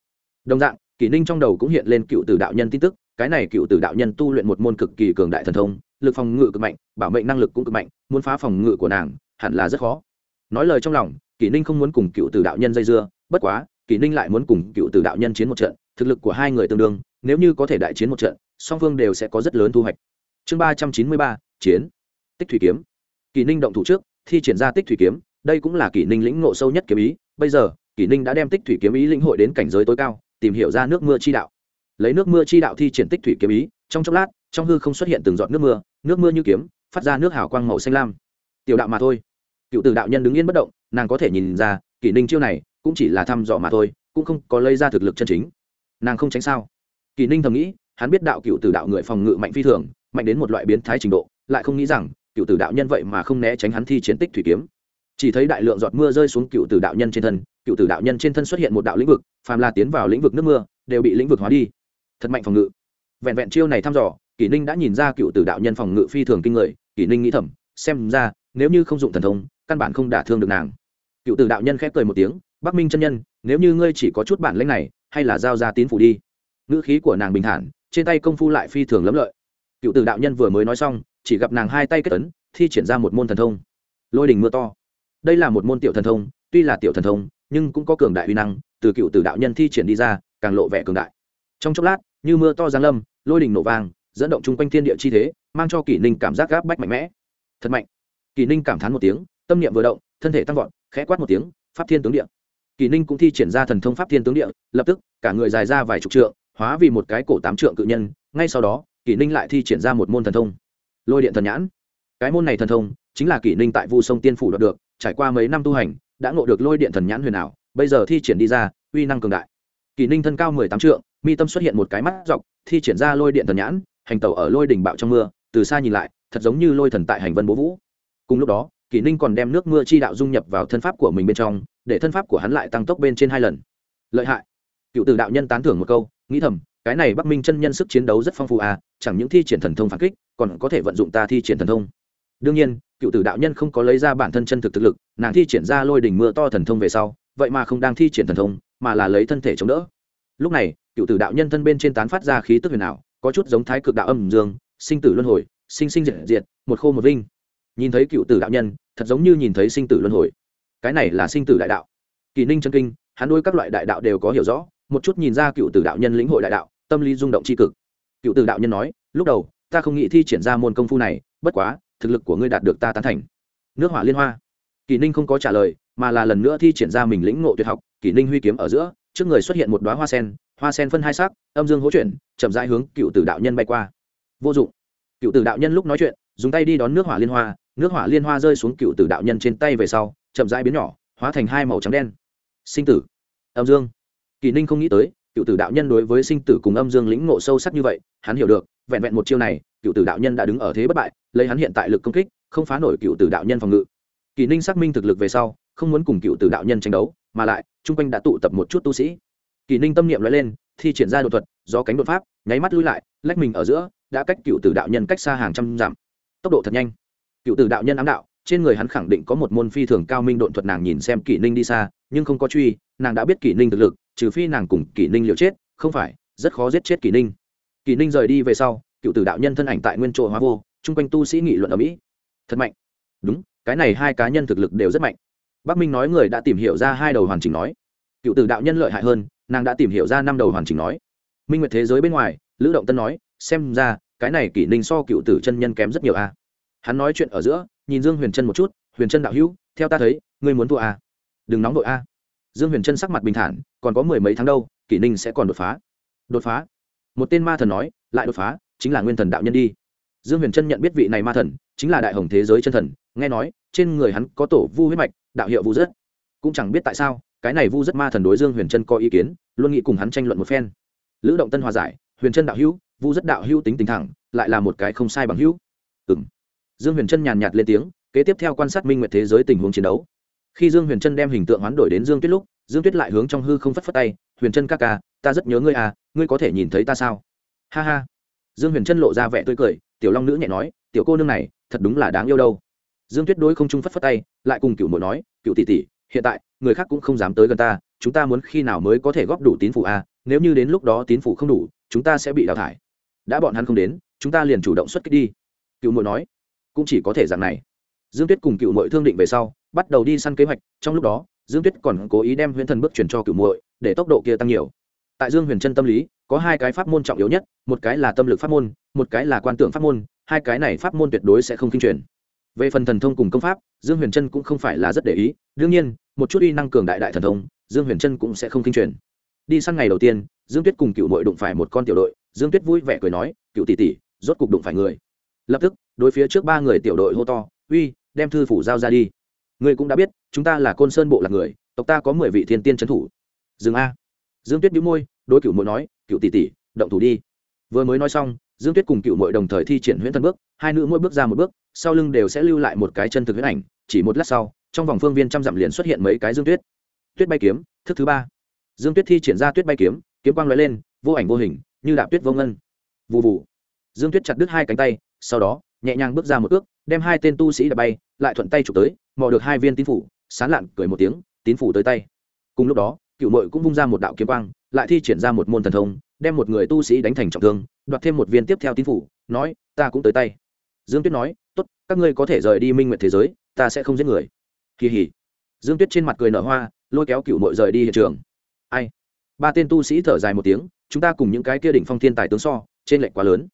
Đồng dạng, kỷ ninh trong đầu cũng hiện lên cựu tử đạo nhân tin tức, cái này cựu tử đạo nhân tu luyện một môn cực kỳ cường đại thần thông, lực phòng ngự cực mạnh, bảo mệnh năng lực cũng cực mạnh, muốn phá phòng ngự của nàng, hẳn là rất khó. Nói lời trong lòng, kỷ ninh không muốn cùng cựu tử đạo nhân dây dưa, bất quá kỷ ninh lại muốn cùng cựu tử đạo nhân chiến một trận, thực lực của hai người tương đương, nếu như có thể đại chiến một trận, song phương đều sẽ có rất lớn thu hoạch. Chương ba trăm chín mươi ba, chiến. Tích thủy kiếm. Kỷ ninh động thủ trước, thi triển ra tích thủy kiếm, đây cũng là kỷ ninh lĩnh ngộ sâu nhất kiếm ý. Bây giờ, kỷ ninh đã đem tích thủy kiếm ý lĩnh hội đến cảnh giới tối cao, tìm hiểu ra nước mưa chi đạo. Lấy nước mưa chi đạo thi triển tích thủy kiếm ý, trong chốc lát, trong hư không xuất hiện từng giọt nước mưa nước mưa như kiếm, phát ra nước hào quang màu xanh lam. Tiểu đạo mà thôi. Cựu tử đạo nhân đứng yên bất động, nàng có thể nhìn ra, kỷ ninh chiêu này cũng chỉ là thăm dò mà thôi, cũng không có lấy ra thực lực chân chính. Nàng không tránh sao? Kỳ ninh thầm nghĩ, hắn biết đạo cựu tử đạo người phòng ngự mạnh phi thường, mạnh đến một loại biến thái trình độ, lại không nghĩ rằng, cựu tử đạo nhân vậy mà không né tránh hắn thi chiến tích thủy kiếm. Chỉ thấy đại lượng giọt mưa rơi xuống cựu tử đạo nhân trên thân, cựu tử đạo nhân trên thân xuất hiện một đạo lĩnh vực, phàm là tiến vào lĩnh vực nước mưa, đều bị lĩnh vực hóa đi. Thật mạnh phòng ngự. Vẹn vẹn chiêu này thăm dò kỷ ninh đã nhìn ra cựu tử đạo nhân phòng ngự phi thường kinh người kỷ ninh nghĩ thầm, xem ra, nếu như không dụng thần thông, căn bản không đả thương được nàng. Cựu tử đạo nhân khép cười một tiếng bắc minh chân nhân, nếu như ngươi chỉ có chút bản lĩnh này, hay là giao ra tín phủ đi. Ngữ khí của nàng bình thản, trên tay công phu lại phi thường lẫm lợi. Cựu tử đạo nhân vừa mới nói xong, chỉ gặp nàng hai tay kết tấn thi triển ra một môn thần thông. Lôi đình mưa to. Đây là một môn tiểu thần thông, tuy là tiểu thần thông, nhưng cũng có cường đại uy năng, từ cựu tử đạo nhân thi triển đi ra, càng lộ vẻ cường đại. Trong chốc lát, như mưa to giáng lâm, lôi đình nổ vang, dẫn động chung quanh thiên địa chi thế, mang cho kỷ ninh cảm giác gáp bách mạnh mẽ. Thật mạnh. Kỷ ninh cảm thán một tiếng, tâm niệm vừa động, thân thể tăng vọt, khẽ quát một tiếng, pháp thiên tướng điện. Kỳ ninh cũng thi triển ra thần thông pháp thiên tướng địa, lập tức, cả người dài ra vài chục trượng, hóa vì một cái cổ tám trượng cự nhân, ngay sau đó, Kỳ ninh lại thi triển ra một môn thần thông. Lôi điện thần nhãn. Cái môn này thần thông, chính là Kỳ ninh tại vu sông tiên phủ đoạt được, trải qua mấy năm tu hành, đã ngộ được lôi điện thần nhãn huyền ảo, bây giờ thi triển đi ra, uy năng cường đại. Kỳ ninh thân cao mười tám trượng, mi tâm xuất hiện một cái mắt dọc, thi triển ra lôi điện thần nhãn, hành tẩu ở lôi đỉnh bạo trong mưa, từ xa nhìn lại, thật giống như lôi thần tại hành vân bố vũ. Cùng lúc đó kỷ ninh còn đem nước mưa chi đạo dung nhập vào thân pháp của mình bên trong để thân pháp của hắn lại tăng tốc bên trên hai lần. Lợi hại. Cựu từ đạo nhân tán thưởng một câu, nghĩ thầm, cái này bắc minh chân nhân sức chiến đấu rất phong phú à chẳng những thi triển thần thông phản kích, còn có thể vận dụng ta thi triển thần thông. Đương nhiên, cựu tử đạo nhân không có lấy ra bản thân chân thực thực lực, nàng thi triển ra lôi đỉnh mưa to thần thông về sau, vậy mà không đang thi triển thần thông, mà là lấy thân thể chống đỡ. Lúc này, cựu tử đạo nhân thân bên trên tán phát ra khí tức huyền ảo, có chút giống thái cực đạo âm dương, sinh tử luân hồi, sinh sinh diệt diệt, một khô một vinh. Nhìn thấy cựu tử đạo nhân, thật giống như nhìn thấy sinh tử luân hồi cái này là sinh tử đại đạo. Kỳ ninh chân kinh, hắn đôi các loại đại đạo đều có hiểu rõ, một chút nhìn ra cựu tử đạo nhân lĩnh hội đại đạo, tâm lý rung động tri cực. Cựu tử đạo nhân nói, lúc đầu, ta không nghĩ thi triển ra môn công phu này, bất quá, thực lực của ngươi đạt được ta tán thành. Nước hỏa liên hoa. Kỳ ninh không có trả lời, mà là lần nữa thi triển ra mình lĩnh ngộ tuyệt học, kỳ ninh huy kiếm ở giữa, trước người xuất hiện một đoá hoa sen hoa sen phân hai sắc, âm dương hỗ chuyển, chậm rãi hướng cựu tử đạo nhân bay qua. Vô dụng. Cựu tử đạo nhân lúc nói chuyện, dùng tay đi đón nước hỏa liên hoa nước hỏa liên hoa rơi xuống cựu tử đạo nhân trên tay về sau, chậm rãi biến nhỏ, hóa thành hai màu trắng đen. Sinh tử. Âm dương. Kỳ ninh không nghĩ tới, cựu tử đạo nhân đối với sinh tử cùng âm dương lĩnh ngộ sâu sắc như vậy, hắn hiểu được, vẹn vẹn một chiêu này, cựu tử đạo nhân đã đứng ở thế bất bại, lấy hắn hiện tại lực công kích, không phá nổi cựu tử đạo nhân phòng ngự. Kỳ ninh xác minh thực lực về sau, không muốn cùng cựu tử đạo nhân tranh đấu, mà lại, chung quanh đã tụ tập một chút tu sĩ. Kỳ ninh tâm niệm nói lên, thi triển ra đột thuật do cánh đột pháp, nháy mắt lui lại, lách mình ở giữa, đã cách cựu tử đạo nhân cách xa hàng trăm dặm. Tốc độ thật nhanh cựu tử đạo nhân ám đạo, trên người hắn khẳng định có một môn phi thường cao minh độn thuật nàng nhìn xem kỷ ninh đi xa, nhưng không có truy, nàng đã biết kỷ ninh thực lực, trừ phi nàng cùng kỷ ninh liệu chết, không phải, rất khó giết chết kỷ ninh. Kỷ ninh rời đi về sau, cựu tử đạo nhân thân ảnh tại nguyên chỗ hóa vô, chung quanh tu sĩ nghị luận ở mỹ. Thật mạnh. Đúng, cái này hai cá nhân thực lực đều rất mạnh. Bắc minh nói người đã tìm hiểu ra hai đầu hoàn chỉnh nói. Cựu tử đạo nhân lợi hại hơn, nàng đã tìm hiểu ra năm đầu hoàn chỉnh nói. Minh nguyệt thế giới bên ngoài, lữ động tân nói, xem ra, cái này kỷ ninh so cựu tử chân nhân kém rất nhiều a hắn nói chuyện ở giữa, nhìn dương huyền trân một chút, huyền trân đạo hữu, theo ta thấy, ngươi muốn thua a đừng nóng đội a à? dương huyền trân sắc mặt bình thản, còn có mười mấy tháng đâu, kỷ ninh sẽ còn đột phá. Đột phá? Một tên ma thần nói, lại đột phá, chính là nguyên thần đạo nhân đi. Dương huyền trân nhận biết vị này ma thần, chính là đại hồng thế giới chân thần, nghe nói, trên người hắn có tổ vu huyết mạch, đạo hiệu vu rất cũng chẳng biết tại sao, cái này vu rất ma thần đối dương huyền trân có ý kiến, luôn nghĩ cùng hắn tranh luận một phen. Lữ động tân hòa giải, huyền trân đạo hữu, vu rất đạo hữu tính tính thẳng, lại là một cái không sai bằng hữu. Ừng dương huyền trân nhàn nhạt lên tiếng, kế tiếp theo quan sát minh nguyệt thế giới tình huống chiến đấu. Khi dương huyền trân đem hình tượng hoán đổi đến dương tuyết lúc, dương tuyết lại hướng trong hư không phất phất tay, huyền trân ca ca, ta rất nhớ ngươi à ngươi có thể nhìn thấy ta sao? Ha ha. Dương huyền trân lộ ra vẻ tươi cười, tiểu long nữ nhẹ nói, tiểu cô nương này, thật đúng là đáng yêu đâu. Dương tuyết đối không trung phất phất tay, lại cùng cựu mội nói cựu tỷ tỷ, hiện tại, người khác cũng không dám tới gần ta, chúng ta muốn khi nào mới có thể góp đủ tín phụ à nếu như đến lúc đó tín phụ không đủ, chúng ta sẽ bị đào thải. Đã bọn hắn không đến, chúng ta liền chủ động xuất kích đi. Cựu mội nói cũng chỉ có thể dạng này. Dương tuyết cùng cựu mội thương định về sau bắt đầu đi săn kế hoạch trong lúc đó dương tuyết còn cố ý đem huyễn thần bước chuyển cho cựu Mội, để tốc độ kia tăng nhiều. Tại dương huyền trân tâm lý có hai cái pháp môn trọng yếu nhất một cái là tâm lực pháp môn một cái là quan tượng pháp môn hai cái này pháp môn tuyệt đối sẽ không kinh truyền về phần thần thông cùng công pháp dương huyền trân cũng không phải là rất để ý đương nhiên một chút uy năng cường đại đại thần thông dương huyền trân cũng sẽ không kinh truyền đi săn ngày đầu tiên dương tuyết cùng cựu mội đụng phải một con tiểu đội dương tuyết vui vẻ cười nói cựu tỷ tỷ rốt cục đụng phải người. Lập tức đối phía trước ba người tiểu đội hô to, uy, đem thư phủ giao ra đi. Ngươi cũng đã biết, chúng ta là côn sơn bộ là người, tộc ta có mười vị thiên tiên trấn thủ. Dừng a. Dương tuyết đĩu môi, đối cựu mội nói, cựu tỷ tỷ, động thủ đi. Vừa mới nói xong, dương tuyết cùng cựu mội đồng thời thi triển huyễn thân bước, hai nữ mỗi bước ra một bước, sau lưng đều sẽ lưu lại một cái chân thực huyễn ảnh, chỉ một lát sau, trong vòng phương viên trăm dặm liền xuất hiện mấy cái dương tuyết. Tuyết bay kiếm, thức thứ ba. Dương tuyết thi triển ra tuyết bay kiếm kiếm quang l lên, vô ảnh vô hình, như đạp tuyết vô ngân. Vụ vụ dương tuyết chặt đứt hai cánh tay, sau đó nhẹ nhàng bước ra một ước, đem hai tên tu sĩ đã bay, lại thuận tay chụp tới, mò được hai viên tín phủ, sán lạn cười một tiếng, tín phủ tới tay. Cùng lúc đó, cựu mội cũng vung ra một đạo kiếm quang, lại thi triển ra một môn thần thông, đem một người tu sĩ đánh thành trọng thương, đoạt thêm một viên tiếp theo tín phủ, nói, ta cũng tới tay. Dương tuyết nói, tốt, các ngươi có thể rời đi minh nguyện thế giới, ta sẽ không giết người. Kỳ hỉ. Dương tuyết trên mặt cười nở hoa, lôi kéo cựu mội rời đi hiện trường. Ai? Ba tên tu sĩ thở dài một tiếng, chúng ta cùng những cái kia đỉnh phong thiên tài tướng so, trên lệnh quá lớn.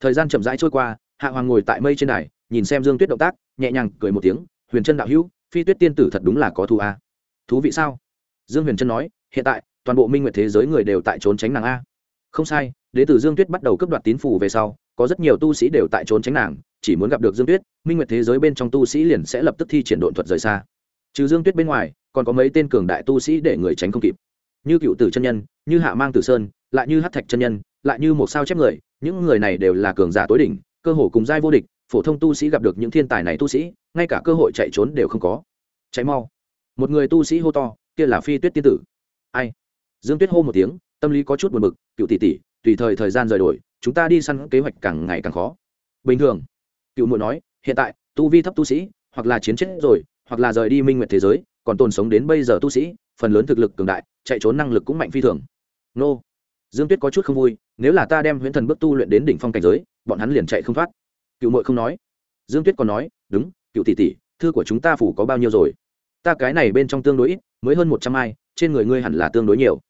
Thời gian chậm rãi trôi qua hạ hoàng ngồi tại mây trên đài, nhìn xem dương tuyết động tác, nhẹ nhàng cười một tiếng, huyền trân đạo hữu, phi tuyết tiên tử thật đúng là có thù a. Thú vị sao? Dương huyền trân nói, hiện tại, toàn bộ minh nguyệt thế giới người đều tại trốn tránh nàng a. Không sai đến từ dương tuyết bắt đầu cấp đoạt tín phủ về sau, có rất nhiều tu sĩ đều tại trốn tránh nàng, chỉ muốn gặp được dương tuyết, minh nguyệt thế giới bên trong tu sĩ liền sẽ lập tức thi triển độn thuật rời xa. Trừ dương tuyết bên ngoài, còn có mấy tên cường đại tu sĩ để người tránh không kịp. Như cựu tử chân nhân, như hạ mang tử sơn, lại như hát thạch chân nhân, lại như một sao chép người, những người này đều là cường giả tối đỉnh cơ hội cùng giai vô địch, phổ thông tu sĩ gặp được những thiên tài này tu sĩ, ngay cả cơ hội chạy trốn đều không có. Cháy mau. Một người tu sĩ hô to, kia là phi tuyết tiên tử. Ai? Dương tuyết hô một tiếng, tâm lý có chút buồn bực, cựu tỷ tỷ, tùy thời thời gian rời đổi, chúng ta đi săn kế hoạch càng ngày càng khó. Bình thường, cựu muội nói, hiện tại, tu vi thấp tu sĩ, hoặc là chiến chết rồi, hoặc là rời đi minh nguyện thế giới, còn tồn sống đến bây giờ tu sĩ, phần lớn thực lực cường đại, chạy trốn năng lực cũng mạnh phi thường. Nô dương tuyết có chút không vui nếu là ta đem huyễn thần bước tu luyện đến đỉnh phong cảnh giới bọn hắn liền chạy không thoát. Cựu mội không nói. Dương tuyết còn nói đúng cựu tỷ tỷ thư của chúng ta phủ có bao nhiêu rồi? Ta cái này bên trong tương đối ít mới hơn một trăm ai trên người ngươi hẳn là tương đối nhiều.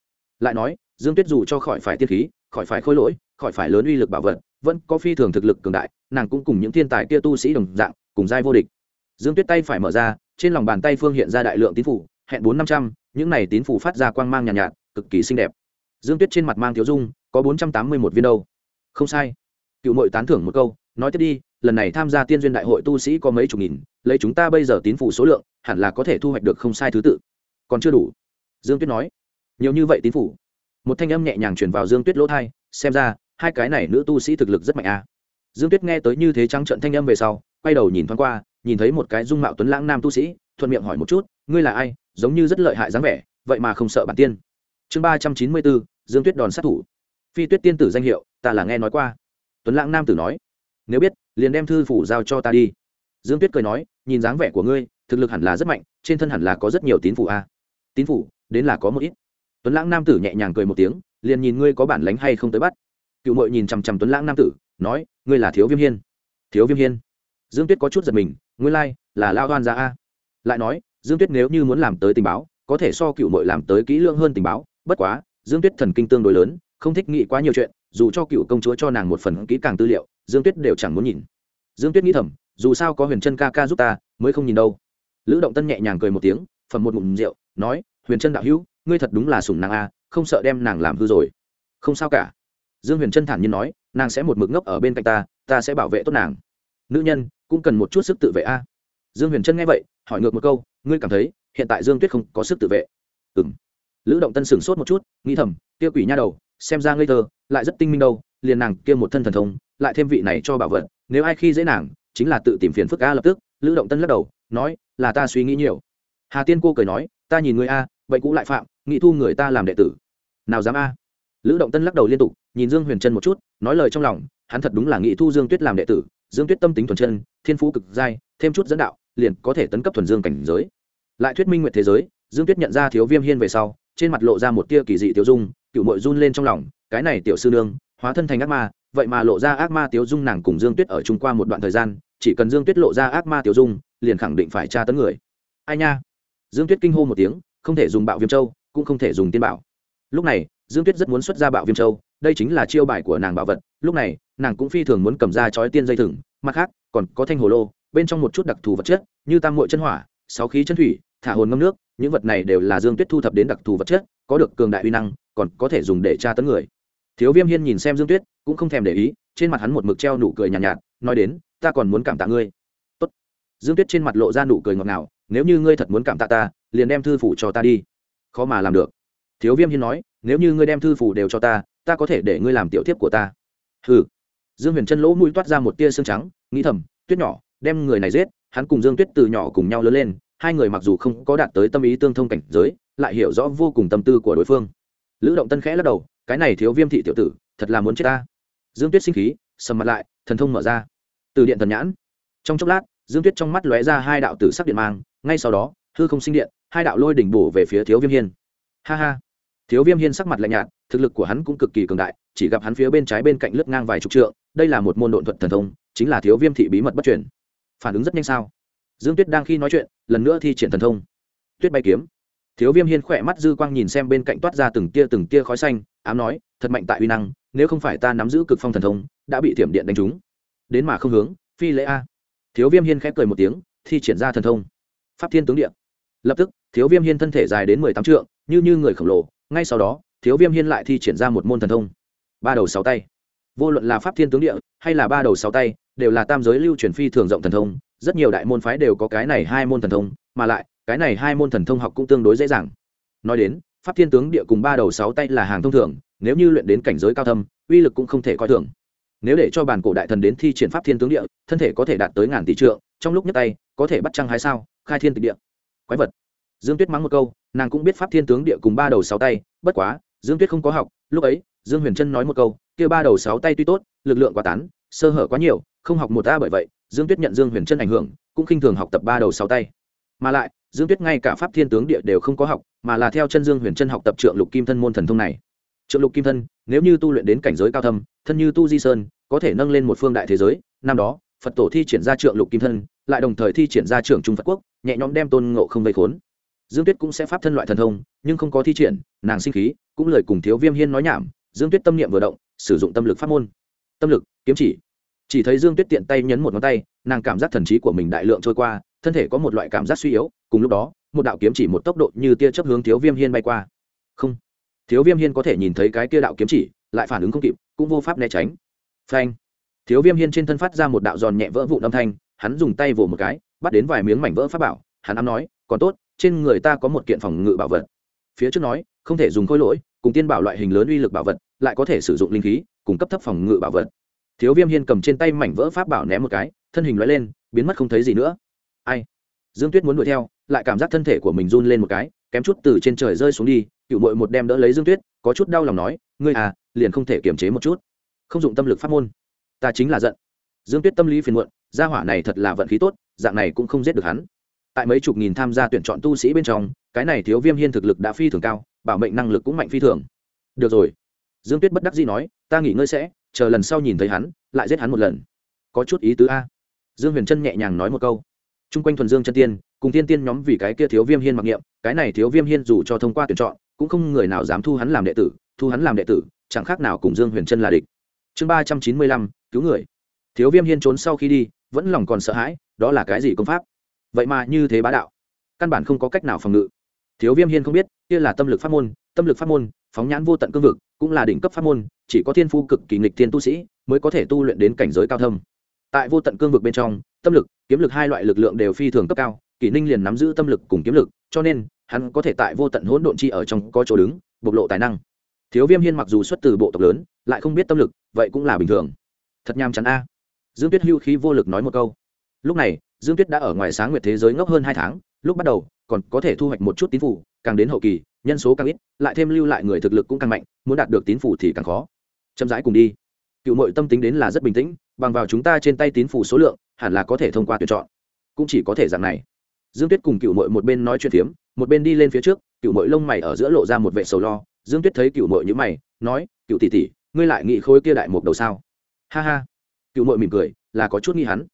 Lại nói dương tuyết dù cho khỏi phải tiên khí khỏi phải khôi lỗi khỏi phải lớn uy lực bảo vật vẫn có phi thường thực lực cường đại nàng cũng cùng những thiên tài kia tu sĩ đồng dạng cùng giai vô địch. Dương tuyết tay phải mở ra trên lòng bàn tay phương hiện ra đại lượng tín phủ hẹn bốn năm trăm những này tín phủ phát ra quang mang nhàn nhạt, nhạt cực kỳ xinh đẹp dương tuyết trên mặt mang thiếu dung, có bốn trăm tám mươi một viên đâu. Không sai. Cựu mội tán thưởng một câu, nói tiếp đi, lần này tham gia tiên duyên đại hội tu sĩ có mấy chục nghìn, lấy chúng ta bây giờ tín phủ số lượng, hẳn là có thể thu hoạch được không sai thứ tự. Còn chưa đủ. Dương tuyết nói. Nhiều như vậy tín phủ. Một thanh âm nhẹ nhàng chuyển vào dương tuyết lỗ thai, xem ra, hai cái này nữ tu sĩ thực lực rất mạnh à. dương tuyết nghe tới như thế trắng trận thanh âm về sau, quay đầu nhìn thoáng qua, nhìn thấy một cái dung mạo tuấn lãng nam tu sĩ, thuận miệng hỏi một chút, ngươi là ai? Giống như rất lợi hại dáng vẻ, vậy mà không sợ bản tiên. Chương ba trăm chín mươi bốn dương tuyết đòn sát thủ. Phi tuyết tiên tử danh hiệu ta là nghe nói qua. Tuấn lãng nam tử nói nếu biết liền đem thư phủ giao cho ta đi. Dương tuyết cười nói nhìn dáng vẻ của ngươi thực lực hẳn là rất mạnh trên thân hẳn là có rất nhiều tín phủ a. À. tín phủ đến là có một ít. Tuấn lãng nam tử nhẹ nhàng cười một tiếng liền nhìn ngươi có bản lánh hay không tới bắt. Cựu mội nhìn chằm chằm tuấn lãng nam tử nói ngươi là thiếu viêm hiên. Thiếu viêm hiên. Dương tuyết có chút giật mình ngươi lai、like, là lao đoan ra a. Lại nói dương tuyết nếu như muốn làm tới tình báo có thể so cựu mội làm tới kỹ lưỡng hơn tình báo bất quá dương tuyết thần kinh tương đối lớn, không thích nghĩ quá nhiều chuyện, dù cho cựu công chúa cho nàng một phần kỹ càng tư liệu, dương tuyết đều chẳng muốn nhìn. Dương tuyết nghĩ thầm, dù sao có huyền Trân ca ca giúp ta, mới không nhìn đâu. Lữ động tân nhẹ nhàng cười một tiếng phần một ngụm rượu, nói, huyền Trân đạo hữu, ngươi thật đúng là sủng nàng a, không sợ đem nàng làm hư rồi. Không sao cả. Dương huyền Trân thản nhiên nói, nàng sẽ một mực ngốc ở bên cạnh ta ta sẽ bảo vệ tốt nàng. Nữ nhân, cũng cần một chút sức tự vệ a. Dương huyền Trân nghe vậy, hỏi ngược một câu, ngươi cảm thấy, hiện tại dương tuyết không có sức tự vệ? Ừ m lữ động tân sửng sốt một chút, nghĩ thầm, kia quỷ nha đầu, xem ra ngây thơ, lại rất tinh minh đâu, liền nàng kia một thân thần thông, lại thêm vị này cho bảo vật, nếu ai khi dễ nàng, chính là tự tìm phiền phức a lập tức, lữ động tân lắc đầu, nói, là ta suy nghĩ nhiều. Hà tiên cô cười nói, ta nhìn người a, vậy cũng lại phạm, nghĩ thu người ta làm đệ tử. Nào dám a? Lữ động tân lắc đầu liên tục, nhìn dương huyền trân một chút, nói lời trong lòng, hắn thật đúng là nghĩ thu dương tuyết làm đệ tử, dương tuyết tâm tính thuần chân, thiên phú cực giai thêm chút dẫn đạo, liền có thể tấn cấp thuần dương cảnh giới. Lại thuyết minh nguyện thế giới, dương tuyết nhận ra thiếu viêm hiên về sau trên mặt lộ ra một tia kỳ dị tiêu dung, cựu mội run lên trong lòng, cái này tiểu sư nương, hóa thân thành ác ma, vậy mà lộ ra ác ma tiêu dung nàng cùng dương tuyết ở chung qua một đoạn thời gian, chỉ cần dương tuyết lộ ra ác ma tiêu dung, liền khẳng định phải tra tấn người. Ai nha? Dương tuyết kinh hô một tiếng, không thể dùng bạo viêm châu, cũng không thể dùng tiên bảo. Lúc này, dương tuyết rất muốn xuất ra bạo viêm châu, đây chính là chiêu bài của nàng bảo vật, lúc này, nàng cũng phi thường muốn cầm ra chói tiên dây thừng, mặt khác, còn có thanh hồ lô, bên trong một chút đặc thù vật chất, như tam mội chân hỏa, sáu khí chân thủy, thả hồn ngâm nước những vật này đều là dương tuyết thu thập đến đặc thù vật chất có được cường đại uy năng còn có thể dùng để tra tấn người. Thiếu viêm hiên nhìn xem dương tuyết cũng không thèm để ý trên mặt hắn một mực treo nụ cười nhàn nhạt, nhạt nói đến ta còn muốn cảm tạ ngươi. Tốt. dương tuyết trên mặt lộ ra nụ cười ngọt ngào nếu như ngươi thật muốn cảm tạ ta liền đem thư phủ cho ta đi. Khó mà làm được. Thiếu viêm hiên nói nếu như ngươi đem thư phủ đều cho ta ta có thể để ngươi làm tiểu thiếp của ta. Hừ. Dương huyền chân lỗ mũi toát ra một tia xương trắng nghĩ thầm tuyết nhỏ đem người này giết hắn cùng dương tuyết từ nhỏ cùng nhau lớn lên hai người mặc dù không có đạt tới tâm ý tương thông cảnh giới, lại hiểu rõ vô cùng tâm tư của đối phương. Lữ động tân khẽ lắc đầu, cái này thiếu viêm thị tiểu tử, thật là muốn chết ta. Dương tuyết sinh khí, sầm mặt lại, thần thông mở ra. Từ điện thần nhãn. Trong chốc lát, dương tuyết trong mắt lóe ra hai đạo tử sắc điện mang, ngay sau đó, hư không sinh điện, hai đạo lôi đỉnh bổ về phía thiếu viêm hiên. Ha ha. Thiếu viêm hiên sắc mặt lạnh nhạt, thực lực của hắn cũng cực kỳ cường đại, chỉ gặp hắn phía bên trái bên cạnh lướt ngang vài chục trượng, đây là một môn độn thuật thần thông, chính là thiếu viêm thị bí mật bất truyền. phản ứng rất nhanh sao? Dương tuyết đang khi nói chuyện, lần nữa thi triển thần thông. Tuyết bay kiếm. Thiếu viêm hiên khỏe mắt dư quang nhìn xem bên cạnh toát ra từng tia từng tia khói xanh, ám nói, thật mạnh tại uy năng, nếu không phải ta nắm giữ cực phong thần thông, đã bị thiểm điện đánh trúng. Đến mà không hướng, phi lễ a. Thiếu viêm hiên khép cười một tiếng, thi triển ra thần thông. Pháp thiên tướng điện lập tức, thiếu viêm hiên thân thể dài đến mười tám trượng, như như người khổng lồ, ngay sau đó, thiếu viêm hiên lại thi triển ra một môn thần thông. Ba đầu sáu tay. Vô luận là pháp thiên tướng địa hay là ba đầu sáu tay, đều là tam giới lưu truyền phi thường rộng thần thông rất nhiều đại môn phái đều có cái này hai môn thần thông, mà lại, cái này hai môn thần thông học cũng tương đối dễ dàng. Nói đến, pháp thiên tướng địa cùng ba đầu sáu tay là hàng thông thường, nếu như luyện đến cảnh giới cao thâm, uy lực cũng không thể coi thường. Nếu để cho bản cổ đại thần đến thi triển pháp thiên tướng địa, thân thể có thể đạt tới ngàn tỷ trượng, trong lúc nhất tay, có thể bắt trăng hai sao, khai thiên tịch địa. Quái vật. Dương tuyết mắng một câu, nàng cũng biết pháp thiên tướng địa cùng ba đầu sáu tay, bất quá, dương tuyết không có học, lúc ấy, dương huyền trân nói một câu, kia ba đầu sáu tay tuy tốt, lực lượng quá tán sơ hở quá nhiều, không học một ta bởi vậy, dương tuyết nhận dương huyền chân ảnh hưởng, cũng khinh thường học tập ba đầu sáu tay. Mà lại, dương tuyết ngay cả pháp thiên tướng địa đều không có học, mà là theo chân dương huyền chân học tập trượng lục kim thân môn thần thông này. Trượng lục kim thân, nếu như tu luyện đến cảnh giới cao thâm, thân như tu di sơn, có thể nâng lên một phương đại thế giới. Năm đó, phật tổ thi triển ra trượng lục kim thân, lại đồng thời thi triển ra trưởng trung phật quốc, nhẹ nhõm đem tôn ngộ không vây khốn. Dương tuyết cũng sẽ pháp thân loại thần thông, nhưng không có thi triển, nàng sinh khí, cũng lời cùng thiếu viêm hiên nói nhảm, dương tuyết tâm niệm vừa động, sử dụng tâm lực pháp môn tâm lực, kiếm chỉ. Chỉ thấy dương tuyết tiện tay nhấn một ngón tay, nàng cảm giác thần trí của mình đại lượng trôi qua, thân thể có một loại cảm giác suy yếu, cùng lúc đó, một đạo kiếm chỉ một tốc độ như tia chấp hướng thiếu viêm hiên bay qua. Không. Thiếu viêm hiên có thể nhìn thấy cái tia đạo kiếm chỉ, lại phản ứng không kịp, cũng vô pháp né tránh. Phanh. Thiếu viêm hiên trên thân phát ra một đạo giòn nhẹ vỡ vụn âm thanh, hắn dùng tay vỗ một cái, bắt đến vài miếng mảnh vỡ pháp bảo, hắn ám nói, còn tốt, trên người ta có một kiện phòng ngự bảo vật. Phía trước nói, không thể dùng khối lỗi, cùng tiên bảo loại hình lớn uy lực bảo vật, lại có thể sử dụng linh khí cùng cấp thấp phòng ngự bảo vật. Thiếu viêm hiên cầm trên tay mảnh vỡ pháp bảo ném một cái, thân hình loại lên, biến mất không thấy gì nữa. Ai? Dương tuyết muốn đuổi theo, lại cảm giác thân thể của mình run lên một cái, kém chút từ trên trời rơi xuống đi, cựu mội một đem đỡ lấy dương tuyết, có chút đau lòng nói, ngươi à liền không thể kiềm chế một chút. Không dụng tâm lực pháp môn. Ta chính là giận. Dương tuyết tâm lý phiền muộn, gia hỏa này thật là vận khí tốt, dạng này cũng không giết được hắn. Tại mấy chục nghìn tham gia tuyển chọn tu sĩ bên trong, cái này thiếu viêm hiên thực lực đã phi thường cao, bảo mệnh năng lực cũng mạnh phi thường. Được rồi dương tuyết bất đắc dĩ nói, ta nghỉ ngơi sẽ, chờ lần sau nhìn thấy hắn, lại giết hắn một lần. Có chút ý tứ a. Dương huyền trân nhẹ nhàng nói một câu. T r u n g quanh thuần dương chân tiên, cùng tiên tiên nhóm vì cái kia thiếu viêm hiên mặc niệm, cái này thiếu viêm hiên dù cho thông qua tuyển chọn, cũng không người nào dám thu hắn làm đệ tử, thu hắn làm đệ tử, chẳng khác nào cùng dương huyền trân là địch. Chương ba trăm chín mươi lăm, cứu người. Thiếu viêm hiên trốn sau khi đi, vẫn lòng còn sợ hãi, đó là cái gì công pháp? Vậy mà như thế bá đạo, căn bản không có cách nào phòng ngự. Thiếu viêm hiên không biết, kia là tâm lực pháp môn, tâm lực pháp môn, phóng nhãn vô tận cương vực cũng là đỉnh cấp pháp môn, chỉ có thiên phu cực kỳ nghịch thiên tu sĩ mới có thể tu luyện đến cảnh giới cao thâm. Tại vô tận cương vực bên trong, tâm lực, kiếm lực hai loại lực lượng đều phi thường cấp cao, kỷ ninh liền nắm giữ tâm lực cùng kiếm lực, cho nên, hắn có thể tại vô tận hỗn độn chi ở trong có chỗ đứng, bộc lộ tài năng. Thiếu viêm hiên mặc dù xuất từ bộ tộc lớn, lại không biết tâm lực, vậy cũng là bình thường. Thật nham chắn a. Dương tuyết hưu khí vô lực nói một câu. Lúc này, dương tuyết đã ở ngoài sáng nguyệt thế giới ngốc hơn hai tháng, lúc bắt đầu, còn có thể thu hoạch một chút tín phủ càng đến hậu kỳ nhân số càng ít, lại thêm lưu lại người thực lực cũng càng mạnh, muốn đạt được tín phủ thì càng khó. Chậm rãi cùng đi. Cựu mội tâm tính đến là rất bình tĩnh, bằng vào chúng ta trên tay tín phủ số lượng, hẳn là có thể thông qua tuyển chọn. Cũng chỉ có thể dạng này. Dương tuyết cùng cựu mội một bên nói chuyện phiếm, một bên đi lên phía trước, cựu mội lông mày ở giữa lộ ra một vệ sầu lo. Dương tuyết thấy cựu mội như mày, nói, cựu tỷ tỷ, ngươi lại nghĩ khối kia đại một đầu sao? Ha ha. Cựu mội mỉm cười, là có chút nghi hắn.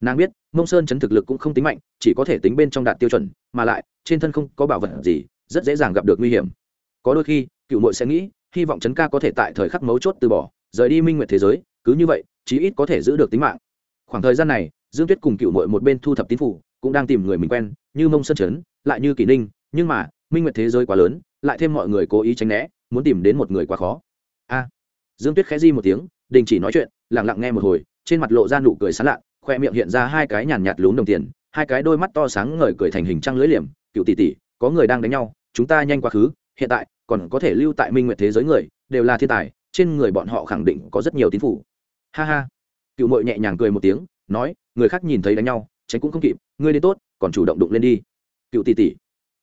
Nàng biết, mông sơn chấn thực lực cũng không tính mạnh, chỉ có thể tính bên trong đạt tiêu chuẩn, mà lại, trên thân không có bảo vật gì rất dễ dàng gặp được nguy hiểm. Có đôi khi cựu mội sẽ nghĩ hy vọng chấn ca có thể tại thời khắc mấu chốt từ bỏ rời đi minh nguyệt thế giới cứ như vậy chí ít có thể giữ được tính mạng. Khoảng thời gian này dương tuyết cùng cựu mội một bên thu thập tín phủ cũng đang tìm người mình quen như mông sơn Trấn, lại như kỷ ninh nhưng mà minh nguyệt thế giới quá lớn lại thêm mọi người cố ý tránh né muốn tìm đến một người quá khó. A! Dương tuyết khẽ di một tiếng đình chỉ nói chuyện lẳng lặng nghe một hồi trên mặt lộ ra nụ cười sán lạ khoe miệng hiện ra hai cái nhàn nhạt lún đồng tiền hai cái đôi mắt to sáng ngời cười thành hình trăng lưỡi liềm cựu tỷ tỷ có người đang đánh nhau, chúng ta nhanh quá khứ, hiện tại còn có thể lưu tại minh nguyệt thế giới người, đều là thiên tài, trên người bọn họ khẳng định có rất nhiều tín phủ. Ha ha. Cựu mội nhẹ nhàng cười một tiếng, nói, người khác nhìn thấy đánh nhau, tránh cũng không kịp, ngươi đến tốt, còn chủ động đụng lên đi. Cựu tỷ tỷ.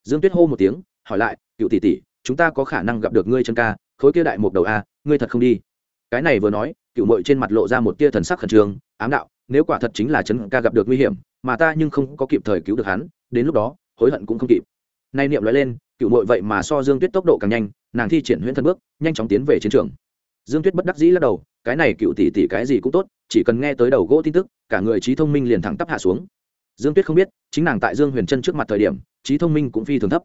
Dương tuyết hô một tiếng, hỏi lại, cựu tỷ tỷ, chúng ta có khả năng gặp được ngươi chân ca, khối kia đại một đầu a, ngươi thật không đi? Cái này vừa nói, cựu mội trên mặt lộ ra một tia thần sắc khẩn trương, ám đạo, nếu quả thật chính là chân ca gặp được nguy hiểm, mà ta nhưng không có kịp thời cứu được hắn, đến lúc đó, hối hận cũng không kịp nay niệm nói lên cựu mội vậy mà so dương tuyết tốc độ càng nhanh, nàng thi triển huyễn Thân bước, nhanh chóng tiến về chiến trường. Dương tuyết bất đắc dĩ lắc đầu, cái này cựu tỷ tỷ cái gì cũng tốt, chỉ cần nghe tới đầu gỗ tin tức, cả người trí thông minh liền thẳng tắp hạ xuống. Dương tuyết không biết, chính nàng tại dương huyền trân trước mặt thời điểm, trí thông minh cũng phi thường thấp.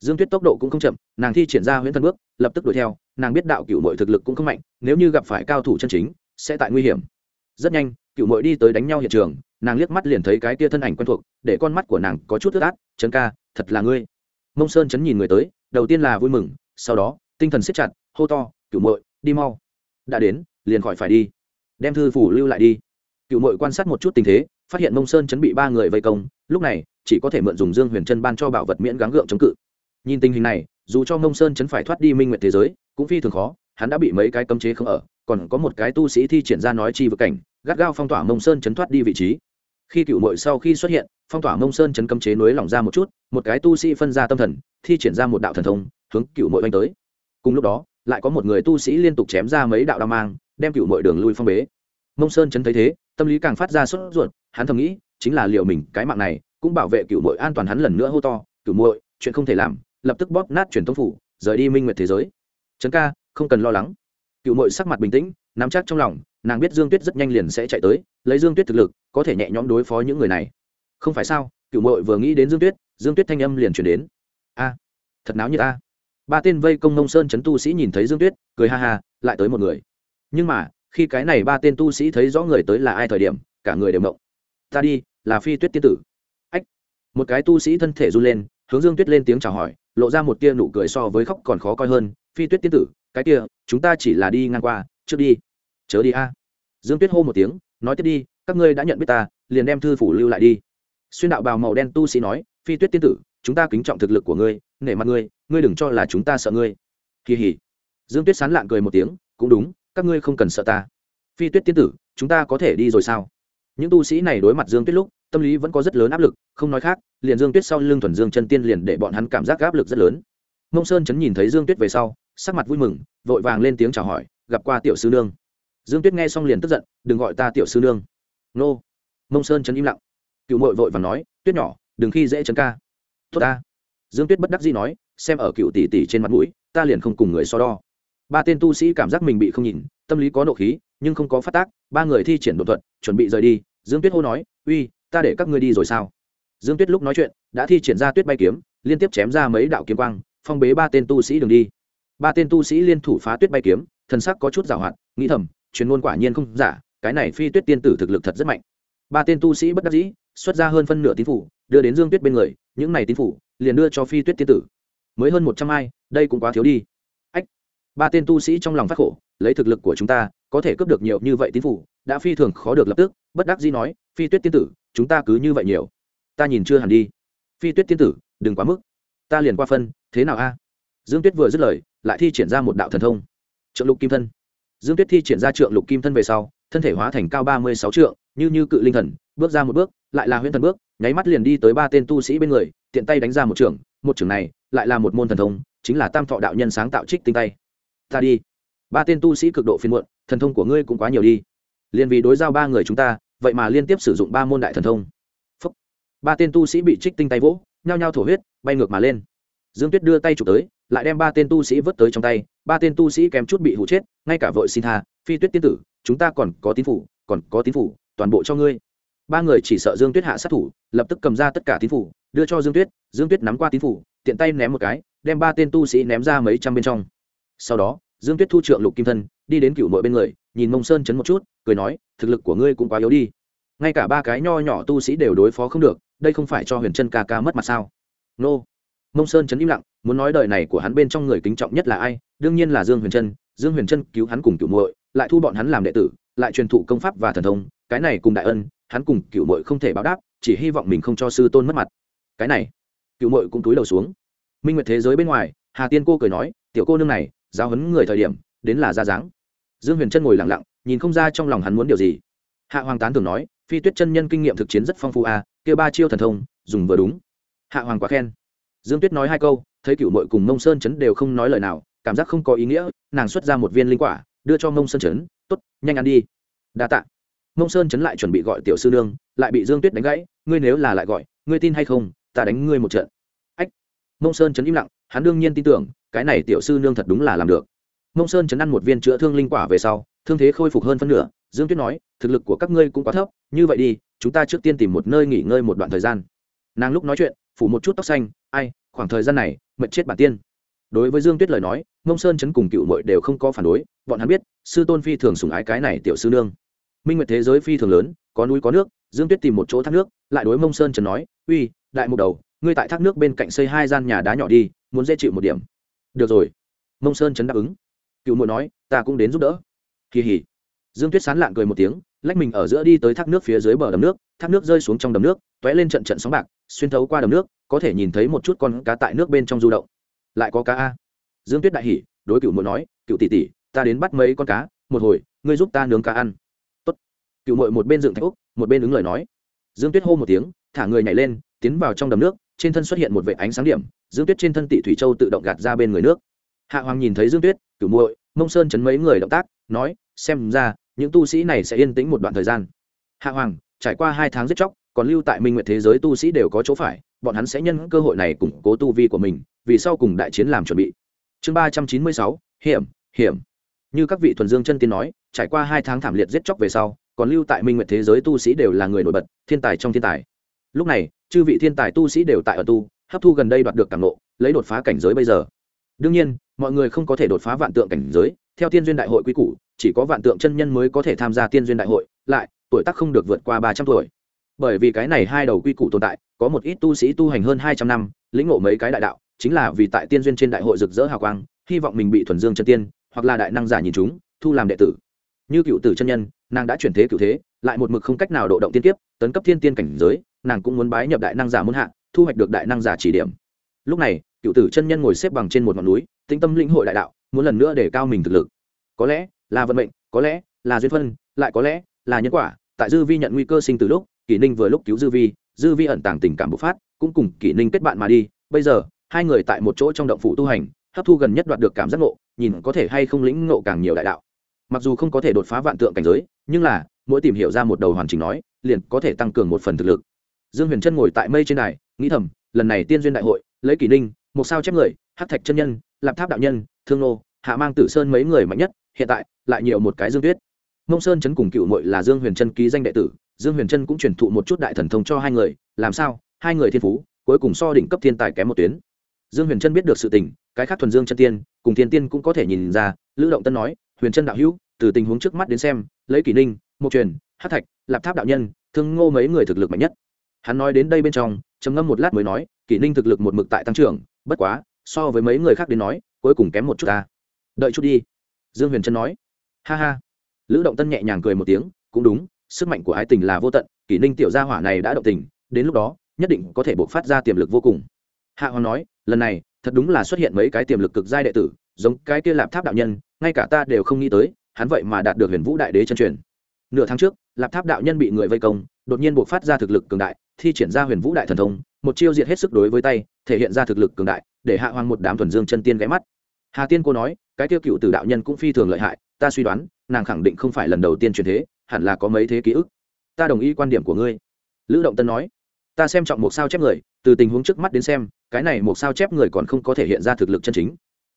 Dương tuyết tốc độ cũng không chậm, nàng thi triển ra huyễn Thân bước, lập tức đuổi theo, nàng biết đạo cựu mội thực lực cũng không mạnh, nếu như gặp phải cao thủ chân chính, sẽ tại nguy hiểm. Rất nhanh cựu mội đi tới đánh nhau hiện trường, nàng liếc mắt liền thấy cái tia thân ảnh quen thuộc, để con mắt của nàng có chút ướt át, trấn ca, thật là ngươi mông sơn chấn nhìn người tới, đầu tiên là vui mừng, sau đó, tinh thần siết chặt, hô to cựu mội đi mau. Đã đến, liền khỏi phải đi. Đem thư phủ lưu lại đi. Cựu mội quan sát một chút tình thế, phát hiện mông sơn chấn bị ba người vây công, lúc này, chỉ có thể mượn dùng dương huyền chân ban cho bảo vật miễn gắng gượng chống cự. Nhìn tình hình này, dù cho mông sơn chấn phải thoát đi minh nguyện thế giới, cũng phi thường khó, hắn đã bị mấy cái cấm chế không ở, còn có một cái tu sĩ thi triển ra nói chi vực cảnh, gắt gao phong tỏa mông sơn chấn thoát đi vị trí khi cựu mội sau khi xuất hiện, phong tỏa mông sơn chấn cấm chế nối lỏng ra một chút, một cái tu sĩ phân ra tâm thần, thi triển ra một đạo thần thông, hướng cựu mội oanh tới. Cùng lúc đó, lại có một người tu sĩ liên tục chém ra mấy đạo đao mang, đem cựu mội đường lui phong bế. Mông sơn chấn thấy thế, tâm lý càng phát ra sốt ruột, hắn thầm nghĩ, chính là liệu mình, cái mạng này cũng bảo vệ cựu mội an toàn hắn lần nữa hô to, cựu mội, chuyện không thể làm, lập tức bóp nát truyền thống phủ, rời đi minh nguyệt thế giới. Trấn ca, không cần lo lắng. Cựu mội sắc mặt bình tĩnh, nắm chắc trong lòng nàng biết dương tuyết rất nhanh liền sẽ chạy tới, lấy dương tuyết thực lực, có thể nhẹ nhõm đối phó những người này. Không phải sao, cựu mội vừa nghĩ đến dương tuyết dương tuyết thanh âm liền chuyển đến. A, thật náo như ta ba tên vây công nông sơn chấn tu sĩ nhìn thấy dương tuyết, cười ha ha, lại tới một người. Nhưng mà, khi cái này ba tên tu sĩ thấy rõ người tới là ai thời điểm, cả người đều mộng ta đi, là phi tuyết tiên tử. Ách, một cái tu sĩ thân thể run lên, hướng dương tuyết lên tiếng chào hỏi, lộ ra một tia nụ cười so với khóc còn khó coi hơn. Phi tuyết tiên tử, cái kia, chúng ta chỉ là đi ngang qua, trước đi chớ đi a. Dương tuyết hô một tiếng, nói tiếp đi, các ngươi đã nhận biết ta, liền đem thư phủ lưu lại đi. Xuyên đạo bào màu đen tu sĩ nói, phi tuyết tiên tử, chúng ta kính trọng thực lực của ngươi, nể mặt ngươi ngươi đừng cho là chúng ta sợ ngươi. Kỳ hỉ. Dương tuyết sán lạng cười một tiếng, cũng đúng, các ngươi không cần sợ ta. Phi tuyết tiên tử, chúng ta có thể đi rồi sao? Những tu sĩ này đối mặt dương tuyết lúc, tâm lý vẫn có rất lớn áp lực, không nói khác, liền dương tuyết sau lưng thuần dương chân tiên liền để bọn hắn cảm giác áp lực rất lớn. Mông sơn chấn nhìn thấy dương tuyết về sau, sắc mặt vui mừng, vội vàng lên tiếng chào hỏi, gặp qua tiểu sư nương dương tuyết nghe xong liền tức giận, đừng gọi ta tiểu sư nương. Nô. Mông sơn chấn im lặng. Cựu mội vội và nói, tuyết nhỏ, đừng khi dễ chấn ca. Tốt ta. Dương tuyết bất đắc dĩ nói, xem ở cựu tỷ tỷ trên mặt mũi, ta liền không cùng người so đo. Ba tên tu sĩ cảm giác mình bị không nhìn, tâm lý có nộ khí, nhưng không có phát tác, ba người thi triển đột thuật, chuẩn bị rời đi. Dương tuyết hô nói, uy, ta để các ngươi đi rồi sao? Dương tuyết lúc nói chuyện, đã thi triển ra tuyết bay kiếm, liên tiếp chém ra mấy đạo kiếm quang, phong bế ba tên tu sĩ đường đi. Ba tên tu sĩ liên thủ phá tuyết bay kiếm, thần sắc có chút giảo hoạt, nghĩ thầm truyền ngôn quả nhiên không giả, cái này phi tuyết tiên tử thực lực thật rất mạnh. Ba tên tu sĩ bất đắc dĩ, xuất ra hơn phân nửa tín phủ, đưa đến dương tuyết bên người, những này tín phủ liền đưa cho phi tuyết tiên tử. Mới hơn một trăm ai, đây cũng quá thiếu đi. Ách, ba tên tu sĩ trong lòng phát khổ, lấy thực lực của chúng ta, có thể cướp được nhiều như vậy tín phủ, đã phi thường khó được lập tức, bất đắc dĩ nói, phi tuyết tiên tử, chúng ta cứ như vậy nhiều. Ta nhìn chưa hẳn đi. Phi tuyết tiên tử, đừng quá mức. Ta liền qua phân, thế nào a? Dương tuyết vừa dứt lời, lại thi triển ra một đạo thần thông. Trượng lục kim thân dương tuyết thi triển ra trượng lục kim thân về sau thân thể hóa thành cao ba mươi sáu trượng như như cự linh thần bước ra một bước lại là huyễn thần bước nháy mắt liền đi tới ba tên tu sĩ bên người tiện tay đánh ra một trượng, một trượng này lại là một môn thần thông chính là tam thọ đạo nhân sáng tạo trích tinh tay. Ta đi. Ba tên tu sĩ cực độ phiên muộn thần thông của ngươi cũng quá nhiều đi. Liền vì đối giao ba người chúng ta vậy mà liên tiếp sử dụng ba môn đại thần thông. Phúc. ba tên tu sĩ bị trích tinh tay vỗ nhao nhao thổ huyết bay ngược mà lên. Dương tuyết đưa tay chụp tới lại đem ba tên tu sĩ vớt tới trong tay, ba tên tu sĩ kém chút bị hụ chết, ngay cả vội xin tha, phi tuyết tiên tử, chúng ta còn có tín phủ, còn có tín phủ, toàn bộ cho ngươi. Ba người chỉ sợ dương tuyết hạ sát thủ, lập tức cầm ra tất cả tín phủ, đưa cho dương tuyết dương tuyết nắm qua tín phủ, tiện tay ném một cái, đem ba tên tu sĩ ném ra mấy trăm bên trong. Sau đó, dương tuyết thu trượng lục kim thân, đi đến cựu nội bên người, nhìn mông sơn chấn một chút, cười nói, thực lực của ngươi cũng quá yếu đi. Ngay cả ba cái nho nhỏ tu sĩ đều đối phó không được, đây không phải cho huyền chân ca ca mất mặt sao? Nô. Mông sơn chấn im lặng muốn nói đời này của hắn bên trong người kính trọng nhất là ai? Đương nhiên là dương huyền trân. Dương huyền trân cứu hắn cùng cựu muội lại thu bọn hắn làm đệ tử lại truyền thụ công pháp và thần thông. Cái này cùng đại ân hắn cùng cựu muội không thể báo đáp chỉ hy vọng mình không cho sư tôn mất mặt. Cái này cựu muội cũng túi đầu xuống. Minh nguyệt thế giới bên ngoài hà tiên cô cười nói tiểu cô nương này giáo huấn người thời điểm đến là ra dáng. Dương huyền trân ngồi lặng lặng nhìn không ra trong lòng hắn muốn điều gì. Hạ hoàng tán thường nói phi tuyết chân nhân kinh nghiệm thực chiến rất phong phú a à, kia ba chiêu thần thông dùng vừa đúng. Hạ hoàng quá khen. Dương tuyết nói hai câu thấy cựu mội cùng mông sơn chấn đều không nói lời nào, cảm giác không có ý nghĩa, nàng xuất ra một viên linh quả, đưa cho mông sơn chấn t ố t nhanh ăn đi. Đa t ạ mông sơn chấn lại chuẩn bị gọi tiểu sư nương, lại bị dương tuyết đánh gãy, ngươi nếu là lại gọi, ngươi tin hay không, ta đánh ngươi một trận. Ách. Mông sơn chấn im lặng, hắn đương nhiên tin tưởng, cái này tiểu sư nương thật đúng là làm được. Mông sơn chấn ăn một viên chữa thương linh quả về sau, thương thế khôi phục hơn phân nửa, dương tuyết nói, thực lực của các ngươi cũng quá thấp, như vậy đi, chúng ta trước tiên tìm một nơi nghỉ ngơi một đoạn thời gian. Nàng lúc nói chuyện phủ một chút tóc xanh, ai, khoảng thời gian này, mệt chết bản tiên. Đối với dương tuyết lời nói mông sơn chấn cùng cựu mội đều không có phản đối, bọn hắn biết, sư tôn phi thường sùng ái cái này tiểu sư nương. Minh nguyệt thế giới phi thường lớn, có núi có nước, dương tuyết tìm một chỗ thác nước, lại đối mông sơn chấn nói, uy, đại mục đầu, ngươi tại thác nước bên cạnh xây hai gian nhà đá nhỏ đi, muốn dễ chịu một điểm. Được rồi. Mông sơn trấn đáp ứng. Cựu mội nói, ta cũng đến giúp đỡ. Kỳ hỉ dương tuyết sán lạng cười một tiếng lách mình ở giữa đi tới thác nước phía dưới bờ đầm nước, thác nước rơi xuống trong đầm nước t ó é lên trận trận sóng bạc, xuyên thấu qua đầm nước, có thể nhìn thấy một chút con cá tại nước bên trong du động. Lại có cá a. Dương tuyết đại hỉ, đối cựu muội nói cựu tỷ tỷ, ta đến bắt mấy con cá, một hồi, ngươi giúp ta nướng cá ăn. Tốt. cựu muội một bên dựng thạch úc, một bên ứng lời nói. Dương tuyết hô một tiếng, thả người nhảy lên, tiến vào trong đầm nước, trên thân xuất hiện một vệ ánh sáng điểm, dương tuyết trên thân tị thủy châu tự động gạt ra bên người nước. Hạ hoàng nhìn thấy dương tuyết, cửu muội mông sơn chấn mấy người động tác, nói, xem ra những tu sĩ này sẽ yên tĩnh một đoạn thời gian. Hạ hoàng trải qua hai tháng giết chóc còn lưu tại minh nguyệt thế giới tu sĩ đều có chỗ phải bọn hắn sẽ nhân cơ hội này củng cố tu vi của mình vì sau cùng đại chiến làm chuẩn bị. Chương ba trăm chín mươi sáu hiểm hiểm. Như các vị thuần dương chân tiên nói trải qua hai tháng thảm liệt giết chóc về sau còn lưu tại minh nguyệt thế giới tu sĩ đều là người nổi bật thiên tài trong thiên tài. Lúc này chư vị thiên tài tu sĩ đều tại ở tu hấp thu gần đây đoạt được cảm ngộ, lấy đột phá cảnh giới bây giờ. Đương nhiên mọi người không có thể đột phá vạn tượng cảnh giới theo tiên duyên đại hội quy củ chỉ có vạn tượng chân nhân mới có thể tham gia tiên duyên đại hội, lại, tuổi tác không được vượt qua ba trăm tuổi. Bởi vì cái này hai đầu quy củ tồn tại, có một ít tu sĩ tu hành hơn hai trăm năm, lĩnh ngộ mấy cái đại đạo, chính là vì tại tiên duyên trên đại hội rực rỡ hào quang, hy vọng mình bị thuần dương chân tiên, hoặc là đại năng giả nhìn chúng, thu làm đệ tử. Như cựu tử chân nhân, nàng đã chuyển thế cựu thế, lại một mực không cách nào độ động tiên tiếp tấn cấp thiên tiên cảnh giới, nàng cũng muốn bái nhập đại năng giả muốn hạ, thu hoạch được đại năng giả chỉ điểm. Lúc này, cựu tử chân nhân ngồi xếp bằng trên một ngọn núi, tĩnh tâm lĩnh hội đại đạo, muốn lần nữa để cao mình thực lực. Có lẽ là vận mệnh, có lẽ là duyên phân, lại có lẽ là nhân quả. Tại dư vi nhận nguy cơ sinh từ lúc, kỷ ninh vừa lúc cứu dư vi dư vi ẩn tàng tình cảm bộc phát, cũng cùng kỷ ninh kết bạn mà đi. Bây giờ, hai người tại một chỗ trong động phủ tu hành, hấp thu gần nhất đoạt được cảm giác ngộ, nhìn có thể hay không lĩnh ngộ càng nhiều đại đạo. Mặc dù không có thể đột phá vạn tượng cảnh giới, nhưng là, mỗi tìm hiểu ra một đầu hoàn chỉnh nói, liền có thể tăng cường một phần thực lực. Dương huyền trân ngồi tại mây trên đài, nghĩ thầm, lần này tiên duyên đại hội, lấy kỷ ninh, một sao chép người hát thạch chân nhân, lạp tháp đạo nhân, thương nô, hạ mang tử sơn mấy người mạnh nhất, hiện tại lại nhiều một cái dương tuyết. Mông sơn chấn cùng cựu mội là dương huyền trân ký danh đệ tử, dương huyền trân cũng truyền thụ một chút đại thần thông cho hai người, làm sao? Hai người thiên phú, cuối cùng so đỉnh cấp thiên tài kém một tuyến. Dương huyền trân biết được sự tình, cái khác thuần dương chân tiên, cùng thiên tiên cũng có thể nhìn ra, lữ động tân nói, huyền trân đạo hữu, từ tình huống trước mắt đến xem, lấy kỷ ninh một truyền hát thạch, lạp tháp đạo nhân, thương ngô mấy người thực lực mạnh nhất. Hắn nói đến đây bên trong, trầm ngâm một lát mới nói, kỷ ninh thực lực một mực tại tăng trưởng, bất quá, so với mấy người khác đến nói, cuối cùng kém một chút ta. Đợi chút đi. Dương huyền trân nói ha ha. Lữ động tân nhẹ nhàng cười một tiếng, cũng đúng, sức mạnh của ái tình là vô tận, kỷ ninh tiểu gia hỏa này đã động tình, đến lúc đó, nhất định có thể buộc phát ra tiềm lực vô cùng. Hạ hoàng nói, lần này, thật đúng là xuất hiện mấy cái tiềm lực cực giai đệ tử, giống cái kia lạp tháp đạo nhân, ngay cả ta đều không nghĩ tới, hắn vậy mà đạt được huyền vũ đại đế chân truyền. Nửa tháng trước, lạp tháp đạo nhân bị người vây công, đột nhiên buộc phát ra thực lực cường đại, thi triển ra huyền vũ đại thần thông, một chiêu diệt hết sức đối với tay, thể hiện ra thực lực cường đại, để hạ hoàng một đám thuần dương chân tiên ghé mắt hà tiên cô nói, cái tiêu cựu từ đạo nhân cũng phi thường lợi hại, ta suy đoán, nàng khẳng định không phải lần đầu tiên truyền thế, hẳn là có mấy thế ký ức. Ta đồng ý quan điểm của ngươi. Lữ động tân nói, ta xem trọng một sao chép người, từ tình huống trước mắt đến xem, cái này một sao chép người còn không có thể hiện ra thực lực chân chính.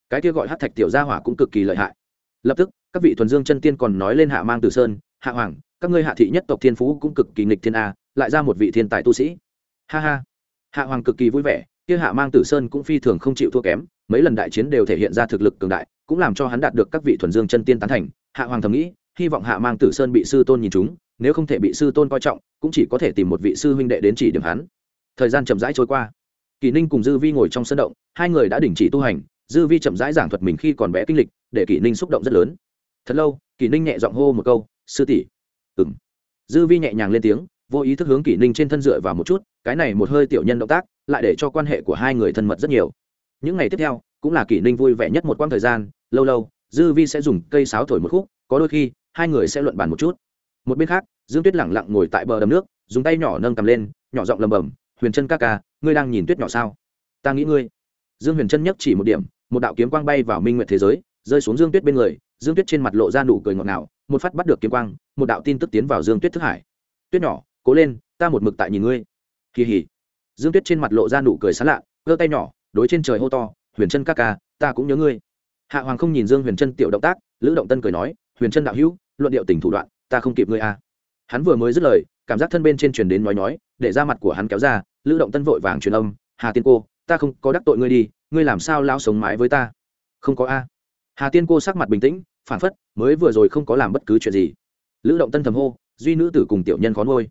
Cái kia gọi hát thạch tiểu gia hỏa cũng cực kỳ lợi hại. Lập tức, các vị thuần dương chân tiên còn nói lên hạ mang từ sơn, hạ hoàng, các ngươi hạ thị nhất tộc thiên phú cũng cực kỳ nghịch thiên a, lại ra một vị thiên tài tu sĩ. Ha ha. Hạ hoàng cực kỳ vui vẻ, kia hạ mang tử sơn cũng phi thường không chịu thua kém mấy lần đại chiến đều thể hiện ra thực lực cường đại, cũng làm cho hắn đạt được các vị thuần dương chân tiên tán thành. Hạ hoàng thầm nghĩ, hy vọng hạ mang tử sơn bị sư tôn nhìn chúng, nếu không thể bị sư tôn coi trọng, cũng chỉ có thể tìm một vị sư huynh đệ đến chỉ điểm hắn. Thời gian chậm rãi trôi qua. Kỳ ninh cùng dư vi ngồi trong sân động, hai người đã đình chỉ tu hành, dư vi chậm rãi giảng thuật mình khi còn bé kinh lịch, để kỳ ninh xúc động rất lớn. Thật lâu, kỳ ninh nhẹ giọng hô một câu, sư tỷ. Ừng dư vi nhẹ nhàng lên tiếng, vô ý thức hướng kỳ ninh trên thân dựa vào một chút, cái này một hơi tiểu nhân động tác, lại để cho quan hệ của hai người thân mật rất nhiều những ngày tiếp theo, cũng là kỷ ninh vui vẻ nhất một quãng thời gian, lâu lâu, dư vi sẽ dùng cây sáo thổi một khúc, có đôi khi, hai người sẽ luận bàn một chút. Một bên khác, dương tuyết lẳng lặng ngồi tại bờ đầm nước, dùng tay nhỏ nâng cầm lên, nhỏ giọng lầm bầm huyền chân ca ca, ngươi đang nhìn tuyết nhỏ sao? Ta nghĩ ngươi. Dương huyền chân nhấc chỉ một điểm, một đạo kiếm quang bay vào minh nguyện thế giới, rơi xuống dương tuyết bên người, dương tuyết trên mặt lộ ra nụ cười ngọt ngào, một phát bắt được kiếm quang, một đạo tin tức tiến vào dương tuyết thức hải. Tuyết nhỏ, cố lên, ta một mực tại nhìn ngươi. Kỳ hỉ dương tuyết trên mặt lộ ra nụ cười sán lạ, giơ tay nhỏ đối trên trời hô to, huyền trân ca ca, ta cũng nhớ ngươi. Hạ hoàng không nhìn dương huyền trân tiểu động tác, lữ động tân cười nói, huyền trân đạo hữu, luận điệu tình thủ đoạn, ta không kịp ngươi a à. hắn vừa mới dứt lời, cảm giác thân bên trên truyền đến nói nói, để ra mặt của hắn kéo ra, lữ động tân vội vàng truyền âm, hà tiên cô, ta không có đắc tội ngươi đi, ngươi làm sao lao sống mãi với ta? Không có a. Hà tiên cô sắc mặt bình tĩnh, phản phất mới vừa rồi không có làm bất cứ chuyện gì. Lữ động tân thầm hô, duy nữ tử cùng tiểu nhân khó ngôi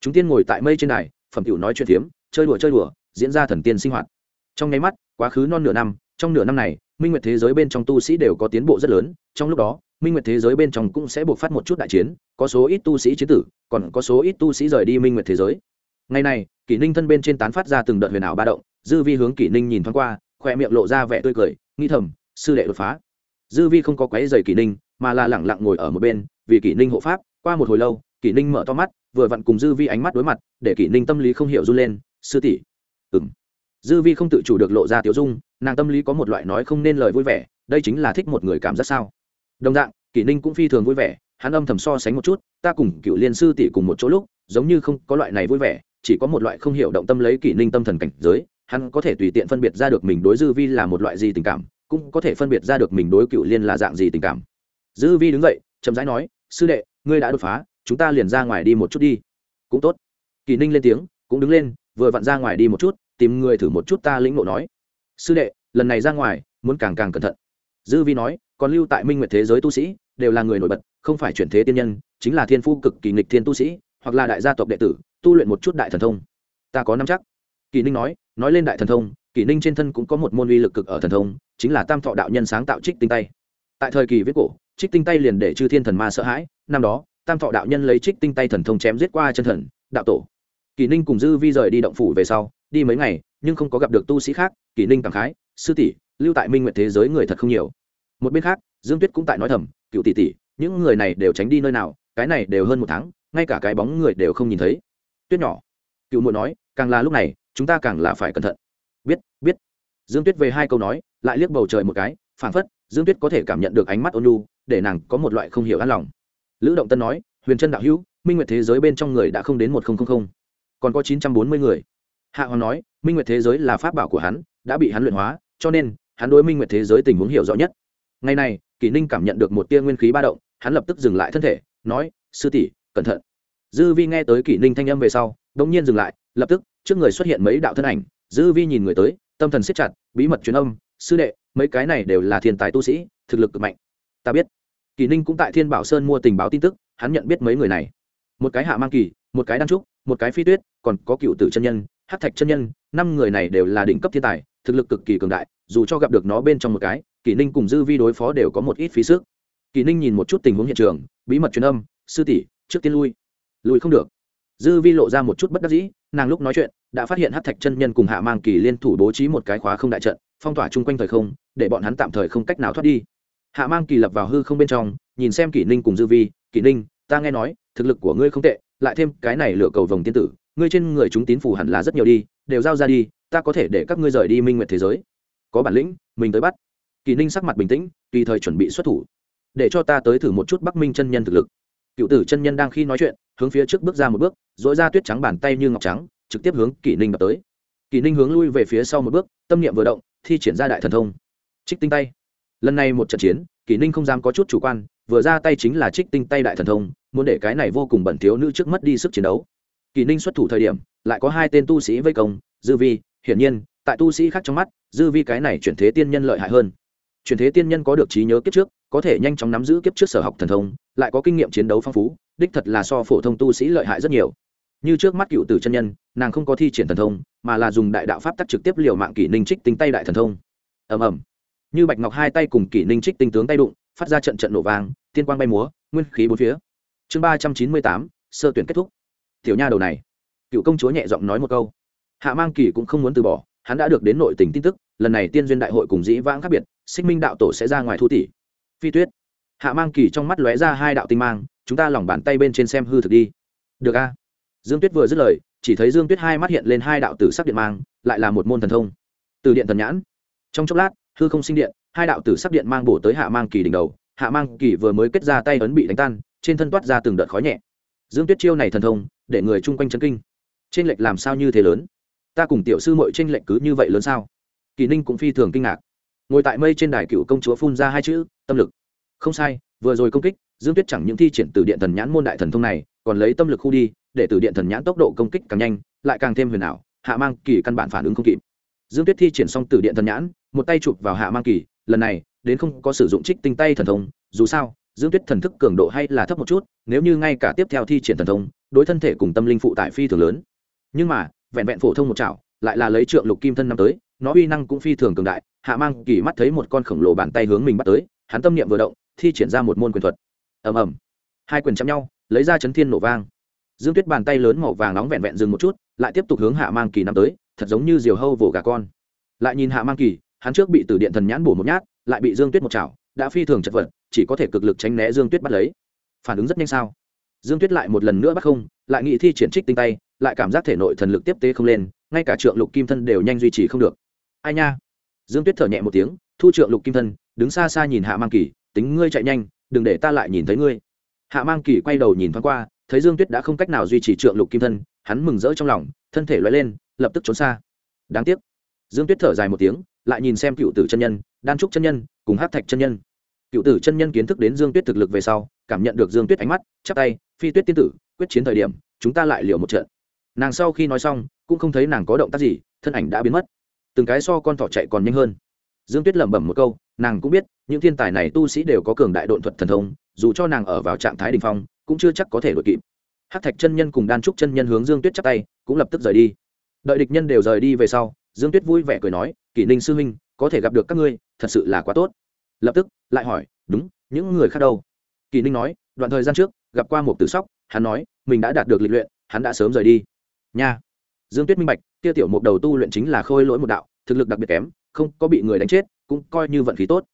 chúng tiên ngồi tại mây trên đài, phẩm tiểu nói chuyện phiếm, chơi đùa chơi đùa, diễn ra thần tiên sinh hoạt trong nháy mắt, quá khứ non nửa năm, trong nửa năm này, minh nguyệt thế giới bên trong tu sĩ đều có tiến bộ rất lớn, trong lúc đó, minh nguyệt thế giới bên trong cũng sẽ buộc phát một chút đại chiến, có số ít tu sĩ chiến tử, còn có số ít tu sĩ rời đi minh nguyệt thế giới. Ngày này, kỷ ninh thân bên trên tán phát ra từng đợt huyền ảo ba động, dư vi hướng kỷ ninh nhìn thoáng qua khoe miệng lộ ra vẻ tươi cười nghi thầm, sư đệ đột phá. Dư vi không có quấy dày kỷ ninh, mà là lẳng lặng ngồi ở một bên, vì kỷ ninh hộ pháp, qua một hồi lâu, kỷ ninh mở to mắt, vừa vặn cùng dư vi ánh mắt đối mặt, để kỷ ninh tâm lý không hiểu run lên, sư tỷ. Ừng dư vi không tự chủ được lộ ra tiểu dung, nàng tâm lý có một loại nói không nên lời vui vẻ, đây chính là thích một người cảm giác sao? Đồng dạng, kỷ ninh cũng phi thường vui vẻ, hắn âm thầm so sánh một chút, ta cùng cựu liên sư tỷ cùng một chỗ lúc, giống như không có loại này vui vẻ, chỉ có một loại không hiểu động tâm lấy kỷ ninh tâm thần cảnh giới, hắn có thể tùy tiện phân biệt ra được mình đối dư vi là một loại gì tình cảm, cũng có thể phân biệt ra được mình đối cựu liên là dạng gì tình cảm. Dư vi đứng dậy, chậm rãi nói, sư đệ, ngươi đã đột phá, chúng ta liền ra ngoài đi một chút đi. Cũng tốt. Kỳ ninh lên tiếng, cũng đứng lên vừa vặn ra ngoài đi một chút, tìm người thử một chút ta lĩnh ngộ nói. Sư đệ, lần này ra ngoài, muốn càng càng cẩn thận. Dư vi nói, còn lưu tại minh nguyệt thế giới tu sĩ, đều là người nổi bật, không phải chuyển thế tiên nhân, chính là thiên phu cực kỳ nghịch thiên tu sĩ, hoặc là đại gia tộc đệ tử, tu luyện một chút đại thần thông. Ta có năm chắc. Kỳ ninh nói nói lên đại thần thông, kỳ ninh trên thân cũng có một môn uy lực cực ở thần thông, chính là tam thọ đạo nhân sáng tạo trích tinh tay. Tại thời kỳ viết cổ, trích tinh tay liền để chư thiên thần ma sợ hãi, năm đó, tam thọ đạo nhân lấy trích tinh tay thần thông chém giết qua chân thần, đạo tổ kỳ ninh cùng dư vi rời đi động phủ về sau, đi mấy ngày, nhưng không có gặp được tu sĩ khác, kỳ ninh cảm khái, sư tỷ, lưu tại minh nguyện thế giới người thật không nhiều. Một bên khác, dương tuyết cũng tại nói thầm, cựu tỷ tỷ, những người này đều tránh đi nơi nào, cái này đều hơn một tháng, ngay cả cái bóng người đều không nhìn thấy. Tuyết nhỏ, cựu muội nói, càng là lúc này, chúng ta càng là phải cẩn thận. Biết biết. Dương tuyết về hai câu nói, lại liếc bầu trời một cái, phảng phất, dương tuyết có thể cảm nhận được ánh mắt ôn lu để nàng có một loại không hiểu an lòng. Lữ động tân nói, huyền trân đạo hữu, minh nguyệt thế giới bên trong người đã không đến một nghìn còn có chín trăm bốn mươi người. Hạ hoàng nói, minh nguyệt thế giới là pháp bảo của hắn, đã bị hắn luyện hóa, cho nên, hắn đối minh nguyệt thế giới tình huống hiểu rõ nhất. Ngày này, kỷ ninh cảm nhận được một tia nguyên khí ba động, hắn lập tức dừng lại thân thể, nói, sư tỷ, cẩn thận. Dư vi nghe tới kỷ ninh thanh âm về sau đ ỗ n g nhiên dừng lại, lập tức, trước người xuất hiện mấy đạo thân ảnh. Dư vi nhìn người tới, tâm thần siết chặt, bí mật truyền âm, sư đệ, mấy cái này đều là thiên tài tu sĩ, thực lực cực mạnh. Ta biết. Kỷ ninh cũng tại thiên bảo sơn mua tình báo tin tức, hắn nhận biết mấy người này. Một cái hạ mang kỳ, một cái đan trúc một cái phi tuyết, còn có cựu tử chân nhân hát thạch chân nhân, năm người này đều là đỉnh cấp thiên tài, thực lực cực kỳ cường đại, dù cho gặp được nó bên trong một cái, kỷ ninh cùng dư vi đối phó đều có một ít phí sức. Kỷ ninh nhìn một chút tình huống hiện trường, bí mật truyền âm, sư tỷ, trước tiên lui. Lui không được. Dư vi lộ ra một chút bất đắc dĩ, nàng lúc nói chuyện, đã phát hiện hát thạch chân nhân cùng hạ mang kỳ liên thủ bố trí một cái khóa không đại trận, phong tỏa chung quanh thời không, để bọn hắn tạm thời không cách nào thoát đi. Hạ mang kỳ lập vào hư không bên trong, nhìn xem kỷ ninh cùng dư vi, kỷ ninh, ta nghe nói thực lực của ngươi không tệ, lại thêm cái này lựa cầu vòng tiên tử, ngươi trên người chúng tín phủ hẳn là rất nhiều đi, đều giao ra đi, ta có thể để các ngươi rời đi minh nguyệt thế giới. Có bản lĩnh, mình tới bắt. Kỳ ninh sắc mặt bình tĩnh, tùy thời chuẩn bị xuất thủ, để cho ta tới thử một chút bắc minh chân nhân thực lực. Cựu tử chân nhân đang khi nói chuyện, hướng phía trước bước ra một bước dỗi ra tuyết trắng bàn tay như ngọc trắng, trực tiếp hướng kỷ ninh đập tới. Kỷ ninh hướng lui về phía sau một bước, tâm niệm vừa động, thi triển ra đại thần thông. Trích tinh tay. Lần này một trận chiến kỷ ninh không dám có chút chủ quan, vừa ra tay chính là trích tinh tay đại thần thông muốn để cái này vô cùng bẩn thiếu nữ trước mất đi sức chiến đấu. Kỷ ninh xuất thủ thời điểm, lại có hai tên tu sĩ vây công, dư vi, hiển nhiên, tại tu sĩ khác trong mắt, dư vi cái này chuyển thế tiên nhân lợi hại hơn. Chuyển thế tiên nhân có được trí nhớ kiếp trước, có thể nhanh chóng nắm giữ kiếp trước sở học thần thông, lại có kinh nghiệm chiến đấu phong phú, đích thật là so phổ thông tu sĩ lợi hại rất nhiều. Như trước mắt cựu tử chân nhân, nàng không có thi triển thần thông, mà là dùng đại đạo pháp tắc trực tiếp liều mạng kỷ ninh trích tinh tay đại thần thông. Ầm ầm. Như bạch ngọc hai tay cùng kỷ ninh trích tinh tướng tay đụng, phát ra trận trận nổ vàng tiên quang bay múa, nguyên khí bốn phía chương ba trăm chín mươi tám, sơ tuyển kết thúc. Tiểu nha đầu này. Cựu công chúa nhẹ giọng nói một câu. Hạ mang kỳ cũng không muốn từ bỏ, hắn đã được đến nội tình tin tức, lần này tiên duyên đại hội cùng dĩ vãng khác biệt, xích minh đạo tổ sẽ ra ngoài thu tỷ. Phi tuyết. Hạ mang kỳ trong mắt lóe ra hai đạo tinh mang, chúng ta lỏng bàn tay bên trên xem hư thực đi. Được a. Dương tuyết vừa dứt lời, chỉ thấy dương tuyết hai mắt hiện lên hai đạo tử sắc điện mang, lại là một môn thần thông. Từ điện thần nhãn. Trong chốc lát, hư không sinh điện, hai đạo tử sắc điện mang bổ tới hạ mang kỳ đỉnh đầu. Hạ mang kỳ vừa mới kết ra tay ấn bị đánh tan trên thân toát ra từng đợt khói nhẹ. Dương tuyết chiêu này thần thông, để người chung quanh chấn kinh. Trên lệch làm sao như thế lớn? Ta cùng tiểu sư mội tranh lệnh cứ như vậy lớn sao? Kỳ ninh cũng phi thường kinh ngạc. Ngồi tại mây trên đài cựu công chúa phun ra hai chữ, tâm lực. Không sai, vừa rồi công kích, dương tuyết chẳng những thi triển từ điện thần nhãn môn đại thần thông này, còn lấy tâm lực khu đi, để từ điện thần nhãn tốc độ công kích càng nhanh, lại càng thêm huyền ảo, hạ mang kỳ căn bản phản ứng không kịp. Dương tuyết thi triển xong từ điện thần nhãn, một tay chụp vào hạ mang kỳ, lần này, đến không có sử dụng trích tinh tay thần thông, dù sao dương tuyết thần thức cường độ hay là thấp một chút, nếu như ngay cả tiếp theo thi triển thần thông, đối thân thể cùng tâm linh phụ tại phi thường lớn. Nhưng mà, vẹn vẹn phổ thông một chảo, lại là lấy trượng lục kim thân năm tới, nó uy năng cũng phi thường cường đại, hạ mang kỳ mắt thấy một con khổng lồ bàn tay hướng mình bắt tới, hắn tâm niệm vừa động, thi triển ra một môn quyền thuật. Ầm ầm. Hai quyền chạm nhau, lấy ra chấn thiên nổ vang. Dương tuyết bàn tay lớn màu vàng nóng vẹn vẹn dừng một chút, lại tiếp tục hướng hạ mang kỳ năm tới, thật giống như diều hâu vồ gà con. Lại nhìn hạ mang kỳ, hắn trước bị từ điện thần nhãn bổ một nhát, lại bị dương tuyết một chảo đã phi thường chật vật, chỉ có thể cực lực tránh né dương tuyết bắt lấy. Phản ứng rất nhanh sao? Dương tuyết lại một lần nữa bắt không, lại nghị thi triển trích tinh tay, lại cảm giác thể nội thần lực tiếp tế không lên, ngay cả trượng lục kim thân đều nhanh duy trì không được. Ai nha? Dương tuyết thở nhẹ một tiếng, thu trượng lục kim thân, đứng xa xa nhìn hạ mang kỳ, tính ngươi chạy nhanh, đừng để ta lại nhìn thấy ngươi. Hạ mang kỳ quay đầu nhìn thoáng qua, thấy dương tuyết đã không cách nào duy trì trượng lục kim thân, hắn mừng rỡ trong lòng, thân thể loay lên, lập tức trốn xa. Đáng tiếc. Dương tuyết thở dài một tiếng, lại nhìn xem cựu tử chân nhân, đan trúc chân nhân, cùng hát thạch chân nhân cựu tử chân nhân kiến thức đến dương tuyết thực lực về sau, cảm nhận được dương tuyết ánh mắt, chắp tay, phi tuyết tiên tử, quyết chiến thời điểm, chúng ta lại liều một trận. Nàng sau khi nói xong, cũng không thấy nàng có động tác gì, thân ảnh đã biến mất. Từng cái so con thỏ chạy còn nhanh hơn. Dương tuyết lẩm bẩm một câu, nàng cũng biết, những thiên tài này tu sĩ đều có cường đại độn thuật thần thông, dù cho nàng ở vào trạng thái đình phong, cũng chưa chắc có thể đội kịp. Hát thạch chân nhân cùng đan trúc chân nhân hướng dương tuyết chắp tay, cũng lập tức rời đi. Đợi địch nhân đều rời đi về sau, dương tuyết vui vẻ cười nói, kỷ ninh sư huynh, có thể gặp được các ngươi, thật sự là quá tốt lập tức lại hỏi, đúng, những người khác đâu? Kỳ ninh nói, đoạn thời gian trước, gặp qua một tử sóc, hắn nói, mình đã đạt được lịch luyện, hắn đã sớm rời đi. Nha. Dương tuyết minh bạch Tiêu tiểu mục đầu tu luyện chính là khôi lỗi một đạo, thực lực đặc biệt kém, không có bị người đánh chết, cũng coi như vận khí tốt.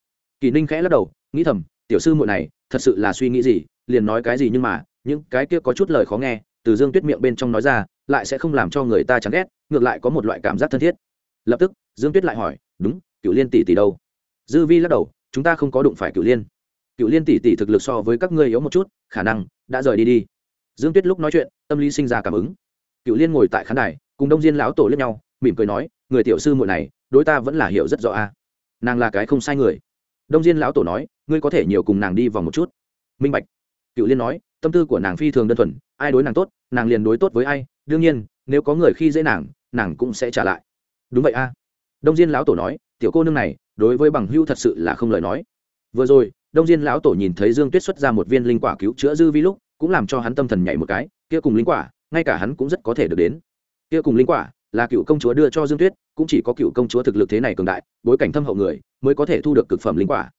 Kỳ ninh khẽ lắc đầu, nghĩ thầm, tiểu sư muội này, thật sự là suy nghĩ gì, liền nói cái gì nhưng mà, những cái kia có chút lời khó nghe, từ dương tuyết miệng bên trong nói ra, lại sẽ không làm cho người ta chán ghét, ngược lại có một loại cảm giác thân thiết. Lập tức, dương tuyết lại hỏi, đúng cựu liên tỷ tỷ đâu? Dư vi lắc đầu chúng ta không có đụng phải cựu liên. Cựu liên tỷ tỷ thực lực so với các ngươi yếu một chút, khả năng đã rời đi đi. Dương tuyết lúc nói chuyện, tâm lý sinh ra cảm ứng. Cựu liên ngồi tại khán đài, cùng đông diên lão tổ lướt nhau, mỉm cười nói, người tiểu sư muội này, đối ta vẫn là hiểu rất rõ a. Nàng là cái không sai người. Đông diên lão tổ nói, ngươi có thể nhiều cùng nàng đi vòng một chút. Minh bạch. Cựu liên nói, tâm tư của nàng phi thường đơn thuần, ai đối nàng tốt, nàng liền đối tốt với ai. Đương nhiên, nếu có người khi dễ nàng nàng cũng sẽ trả lại. Đúng vậy a. Đông diên lão tổ nói, tiểu cô nương này đối với bằng hưu thật sự là không lời nói. Vừa rồi, đông diên lão tổ nhìn thấy dương tuyết xuất ra một viên linh quả cứu chữa dư vi lúc, cũng làm cho hắn tâm thần nhảy một cái, kia cùng linh quả, ngay cả hắn cũng rất có thể được đến. Kia cùng linh quả là cựu công chúa đưa cho dương tuyết, cũng chỉ có cựu công chúa thực lực thế này cường đại, bối cảnh thâm hậu người, mới có thể thu được cực phẩm linh quả.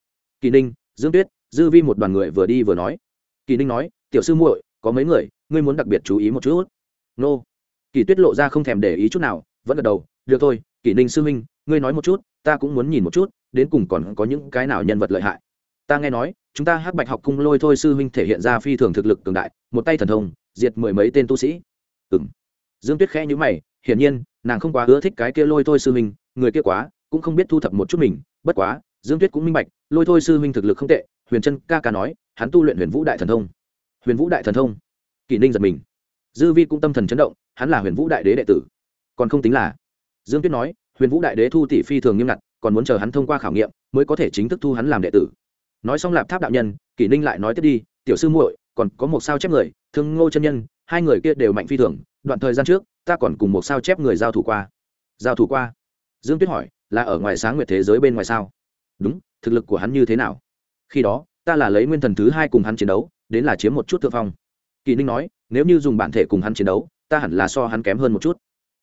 Kỳ ninh, dương tuyết, dư vi một đoàn người vừa đi vừa nói. Kỳ ninh nói, tiểu sư muội, có mấy người, ngươi muốn đặc biệt chú ý một chút? Nô. Kỳ tuyết lộ ra không thèm để ý chút nào, vẫn gật đầu, được thôi, kỳ ninh sư huynh ngươi nói một chút, ta cũng muốn nhìn một chút, đến cùng còn có những cái nào nhân vật lợi hại. Ta nghe nói, chúng ta hát bạch học cung lôi thôi sư huynh thể hiện ra phi thường thực lực cường đại, một tay thần thông, diệt mười mấy tên tu sĩ. Ừng dương tuyết khẽ nhữ mày, hiển nhiên, nàng không quá ưa thích cái kia lôi thôi sư huynh, người kia quá, cũng không biết thu thập một chút mình, bất quá, dương tuyết cũng minh bạch, lôi thôi sư huynh thực lực không tệ, huyền trân ca ca nói, hắn tu luyện huyền vũ đại thần thông. Huyền vũ đại thần thông? Kỷ ninh giật mình. Dư vi cũng tâm thần chấn động, hắn là huyền vũ đại đế đệ tử. Còn không tính là. Dương tuyết nói huyền vũ đại đế thu tỷ phi thường nghiêm ngặt, còn muốn chờ hắn thông qua khảo nghiệm mới có thể chính thức thu hắn làm đệ tử. Nói xong lạp tháp đạo nhân, kỷ ninh lại nói tiếp đi, tiểu sư muội, còn có một sao chép người, thương ngô chân nhân, hai người kia đều mạnh phi thường, đoạn thời gian trước, ta còn cùng một sao chép người giao thủ qua. Giao thủ qua? Dương tuyết hỏi, là ở ngoài sáng nguyệt thế giới bên ngoài sao? Đúng, thực lực của hắn như thế nào? Khi đó, ta là lấy nguyên thần thứ hai cùng hắn chiến đấu, đến là chiếm một chút thượng phong. Kỳ ninh nói, nếu như dùng bản thể cùng hắn chiến đấu, ta hẳn là so hắn kém hơn một chút.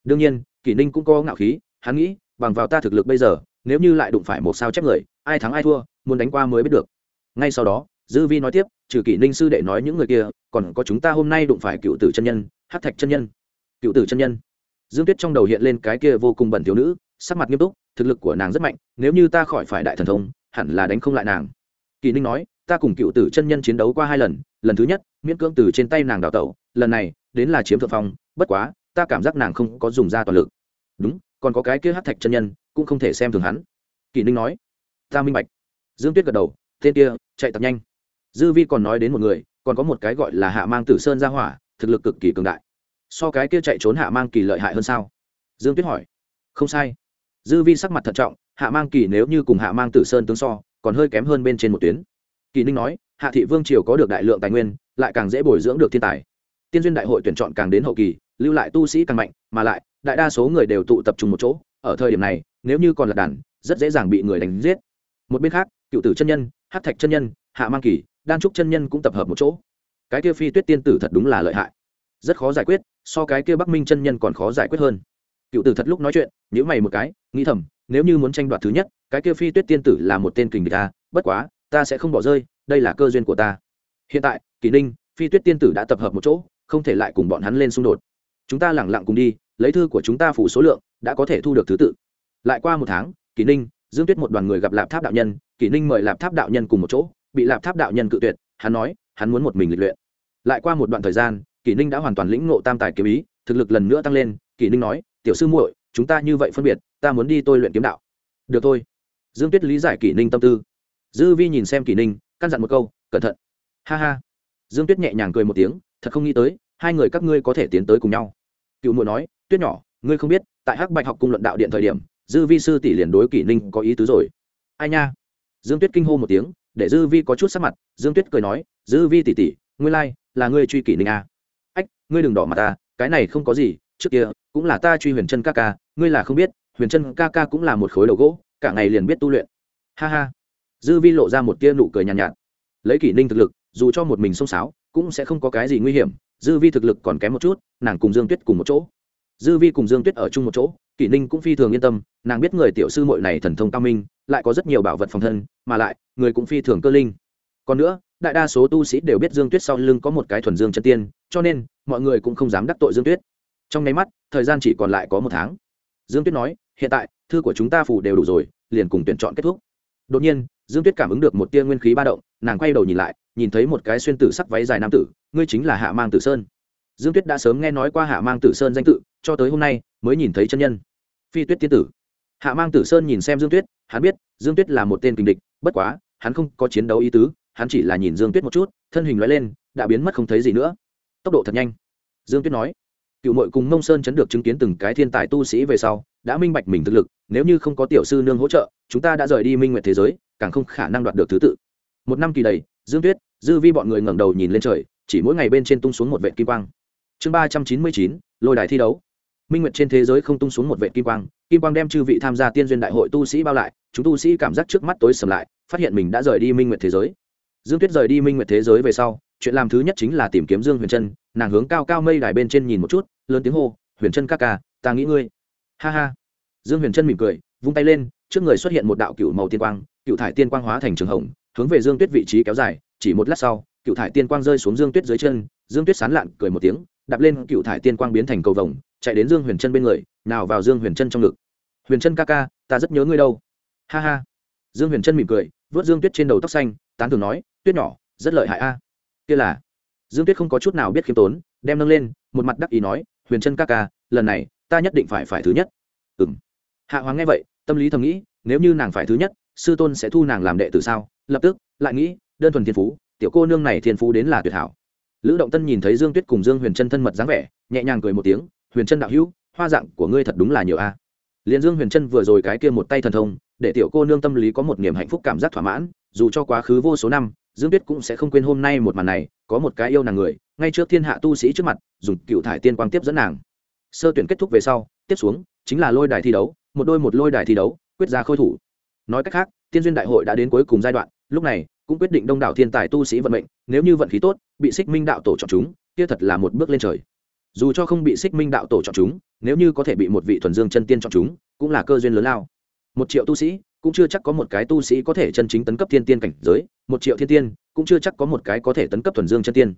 Đương nhiên kỳ ninh cũng có ngạo khí hắn nghĩ, bằng vào ta thực lực bây giờ, nếu như lại đụng phải một sao chép người, ai thắng ai thua, muốn đánh qua mới biết được. Ngay sau đó, dư vi nói tiếp, trừ kỷ ninh sư đệ nói những người kia, còn có chúng ta hôm nay đụng phải cựu tử chân nhân, hát thạch chân nhân. Cựu tử chân nhân. Dương tuyết trong đầu hiện lên cái kia vô cùng bẩn thiếu nữ, sắc mặt nghiêm túc, thực lực của nàng rất mạnh, nếu như ta khỏi phải đại thần thông, hẳn là đánh không lại nàng. Kỳ ninh nói, ta cùng cựu tử chân nhân chiến đấu qua hai lần lần thứ nhất, miễn cưỡng từ trên tay nàng đào tẩu, lần này, đến là chiếm thượng phong, bất quá, ta cảm giác nàng không có dùng ra toàn lực. Đúng còn có cái kia hát thạch chân nhân, cũng không thể xem thường hắn. Kỷ ninh nói, ta minh bạch. Dương tuyết gật đầu, tên kia, chạy tập nhanh. Dư vi còn nói đến một người, còn có một cái gọi là hạ mang tử sơn ra hỏa, thực lực cực kỳ cường đại. So cái kia chạy trốn hạ mang kỳ lợi hại hơn sao? Dương tuyết hỏi. Không sai. Dư vi sắc mặt thận trọng, hạ mang kỳ nếu như cùng hạ mang tử sơn tướng so, còn hơi kém hơn bên trên một tuyến. Kỳ ninh nói, hạ thị vương triều có được đại lượng tài nguyên, lại càng dễ bồi dưỡng được thiên tài. Tiên duyên đại hội tuyển chọn càng đến hậu kỳ, lưu lại tu sĩ càng mạnh, mà lại đại đa số người đều tụ tập trung một chỗ, ở thời điểm này, nếu như còn là đàn, rất dễ dàng bị người đánh giết. Một bên khác, cựu tử chân nhân, hát thạch chân nhân, hạ mang kỳ, đan trúc chân nhân cũng tập hợp một chỗ. Cái kia phi tuyết tiên tử thật đúng là lợi hại. Rất khó giải quyết, so cái kia bắc minh chân nhân còn khó giải quyết hơn. Cựu tử thật lúc nói chuyện nhữ mày một cái, nghĩ thầm, nếu như muốn tranh đoạt thứ nhất, cái kia phi tuyết tiên tử là một tên kình địch ta bất quá, ta sẽ không bỏ rơi, đây là cơ duyên của ta. Hiện tại, kỳ ninh, phi tuyết tiên tử đã tập hợp một chỗ, không thể lại cùng bọn hắn lên xung đột. Chúng ta lẳng lặng cùng đi lấy thư của chúng ta phủ số lượng, đã có thể thu được thứ tự. Lại qua một tháng kỷ ninh, dương tuyết một đoàn người gặp lạp tháp đạo nhân kỷ ninh mời lạp tháp đạo nhân cùng một chỗ, bị lạp tháp đạo nhân cự tuyệt, hắn nói, hắn muốn một mình lịch luyện. Lại qua một đoạn thời gian kỷ ninh đã hoàn toàn lĩnh ngộ tam tài kiếm ý, thực lực lần nữa tăng lên kỷ ninh nói, tiểu sư muội, chúng ta như vậy phân biệt, ta muốn đi tôi luyện kiếm đạo. Được thôi. Dương tuyết lý giải kỷ ninh tâm tư. Dư vi nhìn xem kỷ ninh, căn dặn một câu, cẩn thận. Ha ha. Dương tuyết nhẹ nhàng cười một tiếng, thật không nghĩ tới, hai người các ngươi có thể tiến tới cùng nhau. Cựu muội nói tuyết nhỏ ngươi không biết tại hắc bạch học cung luận đạo điện thời điểm dư vi sư tỷ liền đối kỷ ninh có ý tứ rồi. Ai nha? Dương tuyết kinh hô một tiếng để dư vi có chút sắc mặt dương tuyết cười nói dư vi tỷ tỷ ngươi lai、like, là ngươi truy kỷ ninh à. ách ngươi đừng đỏ mặt ta cái này không có gì trước kia cũng là ta truy huyền chân ca ca ngươi là không biết huyền chân ca ca cũng là một khối đầu gỗ cả ngày liền biết tu luyện. Ha ha. Dư vi lộ ra một tia nụ cười nhàn nhạt, nhạt. Lấy kỷ ninh thực lực dù cho một mình xông xáo, cũng sẽ không có cái gì nguy hiểm dư vi thực lực còn kém một chút nàng cùng dương tuyết cùng một chỗ dư vi cùng dương tuyết ở chung một chỗ, kỷ ninh cũng phi thường yên tâm, nàng biết người tiểu sư mội này thần thông cao minh, lại có rất nhiều bảo vật phòng thân, mà lại, người cũng phi thường cơ linh. Còn nữa, đại đa số tu sĩ đều biết dương tuyết sau lưng có một cái thuần dương chân tiên, cho nên, mọi người cũng không dám đắc tội dương tuyết. Trong nháy mắt, thời gian chỉ còn lại có một tháng. Dương tuyết nói, hiện tại, thư của chúng ta phủ đều đủ rồi, liền cùng tuyển chọn kết thúc. Đột nhiên, dương tuyết cảm ứng được một tia nguyên khí ba động, nàng quay đầu nhìn lại, nhìn thấy một cái xuyên tử sắc váy dài nam tử, ngươi chính là hạ mang tử sơn dương tuyết đã sớm nghe nói qua hạ mang tử sơn danh tự, cho tới hôm nay mới nhìn thấy chân nhân. Phi tuyết tiên tử. Hạ mang tử sơn nhìn xem dương tuyết, hắn biết dương tuyết là một tên kình địch, bất quá, hắn không có chiến đấu ý tứ, hắn chỉ là nhìn dương tuyết một chút, thân hình loại lên, đã biến mất không thấy gì nữa. Tốc độ thật nhanh. Dương tuyết nói, cựu mội cùng mông sơn chấn được chứng kiến từng cái thiên tài tu sĩ về sau, đã minh bạch mình thực lực, nếu như không có tiểu sư nương hỗ trợ, chúng ta đã rời đi minh nguyện thế giới, càng không khả năng đoạt được thứ tự. Một năm kỳ đầy, dương tuyết, dư vi bọn người ngẩng đầu nhìn lên trời, chỉ mỗi ngày bên trên tung xuống một vệ kim quang chương ba trăm chín mươi chín, lôi đài thi đấu. Minh nguyệt trên thế giới không tung xuống một vệ kim quang kim quang đem chư vị tham gia tiên duyên đại hội tu sĩ bao lại, chúng tu sĩ cảm giác trước mắt tối sầm lại, phát hiện mình đã rời đi minh nguyệt thế giới. Dương tuyết rời đi minh nguyệt thế giới về sau, chuyện làm thứ nhất chính là tìm kiếm dương huyền trân, nàng hướng cao cao mây đài bên trên nhìn một chút, lớn tiếng hô, huyền trân ca ca, ta nghĩ ngươi. Ha ha. Dương huyền trân mỉm cười, vung tay lên, trước người xuất hiện một đạo cựu màu tiên quang, cựu thải tiên quang hóa thành trường hồng, hướng về dương tuyết vị trí kéo dài, chỉ một lát sau, cựu thải tiên quang rơi xuống dương tuyết dưới chân, dương tuyết sán lạn cười một tiếng đạp lên cựu thải tiên quang biến thành cầu vồng, chạy đến dương huyền chân bên người, nào vào dương huyền chân trong ngực. Huyền chân ca ca, ta rất nhớ ngươi đâu. Ha ha. Dương huyền chân mỉm cười, vớt dương tuyết trên đầu tóc xanh, tán thường nói, tuyết nhỏ, rất lợi hại a. Kia là. Dương tuyết không có chút nào biết khiêm tốn, đem nâng lên, một mặt đắc ý nói, huyền chân ca ca, lần này, ta nhất định phải phải thứ nhất. Ừ m hạ hoàng nghe vậy, tâm lý thầm nghĩ, nếu như nàng phải thứ nhất, sư tôn sẽ thu nàng làm đệ tử sao? Lập tức, lại nghĩ, đơn thuần thiên phú, tiểu cô nương này thiên phú đến là tuyệt hảo lữ động tân nhìn thấy dương tuyết cùng dương huyền trân thân mật dáng vẻ, nhẹ nhàng cười một tiếng, huyền trân đạo hữu, hoa dạng của ngươi thật đúng là nhiều a à. liền dương huyền trân vừa rồi cái kia một tay thần thông, để tiểu cô nương tâm lý có một niềm hạnh phúc cảm giác thỏa mãn, dù cho quá khứ vô số năm, dương tuyết cũng sẽ không quên hôm nay một màn này, có một cái yêu nàng người, ngay trước thiên hạ tu sĩ trước mặt, dùng cựu thải tiên quang tiếp dẫn nàng sơ tuyển kết thúc về sau, tiếp xuống, chính là lôi đài thi đấu, một đôi một lôi đài thi đấu, quyết ra khôi thủ nói cách khác, tiên duyên đại hội đã đến cuối cùng giai đoạn, lúc này, cũng quyết định đông đảo thiên tài tu sĩ vận mệnh nếu như vận khí tốt, bị xích minh đạo tổ chọn chúng, kia thật là một bước lên trời. Dù cho không bị xích minh đạo tổ chọn chúng, nếu như có thể bị một vị thuần dương chân tiên chọn chúng, cũng là cơ duyên lớn lao. Một triệu tu sĩ, cũng chưa chắc có một cái tu sĩ có thể chân chính tấn cấp thiên tiên cảnh giới, một triệu thiên tiên, cũng chưa chắc có một cái có thể tấn cấp thuần dương chân tiên.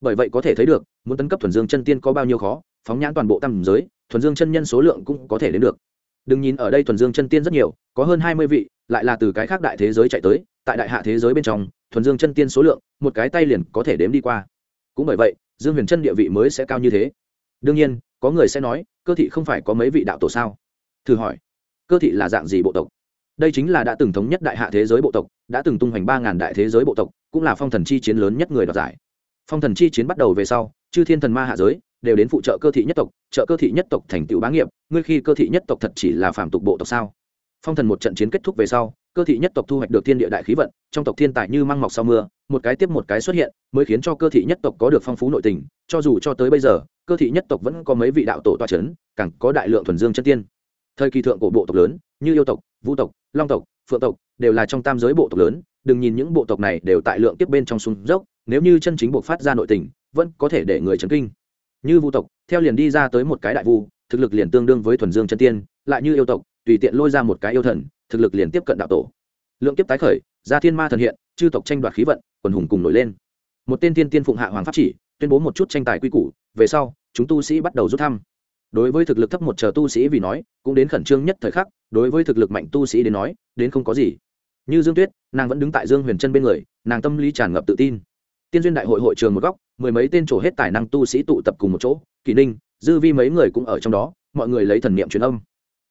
Bởi vậy có thể thấy được, muốn tấn cấp thuần dương chân tiên có bao nhiêu khó, phóng nhãn toàn bộ tam giới, thuần dương chân nhân số lượng cũng có thể đến được. Đừng nhìn ở đây thuần dương chân tiên rất nhiều, có hơn hai mươi vị lại là từ cái khác đại thế giới chạy tới, tại đại hạ thế giới bên trong, thuần dương chân tiên số lượng, một cái tay liền có thể đếm đi qua. Cũng bởi vậy, dương huyền chân địa vị mới sẽ cao như thế. Đương nhiên, có người sẽ nói, cơ thị không phải có mấy vị đạo tổ sao? Thử hỏi, cơ thị là dạng gì bộ tộc? Đây chính là đã từng thống nhất đại hạ thế giới bộ tộc, đã từng tung hoành ba ngàn đại thế giới bộ tộc, cũng là phong thần chi chiến lớn nhất người đoạt giải. Phong thần chi chiến bắt đầu về sau, chư thiên thần ma hạ giới đều đến phụ trợ cơ thị nhất tộc, trợ cơ thị nhất tộc thành tựu bá nghiệp, ngươi khi cơ thị nhất tộc thật chỉ là phạm tục bộ tộc sao? Phong thần một trận chiến kết thúc về sau, cơ thị nhất tộc thu hoạch được thiên địa đại khí vận, trong tộc thiên tài như măng mọc sau mưa, một cái tiếp một cái xuất hiện, mới khiến cho cơ thị nhất tộc có được phong phú nội tình, cho dù cho tới bây giờ, cơ thị nhất tộc vẫn có mấy vị đạo tổ toa c h ấ n càng có đại lượng thuần dương chân tiên. Thời kỳ thượng của bộ tộc lớn, như yêu tộc, vũ tộc, long tộc, phượng tộc, đều là trong tam giới bộ tộc lớn, đừng nhìn những bộ tộc này đều tại lượng tiếp bên trong sung dốc, nếu như chân chính buộc phát ra nội tình, vẫn có thể để người chấn kinh. Như vũ tộc, theo liền đi ra tới một cái đại vu, thực lực liền tương đương với thuần dương chân tiên, lại như yêu tộc tùy tiện lôi ra một cái yêu thần, thực lực liền tiếp cận đạo tổ. Lượng tiếp tái khởi, gia thiên ma thần hiện, chư tộc tranh đoạt khí vận, quần hùng cùng nổi lên. Một tên thiên tiên phụng hạ hoàng pháp chỉ, tuyên bố một chút tranh tài quy củ, về sau, chúng tu sĩ bắt đầu rút thăm. Đối với thực lực thấp một chờ tu sĩ vì nói, cũng đến khẩn trương nhất thời khắc, đối với thực lực mạnh tu sĩ đến nói, đến không có gì. Như dương tuyết, nàng vẫn đứng tại dương huyền chân bên người, nàng tâm lý tràn ngập tự tin. Tiên duyên đại hội hội trường một góc, mười mấy tên trổ hết tài năng tu sĩ tụ tập cùng một chỗ kỳ ninh, dư vi mấy người cũng ở trong đó, mọi người lấy thần niệm truyền âm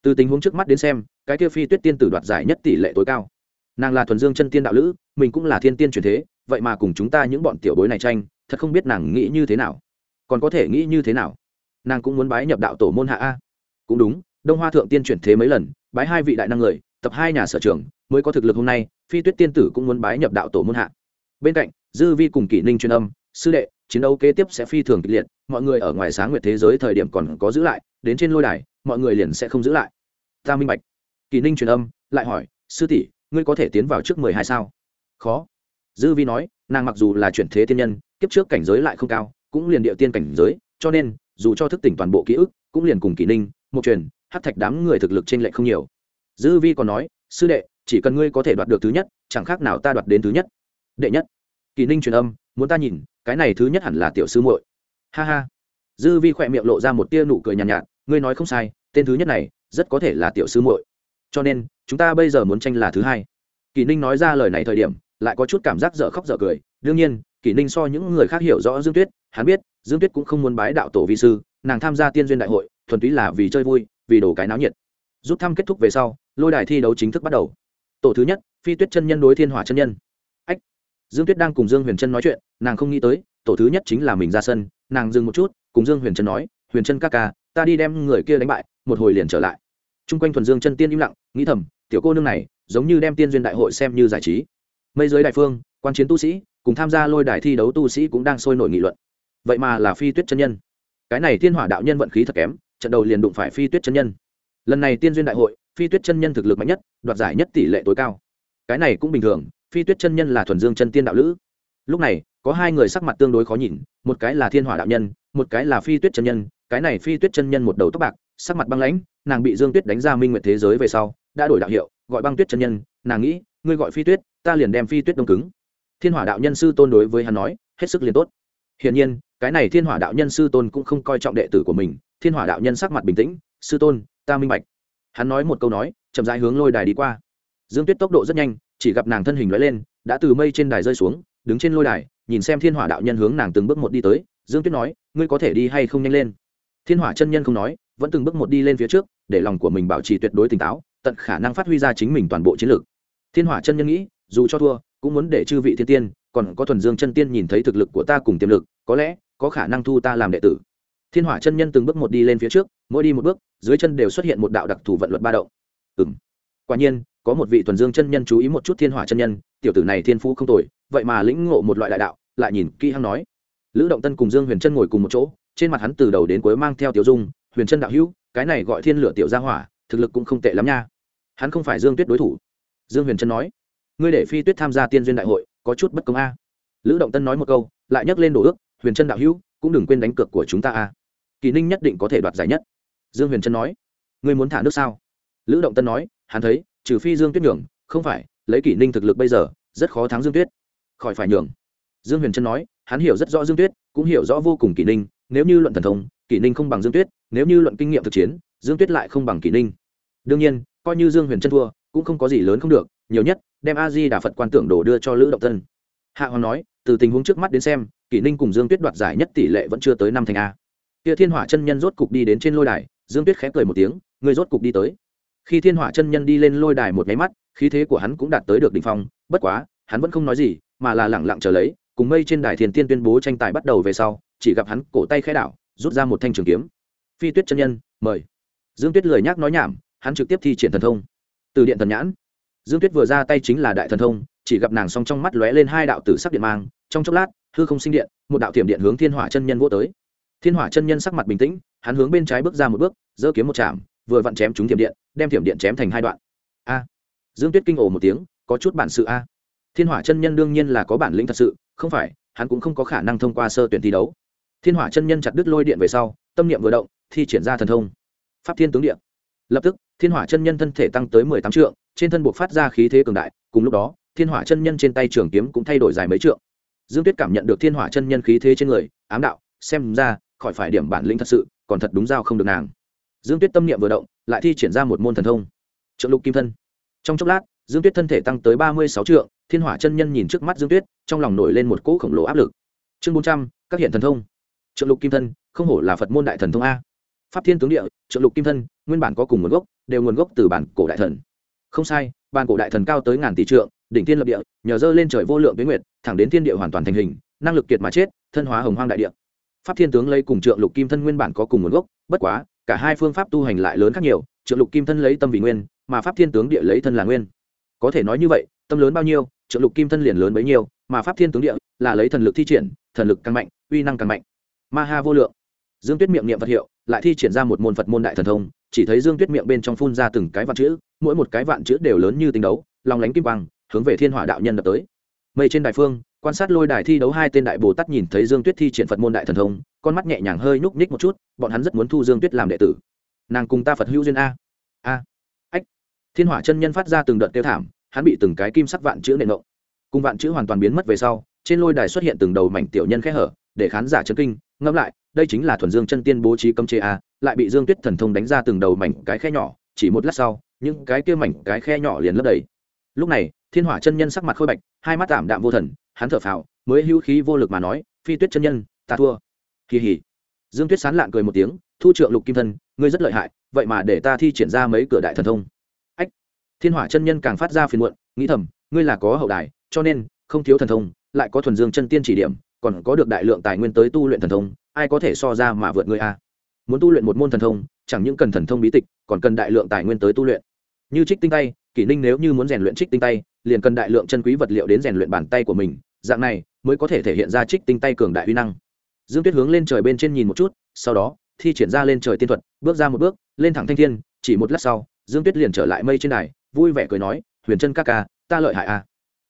từ tình huống trước mắt đến xem, cái kia phi tuyết tiên tử đoạt giải nhất tỷ lệ tối cao. Nàng là thuần dương chân tiên đạo lữ, mình cũng là thiên tiên truyền thế, vậy mà cùng chúng ta những bọn tiểu bối này tranh, thật không biết nàng nghĩ như thế nào. Còn có thể nghĩ như thế nào? Nàng cũng muốn bái nhập đạo tổ môn hạ a. Cũng đúng, đông hoa thượng tiên chuyển thế mấy lần, bái hai vị đại năng người, tập hai nhà sở trường, mới có thực lực hôm nay, phi tuyết tiên tử cũng muốn bái nhập đạo tổ môn hạ. Bên cạnh, dư vi cùng kỷ ninh truyền âm, sư đệ chiến đấu kế tiếp sẽ phi thường kịch liệt, mọi người ở ngoài sáng nguyệt thế giới thời điểm còn có giữ lại, đến trên lôi đài, mọi người liền sẽ không giữ lại. Ta minh bạch. Kỳ ninh truyền âm, lại hỏi, sư tỷ, ngươi có thể tiến vào trước mười hai sao? Khó. Dư vi nói, nàng mặc dù là chuyển thế tiên nhân, kiếp trước cảnh giới lại không cao, cũng liền địa tiên cảnh giới, cho nên, dù cho thức tỉnh toàn bộ ký ức, cũng liền cùng kỳ ninh, một truyền, hát thạch đám người thực lực trên lệ không nhiều. Dư vi còn nói, sư đệ, chỉ cần ngươi có thể đoạt được thứ nhất, chẳng khác nào ta đoạt đến thứ nhất. Đệ nhất. Kỳ ninh truyền âm muốn ta nhìn cái này thứ nhất hẳn là tiểu sư muội. Ha ha. Dư vi khỏe miệng lộ ra một tia nụ cười nhàn nhạt, nhạt ngươi nói không sai tên thứ nhất này rất có thể là tiểu sư muội. Cho nên chúng ta bây giờ muốn tranh là thứ hai. Kỷ ninh nói ra lời này thời điểm lại có chút cảm giác dở khóc dở cười. Đương nhiên kỷ ninh so những người khác hiểu rõ dương tuyết hắn biết dương tuyết cũng không muốn bái đạo tổ vi sư nàng tham gia tiên duyên đại hội thuần túy là vì chơi vui vì đồ cái náo nhiệt. Rút thăm kết thúc về sau lôi đài thi đấu chính thức bắt đầu. Tổ thứ nhất phi tuyết chân nhân đối thiên hỏa chân nhân dương tuyết đang cùng dương huyền trân nói chuyện, nàng không nghĩ tới, tổ thứ nhất chính là mình ra sân, nàng dừng một chút, cùng dương huyền trân nói, huyền trân ca ca, ta đi đem người kia đánh bại, một hồi liền trở lại. T r u n g quanh thuần dương chân tiên im lặng, nghĩ thầm, tiểu cô nương này, giống như đem tiên duyên đại hội xem như giải trí. Mây giới đại phương, quan chiến tu sĩ, cùng tham gia lôi đài thi đấu tu sĩ cũng đang sôi nổi nghị luận. Vậy mà là phi tuyết chân nhân. Cái này thiên hỏa đạo nhân vận khí thật kém, trận đầu liền đụng phải phi tuyết chân nhân. Lần này tiên duyên đại hội, phi tuyết chân nhân thực lực mạnh nhất, đoạt giải nhất tỷ lệ tối cao. Cái này cũng bình thường phi tuyết chân nhân là thuần dương chân tiên đạo lữ. Lúc này, có hai người sắc mặt tương đối khó nhìn, một cái là thiên hỏa đạo nhân, một cái là phi tuyết chân nhân, cái này phi tuyết chân nhân một đầu tóc bạc, sắc mặt băng lãnh, nàng bị dương tuyết đánh ra minh nguyện thế giới về sau, đã đổi đạo hiệu, gọi băng tuyết chân nhân, nàng nghĩ, ngươi gọi phi tuyết, ta liền đem phi tuyết đông cứng. Thiên hỏa đạo nhân sư tôn đối với hắn nói, hết sức liền tốt. Hiển nhiên, cái này thiên hỏa đạo nhân sư tôn cũng không coi trọng đệ tử của mình, thiên hỏa đạo nhân sắc mặt bình tĩnh, sư tôn, ta minh bạch. Hắn nói một câu nói, chậm rãi hướng lôi đài đi qua. Dương tuyết tốc độ rất nhanh chỉ gặp nàng thân hình lóe lên, đã từ mây trên đài rơi xuống, đứng trên lôi đài, nhìn xem thiên hỏa đạo nhân hướng nàng từng bước một đi tới, dương tuyết nói, ngươi có thể đi hay không nhanh lên? Thiên hỏa chân nhân không nói, vẫn từng bước một đi lên phía trước, để lòng của mình bảo trì tuyệt đối tỉnh táo, tận khả năng phát huy ra chính mình toàn bộ chiến lược thiên hỏa chân nhân nghĩ, dù cho thua, cũng muốn để chư vị thiên tiên, còn có thuần dương chân tiên nhìn thấy thực lực của ta cùng tiềm lực, có lẽ, có khả năng thu ta làm đệ tử. Thiên hỏa chân nhân từng bước một đi lên phía trước, mỗi đi một bước, dưới chân đều xuất hiện một đạo đặc thù vận luật ba động. Ừ m quả nhiên có một vị thuần dương chân nhân chú ý một chút thiên hỏa chân nhân, tiểu tử này thiên phú không tồi, vậy mà lĩnh ngộ một loại đại đạo, lại nhìn kỹ hăng nói. Lữ động tân cùng dương huyền chân ngồi cùng một chỗ, trên mặt hắn từ đầu đến cuối mang theo tiểu dung, huyền chân đạo hữu, cái này gọi thiên lửa tiểu gia hỏa, thực lực cũng không tệ lắm nha. Hắn không phải dương tuyết đối thủ. Dương huyền chân nói, ngươi để phi tuyết tham gia tiên duyên đại hội, có chút bất công a. Lữ động tân nói một câu, lại nhắc lên đồ ước, huyền trân đạo hữu, cũng đừng quên đánh cược của chúng ta a. Kỳ ninh nhất định có thể đoạt giải nhất. Dương huyền trân nói, ngươi muốn thả nước sao? Lữ động tân nói, hắn thấy trừ phi dương tuyết nhường, không phải, lấy kỷ ninh thực lực bây giờ, rất khó thắng dương tuyết. Khỏi phải nhường. Dương huyền trân nói, hắn hiểu rất rõ dương tuyết, cũng hiểu rõ vô cùng kỷ ninh, nếu như luận thần thông, kỷ ninh không bằng dương tuyết, nếu như luận kinh nghiệm thực chiến, dương tuyết lại không bằng kỷ ninh. Đương nhiên, coi như dương huyền trân thua, cũng không có gì lớn không được, nhiều nhất, đem a di đà phật quan tưởng đồ đưa cho lữ động tân. Hạ hoàng nói, từ tình huống trước mắt đến xem, kỷ ninh cùng dương tuyết đoạt giải nhất tỷ lệ vẫn chưa tới năm thành a. Kia thiên hỏa chân nhân rốt cục đi đến trên lôi đài, dương tuyết khẽ cười một tiếng, người rốt cục đi tới khi thiên hỏa chân nhân đi lên lôi đài một máy mắt, khí thế của hắn cũng đạt tới được đ ỉ n h phong, bất quá, hắn vẫn không nói gì, mà là lẳng lặng trở lấy, cùng mây trên đài thiền tiên tuyên bố tranh tài bắt đầu về sau, chỉ gặp hắn cổ tay khẽ đảo, rút ra một thanh trường kiếm. Phi tuyết chân nhân, mời. Dương tuyết lời nhắc nói nhảm, hắn trực tiếp thi triển thần thông. Từ điện thần nhãn. Dương tuyết vừa ra tay chính là đại thần thông, chỉ gặp nàng song trong mắt lóe lên hai đạo tử sắc điện mang, trong chốc lát, hư không sinh điện, một đạo thiểm điện hướng thiên hỏa chân nhân vô tới. Thiên hỏa chân nhân sắc mặt bình tĩnh, hắn hướng bên trái bước ra một bước, giơ kiếm một chạm vừa vặn chém trúng thiểm điện, đem thiểm điện chém thành hai đoạn. A. Dương tuyết kinh ồ một tiếng, có chút bản sự a. Thiên hỏa chân nhân đương nhiên là có bản lĩnh thật sự, không phải, hắn cũng không có khả năng thông qua sơ tuyển thi đấu. Thiên hỏa chân nhân chặt đứt lôi điện về sau, tâm niệm vừa động, thi triển ra thần thông. Pháp thiên tướng điện lập tức, thiên hỏa chân nhân thân thể tăng tới mười tám trượng, trên thân buộc phát ra khí thế cường đại, cùng lúc đó, thiên hỏa chân nhân trên tay trường kiếm cũng thay đổi dài mấy trượng. Dương tuyết cảm nhận được thiên hỏa chân nhân khí thế trên người, ám đạo, xem ra, khỏi phải điểm bản lĩnh thật sự, còn thật đúng giao không được nàng dương tuyết tâm niệm vừa động, lại thi triển ra một môn thần thông. Trượng lục kim thân. Trong chốc lát, dương tuyết thân thể tăng tới ba mươi sáu trượng, thiên hỏa chân nhân nhìn trước mắt dương tuyết, trong lòng nổi lên một cỗ khổng lồ áp lực. Chương bốn trăm, các hiện thần thông. Trượng lục kim thân, không hổ là phật môn đại thần thông a. Pháp thiên tướng địa, trượng lục kim thân, nguyên bản có cùng nguồn gốc, đều nguồn gốc từ bản cổ đại thần. Không sai, bản cổ đại thần cao tới ngàn tỷ trượng, đỉnh thiên lập địa, nhờ dơ lên trời vô lượng tuyến nguyệt, thẳng đến thiên địa hoàn toàn thành hình, năng lực kiệt mà chết, thân hóa hồng hoang đại địa. Pháp thiên tướng lấy cùng trượng lục kim thân nguyên bản có cùng nguồn gốc, bất quá cả hai phương pháp tu hành lại lớn khác nhiều, trượng lục kim thân lấy tâm vì nguyên, mà pháp thiên tướng địa lấy thân là nguyên. Có thể nói như vậy, tâm lớn bao nhiêu, trượng lục kim thân liền lớn bấy nhiêu, mà pháp thiên tướng địa là lấy thần lực thi triển, thần lực càng mạnh, uy năng càng mạnh. Ma ha vô lượng. Dương tuyết miệng niệm vật hiệu, lại thi triển ra một môn phật môn đại thần thông, chỉ thấy dương tuyết miệng bên trong phun ra từng cái vạn chữ, mỗi một cái vạn chữ đều lớn như tính đấu, lòng lánh kim quang, hướng về thiên hỏa đạo nhân đập tới. Mây trên đài phương, quan sát lôi đài thi đấu hai tên đại bồ tát nhìn thấy dương tuyết thi triển phật môn đại thần thông con mắt nhẹ nhàng hơi nhúc nhích một chút, bọn hắn rất muốn thu dương tuyết làm đệ tử. Nàng cùng ta phật hữu duyên a. A. Ách. Thiên hỏa chân nhân phát ra từng đợt tiêu thảm, hắn bị từng cái kim sắc vạn chữ nệ ngộng. Cùng vạn chữ hoàn toàn biến mất về sau, trên lôi đài xuất hiện từng đầu mảnh tiểu nhân khẽ hở, để khán giả chấn kinh, ngẫm lại, đây chính là thuần dương chân tiên bố trí cấm chế a, lại bị dương tuyết thần thông đánh ra từng đầu mảnh cái khe nhỏ, chỉ một lát sau, những cái kia mảnh cái khe nhỏ liền lấp đầy. Lúc này, thiên hỏa chân nhân sắc mặt khôi bạch, hai mắt tạm đạm vô thần, hắn thở phào, mới hữu khí vô lực mà nói, phi tuyết chân nhân, ta thua kỳ hỉ. Dương tuyết sán lạn cười một tiếng, thu trượng lục kim thân, ngươi rất lợi hại, vậy mà để ta thi triển ra mấy cửa đại thần thông. Ách. Thiên hỏa chân nhân càng phát ra phiền muộn, nghĩ thầm, ngươi là có hậu đài, cho nên không thiếu thần thông, lại có thuần dương chân tiên chỉ điểm, còn có được đại lượng tài nguyên tới tu luyện thần thông, ai có thể so ra mà vượt ngươi a? Muốn tu luyện một môn thần thông, chẳng những cần thần thông bí tịch, còn cần đại lượng tài nguyên tới tu luyện. Như trích tinh tay, kỷ ninh nếu như muốn rèn luyện trích tinh tay, liền cần đại lượng chân quý vật liệu đến rèn luyện bàn tay của mình, dạng này mới có thể thể hiện ra trích tinh tay cường đại uy năng dương tuyết hướng lên trời bên trên nhìn một chút, sau đó, thi triển ra lên trời tiên thuật, bước ra một bước, lên thẳng thanh thiên, chỉ một lát sau, dương tuyết liền trở lại mây trên đài, vui vẻ cười nói, huyền Trân ca ca, ta lợi hại à?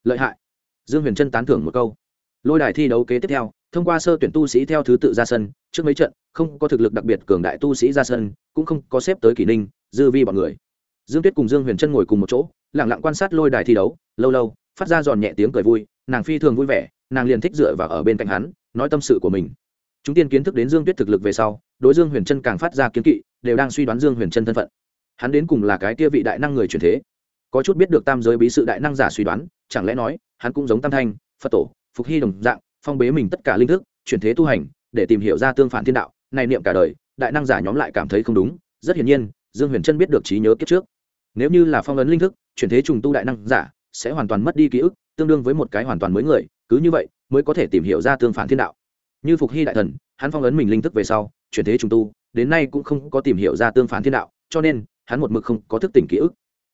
Lợi hại? Dương huyền Trân tán thưởng một câu. Lôi đài thi đấu kế tiếp theo, thông qua sơ tuyển tu sĩ theo thứ tự ra sân, trước mấy trận, không có thực lực đặc biệt cường đại tu sĩ ra sân, cũng không có xếp tới kỷ ninh, dư vi bọn người. Dương tuyết cùng dương huyền trân ngồi cùng một chỗ lẳng lặng quan sát lôi đài thi đấu, lâu lâu, phát ra giòn nhẹ tiếng cười vui, nàng phi thường vui vẻ, nàng liền thích dựa vào ở bên cạnh hắn, nói tâm sự của mình chúng tiên kiến thức đến dương tuyết thực lực về sau, đối dương huyền trân càng phát ra kiến kỵ, đều đang suy đoán dương huyền trân thân phận. Hắn đến cùng là cái kia vị đại năng người truyền thế. Có chút biết được tam giới bí sự đại năng giả suy đoán, chẳng lẽ nói, hắn cũng giống tam thanh, phật tổ, phục hy đồng dạng, phong bế mình tất cả linh thức, chuyển thế tu hành, để tìm hiểu ra tương phản thiên đạo, này niệm cả đời, đại năng giả nhóm lại cảm thấy không đúng. Rất hiển nhiên, dương huyền trân biết được trí nhớ kiếp trước. Nếu như là phong ấn linh thức, chuyển thế trùng tu đại năng giả, sẽ hoàn toàn mất đi ký ức, tương đương với một cái hoàn toàn mới người, cứ như vậy mới có thể tìm hiểu ra tương phản thiên đạo như phục hy đại thần, hắn phong ấn mình linh thức về sau, chuyển thế trùng tu, đến nay cũng không có tìm hiểu ra tương phản thiên đạo, cho nên, hắn một mực không có thức tỉnh ký ức.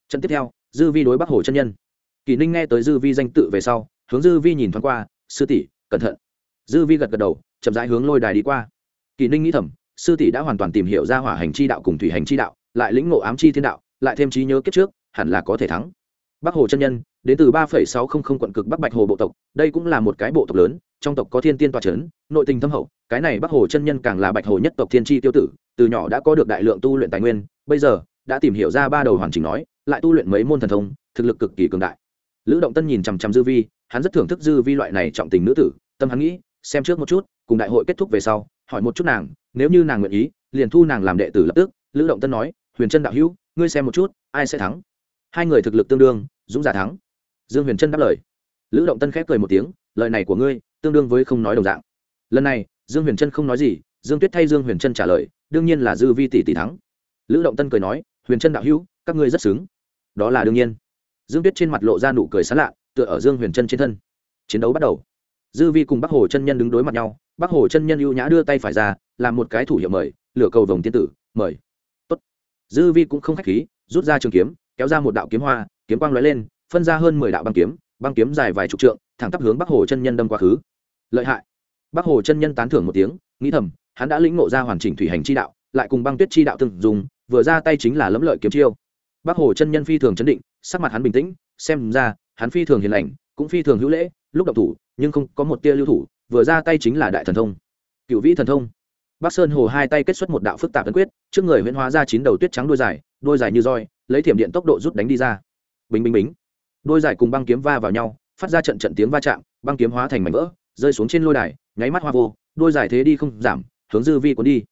Trận tiếp theo, dư vi đối bắc hồ chân nhân. Kỳ ninh nghe tới dư vi danh tự về sau, hướng dư vi nhìn thoáng qua, sư tỷ, cẩn thận. Dư vi gật gật đầu, chậm rãi hướng lôi đài đi qua. Kỳ ninh nghĩ thầm, sư tỷ đã hoàn toàn tìm hiểu ra hỏa hành chi đạo cùng thủy hành chi đạo, lại lĩnh ngộ ám chi thiên đạo, lại thêm trí nhớ kết trước, hẳn là có thể thắng. Bắc hồ chân nhân, đến từ ba sáu trăm linh quận cực bắc bạch hồ bộ tộc, đây cũng là một cái bộ tộc lớn trong tộc có thiên tiên tòa c h ấ n nội tình thâm hậu, cái này bắc hồ chân nhân càng là bạch hồ nhất tộc thiên tri tiêu tử, từ nhỏ đã có được đại lượng tu luyện tài nguyên, bây giờ, đã tìm hiểu ra ba đầu hoàn chỉnh nói, lại tu luyện mấy môn thần thông, thực lực cực kỳ cường đại. Lữ động tân nhìn chằm chằm dư vi, hắn rất thưởng thức dư vi loại này trọng tình nữ tử, tâm hắn nghĩ, xem trước một chút, cùng đại hội kết thúc về sau, hỏi một chút nàng, nếu như nàng nguyện ý, liền thu nàng làm đệ tử lập tức, lữ động tân nói, huyền trân đạo hữu, ngươi xem một chút, ai sẽ thắng? Hai người thực lực tương đương, dũng giả thắng. Dương huyền trân đáp lời. Lữ động tân khép cười một tiếng, lời này của ngươi tương đương với không nói đồng dạng. Lần này, dương huyền trân không nói gì, dương tuyết thay dương huyền trân trả lời, đương nhiên là dư vi tỷ tỷ thắng. Lữ động tân cười nói, huyền trân đạo hữu, các ngươi rất xứng. Đó là đương nhiên. Dương tuyết trên mặt lộ ra nụ cười sán lạ, tựa ở dương huyền trân trên thân. Chiến đấu bắt đầu. Dư vi cùng bắc hồ chân nhân đứng đối mặt nhau, bắc hồ chân nhân ưu nhã đưa tay phải ra, làm một cái thủ hiệu mời, lửa cầu vồng tiên tử, mời. Tốt. dư vi cũng không khách khí, rút ra trường kiếm, kéo ra một đạo kiếm hoa, kiếm quang lóe lên, phân ra hơn mười đạo băng kiếm băng kiếm dài vài chục trượng, thẳng tắp hướng bắc hồ chân nhân đâm quá khứ. Lợi hại. Bắc hồ chân nhân tán thưởng một tiếng, nghĩ thầm, hắn đã lĩnh ngộ ra hoàn chỉnh thủy hành chi đạo, lại cùng băng tuyết chi đạo từng dùng, vừa ra tay chính là lẫm lợi kiếm chiêu. Bắc hồ chân nhân phi thường chấn định, sắc mặt hắn bình tĩnh, xem ra, hắn phi thường hiền lành, cũng phi thường hữu lễ, lúc độc thủ, nhưng không có một tia lưu thủ, vừa ra tay chính là đại thần thông. Cựu vĩ thần thông. Bắc sơn hồ hai tay kết xuất một đạo phức tạp ấn quyết, trước người huyễn hóa ra chín đầu tuyết trắng đôi dài đôi dài như roi, lấy thiểm điện tốc độ rút đánh đi ra. Bình bình bính đôi dài cùng băng kiếm va vào nhau, phát ra trận trận tiếng va chạm, băng kiếm hóa thành mảnh vỡ, rơi xuống trên lôi đài, nháy mắt hoa vô, đôi dài thế đi không giảm, hướng dư vi cuốn đi.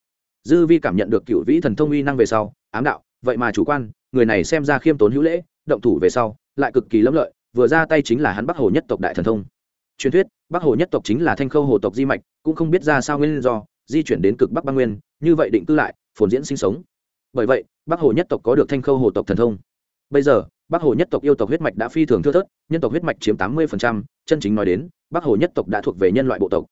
Dư vi cảm nhận được cựu vĩ thần thông uy năng về sau, ám đạo, vậy mà chủ quan, người này xem ra khiêm tốn hữu lễ, động thủ về sau, lại cực kỳ lâm lợi, vừa ra tay chính là hắn bắc hồ nhất tộc đại thần thông. Truyền thuyết, bắc hồ nhất tộc chính là thanh khâu hồ tộc di mạch, cũng không biết ra sao nguyên do, di chuyển đến cực bắc băng nguyên, như vậy định cư lại, phồn diễn sinh sống. Bởi vậy, bắc hồ nhất tộc có được thanh khâu hồ tộc thần thông. Bây giờ bắc hồ nhất tộc yêu tộc huyết mạch đã phi thường thưa thớt, nhân tộc huyết mạch chiếm tám mươi chân chính nói đến, bắc hồ nhất tộc đã thuộc về nhân loại bộ tộc.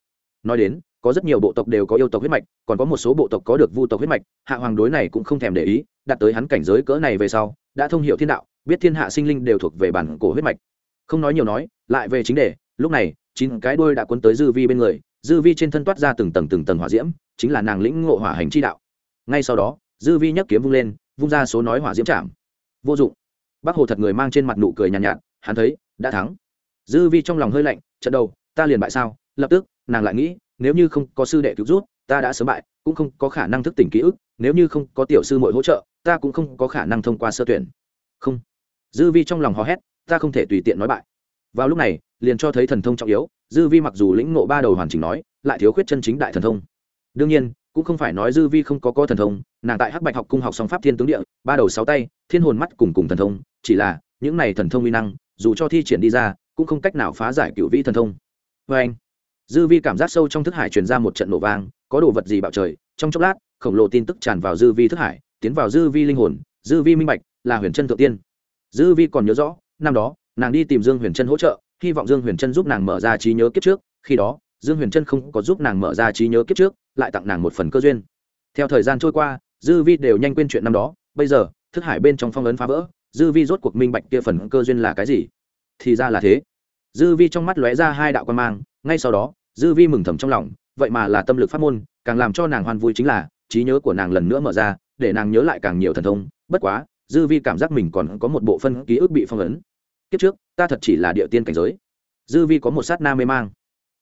Nói đến, có rất nhiều bộ tộc đều có yêu tộc huyết mạch, còn có một số bộ tộc có được vu tộc huyết mạch, hạ hoàng đối này cũng không thèm để ý, đạt tới hắn cảnh giới cỡ này về sau, đã thông h i ể u thiên đạo, biết thiên hạ sinh linh đều thuộc về bản cổ huyết mạch. Không nói nhiều nói, lại về chính đề, lúc này, chín cái đôi đã cuốn tới dư vi bên người, dư vi trên thân toát ra từng tầng từng tầng hỏa diễm, chính là nàng lĩnh ngộ hỏa hành chi đạo. Ngay sau đó, dư vi nhắc kiếm vung lên, vung ra số nói hỏa diễm chạm. Vô dụng bác hồ thật người mang trên mặt nụ cười nhàn nhạt, nhạt hắn thấy đã thắng. Dư vi trong lòng hơi lạnh trận đầu ta liền bại sao? Lập tức nàng lại nghĩ nếu như không có sư đệ cứu rút ta đã sớm bại cũng không có khả năng thức tỉnh ký ức nếu như không có tiểu sư mội hỗ trợ ta cũng không có khả năng thông qua sơ tuyển. Không. Dư vi trong lòng hò hét ta không thể tùy tiện nói bại. Vào lúc này liền cho thấy thần thông trọng yếu dư vi mặc dù lĩnh ngộ ba đầu hoàn chỉnh nói lại thiếu khuyết chân chính đại thần thông. Đương nhiên cũng không phải nói dư vi không có có thần thông, nàng tại hắc bạch học cung học song pháp thiên tướng địa, ba đầu sáu tay, thiên hồn mắt cùng cùng thần thông, chỉ là, những này thần thông uy năng, dù cho thi triển đi ra, cũng không cách nào phá giải cựu vĩ thần thông. Vê anh, dư vi cảm giác sâu trong thức hải truyền ra một trận nổ vang, có đồ vật gì bạo trời, trong chốc lát, khổng lồ tin tức tràn vào dư vi thức hải, tiến vào dư vi linh hồn, dư vi minh bạch, là huyền chân thượng tiên. Dư vi còn nhớ rõ, năm đó, nàng đi tìm dương huyền chân hỗ trợ, hy vọng dương huyền chân giúp nàng mở ra trí nhớ kiếp trước, khi đó dương huyền Trân không có giúp nàng mở ra trí nhớ kiếp trước, lại tặng nàng một phần cơ duyên. Theo thời gian trôi qua, dư vi đều nhanh quên chuyện năm đó. Bây giờ, thức hải bên trong phong ấn phá vỡ, dư vi rốt cuộc minh bạch kia phần cơ duyên là cái gì. Thì ra là thế. Dư vi trong mắt lóe ra hai đạo quan mang, ngay sau đó, dư vi mừng thầm trong lòng, vậy mà là tâm lực pháp môn, càng làm cho nàng hoan vui chính là, trí nhớ của nàng lần nữa mở ra, để nàng nhớ lại càng nhiều thần thông. Bất quá, dư vi cảm giác mình còn có một bộ phân ký ức bị phong ấn. Kiếp trước, ta thật chỉ là địa tiên cảnh giới. Dư vi có một sát na mê mang.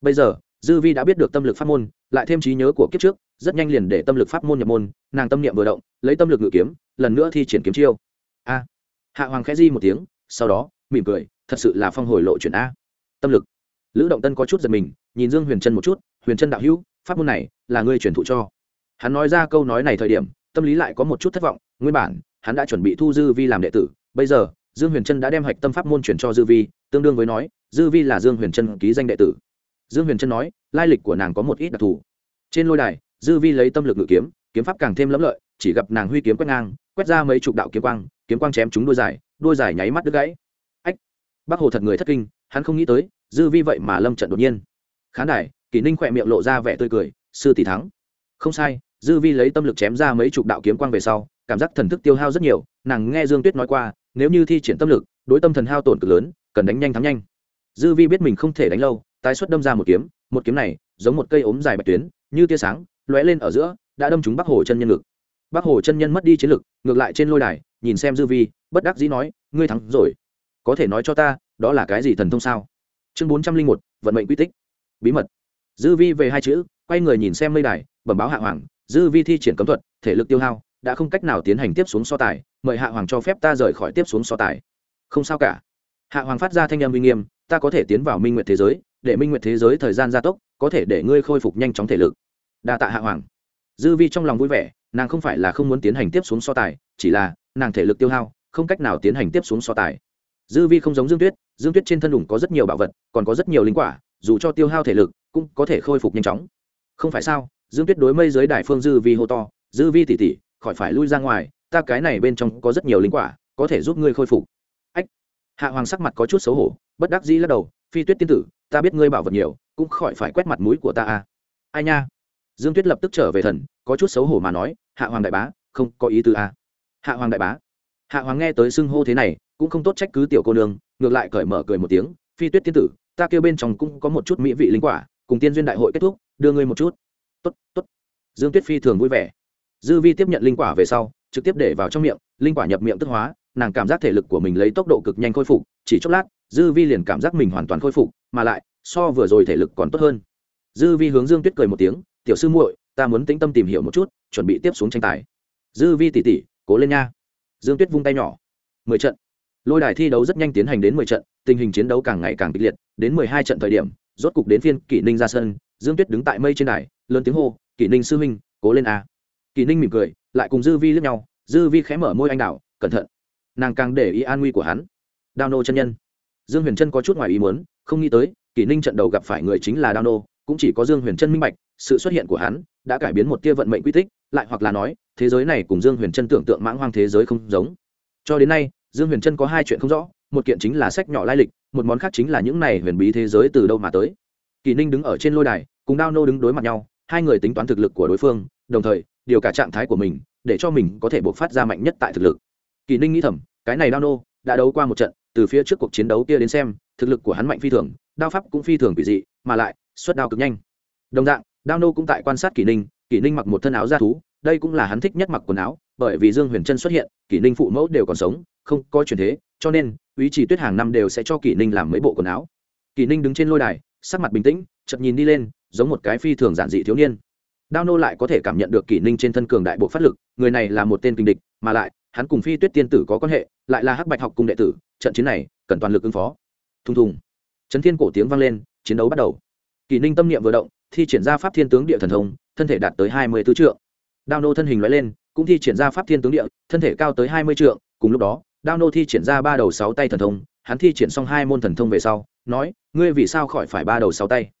Bây giờ dư vi đã biết được tâm lực pháp môn, lại thêm trí nhớ của kiếp trước, rất nhanh liền để tâm lực pháp môn nhập môn, nàng tâm niệm vừa động, lấy tâm lực ngự kiếm, lần nữa thi triển kiếm chiêu. A. Hạ hoàng khẽ di một tiếng, sau đó, mỉm cười, thật sự là phong hồi lộ chuyển a. Tâm lực. Lữ động tân có chút giật mình, nhìn dương huyền trân một chút, huyền trân đạo hữu, pháp môn này là ngươi truyền thụ cho. Hắn nói ra câu nói này thời điểm, tâm lý lại có một chút thất vọng, nguyên bản, hắn đã chuẩn bị thu dư vi làm đệ tử, bây giờ, dương huyền trân đã đem hạch tâm pháp môn chuyển cho dư vi, tương đương với nói, dư vi là dương huyền trân ký danh đệ tử dương huyền trân nói, lai lịch của nàng có một ít đặc thù. Trên lôi đài, dư vi lấy tâm lực ngự kiếm kiếm pháp càng thêm lẫm lợi, chỉ gặp nàng huy kiếm quét ngang, quét ra mấy chục đạo kiếm quang kiếm quang chém chúng đôi dài đôi dài nháy mắt đứt gãy. Ách! Bác hồ thật người thất kinh, hắn không nghĩ tới, dư vi vậy mà lâm trận đột nhiên. Khán đài, kỷ ninh khỏe miệng lộ ra vẻ tươi cười, sư tỷ thắng. Không sai, dư vi lấy tâm lực chém ra mấy chục đạo kiếm quang về sau, cảm giác thần thức tiêu hao rất nhiều, nàng nghe dương tuyết nói qua, nếu như thi triển tâm lực, đối tâm thần hao tổn cực lớn, cần đánh nhanh thắng nhanh. Dư vi biết mình không thể đánh lâu tái xuất đâm ra một kiếm một kiếm này, giống một cây ốm dài bạch tuyến, như tia sáng, lóe lên ở giữa, đã đâm trúng bắc hồ chân nhân ngực. Bắc hồ chân nhân mất đi chiến lực, ngược lại trên lôi đài, nhìn xem dư vi, bất đắc dĩ nói, ngươi thắng rồi. Có thể nói cho ta, đó là cái gì thần thông sao? Chương bốn trăm linh một, vận mệnh quy tích. Bí mật. Dư vi về hai chữ, quay người nhìn xem lôi đài, bẩm báo hạ hoàng, dư vi thi triển cấm thuật, thể lực tiêu hao, đã không cách nào tiến hành tiếp xuống so tài, mời hạ hoàng cho phép ta rời khỏi tiếp xuống so tài. Không sao cả. Hạ hoàng phát ra thanh âm uy nghiêm, ta có thể tiến vào minh nguyện thế giới để minh nguyệt thế giới thời gian gia tốc, có thể để ngươi khôi phục nhanh chóng thể lực. Đa tạ hạ hoàng. Dư vi trong lòng vui vẻ, nàng không phải là không muốn tiến hành tiếp xuống so tài, chỉ là, nàng thể lực tiêu hao, không cách nào tiến hành tiếp xuống so tài. Dư vi không giống dương tuyết dương tuyết trên thân đủng có rất nhiều bảo vật, còn có rất nhiều linh quả, dù cho tiêu hao thể lực, cũng có thể khôi phục nhanh chóng. Không phải sao, dương tuyết đối mây dưới đại phương dư vi hô to, dư vi tỉ tỉ khỏi phải lui ra ngoài, ta cái này bên trong có rất nhiều linh quả, có thể giúp ngươi khôi phục. Ách. Hạ hoàng sắc mặt có chút xấu hổ, bất đắc dĩ lắc đầu, phi tuyết tiên tử ta biết ngươi bảo vật nhiều, cũng khỏi phải quét mặt mũi của ta à. Ai nha? Dương tuyết lập tức trở về thần, có chút xấu hổ mà nói, hạ hoàng đại bá, không có ý tư a à. hạ hoàng đại bá. Hạ hoàng nghe tới xưng hô thế này, cũng không tốt trách cứ tiểu cô nương, ngược lại cởi mở cười một tiếng, phi tuyết tiên tử, ta kêu bên trong cũng có một chút mỹ vị linh quả, cùng tiên duyên đại hội kết thúc, đưa ngươi một chút. Tốt tốt. Dương tuyết phi thường vui vẻ. Dư vi tiếp nhận linh quả về sau, trực tiếp để vào trong miệng, linh quả nhập miệng tức hóa, nàng cảm giác thể lực của mình lấy tốc độ cực nhanh khôi phục, chỉ chốc lát, dư vi liền cảm giác mình hoàn toàn khôi phục mà lại, so vừa rồi thể lực còn tốt hơn. Dư vi hướng dương tuyết cười một tiếng, tiểu sư muội, ta muốn tĩnh tâm tìm hiểu một chút, chuẩn bị tiếp xuống tranh tài. Dư vi tỉ tỉ, cố lên nha. Dương tuyết vung tay nhỏ. Mười trận. Lôi đài thi đấu rất nhanh tiến hành đến mười trận, tình hình chiến đấu càng ngày càng kịch liệt, đến mười hai trận thời điểm, rốt cục đến phiên kỷ ninh ra sân, dương tuyết đứng tại mây trên đài, lớn tiếng hô, kỷ ninh sư huynh, cố lên a. Kỷ ninh mỉm cười, lại cùng dư vi lướt nhau, dư vi khẽ mở môi anh đào, cẩn thận. Nàng càng để ý an nguy của hắn. Đao nô chân nhân dương huyền trân có chút ngoài ý muốn, không nghĩ tới, kỷ ninh trận đầu gặp phải người chính là đao nô, cũng chỉ có dương huyền trân minh bạch, sự xuất hiện của hắn đã cải biến một tia vận mệnh quy tích, lại hoặc là nói, thế giới này cùng dương huyền trân tưởng tượng mãng hoang thế giới không giống. Cho đến nay, dương huyền trân có hai chuyện không rõ, một kiện chính là sách nhỏ lai lịch, một món khác chính là những này huyền bí thế giới từ đâu mà tới. Kỳ ninh đứng ở trên lôi đài, cùng đao nô đứng đối mặt nhau, hai người tính toán thực lực của đối phương, đồng thời, điều cả trạng thái của mình, để cho mình có thể buộc phát ra mạnh nhất tại thực lực. Kỳ ninh nghĩ thầm, cái này đao nô đã đấu qua một trận từ phía trước cuộc chiến đấu kia đến xem, thực lực của hắn mạnh phi thường, đao pháp cũng phi thường quỷ dị, mà lại, xuất đao cực nhanh. Đồng dạng, đao nô cũng tại quan sát kỷ ninh kỷ ninh mặc một thân áo da thú, đây cũng là hắn thích nhất mặc quần áo, bởi vì dương huyền trân xuất hiện, kỷ ninh phụ mẫu đều còn sống, không có truyền thế, cho nên, ý chỉ tuyết hàng năm đều sẽ cho kỷ ninh làm mấy bộ quần áo. Kỷ ninh đứng trên lôi đài, sắc mặt bình tĩnh chậm nhìn đi lên, giống một cái phi thường giản dị thiếu niên. Đao nô lại có thể cảm nhận được kỷ ninh trên thân cường đại bộ phát lực, người này là một tên kinh địch, mà lại, hắn cùng phi tuyết tiên tử có quan hệ, lại là hắc bạch học cùng đệ tử trận chiến này cần toàn lực ứng phó. Thùng thùng. Trấn thiên cổ tiếng vang lên, chiến đấu bắt đầu. Kỷ ninh tâm niệm vừa động, thi triển ra pháp thiên tướng địa thần thông, thân thể đạt tới hai mươi tứ trượng. Đao nô thân hình loại lên, cũng thi triển ra pháp thiên tướng địa, thân thể cao tới hai mươi trượng. Cùng lúc đó, đao nô thi triển ra ba đầu sáu tay thần thông, hắn thi triển xong hai môn thần thông về sau, nói, ngươi vì sao khỏi phải ba đầu sáu tay?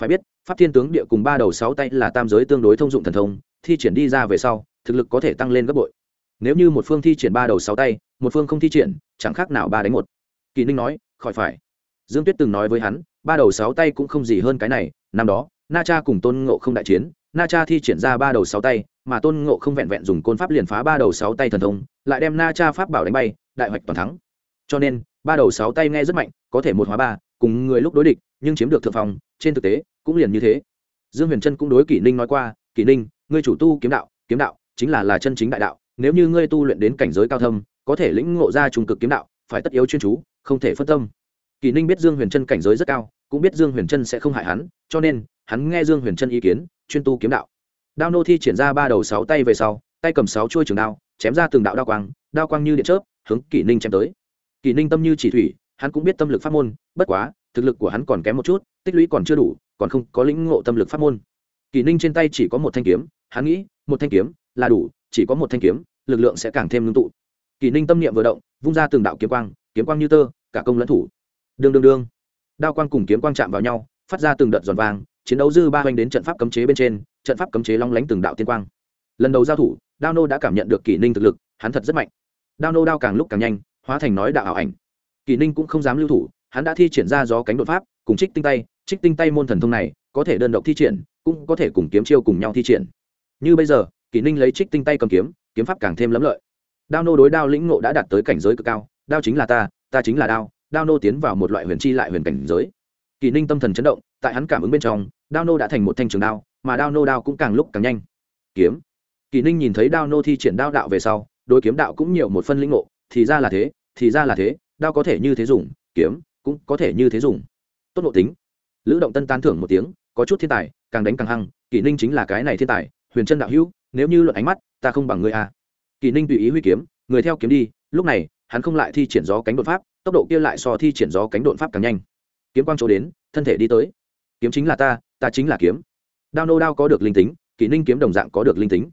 Phải biết, pháp thiên tướng địa cùng ba đầu sáu tay là tam giới tương đối thông dụng thần thông, thi triển đi ra về sau, thực lực có thể tăng lên gấp bội. Nếu như một phương thi triển ba đầu sáu tay, một phương không thi triển chẳng khác nào ba đánh một. Kỳ ninh nói, khỏi phải. Dương tuyết từng nói với hắn, ba đầu sáu tay cũng không gì hơn cái này, năm đó, na cha cùng tôn ngộ không đại chiến, na cha thi triển ra ba đầu sáu tay, mà tôn ngộ không vẹn vẹn dùng côn pháp liền phá ba đầu sáu tay thần thông, lại đem na cha pháp bảo đánh bay, đại hoạch toàn thắng. Cho nên, ba đầu sáu tay nghe rất mạnh, có thể một hóa ba, cùng người lúc đối địch, nhưng chiếm được thượng phòng trên thực tế, cũng liền như thế. Dương huyền trân cũng đối kỷ ninh nói qua kỷ ninh, ngươi chủ tu kiếm đạo kiếm đạo chính là là chân chính đại đạo, nếu như ngươi tu luyện đến cảnh giới cao thâm có thể lĩnh ngộ ra trung cực kiếm đạo, phải tất yếu chuyên chú, không thể phân tâm. Kỳ ninh biết dương huyền trân cảnh giới rất cao, cũng biết dương huyền trân sẽ không hại hắn, cho nên, hắn nghe dương huyền trân ý kiến, chuyên tu kiếm đạo. Đao nô thi triển ra ba đầu sáu tay về sau, tay cầm sáu chuôi trường đao, chém ra từng đạo đao quang đao quang như điện chớp, hướng kỳ ninh chém tới. Kỳ ninh tâm như chỉ thủy, hắn cũng biết tâm lực pháp môn, bất quá, thực lực của hắn còn kém một chút, tích lũy còn chưa đủ, còn không có lĩnh ngộ tâm lực pháp môn. Kỳ ninh trên tay chỉ có một thanh kiếm, hắn nghĩ, một thanh kiếm là đủ, chỉ có một thanh kiếm, lực lượng sẽ càng thêm ngưng tụ kỷ ninh tâm niệm vừa động, vung ra từng đạo kiếm quang kiếm quang như tơ, cả công lẫn thủ. Đương đương đương. Đao quang cùng kiếm quang chạm vào nhau, phát ra từng đợt giòn vàng chiến đấu dư ba hoành đến trận pháp cấm chế bên trên, trận pháp cấm chế long lánh từng đạo tiên quang. Lần đầu giao thủ, đao nô đã cảm nhận được kỷ ninh thực lực, hắn thật rất mạnh. Đao nô đao càng lúc càng nhanh, hóa thành nói đạo ảo ảnh. Kỷ ninh cũng không dám lưu thủ, hắn đã thi triển ra gió cánh đột pháp, cùng trích tinh tay, trích tinh tay môn thần thông này, có thể đơn độc thi triển, cũng có thể cùng kiếm chiêu cùng nhau thi triển. Như bây giờ kỷ ninh lấy trích tinh tay cầm kiếm kiếm pháp càng thêm lẫm lợi đao nô đối đao lĩnh ngộ đã đạt tới cảnh giới cực cao, đao chính là ta ta chính là đao đao nô tiến vào một loại huyền chi lại huyền cảnh giới. Kỳ ninh tâm thần chấn động, tại hắn cảm ứng bên trong, đao nô đã thành một thanh trường đao, mà đao nô đao cũng càng lúc càng nhanh. Kiếm. Kỳ ninh nhìn thấy đao nô thi triển đao đạo về sau đôi kiếm đạo cũng nhiều một phân lĩnh ngộ, thì ra là thế, thì ra là thế, đao có thể như thế dùng, kiếm cũng có thể như thế dùng. Tốt nội tính. Lữ động tân tán thưởng một tiếng, có chút thiên tài, càng đánh càng hăng kỷ ninh chính là cái này thiên tài, huyền chân đạo hữu, nếu như luận ánh mắt, ta không bằng ngươi à. Kỳ ninh tùy ý huy kiếm, người theo kiếm đi, lúc này, hắn không lại thi triển gió cánh đột pháp, tốc độ kia lại so thi triển gió cánh đột pháp càng nhanh. Kiếm quang chỗ đến, thân thể đi tới. Kiếm chính là ta ta chính là kiếm. Đao nô đao có được linh tính, Kỳ ninh kiếm đồng dạng có được linh tính.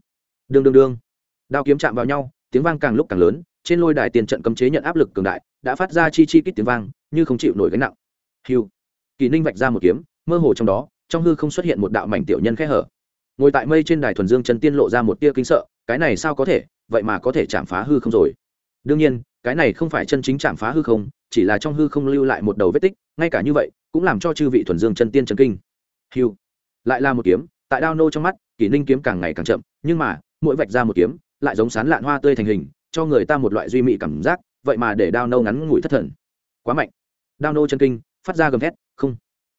Đương đương đương. Đao kiếm chạm vào nhau, tiếng vang càng lúc càng lớn, trên lôi đài tiền trận cấm chế nhận áp lực cường đại, đã phát ra chi chi kích tiếng vang, như không chịu nổi gánh nặng. Hiu kỳ ninh vạch ra một kiếm, mơ hồ trong đó, trong hư không xuất hiện một đạo mảnh tiểu nhân khẽ hở. Ngồi tại mây trên đài thuần dương chân tiên lộ ra một tia kinh sợ, cái này sao có thể? Vậy mà có thể chạm phá hư không rồi. Đương nhiên, cái này không phải chân chính chạm phá hư không, chỉ là trong hư không lưu lại một đầu vết tích, ngay cả như vậy, cũng làm cho chư vị thuần dương chân tiên chân kinh. Hiu lại là một kiếm, tại đao nô trong mắt, kỷ ninh kiếm càng ngày càng chậm, nhưng mà, mỗi vạch ra một kiếm, lại giống sán lạn hoa tươi thành hình, cho người ta một loại duy mị cảm giác, vậy mà để đao nâu ngắn ngủi thất thần. Quá mạnh. Đao nô chân kinh, phát ra gầm thét, không,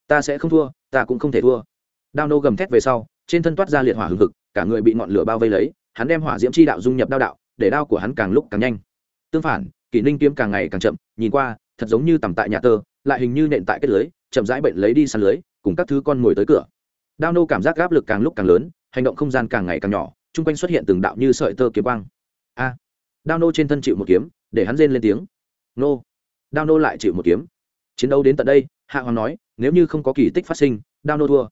ta sẽ không thua, ta cũng không thể thua. Đao nô gầm thét về sau, trên thân toát ra liệt hỏa hừng hực, cả người bị ngọn lửa bao vây lấy hắn đem hỏa diễm chi đạo dung nhập đao đạo, để đao của hắn càng lúc càng nhanh. Tương phản, kỷ ninh kiếm càng ngày càng chậm, nhìn qua, thật giống như tầm tại nhà tơ, lại hình như nện tại kết lưới, chậm rãi bệnh lấy đi săn lưới, cùng các thứ con mồi tới cửa. Đao nô cảm giác áp lực càng lúc càng lớn, hành động không gian càng ngày càng nhỏ, chung quanh xuất hiện từng đạo như sợi tơ kiếm băng. a! Đao nô trên thân chịu một kiếm, để hắn rên lên tiếng. Nô! Đao nô lại chịu một kiếm. Chiến đấu đến tận đây, hạ hoàng nói, nếu như không có kỳ tích phát sinh, đao nô thua.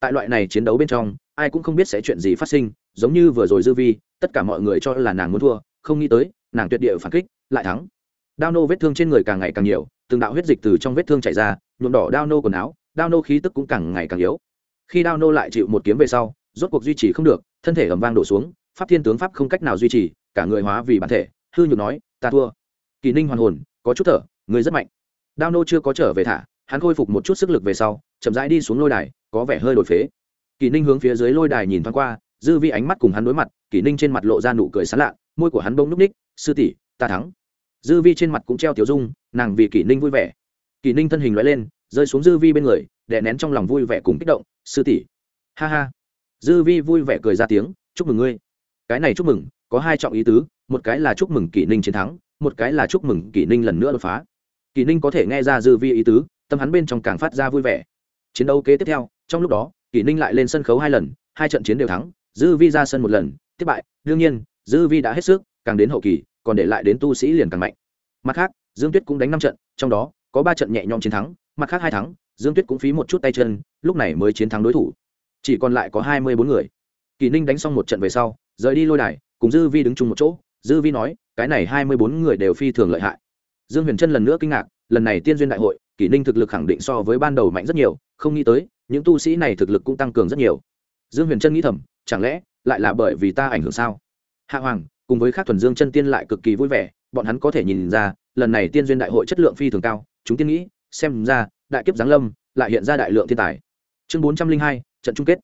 Tại loại này chiến đấu bên trong, ai cũng không biết sẽ chuyện gì phát sinh giống như vừa rồi dư vi, tất cả mọi người cho là nàng muốn thua, không nghĩ tới, nàng tuyệt địa phản kích, lại thắng. Đao nô vết thương trên người càng ngày càng nhiều, từng đạo huyết dịch từ trong vết thương chảy ra, nhuộm đỏ đao nô quần áo, đao nô khí tức cũng càng ngày càng yếu. Khi đao nô lại chịu một kiếm về sau, rốt cuộc duy trì không được, thân thể ầm vang đổ xuống, pháp thiên tướng pháp không cách nào duy trì, cả người hóa vì bản thể, hư nhược nói, ta thua. Kỳ ninh hoàn hồn, có chút thở người rất mạnh. Đao nô chưa có trở về thả, hắn khôi phục một chút sức lực về sau, chậm rãi đi xuống lôi đài, có vẻ hơi đổi phế. Kỳ ninh hướng phía dưới lôi đài nhìn thoáng qua dư vi ánh mắt cùng hắn đối mặt, Kỷ ninh trên mặt lộ ra nụ cười sán lạ, môi của hắn bông núp ních, sư tỷ, ta thắng. Dư vi trên mặt cũng treo tiểu dung, nàng vì Kỷ ninh vui vẻ. Kỷ ninh thân hình loại lên, rơi xuống dư vi bên người, đè nén trong lòng vui vẻ cùng kích động, sư tỷ. Ha ha. Dư vi vui vẻ cười ra tiếng, chúc mừng ngươi. Cái này chúc mừng, có hai trọng ý tứ, một cái là chúc mừng kỷ ninh chiến thắng, một cái là chúc mừng kỷ ninh lần nữa đột phá. Kỷ ninh có thể nghe ra dư vi ý tứ, tâm hắn bên trong càng phát ra vui vẻ. Chiến đấu kế tiếp theo, trong lúc đó, kỷ ninh lại lên sân khấu hai lần, hai trận chiến đều thắng dư vi ra sân một lần, tiếp bại. Đương nhiên, dư vi đã hết sức, càng đến hậu kỳ, còn để lại đến tu sĩ liền càng mạnh. Mặt khác, dương tuyết cũng đánh năm trận, trong đó có ba trận nhẹ nhõm chiến thắng, mặt khác hai thắng, dương tuyết cũng phí một chút tay chân, lúc này mới chiến thắng đối thủ. Chỉ còn lại có hai mươi bốn người. Kỳ ninh đánh xong một trận về sau, rời đi lôi đài, cùng dư vi đứng chung một chỗ. Dư vi nói, cái này hai mươi bốn người đều phi thường lợi hại. Dương huyền trân lần nữa kinh ngạc, lần này tiên duyên đại hội kỷ ninh thực lực khẳng định so với ban đầu mạnh rất nhiều, không nghĩ tới, những tu sĩ này thực lực cũng tăng cường rất nhiều. Dương huyền trân nghĩ thầm chẳng lẽ lại là bởi vì ta ảnh hưởng sao? Hạ hoàng, cùng với các thuần dương chân tiên lại cực kỳ vui vẻ, bọn hắn có thể nhìn ra, lần này tiên duyên đại hội chất lượng phi thường cao, chúng tiên nghĩ, xem ra, đại kiếp giáng lâm, lại hiện ra đại lượng thiên tài. Chương bốn trăm linh hai, trận chung kết.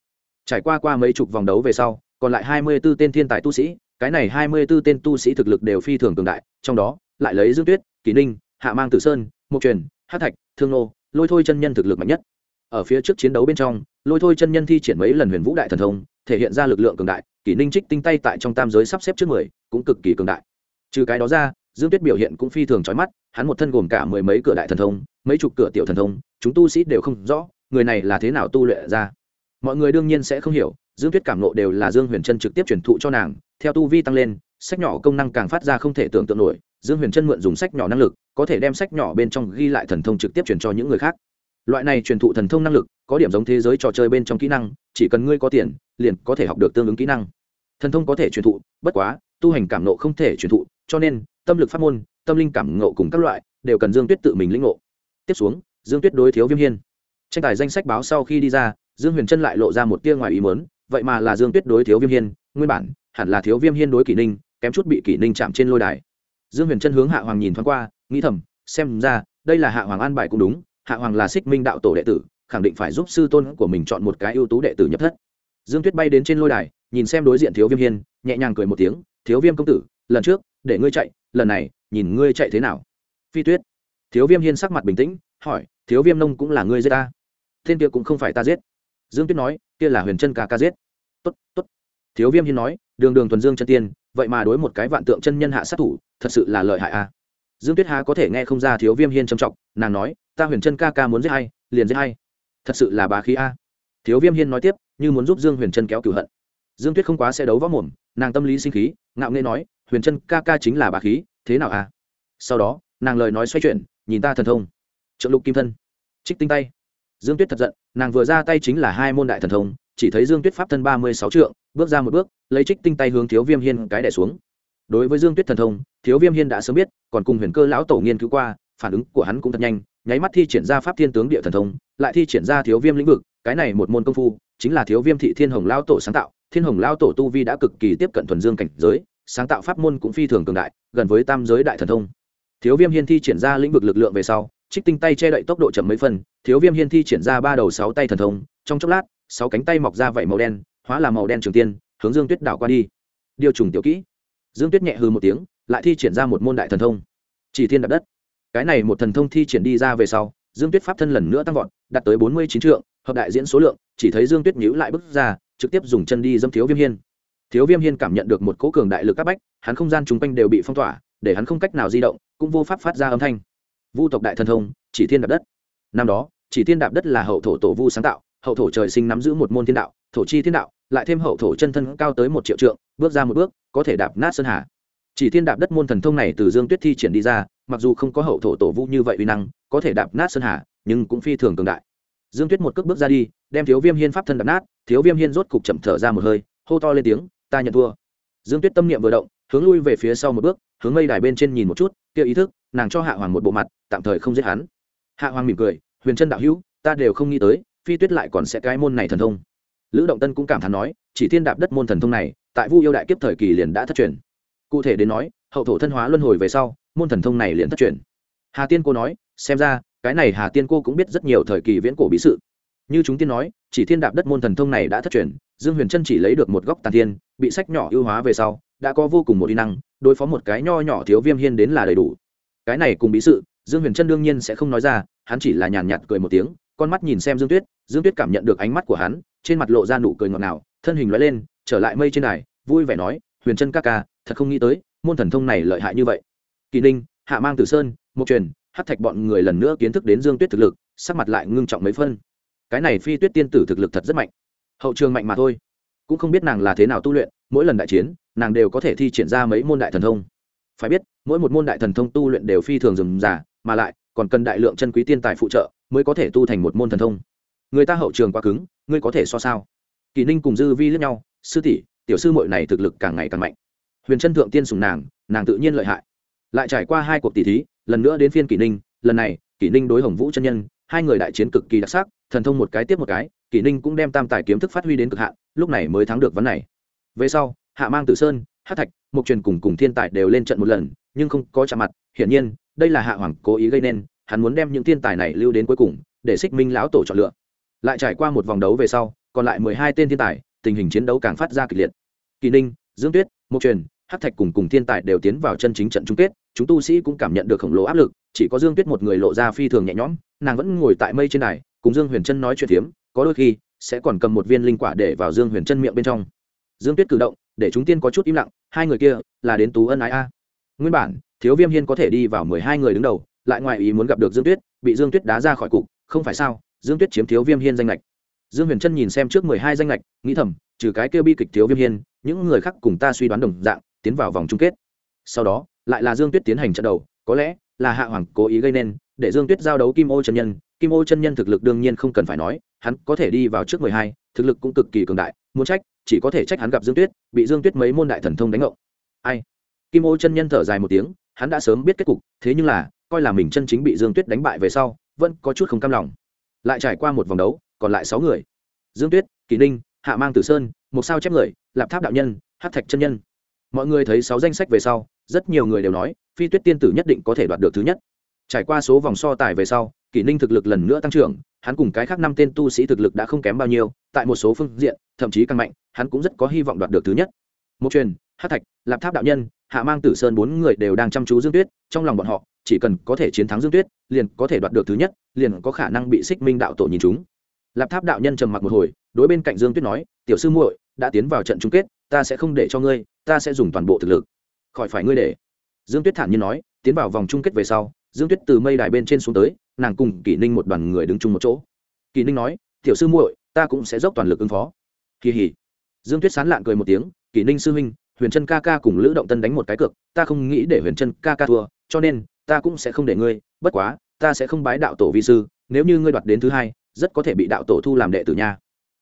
Trải qua qua mấy chục vòng đấu về sau, còn lại hai mươi b ố tên thiên tài tu sĩ, cái này hai mươi b ố tên tu sĩ thực lực đều phi thường cường đại, trong đó, lại lấy dương tuyết kỷ ninh, hạ mang tử sơn mục truyền hát thạch, thương nô, lôi thôi chân nhân thực lực mạnh nhất. Ở phía trước chiến đấu bên trong, lôi thôi chân nhân thi triển mấy lần huyền vũ đại thần thông thể hiện ra lực lượng cường đại, kỷ ninh trích tinh tay tại trong tam giới sắp xếp trước mười, cũng cực kỳ cường đại. Trừ cái đó ra, dương tuyết biểu hiện cũng phi thường trói mắt, hắn một thân gồm cả mười mấy cửa đại thần thông, mấy chục cửa tiểu thần thông, chúng tu sĩ đều không rõ, người này là thế nào tu luyện ra. Mọi người đương nhiên sẽ không hiểu, dương tuyết cảm nộ đều là dương huyền trân trực tiếp truyền thụ cho nàng, theo tu vi tăng lên, sách nhỏ công năng càng phát ra không thể tưởng tượng nổi, dương huyền trân mượn dùng sách nhỏ năng lực, có thể đem sách nhỏ bên trong ghi lại thần thông trực tiếp truyền cho những người khác. Loại này truyền thụ thần thông năng lực, có điểm giống thế giới trò chơi bên trong kỹ năng, chỉ cần ngươi có tiền liền có thể học được tương ứng kỹ năng. Thần thông có thể truyền thụ, bất quá, tu hành cảm nộ không thể truyền thụ, cho nên, tâm lực pháp môn, tâm linh cảm nộ cùng các loại, đều cần dương tuyết tự mình lĩnh ngộ. Tiếp xuống, dương tuyết đối thiếu viêm hiên. Tranh tài danh sách báo sau khi đi ra, dương huyền trân lại lộ ra một tia ngoài ý mớn vậy mà là dương tuyết đối thiếu viêm hiên, nguyên bản, hẳn là thiếu viêm hiên đối kỷ ninh, kém chút bị kỷ ninh chạm trên lôi đài. Dương huyền trân hướng hạ hoàng nhìn thoáng qua, nghĩ thầm, xem ra, đây là hạ hoàng an bài cũng đúng, hạ hoàng là xích minh đạo tổ đệ tử, khẳng định phải giúp sư tôn của mình chọn một cái ưu tú đệ tử nhập thất dương tuyết bay đến trên lôi đài, nhìn xem đối diện thiếu viêm hiên, nhẹ nhàng cười một tiếng, thiếu viêm công tử, lần trước, để ngươi chạy, lần này, nhìn ngươi chạy thế nào? Phi tuyết. Thiếu viêm hiên sắc mặt bình tĩnh, hỏi, thiếu viêm nông cũng là ngươi giết ta? Tên kia cũng không phải ta giết. Dương tuyết nói, kia là huyền chân ca ca giết. Tốt tốt. Thiếu viêm hiên nói, đường đường thuần dương chân tiên, vậy mà đối một cái vạn tượng chân nhân hạ sát thủ, thật sự là lợi hại a. Dương tuyết há có thể nghe không ra thiếu viêm hiên trầm trọng, nàng nói, ta huyền chân ca ca muốn giết hay liền giết hay thật sự là bá khí a. Thiếu viêm hiên nói tiếp như muốn giúp dương huyền Trân kéo cửu hận. Dương tuyết không quá sẽ đấu võ mồm, nàng tâm lý sinh khí, ngạo nghê nói, huyền Trân ca ca chính là bà khí, thế nào à? sau đó, nàng lời nói xoay chuyển, nhìn ta thần thông. Trợ lục kim thân. Trích tinh tay. Dương tuyết thật giận, nàng vừa ra tay chính là hai môn đại thần thông, chỉ thấy dương tuyết pháp thân ba mươi sáu trượng, bước ra một bước, lấy trích tinh tay hướng thiếu viêm hiên cái đẻ xuống. Đối với dương tuyết thần thông, thiếu viêm hiên đã sớm biết, còn cùng huyền cơ lão tổ nghiên cứu qua, phản ứng của hắn cũng thật nhanh, nháy mắt thi triển ra pháp thiên tướng địa thần thông, lại thi triển ra thiếu viêm lĩnh vực, cái này một môn công phu chính là thiếu viêm thị thiên hồng lao tổ sáng tạo. Thiên hồng lao tổ tu vi đã cực kỳ tiếp cận thuần dương cảnh giới, sáng tạo pháp môn cũng phi thường cường đại, gần với tam giới đại thần thông. Thiếu viêm hiên thi triển ra lĩnh vực lực lượng về sau, trích tinh tay che đậy tốc độ chậm mấy phần, thiếu viêm hiên thi triển ra ba đầu sáu tay thần thông, trong chốc lát, sáu cánh tay mọc ra vảy màu đen, hóa là màu đen trường tiên, hướng dương tuyết đảo qua đi. Điều trùng tiểu kỹ. Dương tuyết nhẹ hư một tiếng, lại thi triển ra một môn đại thần thông. Chỉ thiên đạp đất. Cái này một thần thông thi triển đi ra về sau, dương tuyết pháp thân lần nữa tăng vọt, đạt tới bốn mươi chín trượng hợp đại diễn số lượng, chỉ thấy dương tuyết nhữ lại bước ra, trực tiếp dùng chân đi dâm thiếu viêm hiên. Thiếu viêm hiên cảm nhận được một cỗ cường đại lực các bách, hắn không gian chung quanh đều bị phong tỏa, để hắn không cách nào di động, cũng vô pháp phát ra âm thanh. Vu tộc đại thần thông, chỉ thiên đạp đất. Năm đó, chỉ thiên đạp đất là hậu thổ tổ vu sáng tạo, hậu thổ trời sinh nắm giữ một môn thiên đạo, thổ chi thiên đạo, lại thêm hậu thổ chân thân cao tới một triệu trượng, bước ra một bước, có thể đạp nát sơn hà. Chỉ thiên đạp đất môn thần thông này từ dương tuyết thi triển đi ra, mặc dù không có hậu thổ tổ vu như vậy uy năng, có thể đạp nát sơn hà, nhưng cũng phi thường cường đại dương tuyết một cước bước ra đi, đem thiếu viêm hiên pháp thân đập nát, thiếu viêm hiên rốt cục chậm thở ra một hơi, hô to lên tiếng, ta nhận thua. Dương tuyết tâm niệm vừa động, hướng lui về phía sau một bước, hướng mây đài bên trên nhìn một chút, kia ý thức, nàng cho hạ hoàng một bộ mặt, tạm thời không giết hắn. Hạ hoàng mỉm cười, huyền chân đạo hữu, ta đều không nghĩ tới, phi tuyết lại còn sẽ cái môn này thần thông. Lữ động tân cũng cảm thán nói, chỉ thiên đạp đất môn thần thông này, tại vu yêu đại kiếp thời kỳ liền đã thất truyền. Cụ thể đến nói, hậu thổ thân hóa luân hồi về sau, môn thần thông này liền thất truyền. Hà tiên cô nói, xem ra cái này hà tiên cô cũng biết rất nhiều thời kỳ viễn cổ bí sự. Như chúng tiên nói, chỉ thiên đạp đất môn thần thông này đã thất truyền, dương huyền trân chỉ lấy được một góc tàn thiên, bị sách nhỏ ưu hóa về sau, đã có vô cùng một y năng, đối phó một cái nho nhỏ thiếu viêm hiên đến là đầy đủ. Cái này cùng bí sự, dương huyền trân đương nhiên sẽ không nói ra, hắn chỉ là nhàn nhạt cười một tiếng, con mắt nhìn xem dương tuyết dương tuyết cảm nhận được ánh mắt của hắn, trên mặt lộ ra nụ cười ngọt ngào, thân hình loại lên, trở lại mây trên đài, vui vẻ nói, huyền trân ca ca, thật không nghĩ tới, môn thần thông này lợi hại như vậy. Kỳ ninh, hạ mang tử sơn một truyền hát thạch bọn người lần nữa kiến thức đến dương tuyết thực lực, sắc mặt lại ngưng trọng mấy phân. Cái này phi tuyết tiên tử thực lực thật rất mạnh. Hậu trường mạnh mà thôi. Cũng không biết nàng là thế nào tu luyện, mỗi lần đại chiến, nàng đều có thể thi triển ra mấy môn đại thần thông. Phải biết, mỗi một môn đại thần thông tu luyện đều phi thường dừng giả mà lại, còn cần đại lượng chân quý tiên tài phụ trợ, mới có thể tu thành một môn thần thông. Người ta hậu trường quá cứng, ngươi có thể so sao? Kỳ ninh cùng dư vi lẫn nhau, sư tỷ, tiểu sư mội này thực lực càng ngày càng mạnh. Huyền chân thượng tiên sùng nàng nàng tự nhiên lợi hại. Lại trải qua hai cuộc tỷ thí lần nữa đến phiên kỷ ninh, lần này, kỷ ninh đối hồng vũ chân nhân, hai người đại chiến cực kỳ đặc sắc, thần thông một cái tiếp một cái, kỷ ninh cũng đem tam tài kiếm thức phát huy đến cực hạn, lúc này mới thắng được vấn này. Về sau, hạ mang tử sơn hát thạch mục truyền cùng cùng thiên tài đều lên trận một lần, nhưng không có chạm mặt, hiển nhiên, đây là hạ hoàng cố ý gây nên, hắn muốn đem những thiên tài này lưu đến cuối cùng, để xích minh lão tổ chọn lựa. Lại trải qua một vòng đấu về sau, còn lại mười hai tên thiên tài, tình hình chiến đấu càng phát ra kịch liệt. Kỳ ninh, dương tuyết mục truyền hát thạch cùng cùng thiên tài đều tiến vào chân chính trận chung kết, chúng tu sĩ cũng cảm nhận được khổng lồ áp lực, chỉ có dương tuyết một người lộ ra phi thường nhẹ nhõm, nàng vẫn ngồi tại mây trên này cùng dương huyền trân nói chuyện phiếm, có đôi khi sẽ còn cầm một viên linh quả để vào dương huyền trân miệng bên trong. Dương tuyết cử động, để chúng tiên có chút im lặng, hai người kia là đến tú ân ái a. Nguyên bản, thiếu viêm hiên có thể đi vào mười hai người đứng đầu, lại ngoài ý muốn gặp được dương tuyết, bị dương tuyết đá ra khỏi cục, không phải sao, dương tuyết chiếm thiếu viêm hiên danh lệch dương huyền trân nhìn xem trước mười hai danh lệch nghĩ thầm, trừ cái kêu bi kịch thiếu viêm hiên, những người khác cùng ta suy đoán đồng dạng tiến vào vòng chung kết. Sau đó, lại là dương tuyết tiến hành trận đầu, có lẽ là hạ hoàng cố ý gây nên, để dương tuyết giao đấu kim ô chân nhân. Kim ô chân nhân thực lực đương nhiên không cần phải nói, hắn có thể đi vào trước mười hai, thực lực cũng cực kỳ cường đại, muốn trách, chỉ có thể trách hắn gặp dương tuyết, bị dương tuyết mấy môn đại thần thông đánh ngộ. Ai? Kim ô chân nhân thở dài một tiếng, hắn đã sớm biết kết cục, thế nhưng là, coi là mình chân chính bị dương tuyết đánh bại về sau, vẫn có chút không cam lòng. Lại trải qua một vòng đấu, còn lại sáu người. Dương tuyết, kỳ ninh, hạ mang tử sơn một sao chép người, lạp tháp đạo nhân hát thạch chân nhân mọi người thấy sáu danh sách về sau, rất nhiều người đều nói, phi tuyết tiên tử nhất định có thể đoạt được thứ nhất. Trải qua số vòng so tài về sau, kỷ ninh thực lực lần nữa tăng trưởng, hắn cùng cái khác năm tên tu sĩ thực lực đã không kém bao nhiêu, tại một số phương diện, thậm chí càng mạnh, hắn cũng rất có hy vọng đoạt được thứ nhất. Một truyền hát thạch, lạp tháp đạo nhân, hạ mang tử sơn bốn người đều đang chăm chú dương tuyết, trong lòng bọn họ, chỉ cần có thể chiến thắng dương tuyết, liền có thể đoạt được thứ nhất, liền có khả năng bị xích minh đạo tổ nhìn chúng lạp tháp đạo nhân trầm mặc một hồi, đối bên cạnh dương tuyết nói, tiểu sư muội, đã tiến vào trận chung kết ta sẽ không để cho ngươi, ta sẽ dùng toàn bộ thực lực. Khỏi phải ngươi để. Dương tuyết thản nhiên nói, tiến vào vòng chung kết về sau, dương tuyết từ mây đài bên trên xuống tới, nàng cùng kỷ ninh một đoàn người đứng chung một chỗ. Kỷ ninh nói, tiểu sư muội, ta cũng sẽ dốc toàn lực ứng phó. Kỳ hỉ. Dương tuyết sán lạn cười một tiếng, kỷ ninh sư huynh, huyền trân ca ca cùng lữ động tân đánh một cái cược, ta không nghĩ để huyền trân ca ca thua, cho nên, ta cũng sẽ không để ngươi, bất quá, ta sẽ không bái đạo tổ vi sư, nếu như ngươi đoạt đến thứ hai, rất có thể bị đạo tổ thu làm đệ tử nha.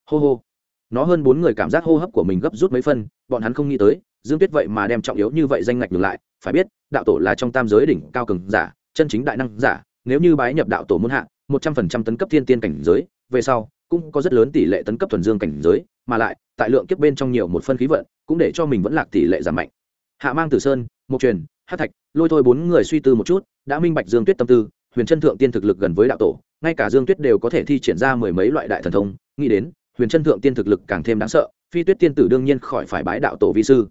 Hô hô nó hơn bốn người cảm giác hô hấp của mình gấp rút mấy phân, bọn hắn không nghĩ tới, dương tuyết vậy mà đem trọng yếu như vậy danh ngạch ngược lại. Phải biết, đạo tổ là trong tam giới đỉnh cao cường giả, chân chính đại năng giả, nếu như bái nhập đạo tổ muôn hạ, một trăm phần trăm tấn cấp thiên tiên cảnh giới, về sau, cũng có rất lớn tỷ lệ tấn cấp thuần dương cảnh giới, mà lại, tại lượng kiếp bên trong nhiều một phân khí vận, cũng để cho mình vẫn lạc tỷ lệ giảm mạnh. Hạ mang tử sơn mục truyền hát thạch, lôi thôi bốn người suy tư một chút, đã minh bạch dương tuyết tâm tư, huyền chân thượng tiên thực lực gần với đạo tổ, ngay cả dương tuyết đều có thể thi triển ra mười mấy loại đại thần thông, nghĩ đến huyền chân thượng tiên thực lực càng thêm đáng sợ, phi tuyết tiên tử đương nhiên khỏi phải bái đạo tổ vi sư.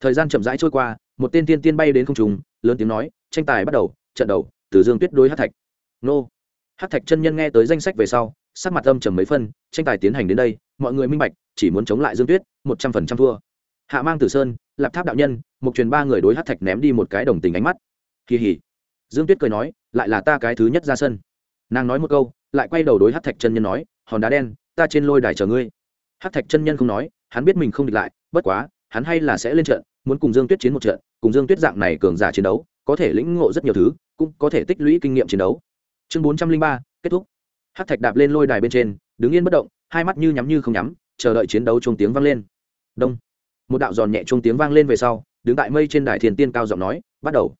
Thời gian chậm rãi trôi qua, một tên tiên tiên bay đến không trùng lớn tiếng nói, tranh tài bắt đầu, trận đầu từ dương tuyết đối hát thạch. Nô. Hát thạch chân nhân nghe tới danh sách về sau, sắc mặt âm trầm mấy phân tranh tài tiến hành đến đây, mọi người minh bạch, chỉ muốn chống lại dương tuyết, một trăm phần trăm thua. Hạ mang tử sơn, lạp tháp đạo nhân, một truyền ba người đối hát thạch ném đi một cái đồng tình ánh mắt. Kỳ hỉ. Dương tuyết cười nói, lại là ta cái thứ nhất ra sân. Nàng nói một câu, lại quay đầu đối hát thạch chân nhân nói, hòn đá đen ta trên lôi đài chờ ngươi. Hát thạch chân nhân không nói, hắn biết mình không địch lại, bất quá, hắn hay là sẽ lên trận, muốn cùng dương tuyết chiến một trận, cùng dương tuyết dạng này cường giả chiến đấu, có thể lĩnh ngộ rất nhiều thứ, cũng có thể tích lũy kinh nghiệm chiến đấu. Chương bốn trăm linh ba, kết thúc. Hát thạch đạp lên lôi đài bên trên, đứng yên bất động, hai mắt như nhắm như không nhắm, chờ đợi chiến đấu chung tiếng vang lên. Đông. Một đạo giòn nhẹ chung tiếng vang lên về sau, đứng tại mây trên đài thiền tiên cao giọng nói, bắt đầu.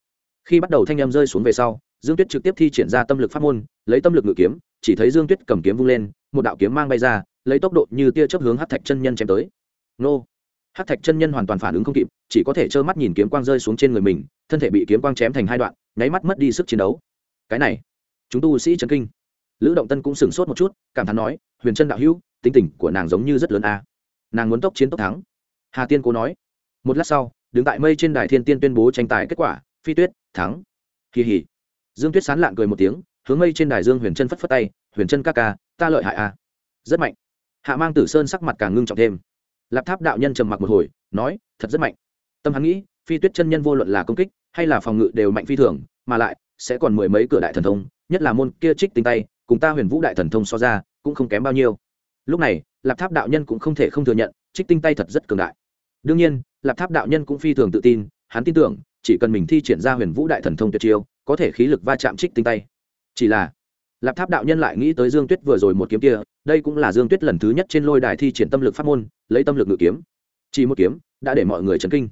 Khi bắt đầu thanh em rơi xuống về sau dương tuyết trực tiếp thi triển ra tâm lực pháp môn, lấy tâm lực ngự kiếm, chỉ thấy dương tuyết cầm kiếm vung lên, một đạo kiếm mang bay ra, lấy tốc độ như tia chớp hướng hát thạch chân nhân chém tới. Nô! Hát thạch chân nhân hoàn toàn phản ứng không kịp, chỉ có thể trơ mắt nhìn kiếm quang rơi xuống trên người mình, thân thể bị kiếm quang chém thành hai đoạn, nháy mắt mất đi sức chiến đấu. Cái này, chúng tu sĩ chấn kinh. Lữ động tân cũng sửng sốt một chút, cảm thán nói, huyền chân đạo hữu, tính tình của nàng giống như rất lớn a. Nàng muốn tốc chiến tốc thắng. Hà tiên cố nói. Một lát sau, đứng tại mây trên đài thiên tiên tuyên bố tranh tài kết quả, phi tuyết, thắng. Kỳ hỉ dương tuyết sán lạng cười một tiếng, hướng mây trên đài dương huyền chân phất phất tay, huyền chân ca ca, ta lợi hại a rất mạnh. Hạ mang tử sơn sắc mặt càng ngưng trọng thêm. Lạp tháp đạo nhân trầm mặc một hồi, nói, thật rất mạnh. Tâm hắn nghĩ, phi tuyết chân nhân vô luận là công kích hay là phòng ngự đều mạnh phi thường, mà lại sẽ còn mười mấy cửa đại thần thông, nhất là môn kia trích tinh tay, cùng ta huyền vũ đại thần thông so ra, cũng không kém bao nhiêu. Lúc này, lạp tháp đạo nhân cũng không thể không thừa nhận, trích tinh tay thật rất cường đại. Đương nhiên, lạp tháp đạo nhân cũng phi thường tự tin, hắn tin tưởng, chỉ cần mình thi triển ra huyền vũ đại thần thông tuyệt chiêu có thể khí lực va chạm trích tinh tay. Chỉ là, lạp tháp đạo nhân lại nghĩ tới dương tuyết vừa rồi một kiếm kia, đây cũng là dương tuyết lần thứ nhất trên lôi đài thi triển tâm lực pháp môn, lấy tâm lực ngự kiếm. Chỉ một kiếm, đã để mọi người chấn kinh.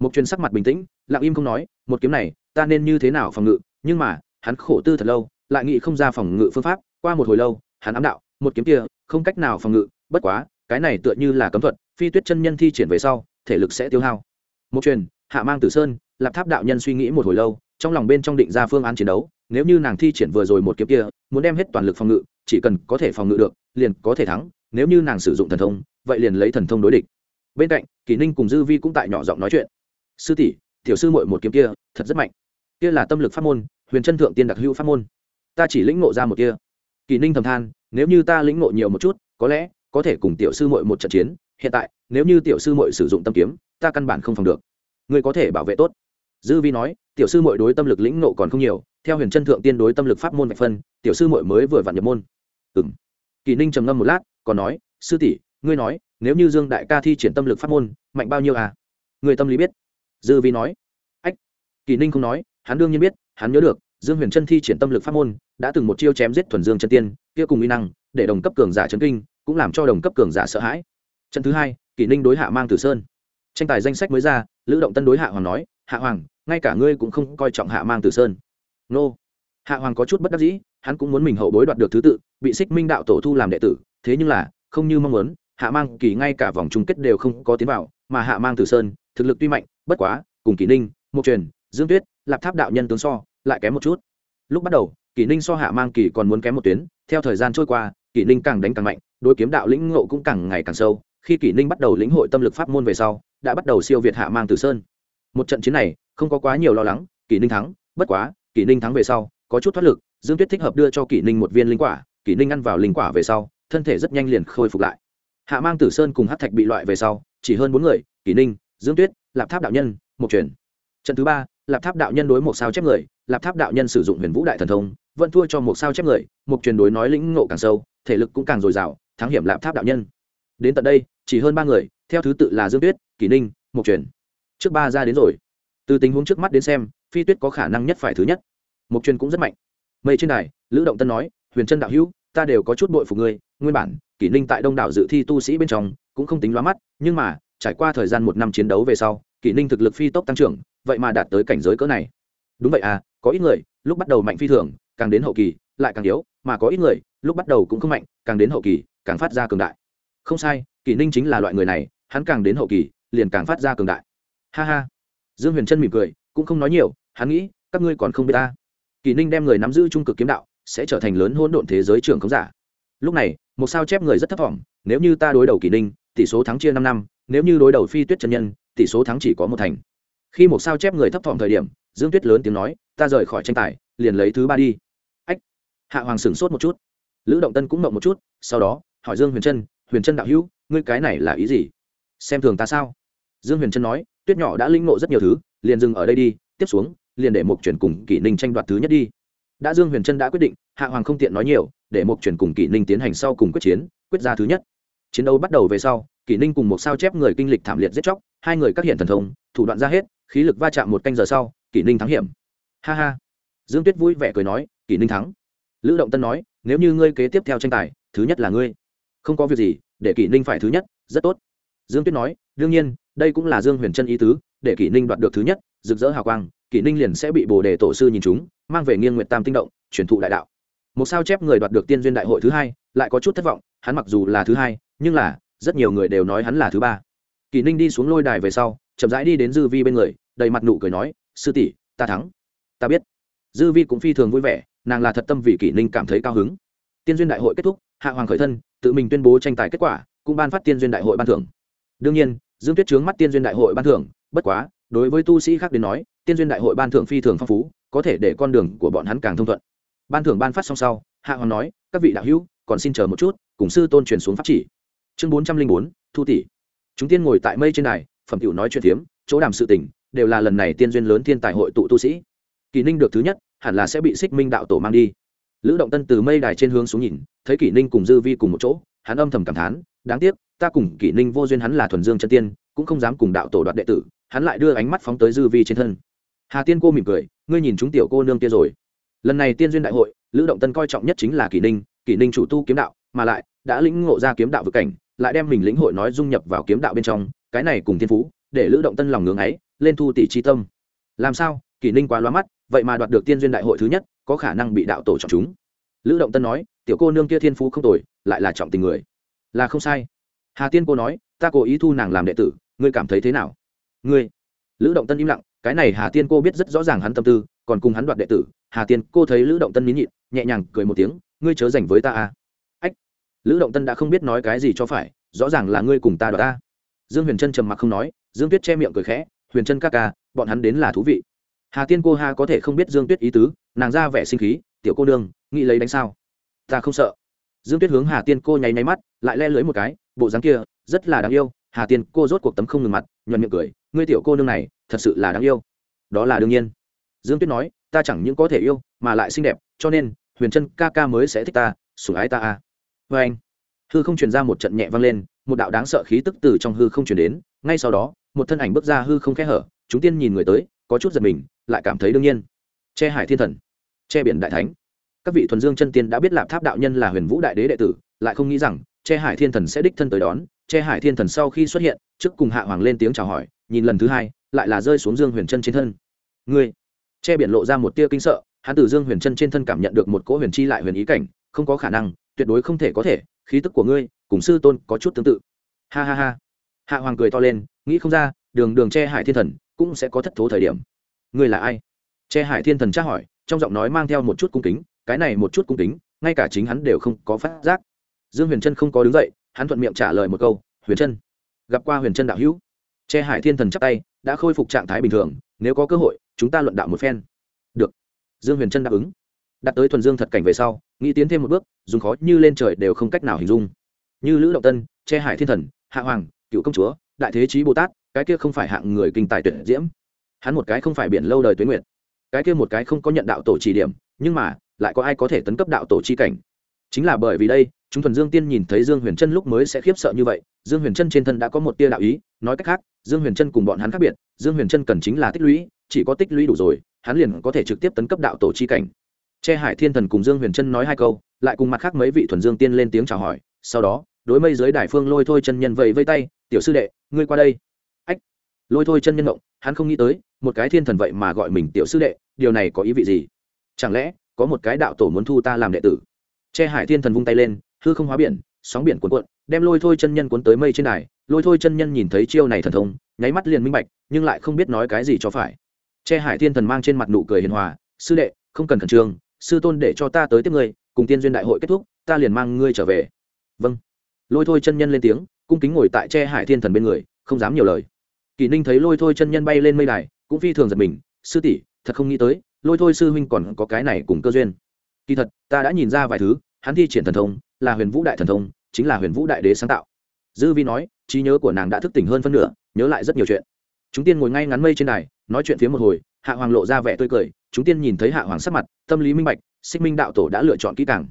Một chuyên sắc mặt bình tĩnh, lặng im không nói, một kiếm này, ta nên như thế nào phòng ngự? Nhưng mà, hắn khổ tư thật lâu, lại nghĩ không ra phòng ngự phương pháp, qua một hồi lâu, hắn ám đạo, một kiếm kia, không cách nào phòng ngự, bất quá, cái này tựa như là cấm thuật, phi tuyết chân nhân thi triển về sau, thể lực sẽ tiêu hao. Một truyền, hạ mang tử sơn, lạp tháp đạo nhân suy nghĩ một hồi lâu trong lòng bên trong định ra phương án chiến đấu, nếu như nàng thi triển vừa rồi một kiếm kia, muốn đem hết toàn lực phòng ngự, chỉ cần có thể phòng ngự được, liền có thể thắng, nếu như nàng sử dụng thần thông, vậy liền lấy thần thông đối địch. Bên cạnh, kỳ ninh cùng dư vi cũng tại nhỏ giọng nói chuyện. Sư tỷ, tiểu sư mội một kiếm kia, thật rất mạnh. Kia là tâm lực pháp môn, huyền chân thượng tiên đặc hữu pháp môn. Ta chỉ lĩnh ngộ ra một kia. Kỳ ninh thầm than, nếu như ta lĩnh ngộ nhiều một chút, có lẽ có thể cùng tiểu sư mội một trận chiến. Hiện tại, nếu như tiểu sư mội sử dụng tâm kiếm, ta căn bản không phòng được. Ngươi có thể bảo vệ tốt dư vi nói, tiểu sư mội đối tâm lực lĩnh nộ còn không nhiều, theo huyền chân thượng tiên đối tâm lực pháp môn vạch phân, tiểu sư mội mới vừa vặn nhập môn. Ừ m kỳ ninh trầm ngâm một lát, còn nói, sư tỷ, ngươi nói, nếu như dương đại ca thi triển tâm lực pháp môn, mạnh bao nhiêu à? Người tâm lý biết. Dư vi nói. Ách. Kỳ ninh không nói, hắn đương nhiên biết, hắn nhớ được, dương huyền chân thi triển tâm lực pháp môn, đã từng một chiêu chém giết thuần dương chân tiên, kia cùng uy năng, để đồng cấp cường giả chấn kinh, cũng làm cho đồng cấp cường giả sợ hãi. Trận thứ hai kỷ ninh đối hạ mang tử sơn. Tranh tài danh sách mới ra, lữ động tân đối hạ hoàng nói hạ hoàng, ngay cả ngươi cũng không coi trọng hạ mang tử sơn. Nô. Hạ hoàng có chút bất đắc dĩ, hắn cũng muốn mình hậu bối đoạt được thứ tự, bị xích minh đạo tổ thu làm đệ tử, thế nhưng là, không như mong muốn, hạ mang kỳ ngay cả vòng chung kết đều không có tiến vào, mà hạ mang tử sơn, thực lực tuy mạnh, bất quá, cùng kỷ ninh một truyền, dương tuyết, lạp tháp đạo nhân tướng so, lại kém một chút. Lúc bắt đầu kỷ ninh so hạ mang kỳ còn muốn kém một tuyến, theo thời gian trôi qua kỷ ninh càng đánh càng mạnh, đối kiếm đạo lĩnh ngộ cũng càng ngày càng sâu, khi kỷ ninh bắt đầu lĩnh hội tâm lực pháp môn về sau, đã bắt đầu siêu việt hạ mang tử sơn một trận chiến này, không có quá nhiều lo lắng, kỷ ninh thắng, bất quá, kỷ ninh thắng về sau, có chút thoát lực, dương tuyết thích hợp đưa cho kỷ ninh một viên linh quả, kỷ ninh ăn vào linh quả về sau, thân thể rất nhanh liền khôi phục lại. Hạ mang tử sơn cùng hát thạch bị loại về sau, chỉ hơn bốn người, kỷ ninh, dương tuyết, lạp tháp đạo nhân một truyền. Trận thứ ba, lạp tháp đạo nhân đối một sao chép người, lạp tháp đạo nhân sử dụng huyền vũ đại thần thông, vẫn thua cho một sao chép người một truyền đối nói lĩnh ngộ càng sâu, thể lực cũng càng dồi dào, thắng hiểm lạp tháp đạo nhân. Đến tận đây, chỉ hơn ba người, theo thứ tự là dương tuyết, kỷ ninh một truyền trước ba ra đến rồi. Từ tình huống trước mắt đến xem, phi tuyết có khả năng nhất phải thứ nhất. Mục truyền cũng rất mạnh. Mây trên đài, lữ động tân nói, huyền Trân đạo hữu, ta đều có chút bội phục ngươi. Nguyên bản, kỷ ninh tại đông đảo dự thi tu sĩ bên trong, cũng không tính loa mắt, nhưng mà, trải qua thời gian một năm chiến đấu về sau, kỷ ninh thực lực phi tốc tăng trưởng, vậy mà đạt tới cảnh giới cỡ này. Đúng vậy à có ít người, lúc bắt đầu mạnh phi thường, càng đến hậu kỳ, lại càng yếu, mà có ít người, lúc bắt đầu cũng không mạnh, càng đến hậu kỳ, càng phát ra cường đại. Không sai, kỷ ninh chính là loại người này, hắn càng đến hậu kỳ, liền càng phát ra cường đại ha ha. Dương huyền trân mỉm cười, cũng không nói nhiều, hắn nghĩ, các ngươi còn không biết ta. Kỳ ninh đem người nắm giữ trung cực kiếm đạo, sẽ trở thành lớn hỗn độn thế giới trưởng khống giả. Lúc này, một sao chép người rất thấp thỏm nếu như ta đối đầu kỷ ninh, tỷ số thắng chia năm năm, nếu như đối đầu phi tuyết chân nhân, tỷ số thắng chỉ có một thành. Khi một sao chép người thấp thỏm thời điểm, dương tuyết lớn tiếng nói, ta rời khỏi tranh tài, liền lấy thứ ba đi. Ách. Hạ hoàng sửng sốt một chút. Lữ động tân cũng mộng một chút, sau đó, hỏi dương huyền trân huyền trân đạo hữu, ngươi cái này là ý gì? Xem thường ta sao? Dương huyền trân nói tuyết nhỏ đã linh ngộ rất nhiều thứ, liền dừng ở đây đi, tiếp xuống, liền để Mục chuyển cùng kỷ ninh tranh đoạt thứ nhất đi. Đã dương huyền trân đã quyết định, hạ hoàng không tiện nói nhiều, để Mục chuyển cùng kỷ ninh tiến hành sau cùng quyết chiến, quyết ra thứ nhất. Chiến đấu bắt đầu về sau, kỷ ninh cùng một sao chép người kinh lịch thảm liệt giết chóc, hai người các hiện thần thông, thủ đoạn ra hết, khí lực va chạm một canh giờ sau, kỷ ninh thắng hiểm. Ha ha. Dương tuyết vui vẻ cười nói, kỷ ninh thắng. Lữ động tân nói, nếu như ngươi kế tiếp theo tranh tài, thứ nhất là ngươi. Không có việc gì, để kỷ ninh phải thứ nhất, rất tốt dương tuyết nói, đương nhiên, đây cũng là dương huyền trân ý tứ, để kỷ ninh đoạt được thứ nhất, rực rỡ hào quang, kỷ ninh liền sẽ bị bồ đề tổ sư nhìn chúng, mang về nghiêng nguyện tam tinh động, truyền thụ đại đạo. Một sao chép người đoạt được tiên duyên đại hội thứ hai, lại có chút thất vọng, hắn mặc dù là thứ hai, nhưng là, rất nhiều người đều nói hắn là thứ ba. Kỷ ninh đi xuống lôi đài về sau, chậm rãi đi đến dư vi bên người, đầy mặt nụ cười nói, sư tỷ, ta thắng. Ta biết. Dư vi cũng phi thường vui vẻ, nàng là thật tâm vì kỷ ninh cảm thấy cao hứng. Tiên duyên đại hội kết thúc, hạ hoàng khởi thân, tự mình tuyên bố tranh tài kết quả, cũng ban phát tiên duyên đại hội ban thưởng đương nhiên, dương tuyết trướng mắt tiên duyên đại hội ban thưởng, bất quá, đối với tu sĩ khác đến nói, tiên duyên đại hội ban thưởng phi thường phong phú, có thể để con đường của bọn hắn càng thông thuận. Ban thưởng ban phát xong sau, hạ hoàng nói, các vị đạo hữu, còn xin chờ một chút, cùng sư tôn truyền xuống pháp chỉ. Chương bốn trăm linh bốn, thu tỷ. Chúng tiên ngồi tại mây trên đài, phẩm cựu nói chuyện phiếm, chỗ đàm sự tỉnh đều là lần này tiên duyên lớn thiên tài hội tụ tu sĩ. Kỳ ninh được thứ nhất, hẳn là sẽ bị xích minh đạo tổ mang đi. Lữ động tân từ mây đài trên hướng xuống nhìn, thấy kỷ ninh cùng dư vi cùng một chỗ, hắn âm thầm cảm thán, đáng tiếc ta cùng kỷ ninh vô duyên hắn là thuần dương chân tiên, cũng không dám cùng đạo tổ đoạt đệ tử, hắn lại đưa ánh mắt phóng tới dư vi trên thân. Hà tiên cô mỉm cười, ngươi nhìn chúng tiểu cô nương kia rồi. Lần này tiên duyên đại hội, lữ động tân coi trọng nhất chính là kỷ ninh kỷ ninh chủ tu kiếm đạo, mà lại, đã lĩnh ngộ ra kiếm đạo vực cảnh, lại đem mình lĩnh hội nói dung nhập vào kiếm đạo bên trong, cái này cùng thiên phú, để lữ động tân lòng ngưỡng ấy, lên thu tỷ chi tâm. Làm sao? Kỷ ninh quá loa mắt, vậy mà đoạt được tiên duyên đại hội thứ nhất, có khả năng bị đạo tổ chọn chúng. Lữ động tân nói, tiểu cô nương kia thiên phú không tồi, lại là trọng tình người. Là không sai hà tiên cô nói, ta cố ý thu nàng làm đệ tử, ngươi cảm thấy thế nào? Ngươi? Lữ động tân im lặng, cái này hà tiên cô biết rất rõ ràng hắn tâm tư, còn cùng hắn đoạt đệ tử, hà tiên cô thấy lữ động tân nín nhịn, nhẹ nhàng cười một tiếng, ngươi chớ dành với ta à. Ách. Lữ động tân đã không biết nói cái gì cho phải, rõ ràng là ngươi cùng ta đoạt ta. Dương huyền trân trầm mặc không nói, dương tuyết che miệng cười khẽ, huyền trân ca ca, bọn hắn đến là thú vị. Hà tiên cô ha có thể không biết dương tuyết ý tứ, nàng ra vẻ sinh khí, tiểu cô đương nghĩ lấy đánh sao? Ta không sợ. Dương tuyết hướng hà tiên cô nháy nháy mắt, lại le lưới một cái bộ dáng kia, rất là đáng yêu. Hà tiên, cô rốt cuộc tấm không ngừng mặt, nhuận miệng cười. Ngươi tiểu cô nương này, thật sự là đáng yêu. Đó là đương nhiên. Dương tuyết nói, ta chẳng những có thể yêu, mà lại xinh đẹp, cho nên, huyền trân ca ca mới sẽ thích ta, sủng ái ta à. a vê anh, hư không truyền ra một trận nhẹ vang lên, một đạo đáng sợ khí tức từ trong hư không truyền đến. Ngay sau đó, một thân ảnh bước ra hư không khẽ hở, chúng tiên nhìn người tới, có chút giật mình, lại cảm thấy đương nhiên. Che hải thiên thần, che biển đại thánh. Các vị thuần dương chân tiên đã biết lạp tháp đạo nhân là huyền vũ đại đế đệ tử, lại không nghĩ rằng che hải thiên thần sẽ đích thân tới đón, che hải thiên thần sau khi xuất hiện, trước cùng hạ hoàng lên tiếng chào hỏi, nhìn lần thứ hai, lại là rơi xuống dương huyền chân trên thân. Ngươi, che biển lộ ra một tia kinh sợ, hắn từ dương huyền chân trên thân cảm nhận được một cỗ huyền chi lại huyền ý cảnh, không có khả năng, tuyệt đối không thể có thể, khí tức của ngươi, cùng sư tôn có chút tương tự. Ha ha ha. Hạ hoàng cười to lên, nghĩ không ra, đường đường che hải thiên thần cũng sẽ có thất thố thời điểm. Ngươi là ai? Che hải thiên thần tra hỏi, trong giọng nói mang theo một chút cung kính, cái này một chút cung kính, ngay cả chính hắn đều không có phát giác dương huyền trân không có đứng dậy, hắn thuận miệng trả lời một câu, huyền trân gặp qua huyền trân đạo hữu. Che hải thiên thần chắp tay, đã khôi phục trạng thái bình thường, nếu có cơ hội, chúng ta luận đạo một phen. Được. Dương huyền trân đáp ứng. Đặt tới thuần dương thật cảnh về sau, nghĩ tiến thêm một bước, dùng khó như lên trời đều không cách nào hình dung. Như lữ động tân, che hải thiên thần, hạ hoàng, cựu công chúa, đại thế trí bồ tát, cái kia không phải hạng người kinh tài tuyển diễm. Hắn một cái không phải biển lâu đời tuế nguyệt. Cái kia một cái không có nhận đạo tổ chỉ điểm, nhưng mà, lại có ai có thể tấn cấp đạo tổ chi cảnh? Chính là bởi vì đây chúng thuần dương tiên nhìn thấy dương huyền trân lúc mới sẽ khiếp sợ như vậy, dương huyền trân trên thân đã có một tia đạo ý, nói cách khác, dương huyền trân cùng bọn hắn khác biệt, dương huyền trân cần chính là tích lũy, chỉ có tích lũy đủ rồi, hắn liền có thể trực tiếp tấn cấp đạo tổ chi cảnh. Che hải thiên thần cùng dương huyền trân nói hai câu, lại cùng mặt khác mấy vị thuần dương tiên lên tiếng chào hỏi, sau đó, đối mây giới đại phương lôi thôi chân nhân vẫy vây tay, tiểu sư đệ, ngươi qua đây. Ách, lôi thôi chân nhân động, hắn không nghĩ tới, một cái thiên thần vậy mà gọi mình tiểu sư đệ, điều này có ý vị gì? Chẳng lẽ, có một cái đạo tổ muốn thu ta làm đệ tử? Che hải thiên thần vung tay lên hư không hóa biển, sóng biển cuộn cuộn, đem lôi thôi chân nhân cuốn tới mây trên đài. Lôi thôi chân nhân nhìn thấy chiêu này thần thông, nháy mắt liền minh bạch, nhưng lại không biết nói cái gì cho phải. Che hải thiên thần mang trên mặt nụ cười hiền hòa, sư đệ, không cần khẩn trương, sư tôn để cho ta tới tiếp ngươi, cùng tiên duyên đại hội kết thúc, ta liền mang ngươi trở về. Vâng. Lôi thôi chân nhân lên tiếng, cung kính ngồi tại che hải thiên thần bên người, không dám nhiều lời. Kỷ ninh thấy lôi thôi chân nhân bay lên mây đài, cũng phi thường giật mình, sư tỷ, thật không nghĩ tới, lôi thôi sư huynh còn có cái này cùng cơ duyên. Kỳ thật, ta đã nhìn ra vài thứ, hắn thi triển thần thông là huyền vũ đại thần thông, chính là huyền vũ đại đế sáng tạo. Dư vi nói, trí nhớ của nàng đã thức tỉnh hơn phân nửa, nhớ lại rất nhiều chuyện. Chúng tiên ngồi ngay ngắn mây trên đài, nói chuyện phía một hồi, hạ hoàng lộ ra vẻ tươi cười, chúng tiên nhìn thấy hạ hoàng sắc mặt, tâm lý minh bạch, xích minh đạo tổ đã lựa chọn kỹ càng.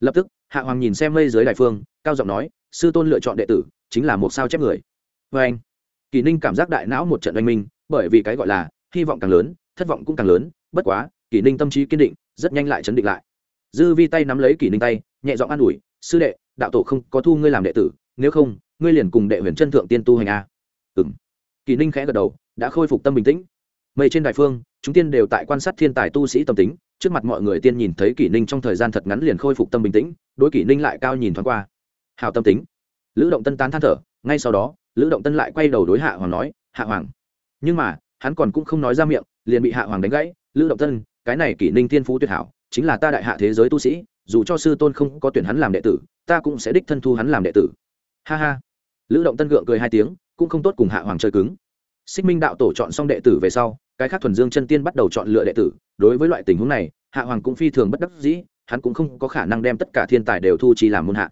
Lập tức, hạ hoàng nhìn xem mây dưới đại phương, cao giọng nói, sư tôn lựa chọn đệ tử, chính là một sao chép người. Vê anh, kỳ ninh cảm giác đại não một trận oanh minh, bởi vì cái gọi là, hy vọng càng lớn, thất vọng cũng càng lớn, bất quá, kỳ ninh tâm trí kiên định, rất nhanh lại chấn định lại. Dư vi tay nắm lấy kỳ ninh tay, nhẹ giọng an ủi sư đệ, đạo tổ không có thu ngươi làm đệ tử, nếu không, ngươi liền cùng đệ huyền chân thượng tiên tu hành a. Ừng kỳ ninh khẽ gật đầu, đã khôi phục tâm bình tĩnh. Mây trên đại phương, chúng tiên đều tại quan sát thiên tài tu sĩ tâm tính, trước mặt mọi người tiên nhìn thấy kỷ ninh trong thời gian thật ngắn liền khôi phục tâm bình tĩnh, đối kỷ ninh lại cao nhìn thoáng qua. Hào tâm tính. Lữ động tân tán than thở, ngay sau đó, lữ động tân lại quay đầu đối hạ hoàng nói, hạ hoàng. Nhưng mà, hắn còn cũng không nói ra miệng, liền bị hạ hoàng đánh gãy. Lữ động tân, cái này kỷ ninh tiên phú tuyệt hảo, chính là ta đại hạ thế giới tu sĩ dù cho sư tôn không có tuyển hắn làm đệ tử, ta cũng sẽ đích thân thu hắn làm đệ tử. Ha ha. Lữ động tân gượng cười hai tiếng, cũng không tốt cùng hạ hoàng chơi cứng. Xích minh đạo tổ chọn xong đệ tử về sau, cái khác thuần dương chân tiên bắt đầu chọn lựa đệ tử. Đối với loại tình huống này, hạ hoàng cũng phi thường bất đắc dĩ, hắn cũng không có khả năng đem tất cả thiên tài đều thu chi làm môn hạ.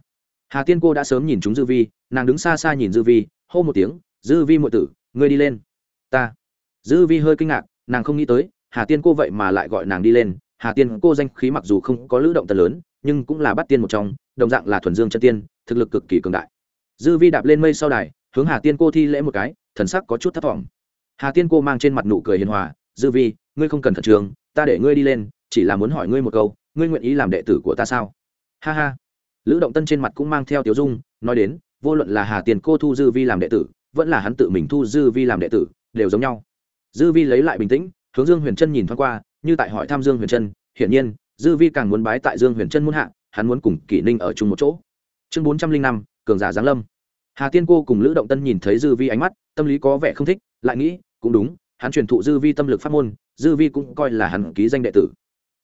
Hà tiên cô đã sớm nhìn chúng dư vi, nàng đứng xa xa nhìn dư vi, hô một tiếng, dư vi muội tử, ngươi đi lên. Ta. Dư vi hơi kinh ngạc, nàng không nghĩ tới, hà tiên cô vậy mà lại gọi nàng đi lên hà tiên cô danh khí mặc dù không có lữ động tần lớn nhưng cũng là bắt tiên một trong đồng dạng là thuần dương chân tiên thực lực cực kỳ cường đại. Dư vi đạp lên mây sau đài hướng hà tiên cô thi lễ một cái thần sắc có chút thất vọng hà tiên cô mang trên mặt nụ cười hiền hòa dư vi ngươi không cần khẩn trường, ta để ngươi đi lên chỉ là muốn hỏi ngươi một câu ngươi nguyện ý làm đệ tử của ta sao? Ha ha. Lữ động tân trên mặt cũng mang theo tiểu dung nói đến vô luận là hà tiền cô thu dư vi làm đệ tử vẫn là hắn tự mình thu dư vi làm đệ tử đều giống nhau. Dư vi lấy lại bình tĩnh hướng dương huyền trân nhìn thoáng qua như tại hỏi thăm dương huyền trân, hiển nhiên, dư vi càng muốn bái tại dương huyền trân muốn hạ, hắn muốn cùng kỷ ninh ở chung một chỗ. Chương bốn trăm linh năm, cường giả giáng lâm. Hà tiên cô cùng lữ động tân nhìn thấy dư vi ánh mắt, tâm lý có vẻ không thích, lại nghĩ, cũng đúng, hắn truyền thụ dư vi tâm lực pháp môn, dư vi cũng coi là hắn ký danh đệ tử.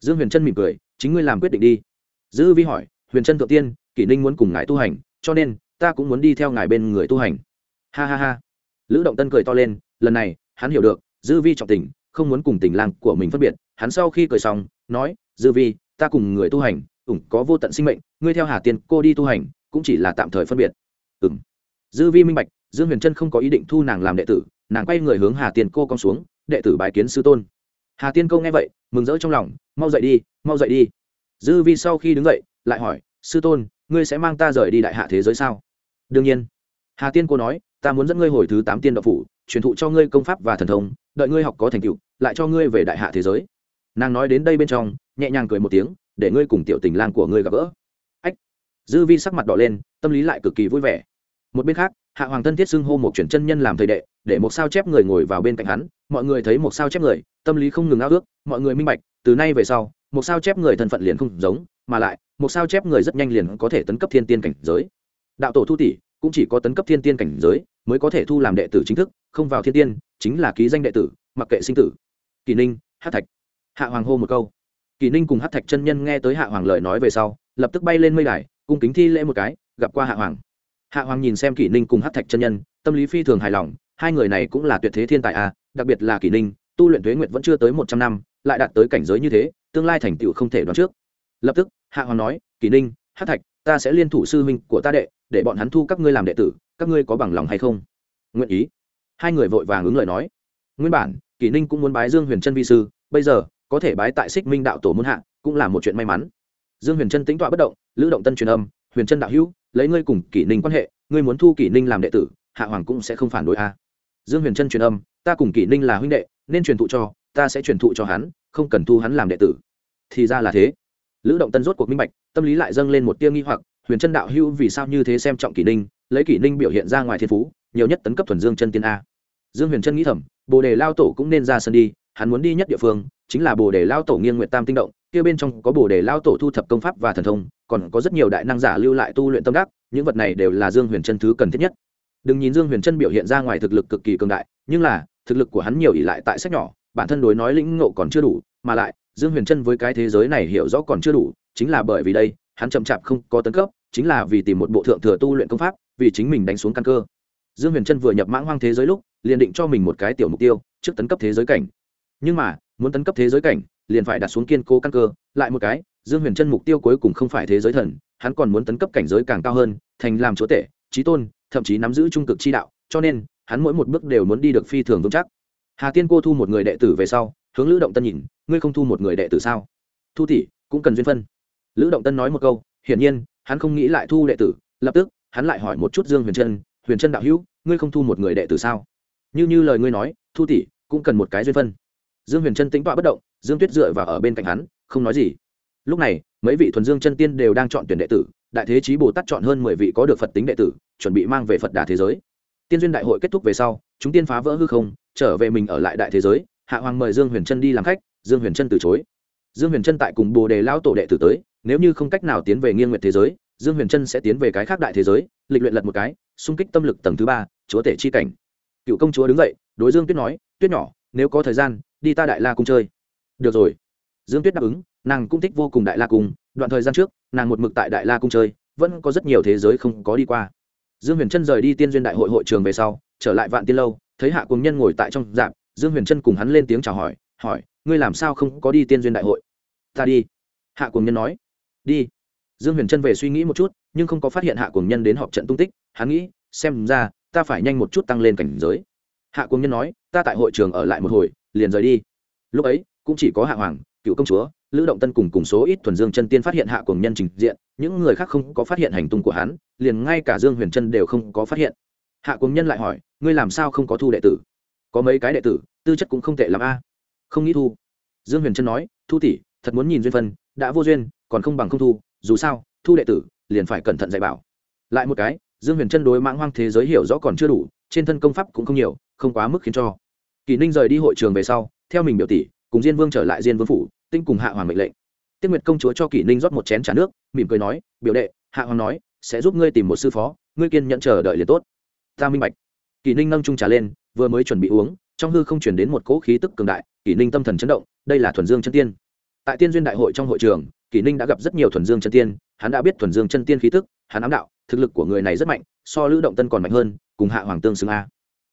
Dương huyền trân mỉm cười, chính ngươi làm quyết định đi. Dư vi hỏi, huyền trân thượng tiên, kỷ ninh muốn cùng ngài tu hành, cho nên, ta cũng muốn đi theo ngài bên người tu hành. Ha ha ha. Lữ động tân cười to lên, lần này, hắn hiểu được, dư vi trọng tình, không muốn cùng tình lang của mình phân biệt hắn sau khi cười xong, nói, dư vi, ta cùng người tu hành, ủng có vô tận sinh mệnh, ngươi theo hà tiên cô đi tu hành, cũng chỉ là tạm thời phân biệt. Ừng dư vi minh bạch, dương huyền trân không có ý định thu nàng làm đệ tử, nàng quay người hướng hà tiên cô cong xuống, đệ tử bài kiến sư tôn. Hà tiên cô nghe vậy, mừng rỡ trong lòng, mau dậy đi, mau dậy đi. Dư vi sau khi đứng dậy, lại hỏi, sư tôn, ngươi sẽ mang ta rời đi đại hạ thế giới sao? Đương nhiên. Hà tiên cô nói, ta muốn dẫn ngươi hồi thứ tám tiên đạo phủ, truyền thụ cho ngươi công pháp và thần thông, đợi ngươi học có thành tựu, lại cho ngươi về đại hạ thế giới nàng nói đến đây bên trong, nhẹ nhàng cười một tiếng, để ngươi cùng tiểu tình lang của ngươi gặp gỡ. Ách. Dư vi sắc mặt đỏ lên, tâm lý lại cực kỳ vui vẻ. Một bên khác, hạ hoàng thân thiết xưng hô một chuyển chân nhân làm thầy đệ, để một sao chép người ngồi vào bên cạnh hắn, mọi người thấy một sao chép người, tâm lý không ngừng ao ước, mọi người minh bạch, từ nay về sau, một sao chép người thân phận liền không giống, mà lại, một sao chép người rất nhanh liền có thể tấn cấp thiên tiên cảnh giới. Đạo tổ thu tỷ cũng chỉ có tấn cấp thiên tiên cảnh giới, mới có thể thu làm đệ tử chính thức, không vào thiên tiên, chính là ký danh đệ tử, mặc kệ sinh tử. Kỳ ninh hát thạch hạ hoàng hô một câu. Kỳ ninh cùng hát thạch chân nhân nghe tới hạ hoàng lời nói về sau, lập tức bay lên mây đài, cung kính thi lễ một cái, gặp qua hạ hoàng. Hạ hoàng nhìn xem kỷ ninh cùng hát thạch chân nhân, tâm lý phi thường hài lòng, hai người này cũng là tuyệt thế thiên tài à? đặc biệt là kỷ ninh, tu luyện thuế nguyệt vẫn chưa tới một trăm năm, lại đạt tới cảnh giới như thế, tương lai thành tựu không thể đoán trước. Lập tức, hạ hoàng nói kỷ ninh hát thạch, ta sẽ liên thủ sư huynh của ta đệ, để bọn hắn thu các ngươi làm đệ tử, các ngươi có bằng lòng hay không? Nguyện ý. Hai người vội vàng ứng lời nói. Nguyên bản kỷ ninh cũng muốn bái dương huyền trân vi sư, bây giờ có thể bái tại xích minh đạo tổ muôn hạ, cũng là một chuyện may mắn. Dương huyền trân tính tọa bất động, lữ động tân truyền âm, huyền trân đạo hữu, lấy ngươi cùng kỷ ninh quan hệ, ngươi muốn thu kỷ ninh làm đệ tử, hạ hoàng cũng sẽ không phản đối a. Dương huyền trân truyền âm, ta cùng kỷ ninh là huynh đệ, nên truyền thụ cho, ta sẽ truyền thụ cho hắn, không cần thu hắn làm đệ tử. Thì ra là thế. Lữ động tân rốt cuộc minh bạch, tâm lý lại dâng lên một tia nghi hoặc, huyền trân đạo hữu vì sao như thế xem trọng kỷ ninh, lấy kỷ ninh biểu hiện ra ngoài thiên phú, nhiều nhất tấn cấp thuần dương chân tiên a. Dương huyền trân nghĩ thầm, bồ đề lao tổ cũng nên ra sân đi, hắn muốn đi nhất địa phương chính là bồ đề lao tổ nghiêng nguyện tam tinh động, kia bên trong có bồ đề lao tổ thu thập công pháp và thần thông, còn có rất nhiều đại năng giả lưu lại tu luyện tâm đắc, những vật này đều là dương huyền chân thứ cần thiết nhất. Đừng nhìn dương huyền chân biểu hiện ra ngoài thực lực cực kỳ cường đại, nhưng là, thực lực của hắn nhiều ỉ lại tại sách nhỏ, bản thân đối nói lĩnh ngộ còn chưa đủ, mà lại, dương huyền chân với cái thế giới này hiểu rõ còn chưa đủ, chính là bởi vì đây, hắn chậm chạp không có tấn cấp, chính là vì tìm một bộ thượng thừa tu luyện công pháp, vì chính mình đánh xuống căn cơ. Dương huyền chân vừa nhập mãng hoang thế giới lúc, liền định cho mình một cái tiểu mục tiêu, trước tấn cấp thế giới cảnh. Nhưng mà muốn tấn cấp thế giới cảnh, liền phải đặt xuống kiên cố căn cơ. Lại một cái, dương huyền trân mục tiêu cuối cùng không phải thế giới thần, hắn còn muốn tấn cấp cảnh giới càng cao hơn, thành làm chúa tể trí tôn, thậm chí nắm giữ trung cực chi đạo, cho nên, hắn mỗi một bước đều muốn đi được phi thường vững chắc. Hà tiên cô thu một người đệ tử về sau, hướng lữ động tân nhìn, ngươi không thu một người đệ tử sao? Thu tỷ, cũng cần duyên phân. Lữ động tân nói một câu, hiển nhiên, hắn không nghĩ lại thu đệ tử, lập tức, hắn lại hỏi một chút dương huyền trân huyền trân đạo hữu, ngươi không thu một người đệ tử sao? Như như lời ngươi nói, thu tỷ, cũng cần một cái duyên phân dương huyền trân tính tọa bất động, dương tuyết dựa vào ở bên cạnh hắn, không nói gì. Lúc này, mấy vị thuần dương chân tiên đều đang chọn tuyển đệ tử, đại thế chí bồ tát chọn hơn mười vị có được phật tính đệ tử, chuẩn bị mang về phật đà thế giới. Tiên duyên đại hội kết thúc về sau, chúng tiên phá vỡ hư không, trở về mình ở lại đại thế giới, hạ hoàng mời dương huyền trân đi làm khách, dương huyền trân từ chối. Dương huyền trân tại cùng bồ đề lao tổ đệ tử tới, nếu như không cách nào tiến về nghiêng nguyệt thế giới, dương huyền trân sẽ tiến về cái khác đại thế giới, lịch luyện lật một cái, xung kích tâm lực tầng thứ ba, chúa tể chi cảnh. Cựu công chúa đứng dậy, đối dương tuyết nói, tuyết nhỏ, nếu có thời gian đi ta đại la cung chơi. Được rồi. Dương tuyết đáp ứng, nàng cũng thích vô cùng đại la cung. Đoạn thời gian trước, nàng một mực tại đại la cung chơi, vẫn có rất nhiều thế giới không có đi qua. Dương huyền trân rời đi tiên duyên đại hội hội trường về sau, trở lại vạn tiên lâu, thấy hạ cùng nhân ngồi tại trong dạp, dương huyền trân cùng hắn lên tiếng chào hỏi hỏi, ngươi làm sao không có đi tiên duyên đại hội? Ta đi. Hạ cùng nhân nói. Đi. Dương huyền trân về suy nghĩ một chút, nhưng không có phát hiện hạ cùng nhân đến họp trận tung tích, hắn nghĩ, xem ra, ta phải nhanh một chút tăng lên cảnh giới. Hạ cùng nhân nói, ta tại hội trường ở lại một hồi liền rời đi. Lúc ấy, cũng chỉ có hạ hoàng, cựu công chúa, lữ động tân cùng cùng số ít thuần dương chân tiên phát hiện hạ cùng nhân trình diện, những người khác không có phát hiện hành tung của hắn, liền ngay cả dương huyền trân đều không có phát hiện. Hạ cùng nhân lại hỏi, ngươi làm sao không có thu đệ tử? Có mấy cái đệ tử, tư chất cũng không tệ l a. Không nghĩ thu. Dương huyền trân nói, thu tỷ, thật muốn nhìn duyên phân, đã vô duyên, còn không bằng không thu, dù sao, thu đệ tử, liền phải cẩn thận dạy bảo. Lại một cái, dương huyền trân đối mãng hoang thế giới hiểu rõ còn chưa đủ, trên thân công pháp cũng không nhiều, không quá mức khiến cho kỳ ninh rời đi hội trường về sau, theo mình biểu tỷ, cùng diên vương trở lại diên vương phủ, tinh cùng hạ hoàng mệnh lệnh. Tiết nguyệt công chúa cho kỷ ninh rót một chén t r à nước, mỉm cười nói, biểu đệ, hạ hoàng nói, sẽ giúp ngươi tìm một sư phó, ngươi kiên nhận chờ đợi liền tốt. Ta minh bạch. Kỷ ninh nâng trung trà lên, vừa mới chuẩn bị uống, trong hư không chuyển đến một cỗ khí tức cường đại, kỷ ninh tâm thần chấn động, đây là thuần dương chân tiên. Tại tiên duyên đại hội trong hội trường, kỷ ninh đã gặp rất nhiều thuần dương chân tiên, hắn đã biết thuần dương chân tiên khí tức, hắn ám đạo, thực lực của người này rất mạnh, so lữ động tân còn mạnh hơn, cùng hạ hoàng tương xứng a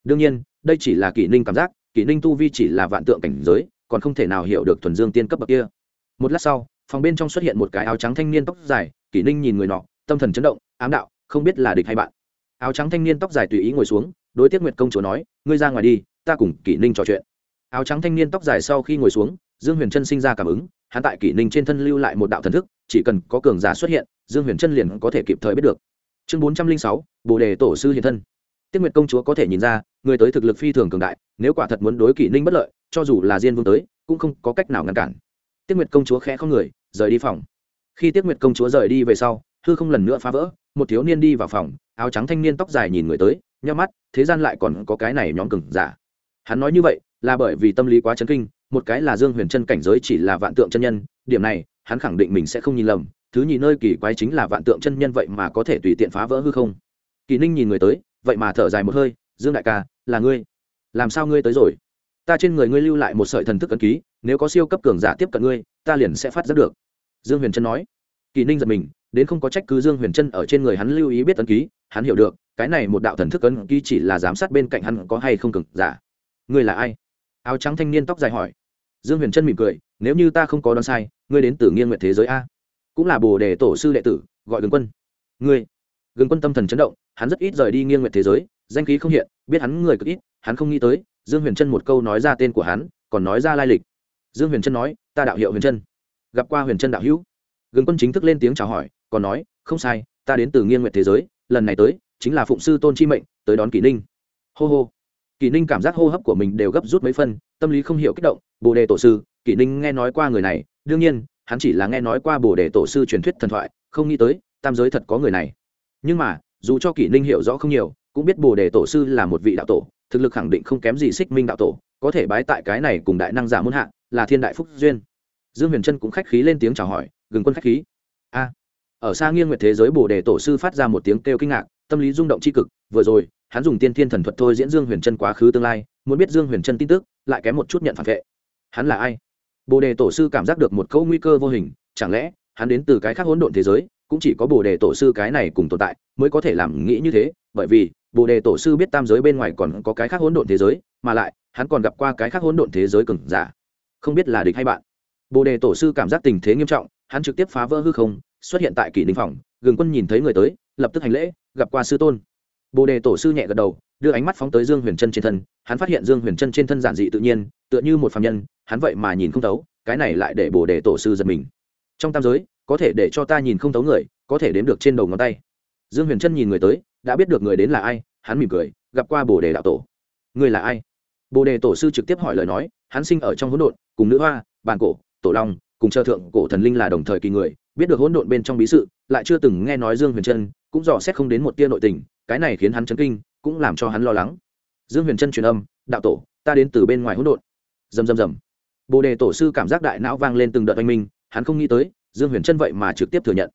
đương nhiên, đây chỉ là kỷ ninh cảm giác, kỷ ninh tu vi chỉ là vạn tượng cảnh giới, còn không thể nào hiểu được thuần dương tiên cấp bậc kia. Một lát sau, phòng bên trong xuất hiện một cái áo trắng thanh niên tóc dài, kỷ ninh nhìn người nọ, tâm thần chấn động, ám đạo, không biết là địch hay bạn. Áo trắng thanh niên tóc dài tùy ý ngồi xuống, đối tiết nguyệt công chúa nói, ngươi ra ngoài đi, ta cùng kỷ ninh trò chuyện. Áo trắng thanh niên tóc dài sau khi ngồi xuống, dương huyền trân sinh ra cảm ứng, hắn tại kỷ ninh trên thân lưu lại một đạo thần thức, chỉ cần có cường giả xuất hiện, dương huyền trân liền có thể kịp thời biết được. Chương bốn trăm linh sáu, bồ đề tổ sư hiện thân. Tiết nguyệt công chúa có thể nhìn ra người tới thực lực phi thường cường đại, nếu quả thật muốn đối kỷ ninh bất lợi, cho dù là diên vương tới, cũng không có cách nào ngăn cản. Tiết nguyệt công chúa khẽ không người, rời đi phòng. Khi tiết nguyệt công chúa rời đi về sau, hư không lần nữa phá vỡ, một thiếu niên đi vào phòng, áo trắng thanh niên tóc dài nhìn người tới nhắm mắt, thế gian lại còn có cái này nhóm cừng giả. Hắn nói như vậy, là bởi vì tâm lý quá chấn kinh, một cái là dương huyền chân cảnh giới chỉ là vạn tượng chân nhân, điểm này, hắn khẳng định mình sẽ không nhìn lầm, thứ nhì nơi kỳ quái chính là vạn tượng chân nhân vậy mà có thể tùy tiện phá vỡ hư không. Kỳ ninh nhìn người tới, vậy mà thở dài một hơi dương đại ca, là ngươi. Làm sao ngươi tới rồi? Ta trên người ngươi lưu lại một sợi thần thức ấn ký, nếu có siêu cấp cường giả tiếp cận ngươi, ta liền sẽ phát giác được. Dương huyền trân nói. Kỳ ninh giật mình, đến không có trách cứ dương huyền trân ở trên người hắn lưu ý biết ấn ký, hắn hiểu được, cái này một đạo thần thức ấn ký chỉ là giám sát bên cạnh hắn có hay không cường giả. Ngươi là ai? Áo trắng thanh niên tóc dài hỏi. Dương huyền trân mỉm cười, nếu như ta không có đoán sai, ngươi đến từ nghiêng nguyện thế giới a. Cũng là bồ đề tổ sư đệ tử, gọi gừng quân. Ngươi. Gừng quân tâm thần chấn động, hắn rất ít rời đi nghiêng nguyện thế giới danh khí không hiện, biết hắn người cực ít, hắn không nghĩ tới, dương huyền trân một câu nói ra tên của hắn, còn nói ra lai lịch. Dương huyền trân nói, ta đạo hiệu huyền trân gặp qua huyền trân đạo hữu, gừng quân chính thức lên tiếng chào hỏi, còn nói, không sai, ta đến từ nghiên nguyện thế giới, lần này tới, chính là phụng sư tôn chi mệnh, tới đón kỷ ninh. Hô hô. Kỷ ninh cảm giác hô hấp của mình đều gấp rút mấy phân, tâm lý không hiểu kích động, bồ đề tổ sư, kỷ ninh nghe nói qua người này, đương nhiên, hắn chỉ là nghe nói qua bồ đề tổ sư truyền thuyết thần thoại, không nghĩ tới, tam giới thật có người này. Nhưng mà, dù cho kỷ ninh hiểu rõ không nhiều cũng biết bồ đề tổ sư là một vị đạo tổ, thực lực khẳng định không kém gì xích minh đạo tổ, có thể bái tại cái này cùng đại năng giả muôn hạ, là thiên đại phúc duyên. Dương huyền trân cũng khách khí lên tiếng chào hỏi, gừng quân khách khí. A. Ở xa nghiêng nguyệt thế giới, bồ đề tổ sư phát ra một tiếng kêu kinh ngạc, tâm lý rung động c cực, vừa rồi, hắn dùng tiên thiên thần thuật thôi diễn dương huyền trân quá khứ tương lai, muốn biết dương huyền trân tin tức, lại kém một chút nhận phản vệ. Hắn là ai? Bồ đề tổ sư cảm giác được một câu nguy cơ vô hình, chẳng lẽ, hắn đến từ cái khác hỗn độn thế giới, cũng chỉ có bồ đề tổ sư cái này cùng tồn tại, mới có thể làm nghĩ như thế, bởi vì bồ đề tổ sư biết tam giới bên ngoài còn có cái khác hỗn độn thế giới, mà lại, hắn còn gặp qua cái khác hỗn độn thế giới cừng giả. Không biết là địch hay bạn. Bồ đề tổ sư cảm giác tình thế nghiêm trọng, hắn trực tiếp phá vỡ hư không, xuất hiện tại kỷ ninh phòng, gừng quân nhìn thấy người tới, lập tức hành lễ, gặp qua sư tôn. Bồ đề tổ sư nhẹ gật đầu, đưa ánh mắt phóng tới dương huyền trân trên thân, hắn phát hiện dương huyền trân trên thân giản dị tự nhiên, tựa như một phạm nhân, hắn vậy mà nhìn không thấu, cái này lại để bồ đề tổ sư giật mình. Trong tam giới, có thể để cho ta nhìn không thấu người, có thể đếm được trên đầu ngón tay dương huyền trân nhìn người tới, đã biết được người đến là ai, hắn mỉm cười, gặp qua bồ đề đạo tổ. Người là ai? Bồ đề tổ sư trực tiếp hỏi lời nói, hắn sinh ở trong hỗn độn, cùng nữ hoa bàn cổ, tổ long, cùng chờ thượng cổ thần linh là đồng thời kỳ người, biết được hỗn độn bên trong bí sự, lại chưa từng nghe nói dương huyền trân, cũng dò xét không đến một tia nội tình, cái này khiến hắn chấn kinh, cũng làm cho hắn lo lắng. Dương huyền trân truyền âm, đạo tổ, ta đến từ bên ngoài hỗn độn. Rầm rầm rầm. Bồ đề tổ sư cảm giác đại não vang lên từng đợt oanh minh, hắn không nghĩ tới, dương huyền trân vậy mà trực tiếp thừa nhận.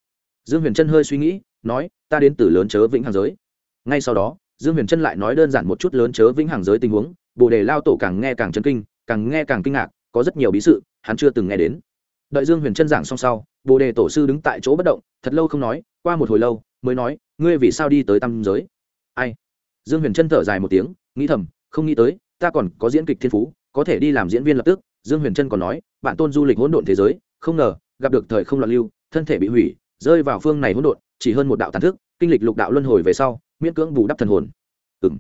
Dương huyền trân hơi suy nghĩ nói, ta đến từ lớn chớ vĩnh hàng giới. Ngay sau đó, dương huyền trân lại nói đơn giản một chút lớn chớ vĩnh hàng giới tình huống, bồ đề lao tổ càng nghe càng chấn kinh, càng nghe càng kinh ngạc, có rất nhiều bí sự, hắn chưa từng nghe đến. Đợi dương huyền trân giảng xong sau, bồ đề tổ sư đứng tại chỗ bất động, thật lâu không nói, qua một hồi lâu, mới nói, ngươi vì sao đi tới tam giới? Ai? Dương huyền trân thở dài một tiếng, nghĩ thầm, không nghĩ tới, ta còn có diễn kịch thiên phú, có thể đi làm diễn viên lập tức. Dương huyền trân còn nói, bạn tôn du lịch hỗn độn thế giới, không ngờ, gặp được thời không loạn lưu, thân thể bị hủy, rơi vào phương này hỗn độn chỉ hơn một đạo tàn thức, kinh lịch lục đạo luân hồi về sau, miễn cưỡng bù đắp thần hồn. Ừng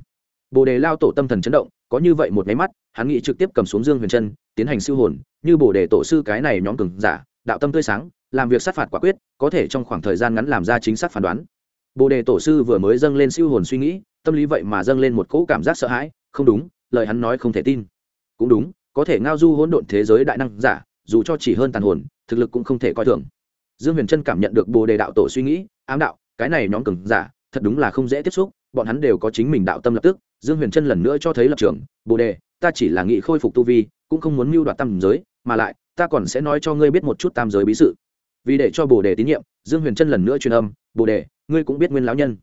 bồ đề lao tổ tâm thần chấn động, có như vậy một máy mắt, hắn nghĩ trực tiếp cầm xuống dương huyền chân, tiến hành siêu hồn, như bồ đề tổ sư cái này nhóm cường giả, đạo tâm tươi sáng, làm việc sát phạt quả quyết, có thể trong khoảng thời gian ngắn làm ra chính xác phán đoán. Bồ đề tổ sư vừa mới dâng lên siêu hồn suy nghĩ, tâm lý vậy mà dâng lên một cỗ cảm giác sợ hãi, không đúng, lời hắn nói không thể tin. Cũng đúng, có thể ngao du hỗn độn thế giới đại năng giả, dù cho chỉ hơn tàn hồn, thực lực cũng không thể coi thường. Dương huyền trân cảm nhận được bồ đề đạo tổ suy nghĩ ám đạo, cái này nhóm cường giả, thật đúng là không dễ tiếp xúc, bọn hắn đều có chính mình đạo tâm lập tức, dương huyền trân lần nữa cho thấy lập trường, bồ đề, ta chỉ là nghị khôi phục tu vi, cũng không muốn mưu đoạt tam giới, mà lại, ta còn sẽ nói cho ngươi biết một chút tam giới bí sự. Vì để cho bồ đề tín nhiệm, dương huyền trân lần nữa truyền âm, bồ đề, ngươi cũng biết nguyên lão nhân.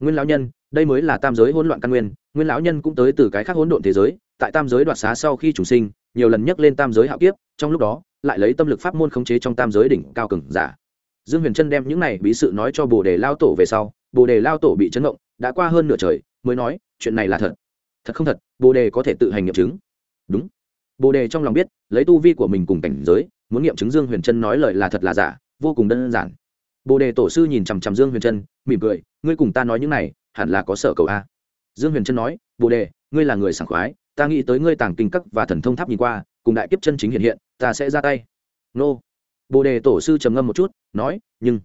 Nguyên lão nhân, đây mới là tam giới hỗn loạn căn nguyên nguyên lão nhân cũng tới từ cái khác hỗn độn thế giới, tại tam giới đoạt xá sau khi chủ sinh, nhiều lần nhắc lên tam giới hạo kiếp, trong lúc đó, lại lấy tâm lực pháp môn khống chế trong tam giới đỉnh cao cường giả dương huyền trân đem những này bí sự nói cho bồ đề lao tổ về sau, bồ đề lao tổ bị chấn động, đã qua hơn nửa trời, mới nói, chuyện này là thật. Thật không thật, bồ đề có thể tự hành nghiệm chứng. Đúng. Bồ đề trong lòng biết, lấy tu vi của mình cùng cảnh giới, muốn nghiệm chứng dương huyền trân nói lời là thật là giả, vô cùng đơn giản. Bồ đề tổ sư nhìn chằm chằm dương huyền trân, mỉm cười, ngươi cùng ta nói những này, hẳn là có sở cầu a. Dương huyền trân nói, bồ đề, ngươi là người sảng khoái, ta nghĩ tới ngươi tàng kinh cấp và thần thông tháp nhìn qua, cùng đại kiếp chân chính hiện hiện, ta sẽ ra tay. Nô. Bồ đề tổ sư trầm ngâm một chút nói, nhưng,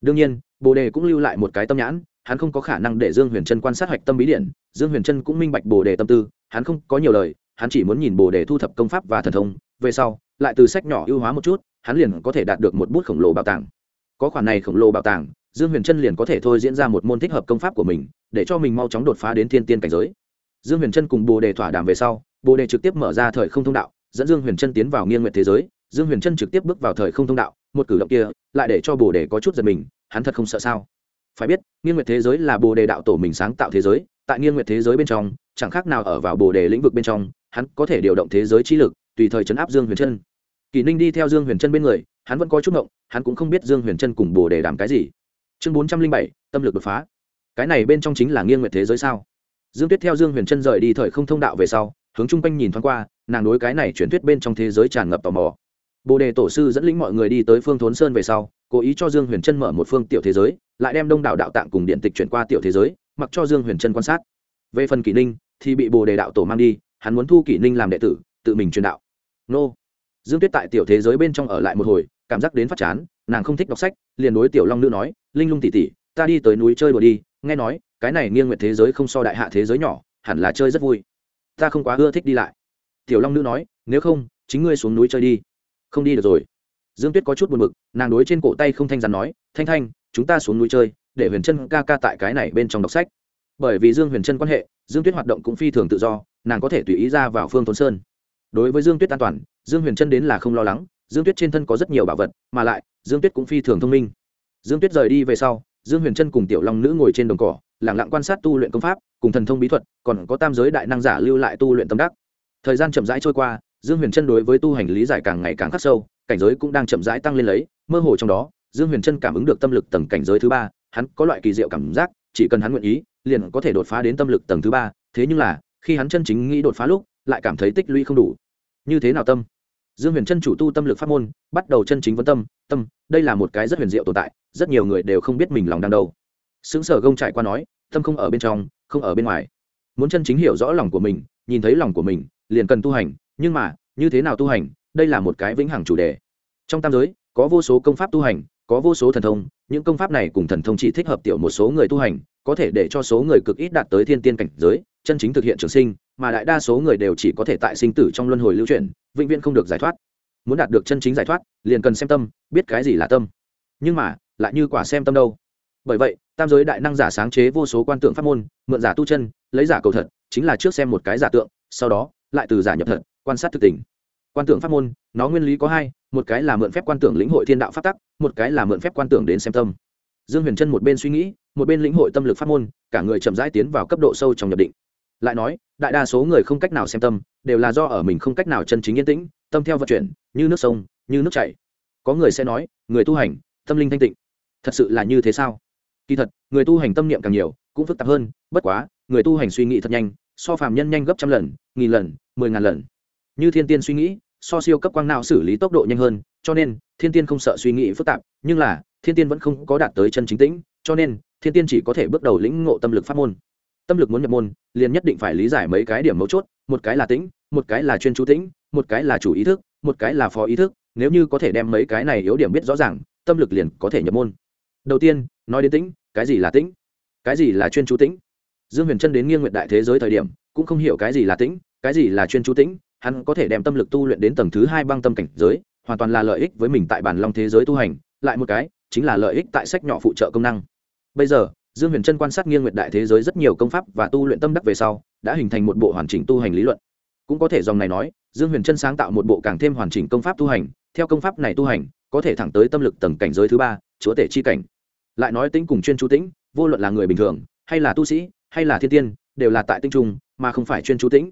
đương nhiên, bồ đề cũng lưu lại một cái tâm nhãn, hắn không có khả năng để dương huyền trân quan sát hoạch tâm bí điện dương huyền trân cũng minh bạch bồ đề tâm tư, hắn không có nhiều lời, hắn chỉ muốn nhìn bồ đề thu thập công pháp và thần thông, về sau, lại từ sách nhỏ ưu hóa một chút, hắn liền có thể đạt được một bút khổng lồ bảo tàng. Có khoản này khổng lồ bảo tàng, dương huyền trân liền có thể thôi diễn ra một môn thích hợp công pháp của mình, để cho mình mau chóng đột phá đến thiên tiên cảnh giới. Dương huyền trân cùng bồ đề thỏa đàm về sau, bồ đề trực tiếp mở ra thời không thông đạo, dẫn dương huyền trân tiến vào nghiêng nguyện thế giới, dương huyền trân trực tiếp bước vào thời không thông đạo, một cử động kia lại để cho bồ đề có chút giật mình, hắn thật không sợ sao? Phải biết nghiên nguyệt thế giới là bồ đề đạo tổ mình sáng tạo thế giới, tại nghiên nguyệt thế giới bên trong, chẳng khác nào ở vào bồ đề lĩnh vực bên trong, hắn có thể điều động thế giới trí lực, tùy thời chấn áp dương huyền chân. Kỳ ninh đi theo dương huyền chân bên người, hắn vẫn có chút ngộng, hắn cũng không biết dương huyền chân cùng bồ đề đàm cái gì. Chương bốn trăm linh bảy, tâm lực đột phá. Cái này bên trong chính là nghiêng nguyệt thế giới sao? Dương tuyết theo dương huyền chân rời đi thời không thông đạo về sau, hướng chung quanh nhìn thoáng qua, nàng đối cái này chuyển thuyết bên trong thế giới tràn ngập tò mò bồ đề tổ sư dẫn lĩnh mọi người đi tới phương thốn sơn về sau, cố ý cho dương huyền trân mở một phương tiểu thế giới, lại đem đông đảo đạo tạng cùng điện tịch chuyển qua tiểu thế giới, mặc cho dương huyền trân quan sát. Về phần kỷ ninh, thì bị bồ đề đạo tổ mang đi, hắn muốn thu kỷ ninh làm đệ tử, tự mình truyền đạo. Nô. Dương tuyết tại tiểu thế giới bên trong ở lại một hồi, cảm giác đến phát chán, nàng không thích đọc sách, liền đối tiểu long nữ nói, linh lung tỉ tỉ ta đi tới núi chơi đùa đi. Nghe nói, cái này nghiêng nguyện thế giới không so đại hạ thế giới nhỏ, hẳn là chơi rất vui. Ta không quá ưa thích đi lại. Tiểu long nữ nói, nếu không, chính ngươi xuống núi chơi đi không đi được rồi. Dương tuyết có chút buồn b ự c nàng đối trên cổ tay không thanh rắn nói, thanh thanh, chúng ta xuống núi chơi, để huyền chân ca ca tại cái này bên trong đọc sách. Bởi vì dương huyền chân quan hệ, dương tuyết hoạt động cũng phi thường tự do, nàng có thể tùy ý ra vào phương thôn sơn. Đối với dương tuyết an toàn, dương huyền chân đến là không lo lắng, dương tuyết trên thân có rất nhiều bảo vật, mà lại, dương tuyết cũng phi thường thông minh. Dương tuyết rời đi về sau, dương huyền trân cùng tiểu long nữ ngồi trên đồng cỏ lẳng lặng quan sát tu luyện công pháp, cùng thần thông bí thuật, còn có tam giới đại năng giả lưu lại tu luyện tâm đắc. Thời gian chậm rãi trôi qua dương huyền trân đối với tu hành lý giải càng ngày càng khắc sâu, cảnh giới cũng đang chậm rãi tăng lên lấy, mơ hồ trong đó, dương huyền trân cảm ứng được tâm lực tầng cảnh giới thứ ba, hắn có loại kỳ diệu cảm giác, chỉ cần hắn nguyện ý, liền có thể đột phá đến tâm lực tầng thứ ba, thế nhưng là, khi hắn chân chính nghĩ đột phá lúc, lại cảm thấy tích lũy không đủ. Như thế nào tâm? Dương huyền trân chủ tu tâm lực pháp môn, bắt đầu chân chính vấn tâm tâm, đây là một cái rất huyền diệu tồn tại, rất nhiều người đều không biết mình lòng đang đâu. Xứng sở gông trải qua nói, tâm không ở bên trong, không ở bên ngoài. Muốn chân chính hiểu rõ lòng của mình, nhìn thấy lòng của mình liền cần tu hành, nhưng mà, như thế nào tu hành, đây là một cái vĩnh hằng chủ đề. Trong tam giới, có vô số công pháp tu hành, có vô số thần thông, những công pháp này cùng thần thông chỉ thích hợp tiểu một số người tu hành, có thể để cho số người cực ít đạt tới thiên tiên cảnh giới, chân chính thực hiện trường sinh, mà đại đa số người đều chỉ có thể tại sinh tử trong luân hồi lưu chuyển, vĩnh viễn không được giải thoát. Muốn đạt được chân chính giải thoát, liền cần xem tâm, biết cái gì là tâm. Nhưng mà, lại như quả xem tâm đâu. Bởi vậy, tam giới đại năng giả sáng chế vô số quan tượng pháp môn, mượn giả tu chân, lấy giả cầu thật, chính là trước xem một cái giả tượng, sau đó lại từ giả nhập thật, quan sát thực tình. Quan tưởng pháp môn, nó nguyên lý có hai, một cái là mượn phép quan tưởng lĩnh hội thiên đạo pháp tắc, một cái là mượn phép quan tưởng đến xem tâm. Dương huyền trân một bên suy nghĩ, một bên lĩnh hội tâm lực pháp môn, cả người chậm rãi tiến vào cấp độ sâu trong nhập định. Lại nói, đại đa số người không cách nào xem tâm, đều là do ở mình không cách nào chân chính yên tĩnh, tâm theo vận chuyển, như nước sông, như nước chảy. Có người sẽ nói, người tu hành, tâm linh thanh tịnh. Thật sự là như thế sao? Kỳ thật, người tu hành tâm niệm càng nhiều, cũng phức tạp hơn, bất quá, người tu hành suy nghĩ thật nhanh, so phàm nhân nhanh gấp trăm lần nghìn lần, mười ngàn lần. Như thiên tiên suy nghĩ, so siêu cấp quang não xử lý tốc độ nhanh hơn, cho nên thiên tiên không sợ suy nghĩ phức tạp, nhưng là thiên tiên vẫn không có đạt tới chân chính tĩnh, cho nên thiên tiên chỉ có thể bước đầu lĩnh ngộ tâm lực pháp môn. Tâm lực muốn nhập môn, liền nhất định phải lý giải mấy cái điểm mấu chốt, một cái là tĩnh, một cái là chuyên chú tĩnh, một cái là chủ ý thức, một cái là phó ý thức, nếu như có thể đem mấy cái này yếu điểm biết rõ ràng, tâm lực liền có thể nhập môn. Đầu tiên, nói đến tĩnh, cái gì là tĩnh? Cái gì là chuyên chú tĩnh? Dương huyền trân đến nghiêng nguyện đại thế giới thời điểm cũng không hiểu cái gì là tĩnh, cái gì là chuyên chú tĩnh, hắn có thể đem tâm lực tu luyện đến tầng thứ hai băng tâm cảnh giới, hoàn toàn là lợi ích với mình tại bản long thế giới tu hành, lại một cái, chính là lợi ích tại sách nhỏ phụ trợ công năng. Bây giờ, dương huyền trân quan sát nghiêng nguyệt đại thế giới rất nhiều công pháp và tu luyện tâm đắc về sau, đã hình thành một bộ hoàn chỉnh tu hành lý luận. Cũng có thể dòng này nói, dương huyền trân sáng tạo một bộ càng thêm hoàn chỉnh công pháp tu hành, theo công pháp này tu hành, có thể thẳng tới tâm lực tầng cảnh giới thứ ba, chúa tể chi cảnh. Lại nói tính cùng chuyên chú tĩnh, vô luận là người bình thường, hay là tu sĩ, hay là thiên tiên, đều là tại tinh trung mà không phải chuyên chú tĩnh.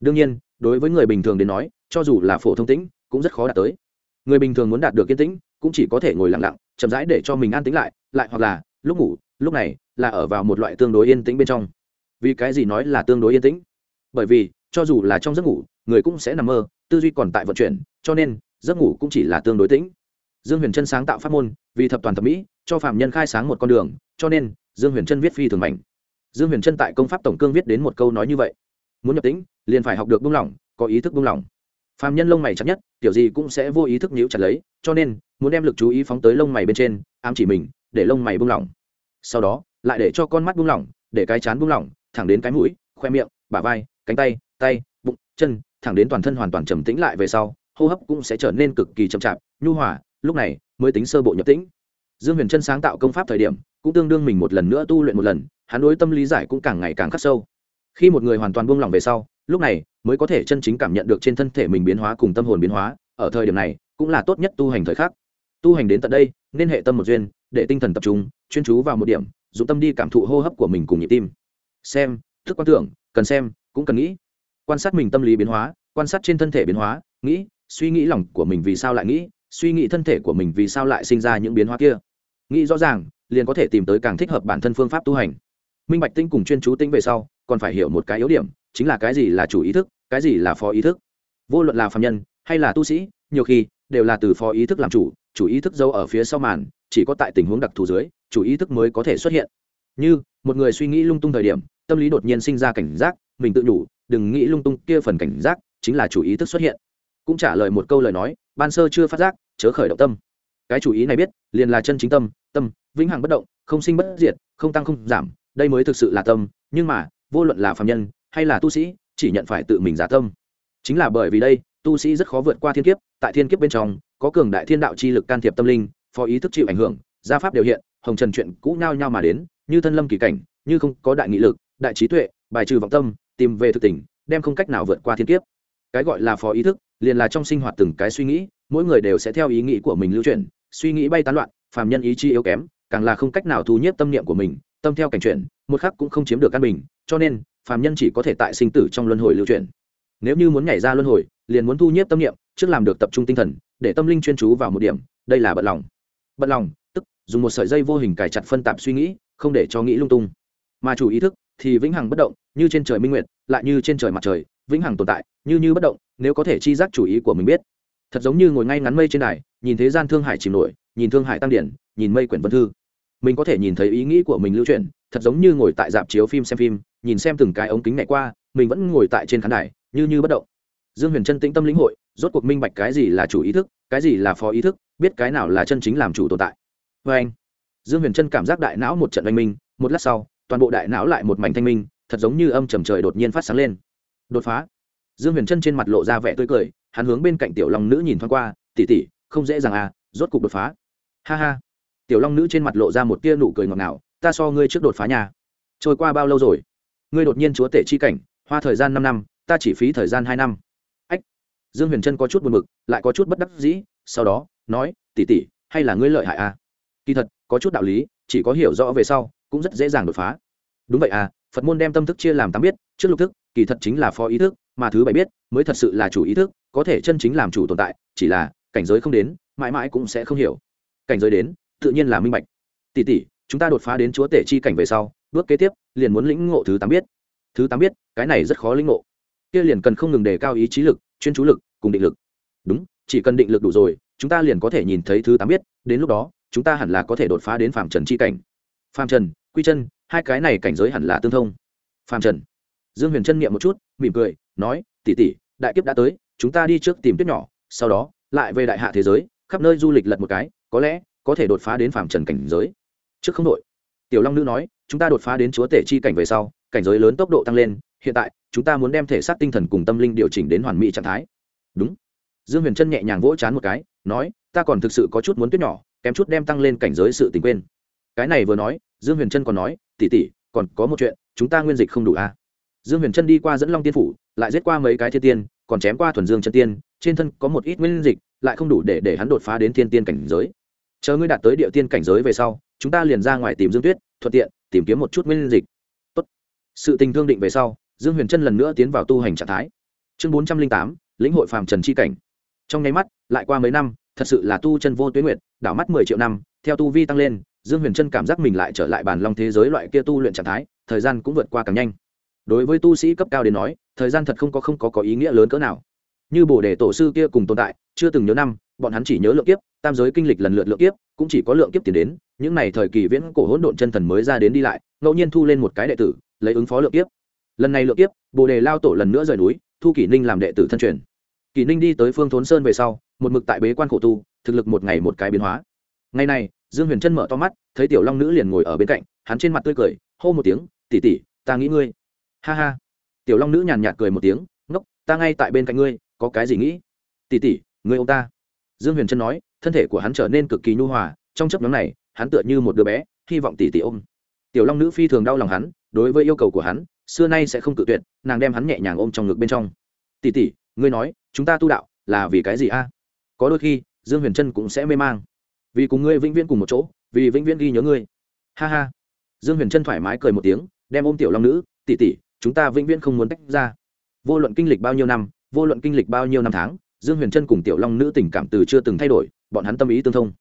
Đương nhiên, đối với người bình thường đến nói, cho dù là phổ thông tĩnh, cũng rất khó đạt tới. Người bình thường muốn đạt được yên tĩnh, cũng chỉ có thể ngồi lặng lặng, chậm rãi để cho mình an tĩnh lại lại hoặc là, lúc ngủ, lúc này, là ở vào một loại tương đối yên tĩnh bên trong. Vì cái gì nói là tương đối yên tĩnh? Bởi vì, cho dù là trong giấc ngủ, người cũng sẽ nằm mơ, tư duy còn tại vận chuyển, cho nên, giấc ngủ cũng chỉ là tương đối tĩnh. Dương huyền trân sáng tạo pháp môn, vì thập toàn thẩm mỹ, cho phạm nhân khai sáng một con đường, cho nên, dương huyền trân viết phi thường mạnh dương huyền trân tại công pháp tổng cương viết đến một câu nói như vậy. Muốn nhập tĩnh, liền phải học được buông lỏng, có ý thức buông lỏng. Phạm nhân lông mày chặt nhất, kiểu gì cũng sẽ vô ý thức nhíu chặt lấy, cho nên, muốn đem lực chú ý phóng tới lông mày bên trên, ám chỉ mình, để lông mày buông lỏng. Sau đó, lại để cho con mắt buông lỏng, để cái chán buông lỏng, thẳng đến cái mũi, khoe miệng, bả vai, cánh tay tay, bụng, chân, thẳng đến toàn thân hoàn toàn trầm tĩnh lại về sau, hô hấp cũng sẽ trở nên cực kỳ chậm chạp, nhu hòa, lúc này mới tính sơ bộ nhập tĩnh. Dương huyền trân sáng tạo công pháp thời điểm, cũng tương đương mình một lần nữa tu luyện một lần hắn đối tâm lý giải cũng càng ngày càng khắc sâu. Khi một người hoàn toàn buông lỏng về sau, lúc này mới có thể chân chính cảm nhận được trên thân thể mình biến hóa cùng tâm hồn biến hóa, ở thời điểm này cũng là tốt nhất tu hành thời khắc. Tu hành đến tận đây, nên hệ tâm một duyên, để tinh thần tập trung, chuyên chú vào một điểm dùng tâm đi cảm thụ hô hấp của mình cùng nhịp tim. Xem, thức quan tưởng, cần xem, cũng cần nghĩ. Quan sát mình tâm lý biến hóa, quan sát trên thân thể biến hóa, nghĩ, suy nghĩ lòng của mình vì sao lại nghĩ, suy nghĩ thân thể của mình vì sao lại sinh ra những biến hóa kia. Nghĩ rõ ràng, liền có thể tìm tới càng thích hợp bản thân phương pháp tu hành minh bạch tinh cùng chuyên chú tinh về sau, còn phải hiểu một cái yếu điểm, chính là cái gì là chủ ý thức, cái gì là phó ý thức. Vô luận là phạm nhân, hay là tu sĩ, nhiều khi, đều là từ phó ý thức làm chủ chủ ý thức giấu ở phía sau màn, chỉ có tại tình huống đặc thù dưới, chủ ý thức mới có thể xuất hiện. Như, một người suy nghĩ lung tung thời điểm, tâm lý đột nhiên sinh ra cảnh giác, mình tự nhủ, đừng nghĩ lung tung kia phần cảnh giác, chính là chủ ý thức xuất hiện. Cũng trả lời một câu lời nói, ban sơ chưa phát giác, chớ khởi động tâm. Cái chủ ý này biết, liền là chân chính tâm tâm, vĩnh hằng bất động, không sinh bất diệt, không tăng không giảm đây mới thực sự là tâm, nhưng mà, vô luận là phạm nhân, hay là tu sĩ, chỉ nhận phải tự mình giả tâm. Chính là bởi vì đây, tu sĩ rất khó vượt qua thiên kiếp, tại thiên kiếp bên trong, có cường đại thiên đạo chi lực can thiệp tâm linh, phó ý thức chịu ảnh hưởng, gia pháp đều hiện, hồng trần chuyện cũ nhau nhau mà đến, như thân lâm kỳ cảnh, như không có đại nghị lực, đại trí tuệ, bài trừ vọng tâm, tìm về thực tình, đem không cách nào vượt qua thiên kiếp. Cái gọi là phó ý thức, liền là trong sinh hoạt từng cái suy nghĩ, mỗi người đều sẽ theo ý nghĩ của mình lưu chuyển, suy nghĩ bay tán loạn, phàm nhân ý chi yếu kém, càng là không cách nào thu nhiếp tâm niệm của mình tâm theo cảnh chuyển, một khắc cũng không chiếm được căn bình, cho nên, phàm nhân chỉ có thể tại sinh tử trong luân hồi lưu chuyển nếu như muốn nhảy ra luân hồi, liền muốn thu nhiếp tâm niệm, trước làm được tập trung tinh thần, để tâm linh chuyên chú vào một điểm, đây là bận lòng. Bận lòng, tức, dùng một sợi dây vô hình cài chặt phân tạp suy nghĩ, không để cho nghĩ lung tung. Mà chủ ý thức, thì vĩnh hằng bất động, như trên trời minh nguyệt, lại như trên trời mặt trời, vĩnh hằng tồn tại, như như bất động, nếu có thể chi giác chủ ý của mình biết. Thật giống như ngồi ngay ngắn mây trên đài, nhìn thế gian thương hải chìm nổi, nhìn thương hải tăng điển, nhìn mây quyển vân thư mình có thể nhìn thấy ý nghĩ của mình lưu truyền, thật giống như ngồi tại dạp chiếu phim xem phim, nhìn xem từng cái ống kính này qua, mình vẫn ngồi tại trên khán đài, như như bất động. Dương huyền chân tĩnh tâm lĩnh hội, rốt cuộc minh bạch cái gì là chủ ý thức, cái gì là phó ý thức, biết cái nào là chân chính làm chủ tồn tại. Vê anh, dương huyền chân cảm giác đại não một trận oanh minh, một lát sau, toàn bộ đại não lại một mảnh thanh minh, thật giống như âm trầm trời đột nhiên phát sáng lên. Đột phá. Dương huyền chân trên mặt lộ ra vẻ tươi cười, hắn hướng bên cạnh tiểu long nữ nhìn thoáng qua tỉ tỉ không dễ dàng à rốt cục đột phá. Ha ha tiểu long nữ trên mặt lộ ra một tia nụ cười ngọt ngào, ta so ngươi trước đột phá nhà trôi qua bao lâu rồi? Ngươi đột nhiên chúa tể chi cảnh, hoa thời gian năm năm, ta chỉ phí thời gian hai năm. Ách. Dương huyền trân có chút buồn b ự c lại có chút bất đắc dĩ, sau đó, nói tỉ tỉ hay là ngươi lợi hại à? Kỳ thật, có chút đạo lý, chỉ có hiểu rõ về sau, cũng rất dễ dàng đột phá. Đúng vậy à phật môn đem tâm thức chia làm tám biết, trước lục thức, kỳ thật chính là phó ý thức, mà thứ bảy biết, mới thật sự là chủ ý thức, có thể chân chính làm chủ tồn tại, chỉ là, cảnh giới không đến, mãi mãi cũng sẽ không hiểu. Cảnh giới đến tự nhiên là minh bạch. Tỷ tỷ chúng ta đột phá đến chúa tể chi cảnh về sau bước kế tiếp liền muốn lĩnh ngộ thứ tám biết. Thứ tám biết cái này rất khó lĩnh ngộ. Kia liền cần không ngừng đề cao ý chí lực chuyên chú lực cùng định lực. Đúng chỉ cần định lực đủ rồi chúng ta liền có thể nhìn thấy thứ tám biết đến lúc đó chúng ta hẳn là có thể đột phá đến phạm trần chi cảnh. Phạm trần quy chân hai cái này cảnh giới hẳn là tương thông. Phạm trần. Dương huyền chân niệm một chút mỉm cười nói tỷ tỷ, đại kiếp đã tới chúng ta đi trước tìm tuyết nhỏ sau đó lại về đại hạ thế giới khắp nơi du lịch lật một cái có lẽ có thể đột phá đến phạm trần cảnh giới. Trước không đội tiểu long nữ nói, chúng ta đột phá đến chúa tể chi cảnh về sau, cảnh giới lớn tốc độ tăng lên, hiện tại, chúng ta muốn đem thể xác tinh thần cùng tâm linh điều chỉnh đến hoàn mỹ trạng thái. Đúng. Dương huyền trân nhẹ nhàng vỗ chán một cái, nói, ta còn thực sự có chút muốn tuyết nhỏ, kém chút đem tăng lên cảnh giới sự tình quên. Cái này vừa nói, dương huyền trân còn nói tỉ tỉ còn có một chuyện, chúng ta nguyên dịch không đủ à. dương huyền trân đi qua dẫn long tiên phủ, lại giết qua mấy cái thiên tiên, còn chém qua thuần dương chân tiên, trên thân có một ít nguyên dịch, lại không đủ để để hắn đột phá đến thiên tiên cảnh giới chờ ngươi đạt tới địa tiên cảnh giới về sau, chúng ta liền ra ngoài tìm dương tuyết, thuận tiện, tìm kiếm một chút nguyên dịch. Tốt. sự tình thương định về sau, dương huyền trân lần nữa tiến vào tu hành trạng thái. Chương bốn trăm linh tám, lĩnh hội phàm trần c h i cảnh. Trong nháy mắt, lại qua mấy năm, thật sự là tu chân vô tuyến nguyện đảo mắt mười triệu năm, theo tu vi tăng lên, dương huyền trân cảm giác mình lại trở lại bàn long thế giới loại kia tu luyện trạng thái, thời gian cũng vượt qua càng nhanh. Đối với tu sĩ cấp cao đến nói, thời gian thật không có không có có ý nghĩa lớn cỡ nào. Như bồ đề tổ sư kia cùng tồn tại chưa từng nhớ năm, bọn hắn chỉ nhớ lượng kiếp, tam giới kinh lịch lần lượt lượng kiếp, cũng chỉ có lượng kiếp tiền đến, những n à y thời kỳ viễn cổ hỗn độn chân thần mới ra đến đi lại, ngẫu nhiên thu lên một cái đệ tử, lấy ứng phó lượng kiếp. Lần này lượng kiếp, bồ đề lao tổ lần nữa rời núi, thu kỷ ninh làm đệ tử thân truyền. Kỷ ninh đi tới phương thốn sơn về sau, một mực tại bế quan khổ tu, thực lực một ngày một cái biến hóa. Ngày này, dương huyền trân mở to mắt, thấy tiểu long nữ liền ngồi ở bên cạnh, hắn trên mặt tươi cười, hô một tiếng tỉ tỉ ta nghĩ ngươi. Ha ha. Tiểu long nữ nhàn nhạt cười một tiếng, ngốc, ta ngay tại bên cạnh ngươi, có cái gì nghĩ? Tỉ tỉ ngươi ông ta. Dương huyền trân nói, thân thể của hắn trở nên cực kỳ nhu hòa, trong chấp nhóm này, hắn tựa như một đứa bé, hy vọng tỷ tỷ ôm. Tiểu long nữ phi thường đau lòng hắn, đối với yêu cầu của hắn, xưa nay sẽ không tự tuyệt, nàng đem hắn nhẹ nhàng ôm trong ngực bên trong. Tỷ tỷ ngươi nói, chúng ta tu đạo là vì cái gì a? Có đôi khi, dương huyền trân cũng sẽ mê mang. Vì cùng ngươi vĩnh viễn cùng một chỗ, vì vĩnh viễn ghi nhớ ngươi. Ha ha. Dương huyền trân thoải mái cười một tiếng, đem ôm tiểu long nữ tỷ tỷ chúng ta vĩnh viễn không muốn tách ra. Vô luận kinh lịch bao nhiêu năm, vô luận kinh lịch bao nhiêu năm tháng dương huyền trân cùng tiểu long nữ tình cảm từ chưa từng thay đổi, bọn hắn tâm ý tương thông.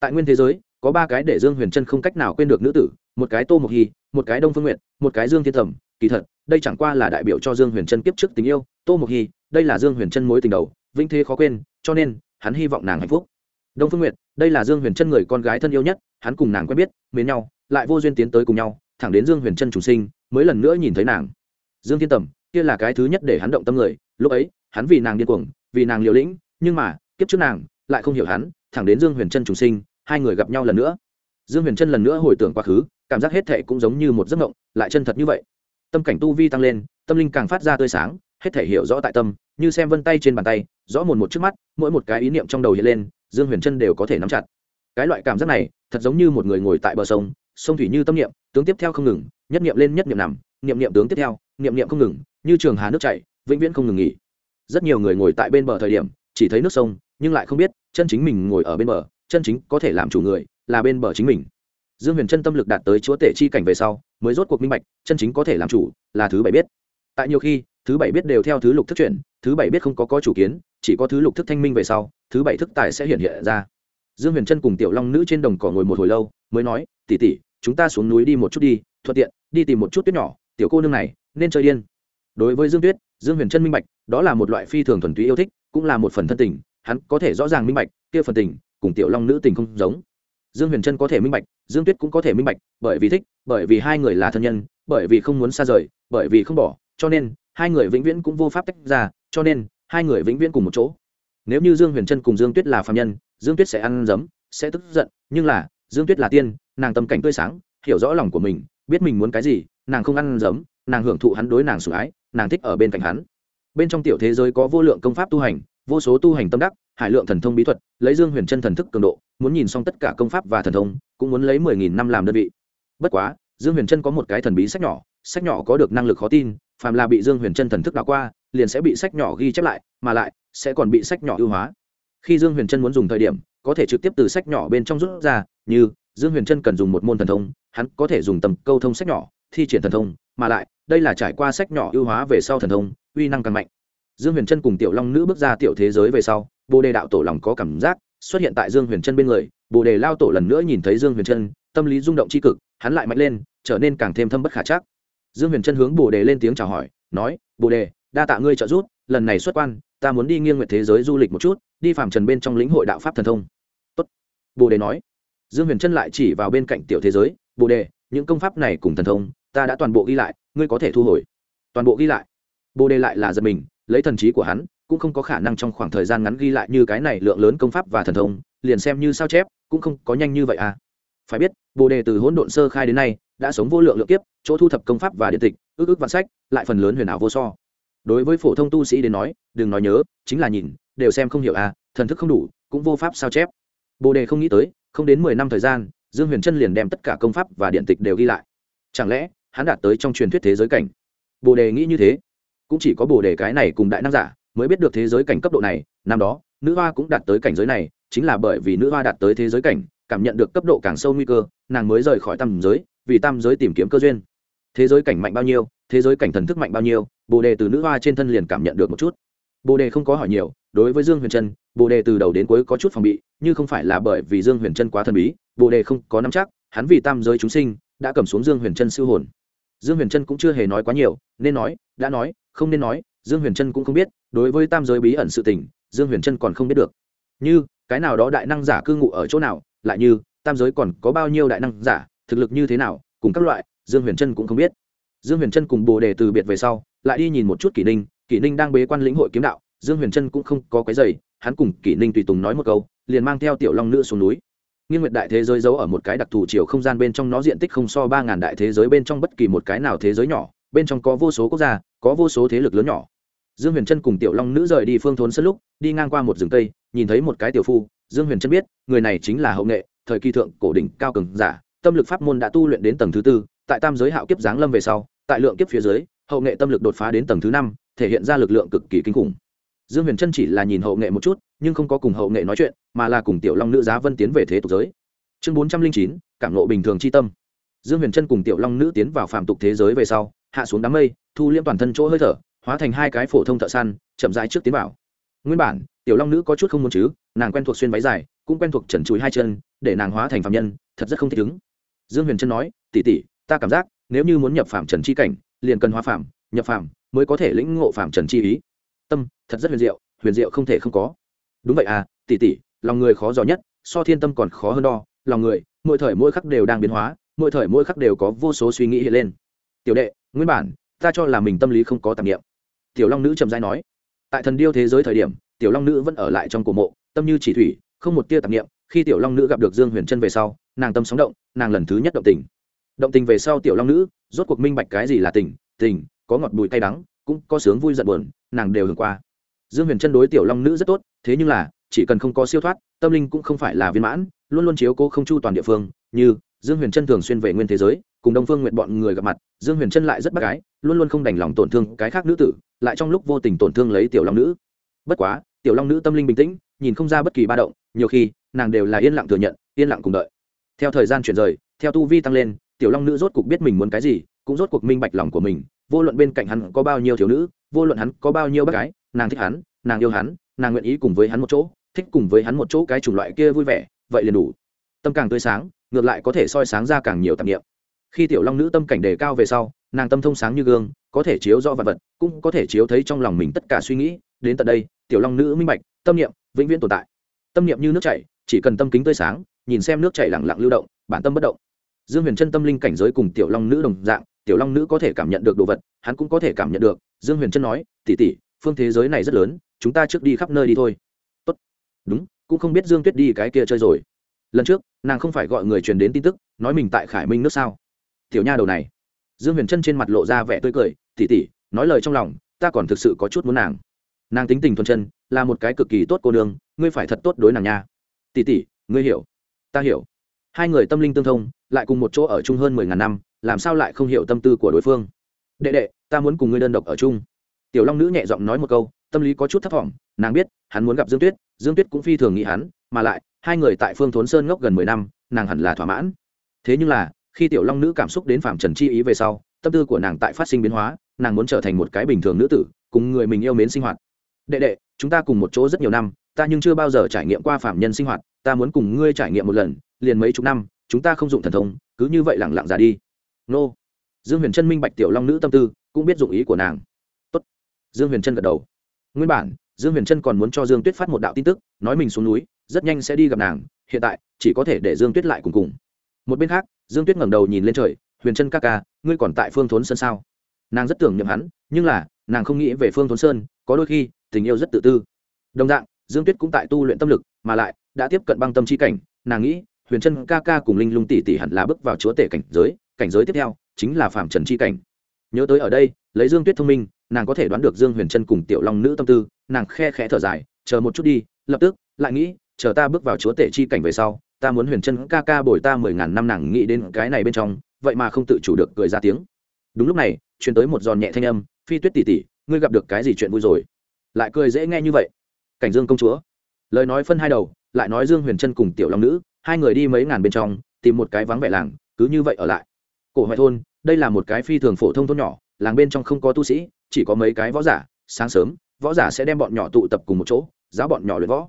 Tại nguyên thế giới, có ba cái để dương huyền trân không cách nào quên được nữ tử, một cái tô mộc hy, một cái đông phương nguyện một cái dương thiên thẩm. Kỳ thật, đây chẳng qua là đại biểu cho dương huyền trân kiếp trước tình yêu, tô mộc hy, đây là dương huyền trân mối tình đầu vinh thế khó quên, cho nên, hắn hy vọng nàng hạnh phúc. Đông phương nguyện đây là dương huyền trân người con gái thân yêu nhất, hắn cùng nàng quen biết, mến nhau, lại vô duyên tiến tới cùng nhau, thẳng đến dương huyền trân trùng sinh, mới lần nữa nhìn thấy nàng. Dương thiên tầm kia là cái thứ nhất để hắn động tâm người, lúc ấy, hắn vì nàng điên cuồng vì nàng liều lĩnh, nhưng mà, kiếp trước nàng, lại không hiểu hắn, thẳng đến dương huyền trân trùng sinh, hai người gặp nhau lần nữa. Dương huyền trân lần nữa hồi tưởng quá khứ, cảm giác hết thệ cũng giống như một giấc mộng, lại chân thật như vậy. Tâm cảnh tu vi tăng lên, tâm linh càng phát ra tươi sáng, hết thể hiểu rõ tại tâm, như xem vân tay trên bàn tay, rõ một một trước mắt, mỗi một cái ý niệm trong đầu hiện lên, dương huyền trân đều có thể nắm chặt. Cái loại cảm giác này, thật giống như một người ngồi tại bờ sông sông thủy như tâm niệm, tướng tiếp theo không ngừng, nhất niệm lên nhất niệm nằm, niệm niệm tướng tiếp theo, niệm niệm không ngừng, như trường hà nước chảy, vĩnh viễn không ngừng nghỉ rất nhiều người ngồi tại bên bờ thời điểm, chỉ thấy nước sông, nhưng lại không biết chân chính mình ngồi ở bên bờ, chân chính có thể làm chủ người, là bên bờ chính mình. Dương huyền chân tâm lực đạt tới chúa tể chi cảnh về sau, mới rốt cuộc minh bạch, chân chính có thể làm chủ, là thứ bảy biết. Tại nhiều khi, thứ bảy biết đều theo thứ lục thức chuyển, thứ bảy biết không có có chủ kiến, chỉ có thứ lục thức thanh minh về sau, thứ bảy thức tài sẽ hiện hiện ra. Dương huyền chân cùng tiểu long nữ trên đồng cỏ ngồi một hồi lâu, mới nói tỉ tỉ chúng ta xuống núi đi một chút đi, thuận tiện, đi tìm một chút tuyết nhỏ, tiểu cô nương này, nên chơi điên. Đối với dương tuyết dương huyền trân minh bạch đó là một loại phi thường thuần túy yêu thích cũng là một phần thân tình hắn có thể rõ ràng minh bạch kia phần tình cùng tiểu long nữ tình không giống. Dương huyền trân có thể minh bạch dương tuyết cũng có thể minh bạch bởi vì thích bởi vì hai người là thân nhân bởi vì không muốn xa rời bởi vì không bỏ cho nên hai người vĩnh viễn cũng vô pháp tách ra cho nên hai người vĩnh viễn cùng một chỗ. Nếu như dương huyền trân cùng dương tuyết là phạm nhân dương tuyết sẽ ăn dấm, sẽ tức giận nhưng là dương tuyết là tiên nàng tâm cảnh tươi sáng hiểu rõ lòng của mình biết mình muốn cái gì nàng không ăn dấm, nàng hưởng thụ hắn đối nàng sủng ái nàng thích ở bên cạnh hắn. Bên trong tiểu thế giới có vô lượng công pháp tu hành, vô số tu hành tâm đắc, hải lượng thần thông bí thuật, lấy dương huyền chân thần thức cường độ, muốn nhìn xong tất cả công pháp và thần thông, cũng muốn lấy mười nghìn năm làm đơn vị. Bất quá, dương huyền chân có một cái thần bí sách nhỏ sách nhỏ có được năng lực khó tin, phàm là bị dương huyền chân thần thức đảo qua, liền sẽ bị sách nhỏ ghi chép lại, mà lại, sẽ còn bị sách nhỏ ưu hóa. Khi dương huyền chân muốn dùng thời điểm, có thể trực tiếp từ sách nhỏ bên trong rút ra, như, dương huyền chân cần dùng một môn thần thông, hắn có thể dùng tầm câu thông sách nhỏ, thi triển thần thông, mà lại đây là trải qua sách nhỏ ưu hóa về sau thần thông, uy năng càng mạnh. Dương huyền trân cùng tiểu long nữ bước ra tiểu thế giới về sau, bồ đề đạo tổ lòng có cảm giác, xuất hiện tại dương huyền trân bên người, bồ đề lao tổ lần nữa nhìn thấy dương huyền trân tâm lý rung động c h i cực, hắn lại mạnh lên, trở nên càng thêm thâm bất khả chắc. Dương huyền trân hướng bồ đề lên tiếng chào hỏi, nói, bồ đề, đa tạ ngươi trợ giúp, lần này xuất quan, ta muốn đi nghiêng nguyện thế giới du lịch một chút, đi phạm trần bên trong lĩnh hội đạo pháp thần thông. Tốt. bồ đề nói. Dương huyền trân lại chỉ vào bên cạnh tiểu thế giới, bồ đề, những công pháp này cùng thần thông ta đã toàn bộ ghi lại, ngươi có thể thu hồi. Toàn bộ ghi lại. Bồ đề lại là giật mình, lấy thần trí của hắn, cũng không có khả năng trong khoảng thời gian ngắn ghi lại như cái này lượng lớn công pháp và thần thông, liền xem như sao chép, cũng không có nhanh như vậy à. Phải biết, bồ đề từ hỗn độn sơ khai đến nay, đã sống vô lượng lượng kiếp, chỗ thu thập công pháp và điện tịch, ước ước vạn sách, lại phần lớn huyền ảo vô so. Đối với phổ thông tu sĩ đến nói, đừng nói nhớ, chính là nhìn, đều xem không hiểu à thần thức không đủ, cũng vô pháp sao chép. Bồ đề không nghĩ tới, không đến mười năm thời gian, dương huyền trân liền đem tất cả công pháp và điện tịch đều ghi lại. Chẳng lẽ hắn đạt tới trong truyền thuyết thế giới cảnh. Bồ đề nghĩ như thế. Cũng chỉ có bồ đề cái này cùng đại năng giả mới biết được thế giới cảnh cấp độ này. Năm đó, nữ hoa cũng đạt tới cảnh giới này, chính là bởi vì nữ hoa đạt tới thế giới cảnh, cảm nhận được cấp độ càng sâu nguy cơ, nàng mới rời khỏi tam giới, vì tam giới tìm kiếm cơ duyên. Thế giới cảnh mạnh bao nhiêu, thế giới cảnh thần thức mạnh bao nhiêu, bồ đề từ nữ hoa trên thân liền cảm nhận được một chút. Bồ đề không có hỏi nhiều, đối với dương huyền trân, bồ đề từ đầu đến cuối có chút phòng bị như không phải là bởi vì dương huyền trân quá thần bí, bồ đề không có nắm chắc, hắn vì tam giới chúng sinh, đã cầm xuống dương huyền trân siêu hồn dương huyền trân cũng chưa hề nói quá nhiều, nên nói, đã nói, không nên nói, dương huyền trân cũng không biết, đối với tam giới bí ẩn sự tình, dương huyền trân còn không biết được. Như, cái nào đó đại năng giả cư ngụ ở chỗ nào, lại như, tam giới còn có bao nhiêu đại năng giả, thực lực như thế nào, cùng các loại, dương huyền trân cũng không biết. Dương huyền trân cùng bồ đề từ biệt về sau, lại đi nhìn một chút kỷ ninh kỷ ninh đang bế quan lĩnh hội kiếm đạo, dương huyền trân cũng không có cái giày hắn cùng kỷ ninh tùy tùng nói một câu, liền mang theo tiểu long nữ xuống núi nghiên nguyệt đại thế giới giấu ở một cái đặc thù chiều không gian bên trong nó diện tích không so ba ngàn đại thế giới bên trong bất kỳ một cái nào thế giới nhỏ, bên trong có vô số quốc gia, có vô số thế lực lớn nhỏ. Dương huyền trân cùng tiểu long nữ rời đi phương thốn sân lúc, đi ngang qua một rừng cây, nhìn thấy một cái tiểu phu. Dương huyền trân biết, người này chính là hậu nghệ, thời kỳ thượng cổ đỉnh cao cường giả, tâm lực pháp môn đã tu luyện đến tầng thứ tư, tại tam giới hạo kiếp giáng lâm về sau, tại lượng kiếp phía dưới, hậu nghệ tâm lực đột phá đến tầng thứ năm, thể hiện ra lực lượng cực kỳ kinh khủng. Dương huyền trân chỉ là nhìn hậu nghệ một chút nhưng không có cùng hậu nghệ nói chuyện, mà là cùng tiểu long nữ giá vân tiến về thế tục giới. Chương bốn trăm linh chín, cảm nộ bình thường c tâm. Dương huyền trân cùng tiểu long nữ tiến vào phạm tục thế giới về sau, hạ xuống đám mây, thu liêm toàn thân chỗ hơi thở, hóa thành hai cái phổ thông thợ săn, chậm rãi trước tiến vào. Nguyên bản, tiểu long nữ có chút không muốn chứ, nàng quen thuộc xuyên váy dài, cũng quen thuộc trần chuối hai chân, để nàng hóa thành phạm nhân, thật rất không thích ứng. Dương huyền trân nói tỉ tỉ ta cảm giác, nếu như muốn nhập phạm trần chi cảnh, liền cần hóa phạm nhập phạm mới có thể lĩnh ngộ phạm trần chi ý. Tâm, thật rất huyền diệu huyền diệu không thể không có đúng vậy à tỉ tỉ lòng người khó dò nhất, so thiên tâm còn khó hơn đo, lòng người, mỗi thời mỗi khắc đều đang biến hóa, mỗi thời mỗi khắc đều có vô số suy nghĩ hiện lên. Tiểu đệ, nguyên bản, ta cho là mình tâm lý không có tạp nghiệm. Tiểu long nữ trầm dai nói. Tại thần điêu thế giới thời điểm, tiểu long nữ vẫn ở lại trong cổ mộ, tâm như chỉ thủy, không một tia tạp nghiệm. Khi tiểu long nữ gặp được dương huyền trân về sau, nàng tâm sóng động, nàng lần thứ nhất động tình. Động tình về sau tiểu long nữ, rốt cuộc minh bạch cái gì là tình tình, có ngọt bùi cay đắng, cũng có sướng vui giận buồn, nàng đều hưởng qua dương huyền trân đối tiểu long nữ rất tốt, thế nhưng là, chỉ cần không có siêu thoát, tâm linh cũng không phải là viên mãn, luôn luôn chiếu cố không chu toàn địa phương, như, dương huyền trân thường xuyên về nguyên thế giới, cùng đông phương nguyện bọn người gặp mặt, dương huyền trân lại rất bác gái, luôn luôn không đành lòng tổn thương cái khác nữ tử, lại trong lúc vô tình tổn thương lấy tiểu long nữ. Bất quá, tiểu long nữ tâm linh bình tĩnh, nhìn không ra bất kỳ ba động, nhiều khi, nàng đều là yên lặng thừa nhận, yên lặng cùng đợi. Theo thời gian chuyển rời, theo tu vi tăng lên, tiểu long nữ rốt cuộc biết mình muốn cái gì, cũng rốt cuộc minh bạch lòng của mình, vô luận bên cạnh hắn có bao nhiêu thiếu nữ, vô luận hắn có bao nhiêu bác gái nàng thích hắn, nàng yêu hắn, nàng nguyện ý cùng với hắn một chỗ, thích cùng với hắn một chỗ cái chủng loại kia vui vẻ, vậy liền đủ. Tâm càng tươi sáng, ngược lại có thể soi sáng ra càng nhiều tạp nghiệm khi tiểu long nữ tâm cảnh đề cao về sau, nàng tâm thông sáng như gương, có thể chiếu rõ vật vật, cũng có thể chiếu thấy trong lòng mình tất cả suy nghĩ. Đến tận đây, tiểu long nữ minh bạch, tâm niệm vĩnh viễn tồn tại. Tâm niệm như nước chảy, chỉ cần tâm kính tươi sáng, nhìn xem nước chảy lặng lặng lưu động, bản tâm bất động. Dương huyền chân tâm linh cảnh giới cùng tiểu long nữ đồng dạng, tiểu long nữ có thể cảm nhận được đồ vật, hắn cũng có thể cảm nhận được. Dương huyền chân nói tỉ tỉ phương thế giới này rất lớn, chúng ta trước đi khắp nơi đi thôi. Tốt. đúng, cũng không biết dương tuyết đi cái kia chơi rồi. Lần trước, nàng không phải gọi người truyền đến tin tức, nói mình tại khải minh nước sao? Tiểu nha đầu này. Dương huyền chân trên mặt lộ ra vẻ tươi cười tỉ tỉ nói lời trong lòng, ta còn thực sự có chút muốn nàng. Nàng tính tình thuần chân, là một cái cực kỳ tốt cô nương, ngươi phải thật tốt đối nàng nha. Tỉ tỉ ngươi hiểu. Ta hiểu. Hai người tâm linh tương thông, lại cùng một chỗ ở chung hơn mười ngàn năm, làm sao lại không hiểu tâm tư của đối phương? Đệ đệ, ta muốn cùng ngươi đơn độc ở chung tiểu long nữ nhẹ giọng nói một câu, tâm lý có chút thấp t nàng biết, hắn muốn gặp dương tuyết dương tuyết cũng phi thường nghĩ hắn, mà lại, hai người tại phương thốn sơn ngốc gần mười năm, nàng hẳn là thỏa mãn. Thế nhưng là, khi tiểu long nữ cảm xúc đến phạm trần chi ý về sau, tâm tư của nàng tại phát sinh biến hóa, nàng muốn trở thành một cái bình thường nữ tử, cùng người mình yêu mến sinh hoạt. Đệ đệ, chúng ta cùng một chỗ rất nhiều năm, ta nhưng chưa bao giờ trải nghiệm qua phạm nhân sinh hoạt, ta muốn cùng ngươi trải nghiệm một lần, liền mấy chục năm, chúng ta không dụng thần thông, cứ như vậy lẳng lặng ra đi. Nô. Dương huyền trân minh bạch tiểu long nữ tâm tư, cũng biết dụng ý của nàng dương huyền trân gật đầu. Nguyên bản, dương huyền trân còn muốn cho dương tuyết phát một đạo tin tức, nói mình xuống núi, rất nhanh sẽ đi gặp nàng, hiện tại, chỉ có thể để dương tuyết lại cùng cùng. Một bên khác, dương tuyết ngẩng đầu nhìn lên trời, huyền trân ca ca, ngươi còn tại phương thốn sơn sao? Nàng rất tưởng nhầm hắn, nhưng là, nàng không nghĩ về phương thốn sơn, có đôi khi, tình yêu rất tự tư. Đồng dạng, dương tuyết cũng tại tu luyện tâm lực, mà lại, đã tiếp cận băng tâm chi cảnh, nàng nghĩ, huyền trân ca ca cùng linh lung tỷ tỷ hẳn là bước vào chúa tể cảnh giới cảnh giới tiếp theo, chính là phạm trần chi cảnh. Nhớ tới ở đây lấy dương tuyết thông minh, nàng có thể đoán được dương huyền trân cùng tiểu long nữ tâm tư, nàng khe khẽ thở dài, chờ một chút đi, lập tức, lại nghĩ, chờ ta bước vào chúa tể chi cảnh về sau, ta muốn huyền trân ca ca bồi ta mười ngàn năm nàng nghĩ đến cái này bên trong, vậy mà không tự chủ được cười ra tiếng. Đúng lúc này, truyền tới một giòn nhẹ thanh âm, phi tuyết tỉ tỉ ngươi gặp được cái gì chuyện vui rồi? Lại cười dễ nghe như vậy. Cảnh dương công chúa. Lời nói phân hai đầu, lại nói dương huyền trân cùng tiểu long nữ, hai người đi mấy ngàn bên trong, tìm một cái vắng vẻ làng, cứ như vậy ở lại. Cổ hoại thôn, đây là một cái phi thường phổ thông thôn nhỏ làng bên trong không có tu sĩ, chỉ có mấy cái võ giả, sáng sớm, võ giả sẽ đem bọn nhỏ tụ tập cùng một chỗ, giáo bọn nhỏ luyện võ.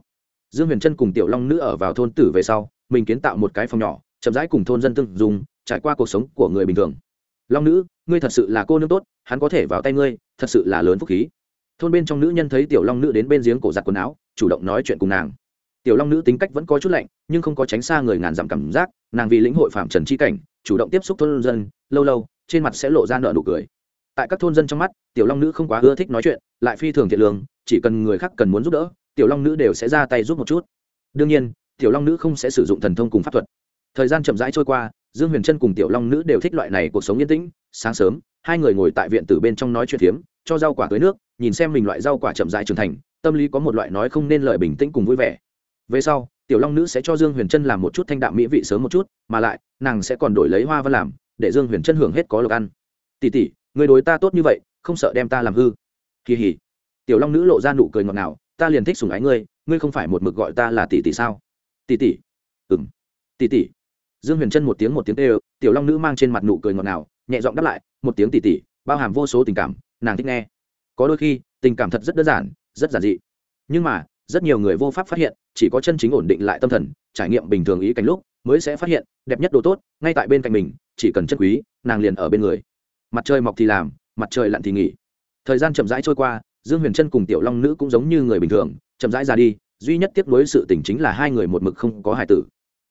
Dương huyền trân cùng tiểu long nữ ở vào thôn tử về sau, mình kiến tạo một cái phòng nhỏ, chậm rãi cùng thôn dân tương dùng, trải qua cuộc sống của người bình thường. Long nữ, ngươi thật sự là cô nương tốt, hắn có thể vào tay ngươi, thật sự là lớn phúc khí. Thôn bên trong nữ nhân thấy tiểu long nữ đến bên giếng cổ giặt quần áo, chủ động nói chuyện cùng nàng. Tiểu long nữ tính cách vẫn có chút lạnh, nhưng không có tránh xa người ngàn dặm cảm giác, nàng vì lĩnh hội phạm trần chi cảnh, chủ động tiếp xúc thôn dân, lâu lâu, trên mặt sẽ lộ ra nợ nụ cười tại các thôn dân trong mắt, tiểu long nữ không quá ưa thích nói chuyện, lại phi thường thiện lương, chỉ cần người khác cần muốn giúp đỡ, tiểu long nữ đều sẽ ra tay giúp một chút. Đương nhiên, tiểu long nữ không sẽ sử dụng thần thông cùng pháp thuật. Thời gian chậm rãi trôi qua, dương huyền trân cùng tiểu long nữ đều thích loại này cuộc sống yên tĩnh, sáng sớm, hai người ngồi tại viện từ bên trong nói chuyện phiếm, cho rau quả tới nước, nhìn xem mình loại rau quả chậm rãi trưởng thành, tâm lý có một loại nói không nên lời bình tĩnh cùng vui vẻ. Về sau, tiểu long nữ sẽ cho dương huyền trân làm một chút thanh đạm mỹ vị sớm một chút, mà lại, nàng sẽ còn đổi lấy hoa văn làm, để dương huyền trân hưởng hết có lộc ăn. Tỉ tỉ người đối ta tốt như vậy, không sợ đem ta làm hư. Kỳ hỉ. Tiểu long nữ lộ ra nụ cười ngọt ngào, ta liền thích sùng ái ngươi ngươi không phải một mực gọi ta là tỷ tỷ sao? Tỷ tỷ. Ừng tỷ tỷ. Dương huyền trân một tiếng một tiếng tê tiểu long nữ mang trên mặt nụ cười ngọt ngào, nhẹ giọng đáp lại, một tiếng tỷ tỷ, bao hàm vô số tình cảm, nàng thích nghe. Có đôi khi, tình cảm thật rất đơn giản, rất giản dị. Nhưng mà, rất nhiều người vô pháp phát hiện, chỉ có chân chính ổn định lại tâm thần, trải nghiệm bình thường ý cảnh lúc, mới sẽ phát hiện, đẹp nhất đồ tốt, ngay tại bên cạnh mình, chỉ cần chân quý, nàng liền ở bên người mặt trời mọc thì làm, mặt trời lặn thì nghỉ. Thời gian chậm rãi trôi qua, dương huyền trân cùng tiểu long nữ cũng giống như người bình thường, chậm rãi ra đi, duy nhất tiếp nối sự tình chính là hai người một mực không có hài tử.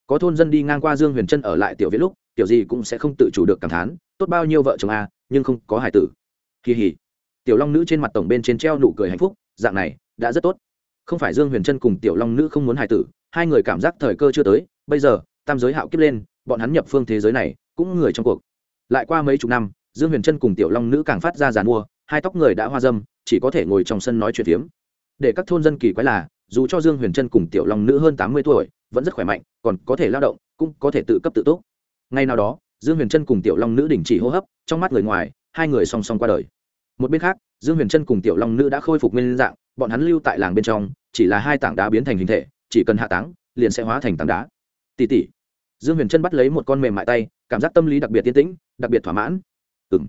Có thôn dân đi ngang qua dương huyền trân ở lại tiểu viết lúc tiểu gì cũng sẽ không tự chủ được cảm thán, tốt bao nhiêu vợ chồng a, nhưng không có hài tử. Kỳ hỉ tiểu long nữ trên mặt tổng bên trên treo nụ cười hạnh phúc, dạng này, đã rất tốt. Không phải dương huyền trân cùng tiểu long nữ không muốn hài tử, hai người cảm giác thời cơ chưa tới, bây giờ, tam giới hạo kiếp lên, bọn hắn nhập phương thế giới này, cũng người trong cuộc. Lại qua mấy chục năm dương huyền trân cùng tiểu long nữ càng phát ra giàn mua, hai tóc người đã hoa dâm, chỉ có thể ngồi trong sân nói chuyện phiếm. Để các thôn dân kỳ quái là, dù cho dương huyền trân cùng tiểu long nữ hơn tám mươi tuổi, vẫn rất khỏe mạnh, còn có thể lao động, cũng có thể tự cấp tự túc. Ngay nào đó, dương huyền trân cùng tiểu long nữ đình chỉ hô hấp, trong mắt người ngoài, hai người song song qua đời. Một bên khác, dương huyền trân cùng tiểu long nữ đã khôi phục nguyên dạng, bọn hắn lưu tại làng bên trong, chỉ là hai tảng đá biến thành hình thể, chỉ cần hạ táng, liền sẽ hóa thành tảng đá. Tỉ tỉ. Dương huyền trân bắt lấy một con mềm mại tay, cảm giác tâm lý đặc biệt tiến tĩnh, đặc biệt thỏa mãn ừng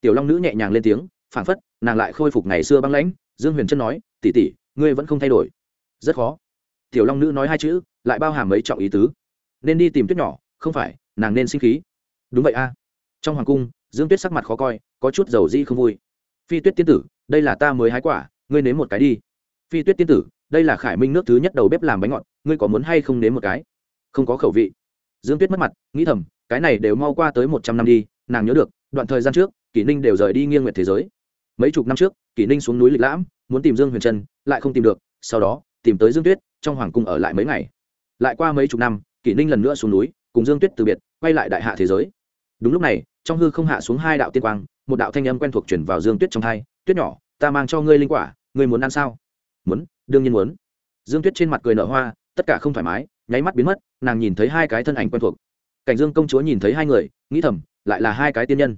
tiểu long nữ nhẹ nhàng lên tiếng, phảng phất, nàng lại khôi phục ngày xưa băng lãnh, dương huyền trân nói tỉ tỉ ngươi vẫn không thay đổi. Rất khó. Tiểu long nữ nói hai chữ, lại bao hàm mấy trọng ý tứ. Nên đi tìm tuyết nhỏ, không phải, nàng nên sinh khí. Đúng vậy a. Trong hoàng cung, dương tuyết sắc mặt khó coi, có chút dầu di không vui. Phi tuyết tiên tử, đây là ta mới hái quả, ngươi nếm một cái đi. Phi tuyết tiên tử, đây là khải minh nước thứ nhất đầu bếp làm bánh ngọt, ngươi có muốn hay không nếm một cái? Không có khẩu vị. Dương tuyết mất mặt, nghĩ thầm, cái này đều mau qua tới một trăm năm đi, nàng nhớ được đoạn thời gian trước, kỷ ninh đều rời đi nghiêng nguyệt thế giới. Mấy chục năm trước, kỷ ninh xuống núi lịch lãm, muốn tìm dương huyền trân, lại không tìm được, sau đó, tìm tới dương tuyết, trong hoàng cung ở lại mấy ngày. Lại qua mấy chục năm, kỷ ninh lần nữa xuống núi, cùng dương tuyết từ biệt, quay lại đại hạ thế giới. Đúng lúc này, trong hư không hạ xuống hai đạo tiên quang, một đạo thanh âm quen thuộc chuyển vào dương tuyết trong thai, tuyết nhỏ, ta mang cho ngươi linh quả, ngươi muốn ăn sao? Muốn, đương nhiên muốn. Dương tuyết trên mặt cười nở hoa, tất cả không thoải mái, nháy mắt biến mất, nàng nhìn thấy hai cái thân ảnh quen thuộc. Cảnh dương công chúa nhìn thấy hai người, nghĩ thầm, lại là hai cái tiên nhân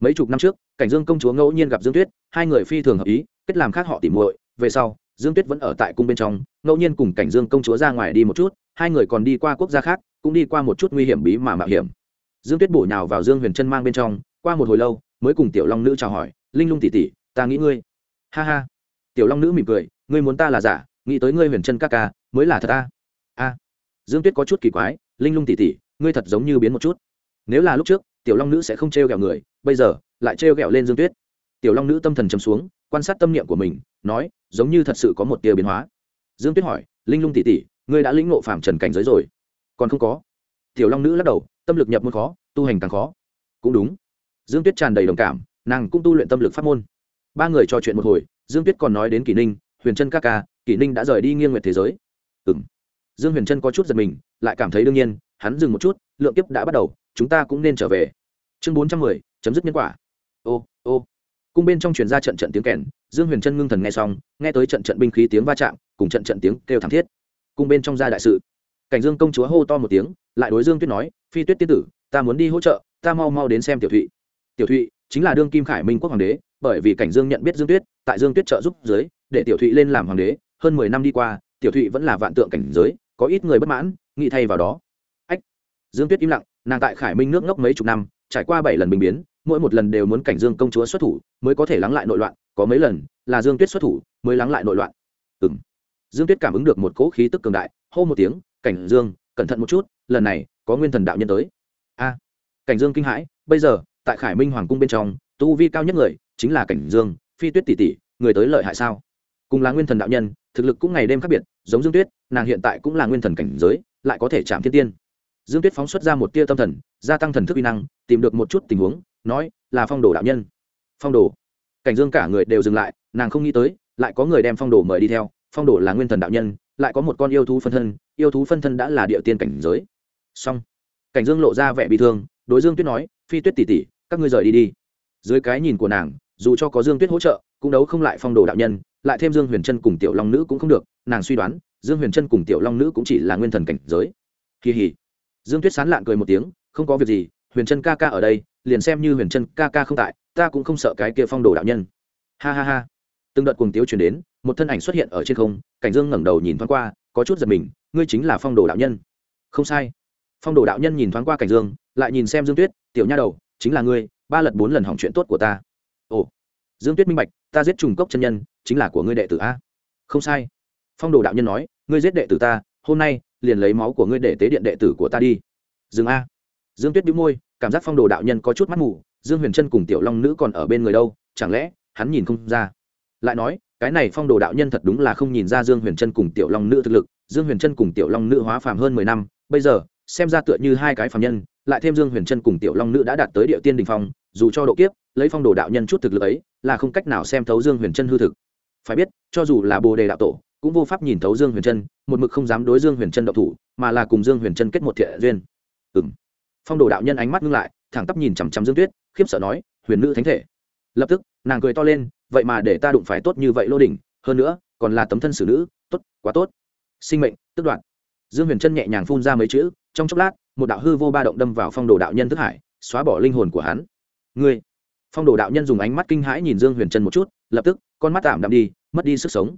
mấy chục năm trước, cảnh dương công chúa ngẫu nhiên gặp dương tuyết, hai người phi thường hợp ý, kết làm khác họ tỉ muội. Về sau, dương tuyết vẫn ở tại cung bên trong, ngẫu nhiên cùng cảnh dương công chúa ra ngoài đi một chút, hai người còn đi qua quốc gia khác, cũng đi qua một chút nguy hiểm bí mà mạo hiểm. Dương tuyết bổ nhào vào dương huyền chân mang bên trong, qua một hồi lâu, mới cùng tiểu long nữ chào hỏi, linh lung tỉ tỉ ta nghĩ ngươi. Ha ha. Tiểu long nữ mỉm cười, ngươi muốn ta là giả, nghĩ tới ngươi huyền chân ca ca, mới là thật ta. A. Dương tuyết có chút kỳ quái, linh lung tỉ tỉ ngươi thật giống như biến một chút. Nếu là lúc trước, tiểu long nữ sẽ không t r ghẹo người bây giờ, lại trêu ghẹo lên dương tuyết. Tiểu long nữ tâm thần chấm xuống, quan sát tâm niệm của mình, nói, giống như thật sự có một tia biến hóa. Dương tuyết hỏi, linh lung tỉ tỉ ngươi đã lĩnh ngộ phạm trần cảnh giới rồi? Còn không có. Tiểu long nữ lắc đầu, tâm lực nhập môn khó, tu hành càng khó. Cũng đúng. Dương tuyết tràn đầy đồng cảm, nàng cũng tu luyện tâm lực pháp môn. Ba người trò chuyện một hồi, dương tuyết còn nói đến kỷ ninh, huyền trân ca ca, kỷ ninh đã rời đi nghiêng nguyệt thế giới. Ừ m dương huyền trân có chút giật mình, lại cảm thấy đương nhiên, hắn dừng một chút, lượng kiếp đã bắt đầu, chúng ta cũng nên trở về. Chương bốn trăm mười chấm dứt nhân quả. Ô ô. Cung bên trong truyền ra trận trận tiếng kèn, dương huyền trân ngưng thần nghe xong, nghe tới trận trận binh khí tiếng va chạm, cùng trận trận tiếng kêu thảm thiết. Cung bên trong gia đại sự. Cảnh dương công chúa hô to một tiếng, lại đối dương tuyết nói, phi tuyết tiên tử, ta muốn đi hỗ trợ, ta mau mau đến xem tiểu thụy. Tiểu thụy chính là đương kim khải minh quốc hoàng đế, bởi vì cảnh dương nhận biết dương tuyết, tại dương tuyết trợ giúp dưới, để tiểu thụy lên làm hoàng đế, hơn mười năm đi qua, tiểu thụy vẫn là vạn tượng cảnh giới, có ít người bất mãn, nghĩ thay vào đó. Ách! Dương tuyết im lặng, nàng tại khải minh nước ngốc mấy chục năm, trải qua bảy lần bình biến mỗi một lần đều muốn cảnh dương công chúa xuất thủ, mới có thể lắng lại nội loạn, có mấy lần là dương tuyết xuất thủ mới lắng lại nội loạn. Ừ m dương tuyết cảm ứng được một cỗ khí tức cường đại, hô một tiếng, cảnh dương, cẩn thận một chút, lần này có nguyên thần đạo nhân tới. A. Cảnh dương kinh hãi, bây giờ, tại khải minh hoàng cung bên trong, tu vi cao nhất người chính là cảnh dương, phi tuyết tỷ tỷ, người tới lợi hại sao? Cùng là nguyên thần đạo nhân, thực lực cũng ngày đêm khác biệt, giống dương tuyết, nàng hiện tại cũng là nguyên thần cảnh giới, lại có thể chạm thiên tiên. Dương tuyết phóng xuất ra một tia tâm thần, gia tăng thần thức uy năng, tìm được một chút tình huống nói, là phong đồ đạo nhân. Phong đồ? Cảnh dương cả người đều dừng lại, nàng không nghĩ tới, lại có người đem phong đồ mời đi theo. Phong đồ là nguyên thần đạo nhân, lại có một con yêu thú phân thân, yêu thú phân thân đã là địa tiên cảnh giới. Song cảnh dương lộ ra vẻ bị thương, đối dương tuyết nói, phi tuyết tỉ tỉ các ngươi rời đi đi. Dưới cái nhìn của nàng, dù cho có dương tuyết hỗ trợ, cũng đấu không lại phong đồ đạo nhân, lại thêm dương huyền trân cùng tiểu long nữ cũng không được, nàng suy đoán, dương huyền trân cùng tiểu long nữ cũng chỉ là nguyên thần cảnh giới. Kỳ hỉ. Dương tuyết sán lạn cười một tiếng, không có việc gì, huyền trân ca ca ở đây liền xem như huyền trân ca ca không tại, ta cũng không sợ cái kia phong đồ đạo nhân. Ha ha ha. Từng đợt cuồng tiếu chuyển đến, một thân ảnh xuất hiện ở trên không, cảnh dương ngẩng đầu nhìn thoáng qua, có chút giật mình, ngươi chính là phong đồ đạo nhân. Không sai. Phong đồ đạo nhân nhìn thoáng qua cảnh dương, lại nhìn xem dương tuyết, tiểu nha đầu, chính là ngươi, ba lần bốn lần hỏng chuyện tốt của ta. Ồ. Dương tuyết minh bạch, ta giết trùng cốc chân nhân, chính là của ngươi đệ tử a. Không sai. Phong đồ đạo nhân nói, ngươi giết đệ tử ta, hôm nay, liền lấy máu của ngươi để tế điện đệ tử của ta đi. Dừng a. Dương tuyết đĩu môi cảm giác phong đồ đạo nhân có chút mắt mù, dương huyền trân cùng tiểu long nữ còn ở bên người đâu, chẳng lẽ hắn nhìn không ra? Lại nói, cái này phong đồ đạo nhân thật đúng là không nhìn ra dương huyền trân cùng tiểu long nữ thực lực, dương huyền trân cùng tiểu long nữ hóa phàm hơn mười năm, bây giờ, xem ra tựa như hai cái phàm nhân, lại thêm dương huyền trân cùng tiểu long nữ đã đạt tới địa tiên đình phong, dù cho độ kiếp, lấy phong đồ đạo nhân chút thực lực ấy, là không cách nào xem thấu dương huyền trân hư thực. Phải biết, cho dù là bồ đề đạo tổ, cũng vô pháp nhìn thấu dương huyền trân, một mực không dám đối dương huyền trân độc thủ, mà là cùng dương huyền trân kết một thiện duyên. Ừ m phong đồ đạo nhân ánh mắt ngưng lại, thẳng tắp nhìn chằm chằm dương tuyết, khiếp sợ nói, huyền nữ thánh thể. Lập tức, nàng cười to lên, vậy mà để ta đụng phải tốt như vậy lô đỉnh, hơn nữa, còn là tấm thân xử nữ, tốt, quá tốt. Sinh mệnh, tức đoạn dương huyền trân nhẹ nhàng phun ra mấy chữ, trong chốc lát, một đạo hư vô ba động đâm vào phong đồ đạo nhân thức hải, xóa bỏ linh hồn của hắn. Ngươi. Phong đồ đạo nhân dùng ánh mắt kinh hãi nhìn dương huyền trân một chút, lập tức, con mắt tạm đạm đi, mất đi sức sống.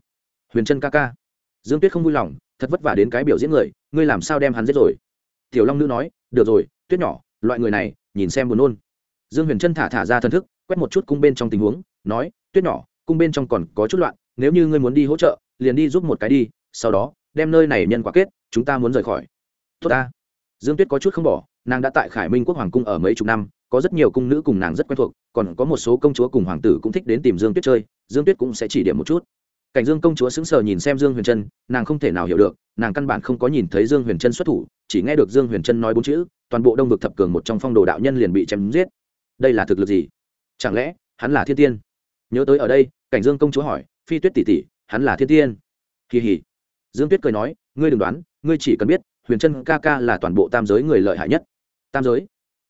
Huyền trân ca ca. Dương tuyết không vui lòng, thật vất vả đến cái biểu diễn người, ngươi làm sao đem hắn giết rồi? Tiểu long nữ nói được rồi, tuyết nhỏ, loại người này, nhìn xem buồn nôn. Dương huyền trân thả thả ra thân thức, quét một chút cung bên trong tình huống, nói, tuyết nhỏ, cung bên trong còn có chút loạn, nếu như ngươi muốn đi hỗ trợ, liền đi giúp một cái đi, sau đó, đem nơi này nhân quả kết, chúng ta muốn rời khỏi. Tốt ta. Dương tuyết có chút không bỏ, nàng đã tại khải minh quốc hoàng cung ở mấy chục năm, có rất nhiều cung nữ cùng nàng rất quen thuộc, còn có một số công chúa cùng hoàng tử cũng thích đến tìm dương tuyết chơi, dương tuyết cũng sẽ chỉ điểm một chút cảnh dương công chúa sững sờ nhìn xem dương huyền trân, nàng không thể nào hiểu được, nàng căn bản không có nhìn thấy dương huyền trân xuất thủ, chỉ nghe được dương huyền trân nói bốn chữ, toàn bộ đông vực thập cường một trong phong đồ đạo nhân liền bị chém giết. Đây là thực lực gì? Chẳng lẽ, hắn là thiên tiên? Nhớ tới ở đây, cảnh dương công chúa hỏi, phi tuyết tỷ tỷ, hắn là thiên tiên? Kỳ hỉ dương tuyết cười nói, ngươi đừng đoán, ngươi chỉ cần biết, huyền trân ca ca là toàn bộ tam giới người lợi hại nhất. Tam giới?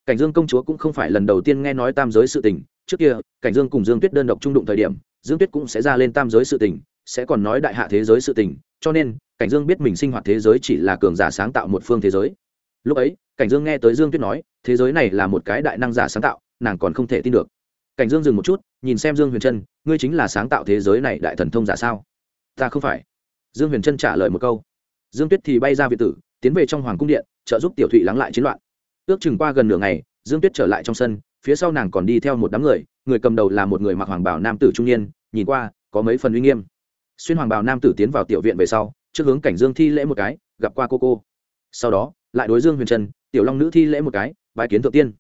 Cảnh dương công chúa cũng không phải lần đầu tiên nghe nói tam giới sự tình. Trước kia, cảnh dương cùng dương tuyết đơn độc trung đụng thời điểm, dương tuyết cũng sẽ ra lên tam giới sự tình sẽ còn nói đại hạ thế giới sự tình, cho nên, cảnh dương biết mình sinh hoạt thế giới chỉ là cường giả sáng tạo một phương thế giới. Lúc ấy, cảnh dương nghe tới dương tuyết nói, thế giới này là một cái đại năng giả sáng tạo, nàng còn không thể tin được. Cảnh dương dừng một chút, nhìn xem dương huyền trân, ngươi chính là sáng tạo thế giới này đại thần thông giả sao? Ta không phải. Dương huyền trân trả lời một câu. Dương tuyết thì bay ra việt tử, tiến về trong hoàng cung điện, trợ giúp tiểu thụy lắng lại chiến loạn. Ước chừng qua gần nửa ngày, dương tuyết trở lại trong sân, phía sau nàng còn đi theo một đám người người cầm đầu là một người mặc hoàng bảo nam tử trung niên, nhìn qua, có mấy phần uy nghiêm xuyên hoàng bảo nam tử tiến vào tiểu viện về sau, trước hướng cảnh dương thi lễ một cái, gặp qua cô cô. Sau đó, lại đối dương huyền trân, tiểu long nữ thi lễ một cái bãi kiến thượng tiên.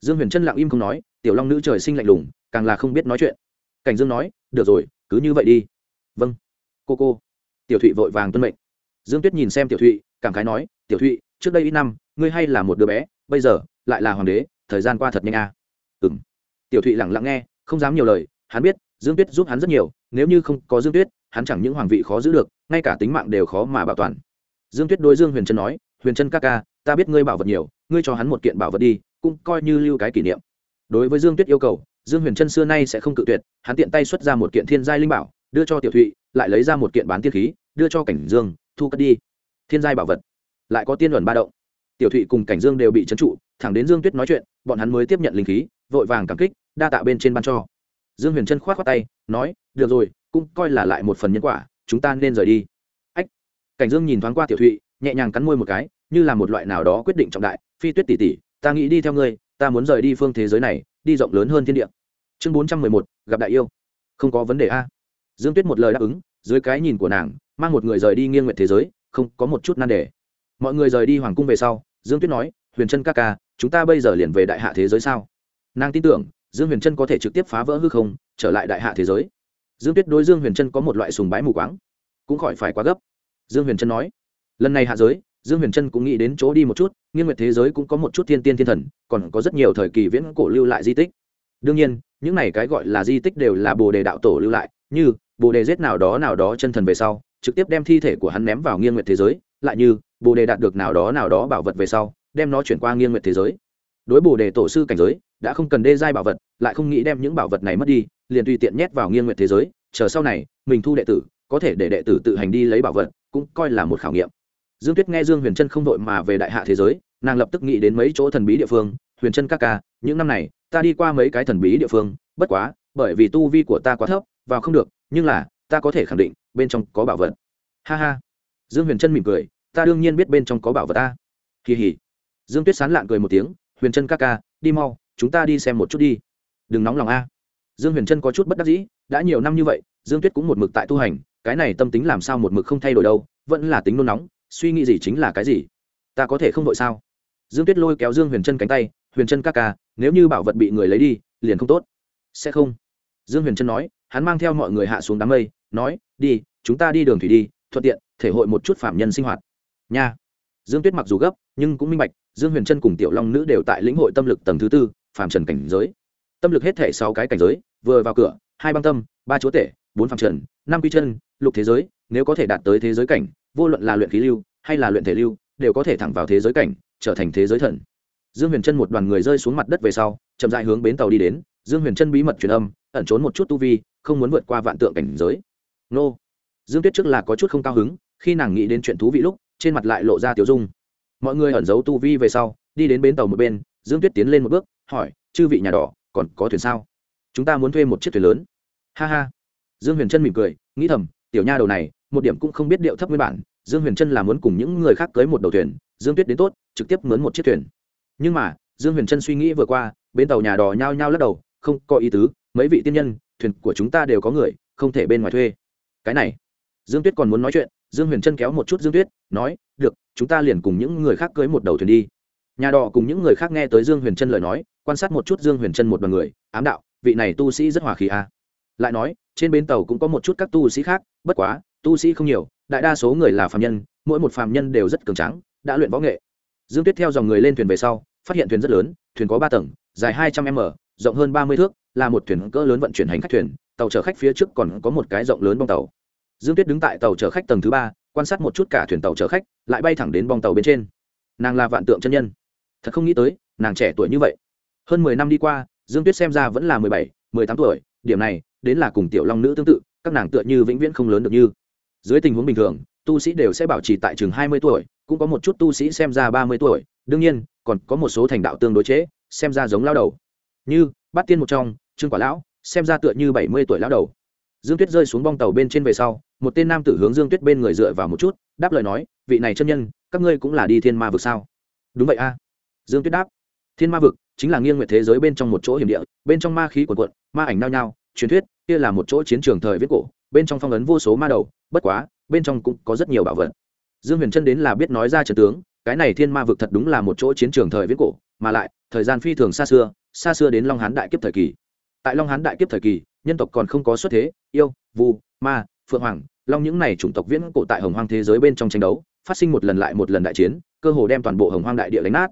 Dương huyền trân lặng im không nói, tiểu long nữ trời sinh lạnh lùng, càng là không biết nói chuyện. Cảnh dương nói, được rồi, cứ như vậy đi. Vâng. Cô cô. Tiểu thụy vội vàng tuân mệnh. Dương tuyết nhìn xem tiểu thụy, cảm khái nói, tiểu thụy, trước đây ít năm, ngươi hay là một đứa bé, bây giờ, lại là hoàng đế, thời gian qua thật nhanh à. ừ m tiểu thụy lẳng lặng nghe, không dám nhiều lời, hắn biết dương tuyết giúp hắn rất nhiều, nếu như không có dương tuyết hắn chẳng những hoàng vị khó giữ được, ngay cả tính mạng đều khó mà bảo toàn. Dương tuyết đối dương huyền trân nói, huyền trân ca ca, ta biết ngươi bảo vật nhiều, ngươi cho hắn một kiện bảo vật đi, cũng coi như lưu cái kỷ niệm. Đối với dương tuyết yêu cầu, dương huyền trân xưa nay sẽ không cự tuyệt, hắn tiện tay xuất ra một kiện thiên giai linh bảo, đưa cho tiểu thụy, lại lấy ra một kiện bán tiên khí, đưa cho cảnh dương, thu cất đi. Thiên giai bảo vật, lại có tiên luận ba động. Tiểu thụy cùng cảnh dương đều bị trấn trụ, thẳng đến dương tuyết nói chuyện, bọn hắn mới tiếp nhận linh khí, vội vàng cảm kích, đa tạ bên trên ban cho. Dương huyền trân k h o á t khoác tay, nói, được rồi cũng coi là lại một phần nhân quả, chúng ta nên rời đi. Ách, cảnh dương nhìn thoáng qua tiểu thụy, nhẹ nhàng cắn môi một cái, như là một loại nào đó quyết định trọng đại, phi tuyết tỉ tỉ ta nghĩ đi theo ngươi, ta muốn rời đi phương thế giới này, đi rộng lớn hơn thiên địa. Chương bốn trăm mười một, gặp đại yêu. Không có vấn đề a. Dương tuyết một lời đáp ứng, dưới cái nhìn của nàng, mang một người rời đi nghiêng nguyện thế giới, không có một chút nan đề. Mọi người rời đi hoàng cung về sau, dương tuyết nói, huyền trân ca ca, chúng ta bây giờ liền về đại hạ thế giới sao? Nàng tin tưởng, dương huyền trân có thể trực tiếp phá vỡ hư không, trở lại đại hạ thế giới dương tuyết đối dương huyền trân có một loại sùng bái mù quáng. Cũng khỏi phải quá gấp. Dương huyền trân nói, lần này hạ giới, dương huyền trân cũng nghĩ đến chỗ đi một chút, nghiên nguyệt thế giới cũng có một chút thiên tiên thiên thần, còn có rất nhiều thời kỳ viễn cổ lưu lại di tích. Đương nhiên, những này cái gọi là di tích đều là bồ đề đạo tổ lưu lại, như bồ đề giết nào đó nào đó chân thần về sau, trực tiếp đem thi thể của hắn ném vào nghiên nguyệt thế giới, lại như bồ đề đạt được nào đó nào đó bảo vật về sau, đem nó chuyển qua nghiên nguyệt thế giới. Đối bồ đề tổ sư cảnh giới, đã không cần đê giai bảo vật, lại không nghĩ đem những bảo vật này mất đi liền tùy tiện nhét vào nghiêng nguyện thế giới, chờ sau này, mình thu đệ tử, có thể để đệ tử tự hành đi lấy bảo vật, cũng coi là một khảo nghiệm. Dương tuyết nghe dương huyền trân không đội mà về đại hạ thế giới, nàng lập tức nghĩ đến mấy chỗ thần bí địa phương, huyền trân các ca, những năm này, ta đi qua mấy cái thần bí địa phương, bất quá, bởi vì tu vi của ta quá thấp, vào không được, nhưng là, ta có thể khẳng định, bên trong có bảo vật. Ha ha. Dương huyền trân mỉm cười, ta đương nhiên biết bên trong có bảo vật ta. Kỳ hỉ dương tuyết sán lạng cười một tiếng, huyền trân ca ca, đi mau, chúng ta đi xem một chút đi. Đừng nóng lòng a dương huyền trân có chút bất đắc dĩ, đã nhiều năm như vậy, dương tuyết cũng một mực tại tu hành, cái này tâm tính làm sao một mực không thay đổi đâu, vẫn là tính nôn nóng, suy nghĩ gì chính là cái gì. Ta có thể không vội sao? Dương tuyết lôi kéo dương huyền trân cánh tay, huyền trân ca ca, nếu như bảo vật bị người lấy đi, liền không tốt. Sẽ không. Dương huyền trân nói, hắn mang theo mọi người hạ xuống đám mây, nói, đi, chúng ta đi đường thủy đi, thuận tiện, thể hội một chút phạm nhân sinh hoạt. Nha. Dương tuyết mặc dù gấp, nhưng cũng minh bạch, dương huyền trân cùng tiểu long nữ đều tại lĩnh hội tâm lực tầng thứ tư phạm trần cảnh giới tâm lực hết thể sáu cái cảnh giới, vừa vào cửa, hai băng tâm, ba chúa tể, bốn phạm trần, năm quy chân, lục thế giới, nếu có thể đạt tới thế giới cảnh, vô luận là luyện khí lưu, hay là luyện thể lưu, đều có thể thẳng vào thế giới cảnh, trở thành thế giới thần. Dương huyền trân một đoàn người rơi xuống mặt đất về sau, chậm dại hướng bến tàu đi đến, dương huyền trân bí mật truyền âm, ẩn trốn một chút tu vi, không muốn vượt qua vạn tượng cảnh giới. Nô. Dương tuyết trước là có chút không cao hứng, khi nàng nghĩ đến chuyện thú vị lúc, trên mặt lại lộ ra tiểu dung. Mọi người ẩn giấu tu vi về sau, đi đến bến tàu một bên, dương tuyết tiến lên một bước, hỏi, chư vị nhà đỏ còn có thuyền sao? Chúng ta muốn thuê một chiếc thuyền lớn. Ha ha. Dương huyền trân mỉm cười, nghĩ thầm, tiểu nha đầu này, một điểm cũng không biết điệu thấp nguyên bản. Dương huyền trân là muốn cùng những người khác cưới một đầu thuyền, dương tuyết đến tốt, trực tiếp mướn một chiếc thuyền. Nhưng mà, dương huyền trân suy nghĩ vừa qua, bên tàu nhà đò nhao nhao lắc đầu, không có ý tứ, mấy vị tiên nhân, thuyền của chúng ta đều có người, không thể bên ngoài thuê. Cái này. Dương tuyết còn muốn nói chuyện, dương huyền trân kéo một chút dương tuyết, nói, được, chúng ta liền cùng những người khác cưới một đầu thuyền đi. Nhà đỏ cùng những người khác nghe tới dương huyền trân lời nói quan sát một chút dương huyền chân một đ o à n người, ám đạo, vị này tu sĩ rất hòa khí à. lại nói, trên bến tàu cũng có một chút các tu sĩ khác, bất quá, tu sĩ không nhiều, đại đa số người là phạm nhân, mỗi một phạm nhân đều rất cường trắng đã luyện võ nghệ. Dương tuyết theo dòng người lên thuyền về sau, phát hiện thuyền rất lớn, thuyền có ba tầng, dài hai trăm m, rộng hơn ba mươi thước, là một thuyền cỡ lớn vận chuyển hành khách thuyền, tàu chở khách phía trước còn có một cái rộng lớn bong tàu. Dương tuyết đứng tại tàu chở khách tầng thứ ba, quan sát một chút cả thuyền tàu chở khách, lại bay thẳng đến bong tàu bên trên. Nàng là vạn tượng chân nhân. Thật không nghĩ tới, nàng trẻ tuổi như vậy hơn mười năm đi qua dương tuyết xem ra vẫn là mười bảy mười tám tuổi điểm này đến là cùng tiểu long nữ tương tự các nàng tựa như vĩnh viễn không lớn được như. Dưới tình huống bình thường tu sĩ đều sẽ bảo trì tại chừng hai mươi tuổi cũng có một chút tu sĩ xem ra ba mươi tuổi đương nhiên còn có một số thành đạo tương đối chế, xem ra giống lao đầu. Như bát tiên một trong trương quả lão xem ra tựa như bảy mươi tuổi lão đầu. Dương tuyết rơi xuống bong tàu bên trên về sau một tên nam tử hướng dương tuyết bên người dựa vào một chút đáp lời nói vị này chân nhân các ngươi cũng là đi thiên ma vực sao? Đúng vậy a. Dương tuyết đáp thiên ma vực chính là nghiêng nguyệt thế giới bên trong một chỗ hiểm địa, bên trong ma khí quần quận ma ảnh nao nhao, truyền thuyết kia là một chỗ chiến trường thời viết cổ, bên trong phong ấn vô số ma đầu, bất quá, bên trong cũng có rất nhiều bảo vật. Dương huyền trân đến là biết nói ra trận tướng, cái này thiên ma vực thật đúng là một chỗ chiến trường thời viết cổ, mà lại, thời gian phi thường xa xưa xa xưa đến long hán đại kiếp thời kỳ. Tại long hán đại kiếp thời kỳ, nhân tộc còn không có xuất thế, yêu vu ma, phượng hoàng, long những này chủng tộc viễn cổ tại hồng hoang thế giới bên trong tranh đấu, phát sinh một lần lại một lần đại chiến, cơ hồ đem toàn bộ hồng hoang đại địa đánh nát.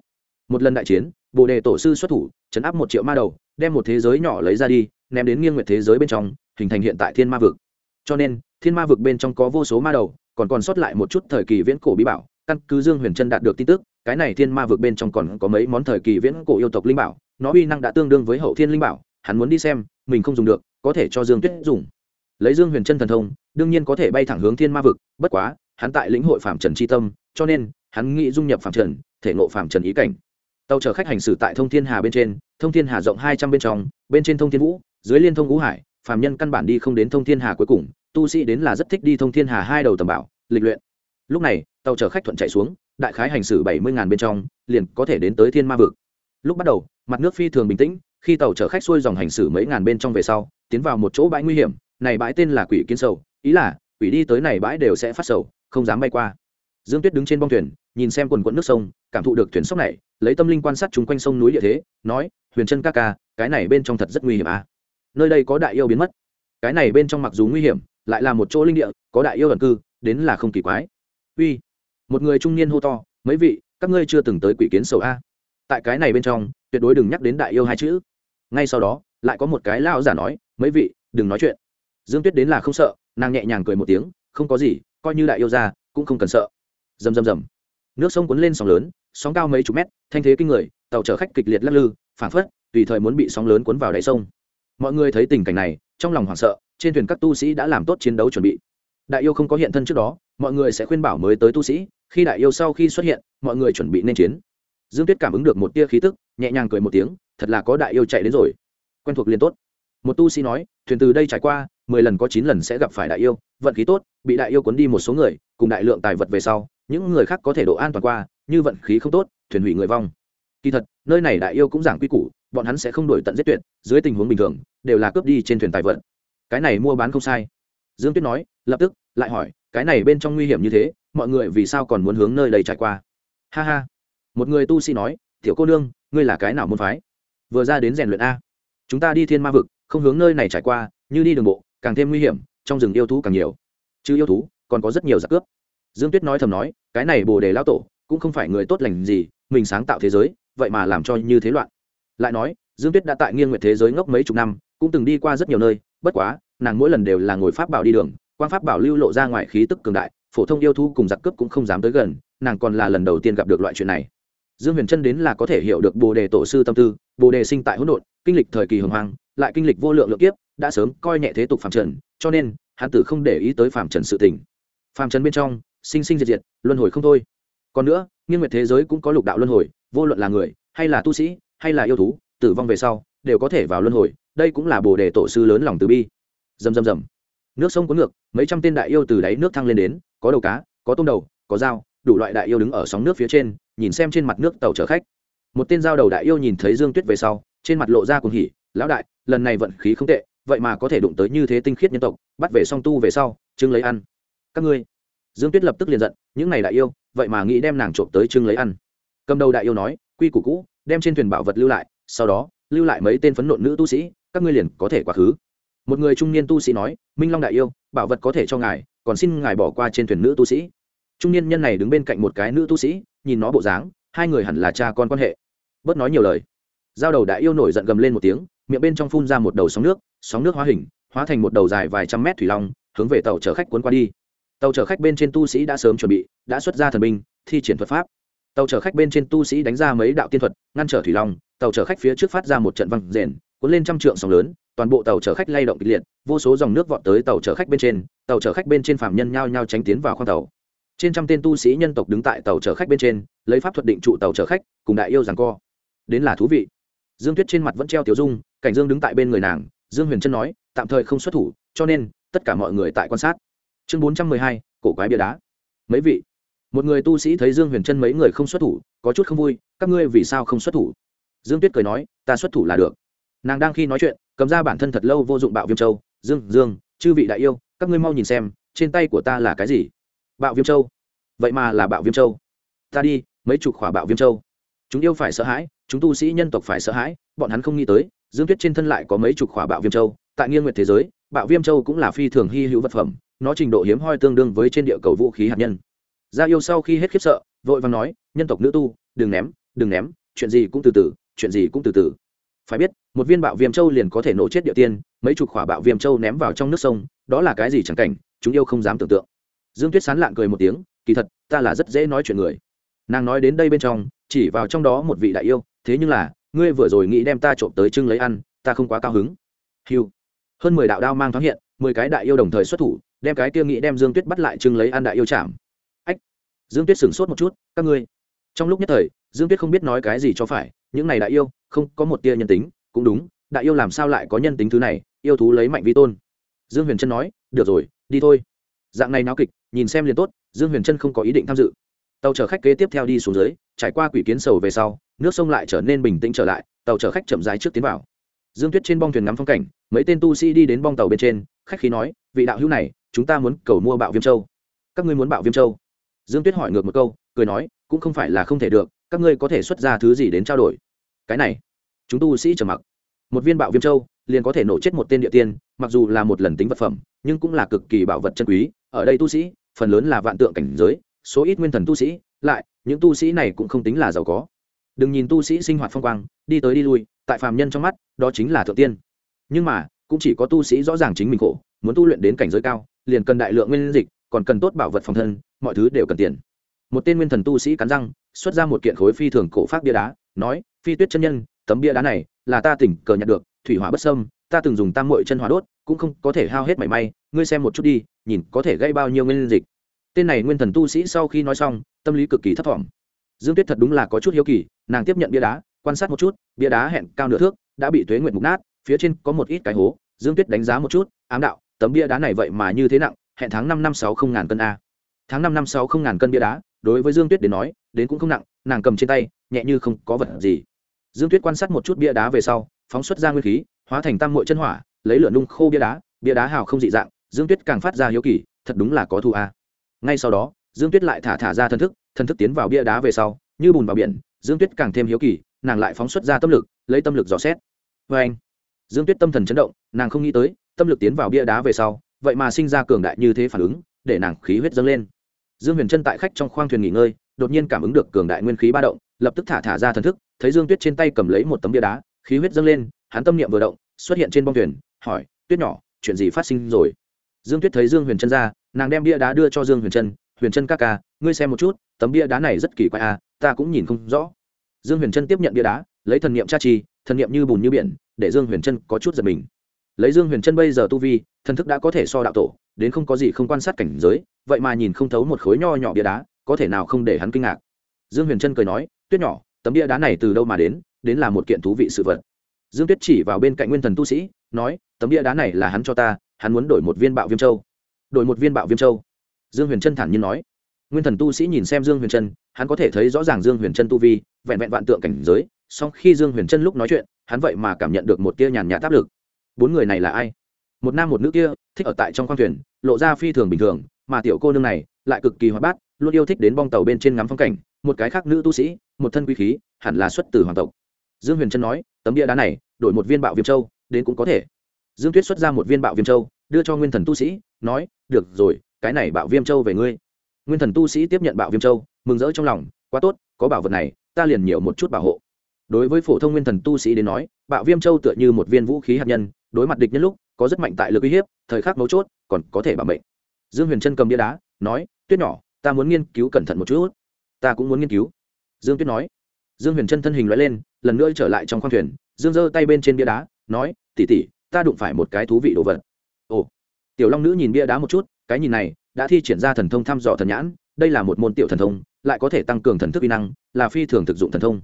Một lần đại chiến bồ đề tổ sư xuất thủ, chấn áp một triệu ma đầu, đem một thế giới nhỏ lấy ra đi, ném đến nghiêng nguyệt thế giới bên trong, hình thành hiện tại thiên ma vực. Cho nên, thiên ma vực bên trong có vô số ma đầu, còn còn sót lại một chút thời kỳ viễn cổ bí bảo, căn cứ dương huyền trân đạt được tin tức, cái này thiên ma vực bên trong còn có mấy món thời kỳ viễn cổ yêu tộc linh bảo, nó uy năng đã tương đương với hậu thiên linh bảo, hắn muốn đi xem, mình không dùng được, có thể cho dương tuyết dùng. Lấy dương huyền trân thần thông, đương nhiên có thể bay thẳng hướng thiên ma vực, bất quá, hắn tại lĩnh hội phạm trần tri tâm, cho nên, hắn nghĩ dung nhập phạm trần, thể ngộ phạm trần ý cảnh tàu chở khách hành xử tại thông thiên hà bên trên, thông thiên hà rộng hai trăm bên trong, bên trên thông thiên vũ, dưới liên thông ngũ hải phạm nhân căn bản đi không đến thông thiên hà cuối cùng, tu sĩ đến là rất thích đi thông thiên hà hai đầu tầm bảo, lịch luyện. Lúc này, tàu chở khách thuận chạy xuống, đại khái hành xử bảy mươi ngàn bên trong, liền có thể đến tới thiên ma vực. Lúc bắt đầu, mặt nước phi thường bình tĩnh, khi tàu chở khách xuôi dòng hành xử mấy ngàn bên trong về sau, tiến vào một chỗ bãi nguy hiểm, này bãi tên là quỷ kiến sầu, ý là, quỷ đi tới này bãi đều sẽ phát sầu, không dám bay qua. Dương tuyết đứng trên bong thuyền nhìn xem quần quận nước sông, cảm thụ được thuyền sóc này, lấy tâm linh quan sát chung quanh sông núi địa thế, nói, huyền chân ca ca, cái này bên trong thật rất nguy hiểm à? Nơi đây có đại yêu biến mất. Cái này bên trong mặc dù nguy hiểm, lại là một chỗ linh địa, có đại yêu ẩn cư, đến là không kỳ quái. Uy. Một người trung niên hô to, mấy vị, các ngươi chưa từng tới quỷ kiến sầu a. Tại cái này bên trong, tuyệt đối đừng nhắc đến đại yêu hai chữ. Ngay sau đó, lại có một cái lao giả nói, mấy vị, đừng nói chuyện. Dương tuyết đến là không sợ, nàng nhẹ nhàng cười một tiếng, không có gì, coi như đại yêu ra, cũng không cần sợ. Rầm rầm rầm nước sông cuốn lên sóng lớn, sóng cao mấy chục mét, thanh thế kinh người, tàu chở khách kịch liệt lắc lư, phảng phất, tùy thời muốn bị sóng lớn cuốn vào đáy sông. Mọi người thấy tình cảnh này, trong lòng hoảng sợ, trên thuyền các tu sĩ đã làm tốt chiến đấu chuẩn bị. Đại yêu không có hiện thân trước đó, mọi người sẽ khuyên bảo mới tới tu sĩ, khi đại yêu sau khi xuất hiện, mọi người chuẩn bị nên chiến. Dương tuyết cảm ứng được một tia khí tức, nhẹ nhàng cười một tiếng, thật là có đại yêu chạy đến rồi. Quen thuộc liền tốt. Một tu sĩ nói, thuyền từ đây trải qua, mười lần có chín lần sẽ gặp phải đại yêu, vận khí tốt, bị đại yêu cuốn đi một số người, cùng đại lượng tài vật về sau những người khác có thể độ an toàn qua, như vận khí không tốt, thuyền hủy người vong. Kỳ thật, nơi này đại yêu cũng giảng quy củ, bọn hắn sẽ không đổi tận giết tuyệt, dưới tình huống bình thường, đều là cướp đi trên thuyền tài vận. cái này mua bán không sai. Dương tuyết nói, lập tức, lại hỏi, cái này bên trong nguy hiểm như thế, mọi người vì sao còn muốn hướng nơi đây trải qua? Ha ha. Một người tu sĩ nói, tiểu cô nương, ngươi là cái nào môn phái? Vừa ra đến rèn luyện a. Chúng ta đi thiên ma vực, không hướng nơi này trải qua, như đi đường bộ, càng thêm nguy hiểm, trong rừng yêu thú càng nhiều. Chứ yêu thú, còn có rất nhiều giặc cướp. Dương tuyết nói thầm nói cái này bồ đề lão tổ cũng không phải người tốt lành gì, mình sáng tạo thế giới, vậy mà làm cho như thế loạn. Lại nói, dương tuyết đã tại nghiêng nguyệt thế giới ngốc mấy chục năm, cũng từng đi qua rất nhiều nơi, bất quá, nàng mỗi lần đều là ngồi pháp bảo đi đường quan pháp bảo lưu lộ ra ngoài khí tức cường đại, phổ thông yêu thú cùng giặc cướp cũng không dám tới gần, nàng còn là lần đầu tiên gặp được loại chuyện này. Dương huyền chân đến là có thể hiểu được bồ đề tổ sư tâm tư, bồ đề sinh tại hỗn độn, kinh lịch thời kỳ hồng hoàng lại kinh lịch vô lượng lượng kiếp, đã sớm coi nhẹ thế tục phạm trần, cho nên, hắn tử không để ý tới phạm trần sự tình. Phạm trần bên trong sinh sinh diệt diệt, luân hồi không thôi. Còn nữa, nghiên nguyệt thế giới cũng có lục đạo luân hồi, vô luận là người, hay là tu sĩ, hay là yêu thú, tử vong về sau, đều có thể vào luân hồi, đây cũng là bồ đề tổ sư lớn lòng từ bi. Dầm dầm dầm nước sông cuốn ngược, mấy trăm tên đại yêu từ đáy nước thăng lên đến, có đầu cá, có tôm đầu, có dao, đủ loại đại yêu đứng ở sóng nước phía trên, nhìn xem trên mặt nước tàu chở khách. Một tên giao đầu đại yêu nhìn thấy dương tuyết về sau, trên mặt lộ ra cùng hỉ, lão đại, lần này vận khí không tệ, vậy mà có thể đụng tới như thế tinh khiết nhân tộc, bắt về song tu về sau, chứng lấy ăn. Các ngươi dương tuyết lập tức liền giận, những này đại yêu, vậy mà nghĩ đem nàng trộm tới trưng lấy ăn. Cầm đầu đại yêu nói, quy củ cũ, đem trên thuyền bảo vật lưu lại, sau đó, lưu lại mấy tên phấn nộn nữ tu sĩ, các ngươi liền có thể quá khứ. Một người trung niên tu sĩ nói, minh long đại yêu, bảo vật có thể cho ngài, còn xin ngài bỏ qua trên thuyền nữ tu sĩ. Trung niên nhân này đứng bên cạnh một cái nữ tu sĩ, nhìn nó bộ dáng, hai người hẳn là cha con quan hệ. Bớt nói nhiều lời. Giao đầu đại yêu nổi giận gầm lên một tiếng, miệng bên trong phun ra một đầu sóng nước sóng nước hóa hình, hóa thành một đầu dài vài trăm mét thủy long, hướng về tàu chở khách cuốn qua đi tàu chở khách bên trên tu sĩ đã sớm chuẩn bị, đã xuất ra thần binh, thi triển thuật pháp. Tàu chở khách bên trên tu sĩ đánh ra mấy đạo tiên thuật, ngăn trở thủy long, tàu chở khách phía trước phát ra một trận văng rền, cuốn lên trăm trượng sóng lớn, toàn bộ tàu chở khách lay động kịch liệt, vô số dòng nước vọt tới tàu chở khách bên trên, tàu chở khách bên trên phạm nhân nhao nhao tránh tiến vào khoang tàu. Trên trăm tên tu sĩ nhân tộc đứng tại tàu chở khách bên trên, lấy pháp thuật định trụ tàu chở khách, cùng đại yêu rằng co. Đến là thú vị. Dương tuyết trên mặt vẫn treo tiểu dung, cảnh dương đứng tại bên người nàng, dương huyền trân nói, tạm thời không xuất thủ, cho nên tất cả mọi người tại quan sát chương bốn trăm mười hai, cổ quái bia đá. Mấy vị? Một người tu sĩ thấy dương huyền trân mấy người không xuất thủ, có chút không vui, các ngươi vì sao không xuất thủ? Dương tuyết cười nói, ta xuất thủ là được. Nàng đang khi nói chuyện, cầm ra bản thân thật lâu vô dụng bạo viêm châu. Dương dương, chư vị đại yêu, các ngươi mau nhìn xem, trên tay của ta là cái gì? Bạo viêm châu. Vậy mà là bạo viêm châu. Ta đi, mấy chục khỏa bạo viêm châu. Chúng yêu phải sợ hãi, chúng tu sĩ nhân tộc phải sợ hãi, bọn hắn không nghĩ tới, dương tuyết trên thân lại có mấy chục khỏa bạo viêm châu. Tại nghiêng nguyệt thế giới, bạo viêm châu cũng là phi thường hy hữu vật phẩm nó trình độ hiếm hoi tương đương với trên địa cầu vũ khí hạt nhân. Gia yêu sau khi hết khiếp sợ, vội vàng nói, nhân tộc nữ tu, đừng ném đừng ném, chuyện gì cũng từ từ, chuyện gì cũng từ từ. Phải biết, một viên bạo viêm châu liền có thể nổ chết địa tiên, mấy chục khỏa bạo viêm châu ném vào trong nước sông, đó là cái gì chẳng cảnh, chúng yêu không dám tưởng tượng. Dương tuyết sán lạng cười một tiếng, kỳ thật, ta là rất dễ nói chuyện người. Nàng nói đến đây bên trong, chỉ vào trong đó một vị đại yêu, thế nhưng là, ngươi vừa rồi nghĩ đem ta trộm tới trưng lấy ăn, ta không quá cao hứng. Hiu hơn mười đạo đao mang thoáng hiện mười cái đại yêu đồng thời xuất thủ, đem cái kia nghĩ đem dương tuyết bắt lại trưng lấy ăn đại yêu chạm ách, dương tuyết sửng sốt một chút, các ngươi. Trong lúc nhất thời, dương tuyết không biết nói cái gì cho phải, những này đại yêu, không có một tia nhân tính, cũng đúng, đại yêu làm sao lại có nhân tính thứ này, yêu thú lấy mạnh vi tôn. Dương huyền trân nói, được rồi, đi thôi. Dạng này náo kịch, nhìn xem liền tốt, dương huyền trân không có ý định tham dự. Tàu chở khách kế tiếp theo đi xuống dưới, trải qua quỷ kiến sầu về sau, nước sông lại trở nên bình tĩnh trở lại, tàu chở khách chậm rãi trước tiến vào dương tuyết trên bong thuyền ngắm phong cảnh, mấy tên tu sĩ đi đến bong tàu bên trên, khách khí nói, vị đạo hữu này, chúng ta muốn cầu mua bạo viêm châu. Các ngươi muốn bạo viêm châu? Dương tuyết hỏi ngược một câu, cười nói, cũng không phải là không thể được, các ngươi có thể xuất ra thứ gì đến trao đổi? Cái này. Chúng tu sĩ trầm mặc. Một viên bạo viêm châu, liền có thể nổ chết một tên địa tiên, mặc dù là một lần tính vật phẩm, nhưng cũng là cực kỳ bảo vật chân quý. Ở đây tu sĩ, phần lớn là vạn tượng cảnh giới, số ít nguyên thần tu sĩ, lại, những tu sĩ này cũng không tính là giàu có. Đừng nhìn tu sĩ sinh hoạt phong quang, đi tới đi lui tại phàm nhân trong mắt, đó chính là thượng tiên. Nhưng mà, cũng chỉ có tu sĩ rõ ràng chính mình khổ, muốn tu luyện đến cảnh giới cao, liền cần đại lượng nguyên dịch, còn cần tốt bảo vật phòng thân, mọi thứ đều cần tiền. Một tên nguyên thần tu sĩ cắn răng, xuất ra một kiện khối phi thường cổ pháp bia đá, nói, phi tuyết chân nhân, tấm bia đá này là ta tỉnh cờ nhặt được, thủy hỏa bất sâm ta từng dùng tam mội chân hỏa đốt, cũng không có thể hao hết mảy may, ngươi xem một chút đi, nhìn có thể gây bao nhiêu nguyên dịch. Tên này nguyên thần tu sĩ sau khi nói xong, tâm lý cực kỳ thấp thỏm. Dương tuyết thật đúng là có chút hiếu kỳ, nàng tiếp nhận bia đá quan sát một chút, bia đá hẹn cao nửa thước, đã bị tuế nguyện mục nát, phía trên có một ít cái hố, dương tuyết đánh giá một chút, ám đạo, tấm bia đá này vậy mà như thế nặng, hẹn tháng năm năm sáu không ngàn cân a. Tháng năm năm sáu không ngàn cân bia đá, đối với dương tuyết đến nói, đến cũng không nặng, nàng cầm trên tay, nhẹ như không có vật gì. Dương tuyết quan sát một chút bia đá về sau, phóng xuất ra nguyên khí, hóa thành tam mội chân hỏa, lấy lửa nung khô bia đá bia đá hào không dị dạng, dương tuyết càng phát ra hiếu kỳ, thật đúng là có thu a. Ngay sau đó, dương tuyết lại thả thả ra thân thức thân thức tiến vào bia đá về sau, như bùn vào biển, dương tuyết càng thêm hiếu kỳ nàng lại phóng xuất ra tâm lực, lấy tâm lực dò xét. Vê anh, dương tuyết tâm thần chấn động, nàng không nghĩ tới, tâm lực tiến vào bia đá về sau, vậy mà sinh ra cường đại như thế phản ứng, để nàng khí huyết dâng lên. Dương huyền chân tại khách trong khoang thuyền nghỉ ngơi, đột nhiên cảm ứng được cường đại nguyên khí ba động, lập tức thả thả ra thần thức, thấy dương tuyết trên tay cầm lấy một tấm bia đá, khí huyết dâng lên, hắn tâm niệm vừa động, xuất hiện trên bong thuyền, hỏi, tuyết nhỏ, chuyện gì phát sinh rồi? Dương tuyết thấy dương huyền chân ra, nàng đem bia đá đưa cho dương huyền chân huyền chân ca ca, ngươi xem một chút, tấm bia đá này rất kỳ quái à ta cũng nhìn không rõ dương huyền Trân tiếp nhận bia đá, lấy thần niệm tra trì thần niệm như bùn như biển, để dương huyền Trân có chút giật mình. Lấy dương huyền Trân bây giờ tu vi, thần thức đã có thể so đạo tổ, đến không có gì không quan sát cảnh giới, vậy mà nhìn không thấu một khối nho nhỏ bia đá, có thể nào không để hắn kinh ngạc. Dương huyền trân cười nói, tuyết nhỏ, tấm bia đá này từ đâu mà đến đến là một kiện thú vị sự vật. Dương tuyết chỉ vào bên cạnh nguyên thần tu sĩ, nói, tấm bia đá này là hắn cho ta, hắn muốn đổi một viên bạo viêm châu. Đổi một viên bạo viêm châu? Dương huyền trân thản nhiên nói nguyên thần tu sĩ nhìn xem dương huyền trân, hắn có thể thấy rõ ràng dương huyền trân tu vi, vẹn vẹn vạn tượng cảnh giới, song khi dương huyền trân lúc nói chuyện, hắn vậy mà cảm nhận được một tia nhàn nhạt áp lực. Bốn người này là ai? Một nam một nữ kia, thích ở tại trong khoang thuyền, lộ ra phi thường bình thường, mà tiểu cô nương này lại cực kỳ hoạt bát, luôn yêu thích đến bong tàu bên trên ngắm phong cảnh, một cái khác nữ tu sĩ, một thân quý khí, hẳn là xuất từ hoàng tộc. Dương huyền trân nói, tấm bia đá này, đổi một viên bạo viêm châu, đến cũng có thể. Dương tuyết xuất ra một viên bạo viêm châu, đưa cho nguyên thần tu sĩ, nói, được rồi, cái này bạo viêm châu về ngươi nguyên thần tu sĩ tiếp nhận bạo viêm châu, mừng rỡ trong lòng, quá tốt, có bảo vật này, ta liền nhiều một chút bảo hộ. Đối với phổ thông nguyên thần tu sĩ đến nói, bạo viêm châu tựa như một viên vũ khí hạt nhân, đối mặt địch nhân lúc, có rất mạnh tại lực uy hiếp, thời khắc mấu chốt, còn có thể bảo mệnh. Dương huyền trân cầm bia đá, nói, tuyết nhỏ, ta muốn nghiên cứu cẩn thận một chút. Ta cũng muốn nghiên cứu. Dương tuyết nói. Dương huyền trân thân hình loại lên, lần nữa trở lại trong khoang thuyền, dương giơ tay bên trên bia đá, nói tỉ tỉ ta đụng phải một cái thú vị đồ vật. Ồ. Tiểu long nữ nhìn bia đá một chút, cái nhìn này đã thi triển ra thần thông thăm dò thần nhãn, đây là một môn tiểu thần thông, lại có thể tăng cường thần thức uy năng, là phi thường thực dụng thần thông.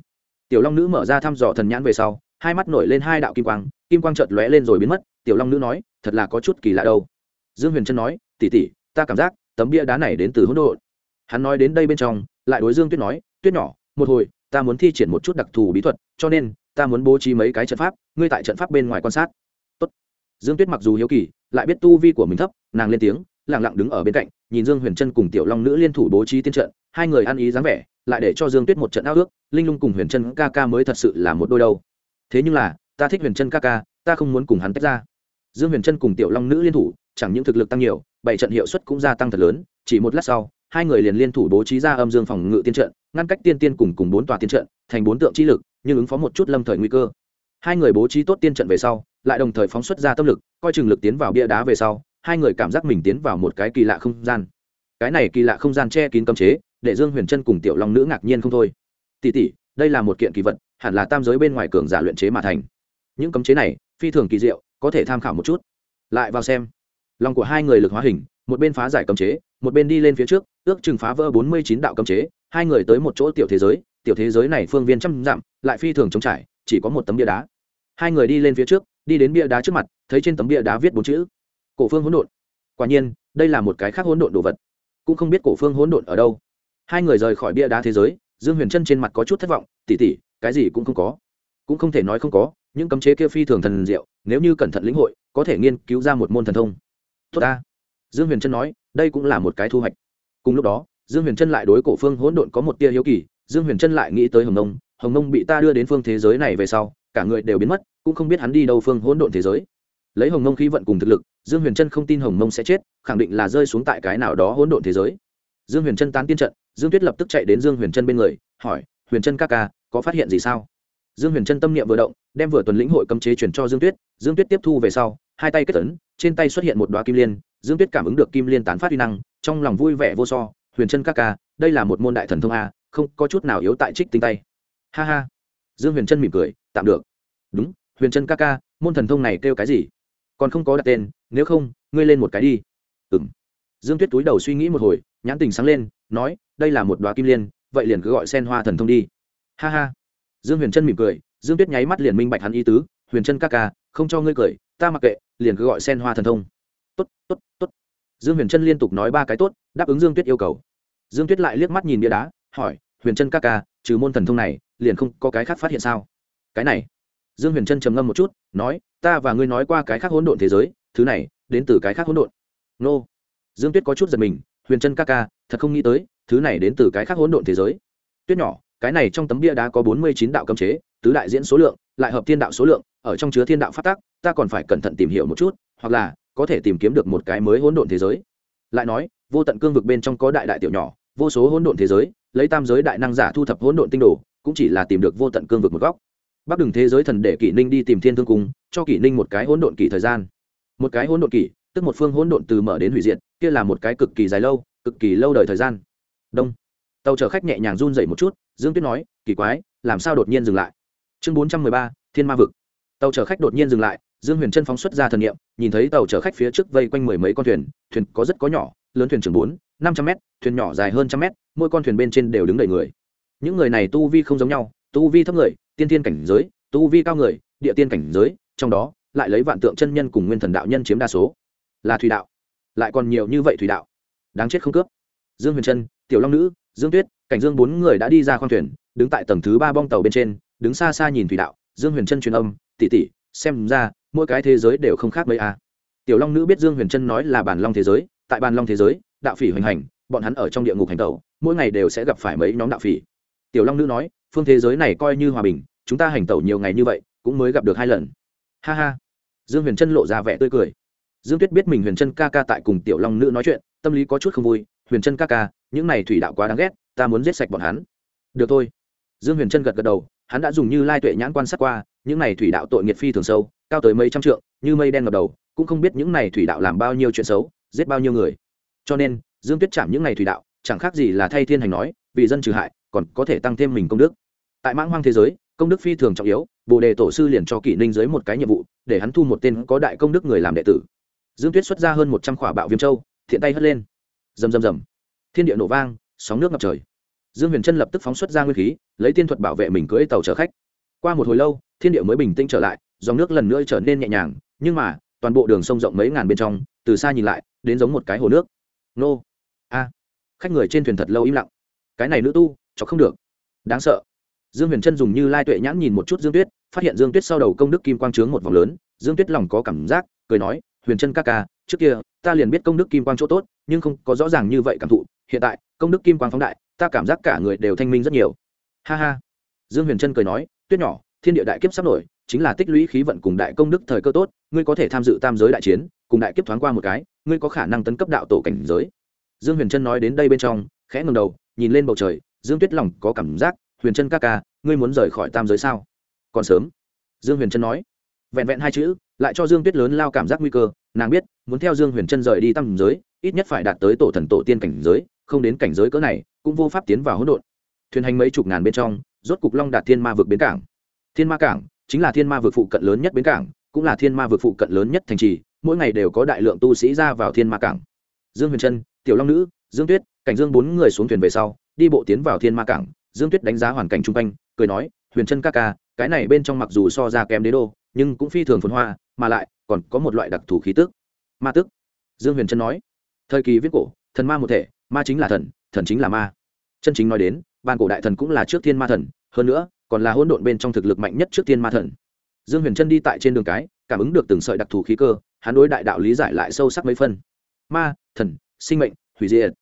Tiểu long nữ mở ra thăm dò thần nhãn về sau, hai mắt nổi lên hai đạo kim quang kim quang chợt lóe lên rồi biến mất, tiểu long nữ nói, thật là có chút kỳ lạ đâu. Dương huyền trân nói tỉ tỉ ta cảm giác tấm bia đá này đến từ hỗn độn. Hắn nói đến đây bên trong, lại đối dương tuyết nói, tuyết nhỏ, một hồi, ta muốn thi triển một chút đặc thù bí thuật, cho nên, ta muốn bố trí mấy cái trận pháp, ngươi tại trận pháp bên ngoài quan sát. Tốt. dương tuyết mặc dù hiếu kỳ, lại biết tu vi của mình thấp, nàng lên tiếng lẳng lặng đứng ở bên cạnh, nhìn dương huyền trân cùng tiểu long nữ liên thủ bố trí tiên trận, hai người ăn ý dáng vẻ, lại để cho dương tuyết một trận ao ước, linh lung cùng huyền trân ca ca mới thật sự là một đôi đâu. Thế nhưng là, ta thích huyền trân ca ca, ta không muốn cùng hắn tách ra. Dương huyền trân cùng tiểu long nữ liên thủ, chẳng những thực lực tăng nhiều, bảy trận hiệu suất cũng gia tăng thật lớn, chỉ một lát sau, hai người liền liên thủ bố trí ra âm dương phòng ngự tiên trận, ngăn cách tiên tiên cùng cùng bốn tòa tiên trận, thành bốn tượng chi lực, nhưng ứng phó một chút lâm thời nguy cơ. Hai người bố trí tốt tiên trận về sau, lại đồng thời phóng xuất ra tâm lực, coi chừng lực tiến vào bia đá về sau hai người cảm giác mình tiến vào một cái kỳ lạ không gian. Cái này kỳ lạ không gian che kín cấm chế, để dương huyền trân cùng tiểu long nữ ngạc nhiên không thôi. Tỉ tỉ đây là một kiện kỳ vật, hẳn là tam giới bên ngoài cường giả luyện chế mà thành. Những cấm chế này, phi thường kỳ diệu, có thể tham khảo một chút. Lại vào xem. Lòng của hai người lực hóa hình, một bên phá giải cấm chế, một bên đi lên phía trước, ước chừng phá vỡ bốn mươi chín đạo cấm chế, hai người tới một chỗ tiểu thế giới, tiểu thế giới này phương viên trăm dặm, lại phi thường trống trải, chỉ có một tấm bia đá. Hai người đi lên phía trước, đi đến bia đá trước mặt, thấy trên tấm bia đá viết bốn chữ cổ phương hỗn độn. Quả nhiên, đây là một cái khác hỗn độn đồ vật. Cũng không biết cổ phương hỗn độn ở đâu. Hai người rời khỏi bia đá thế giới, dương huyền trân trên mặt có chút thất vọng tỉ tỉ cái gì cũng không có. Cũng không thể nói không có, những cấm chế kia phi thường thần diệu, nếu như cẩn thận lĩnh hội, có thể nghiên cứu ra một môn thần thông. Tốt ta. Dương huyền trân nói, đây cũng là một cái thu hoạch. Cùng lúc đó, dương huyền trân lại đối cổ phương hỗn độn có một tia hiếu kỳ, dương huyền trân lại nghĩ tới hồng nông. Hồng nông bị ta đưa đến phương thế giới này về sau, cả người đều biến mất, cũng không biết hắn đi đâu phương hỗn độn thế giới lấy hồng mông khí vận cùng thực lực, dương huyền trân không tin hồng mông sẽ chết, khẳng định là rơi xuống tại cái nào đó hỗn độn thế giới. Dương huyền trân tán tiên trận, dương tuyết lập tức chạy đến dương huyền trân bên người, hỏi, huyền trân ca ca, có phát hiện gì sao? Dương huyền trân tâm niệm vừa động, đem vừa tuần lĩnh hội cấm chế chuyển cho dương tuyết dương tuyết tiếp thu về sau, hai tay kết tấn trên tay xuất hiện một đoá kim liên, dương tuyết cảm ứng được kim liên tán phát uy năng, trong lòng vui vẻ vô so, huyền trân ca ca, đây là một môn đại thần thông a, không có chút nào yếu tại trích tinh tay. Ha ha. Dương huyền trân mỉm cười, tạm được. Đúng, huyền trân ca ca, môn thần thông này kêu cái gì? Còn không có đặt tên, nếu không, ngươi lên một cái đi. Ừ m dương tuyết túi đầu suy nghĩ một hồi, nhãn tình sáng lên, nói, đây là một đoá kim liên, vậy liền cứ gọi sen hoa thần thông đi. Ha ha. Dương huyền trân mỉm cười, dương tuyết nháy mắt liền minh bạch hắn ý tứ, huyền trân ca ca, không cho ngươi cười, ta mặc kệ, liền cứ gọi sen hoa thần thông. Tốt tốt tốt. Dương huyền trân liên tục nói ba cái tốt, đáp ứng dương tuyết yêu cầu. Dương tuyết lại liếc mắt nhìn bia đá, hỏi, huyền trân ca ca, trừ môn thần thông này, liền không có cái khác phát hiện sao? Cái này dương huyền trân trầm ngâm một chút, nói, ta và ngươi nói qua cái khác hỗn độn thế giới, thứ này, đến từ cái khác hỗn độn. Nô. Dương tuyết có chút giật mình, huyền trân ca ca, thật không nghĩ tới, thứ này đến từ cái khác hỗn độn thế giới. Tuyết nhỏ, cái này trong tấm bia đá có bốn mươi chín đạo cấm chế, tứ đại diễn số lượng, lại hợp thiên đạo số lượng, ở trong chứa thiên đạo phát tác, ta còn phải cẩn thận tìm hiểu một chút, hoặc là, có thể tìm kiếm được một cái mới hỗn độn thế giới. Lại nói, vô tận cương vực bên trong có đại đại tiểu nhỏ, vô số hỗn độn thế giới, lấy tam giới đại năng giả thu thập hỗn độn tinh đồ, cũng chỉ là tìm được vô tận cương vực một góc bắc đường thế giới thần để kỷ ninh đi tìm thiên thương cung, cho kỷ ninh một cái hỗn độn kỷ thời gian. Một cái hỗn độn kỷ, tức một phương hỗn độn từ mở đến hủy diệt, kia là một cái cực kỳ dài lâu, cực kỳ lâu đời thời gian. Đông. Tàu chở khách nhẹ nhàng run dậy một chút, dương tuyết nói, kỳ quái, làm sao đột nhiên dừng lại? Chương bốn trăm mười ba, thiên ma vực. Tàu chở khách đột nhiên dừng lại, dương huyền chân phóng xuất ra thần nghiệm nhìn thấy tàu chở khách phía trước vây quanh mười mấy con thuyền thuyền có rất có nhỏ, lớn thuyền chừng bốn, năm trăm mét, thuyền nhỏ dài hơn trăm mét, mỗi con thuyền bên trên đều đứng đầy người. Những người này tu vi không giống nhau, tu vi thấp người tiên tiên cảnh giới, tu vi cao người, địa tiên cảnh giới, trong đó, lại lấy vạn tượng chân nhân cùng nguyên thần đạo nhân chiếm đa số. Là thủy đạo. Lại còn nhiều như vậy thủy đạo. Đáng chết không cướp. Dương huyền trân, tiểu long nữ, dương tuyết, cảnh dương bốn người đã đi ra khoang thuyền, đứng tại tầng thứ ba bong tàu bên trên, đứng xa xa nhìn thủy đạo. Dương huyền trân truyền âm tỉ tỉ xem ra, mỗi cái thế giới đều không khác mấy a. Tiểu long nữ biết dương huyền trân nói là bản long thế giới, tại bản long thế giới, đạo phỉ hoành hành, bọn hắn ở trong địa ngục hành tẩu, mỗi ngày đều sẽ gặp phải mấy nhóm đạo phỉ. Tiểu long nữ nói phương thế giới này coi như hòa bình, chúng ta hành tẩu nhiều ngày như vậy, cũng mới gặp được hai lần. Ha ha. Dương huyền trân lộ ra vẻ tươi cười. Dương tuyết biết mình huyền trân ca ca tại cùng tiểu long nữ nói chuyện, tâm lý có chút không vui. Huyền trân ca ca, những này thủy đạo quá đáng ghét, ta muốn giết sạch bọn hắn. Được thôi. Dương huyền trân gật gật đầu, hắn đã dùng như lai tuệ nhãn quan sát qua, những này thủy đạo tội nghiệt phi thường sâu, cao tới mấy trăm trượng, như mây đen ngập đầu, cũng không biết những này thủy đạo làm bao nhiêu chuyện xấu, giết bao nhiêu người. Cho nên, dương tuyết chạm những này thủy đạo, chẳng khác gì là thay thiên hành nói, vì dân trừ hại còn có thể tăng thêm mình công đức. Tại mãng hoang thế giới, công đức phi thường trọng yếu, bồ đề tổ sư liền cho kỷ ninh dưới một cái nhiệm vụ, để hắn thu một tên có đại công đức người làm đệ tử. Dương tuyết xuất ra hơn một trăm khỏa bạo viêm châu, thiện tay hất lên. Rầm rầm rầm. Thiên địa nổ vang, sóng nước ngập trời. Dương huyền trân lập tức phóng xuất ra nguyên khí, lấy tiên thuật bảo vệ mình cưỡi tàu chở khách. Qua một hồi lâu, thiên địa mới bình tĩnh trở lại, dòng nước lần nữa trở nên nhẹ nhàng, nhưng mà, toàn bộ đường sông rộng mấy ngàn bên trong, từ xa nhìn lại, đến giống một cái hồ nước. Nô. A. Khách người trên thuyền thật lâu im lặng. Cái này nữ tu cho không được. Đáng sợ. Dương huyền trân dùng như lai tuệ nhãn nhìn một chút dương tuyết, phát hiện dương tuyết sau đầu công đức kim quang trướng một vòng lớn, dương tuyết lòng có cảm giác, cười nói, huyền trân ca ca, trước kia, ta liền biết công đức kim quang chỗ tốt, nhưng không có rõ ràng như vậy cảm thụ, hiện tại, công đức kim quang phóng đại, ta cảm giác cả người đều thanh minh rất nhiều. Ha ha. Dương huyền trân cười nói, tuyết nhỏ, thiên địa đại kiếp sắp nổi, chính là tích lũy khí vận cùng đại công đức thời cơ tốt, ngươi có thể tham dự tam giới đại chiến, cùng đại kiếp thoáng qua một cái, ngươi có khả năng tấn cấp đạo tổ cảnh giới. Dương huyền trân nói đến đây bên trong, khẽ ngầm đầu, nhìn lên bầu trời dương tuyết lòng có cảm giác, huyền trân ca ca, ngươi muốn rời khỏi tam giới sao? Còn sớm. Dương huyền trân nói. Vẹn vẹn hai chữ, lại cho dương tuyết lớn lao cảm giác nguy cơ. Nàng biết, muốn theo dương huyền trân rời đi tam giới, ít nhất phải đạt tới tổ thần tổ tiên cảnh giới, không đến cảnh giới cỡ này, cũng vô pháp tiến vào hỗn độn. Thuyền hành mấy chục ngàn bên trong, rốt cục long đạt thiên ma vực bến cảng. Thiên ma cảng chính là thiên ma vực phụ cận lớn nhất bến cảng, cũng là thiên ma vực phụ cận lớn nhất thành trì, mỗi ngày đều có đại lượng tu sĩ ra vào thiên ma cảng. Dương huyền trân tiểu long nữ, dương tuyết, cảnh dương bốn người xuống thuyền về sau đi bộ tiến vào thiên ma cảng, dương tuyết đánh giá hoàn cảnh chung quanh, cười nói, huyền chân ca ca, cái này bên trong mặc dù so ra kém đế đô, nhưng cũng phi thường phồn hoa, mà lại còn có một loại đặc thù khí tức. Ma tức? Dương huyền trân nói. Thời kỳ viết cổ, thần ma một thể, ma chính là thần thần chính là ma. Chân chính nói đến, ban cổ đại thần cũng là trước thiên ma thần, hơn nữa, còn là hỗn độn bên trong thực lực mạnh nhất trước thiên ma thần. Dương huyền trân đi tại trên đường cái, cảm ứng được từng sợi đặc thù khí cơ, hắn đối đại đạo lý giải lại sâu sắc mấy phân. Ma, thần, sinh mệnh, hủy diệt.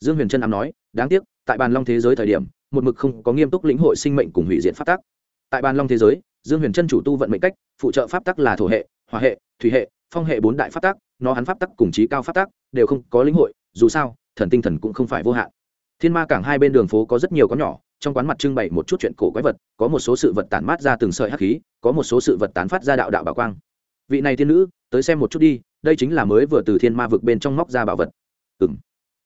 Dương huyền trân ám nói, đáng tiếc tại bàn long thế giới thời điểm, một mực không có nghiêm túc lĩnh hội sinh mệnh cùng hủy diệt pháp tắc. Tại bàn long thế giới, dương huyền trân chủ tu vận mệnh cách, phụ trợ pháp tắc là thổ hệ, hỏa hệ, thủy hệ, phong hệ bốn đại pháp tắc, nó hắn pháp tắc cùng trí cao pháp tắc đều không có lĩnh hội, dù sao, thần tinh thần cũng không phải vô hạn. Thiên ma cảng hai bên đường phố có rất nhiều có nhỏ, trong quán mặt trưng bày một chút chuyện cổ quái vật, có một số sự vật tản mát ra từng sợi hắc khí, có một số sự vật tán phát ra đạo đạo bảo quang. Vị này thiên nữ, tới xem một chút đi, đây chính là mới vừa từ thiên ma vực bên trong móc ra bảo vật. Ừ m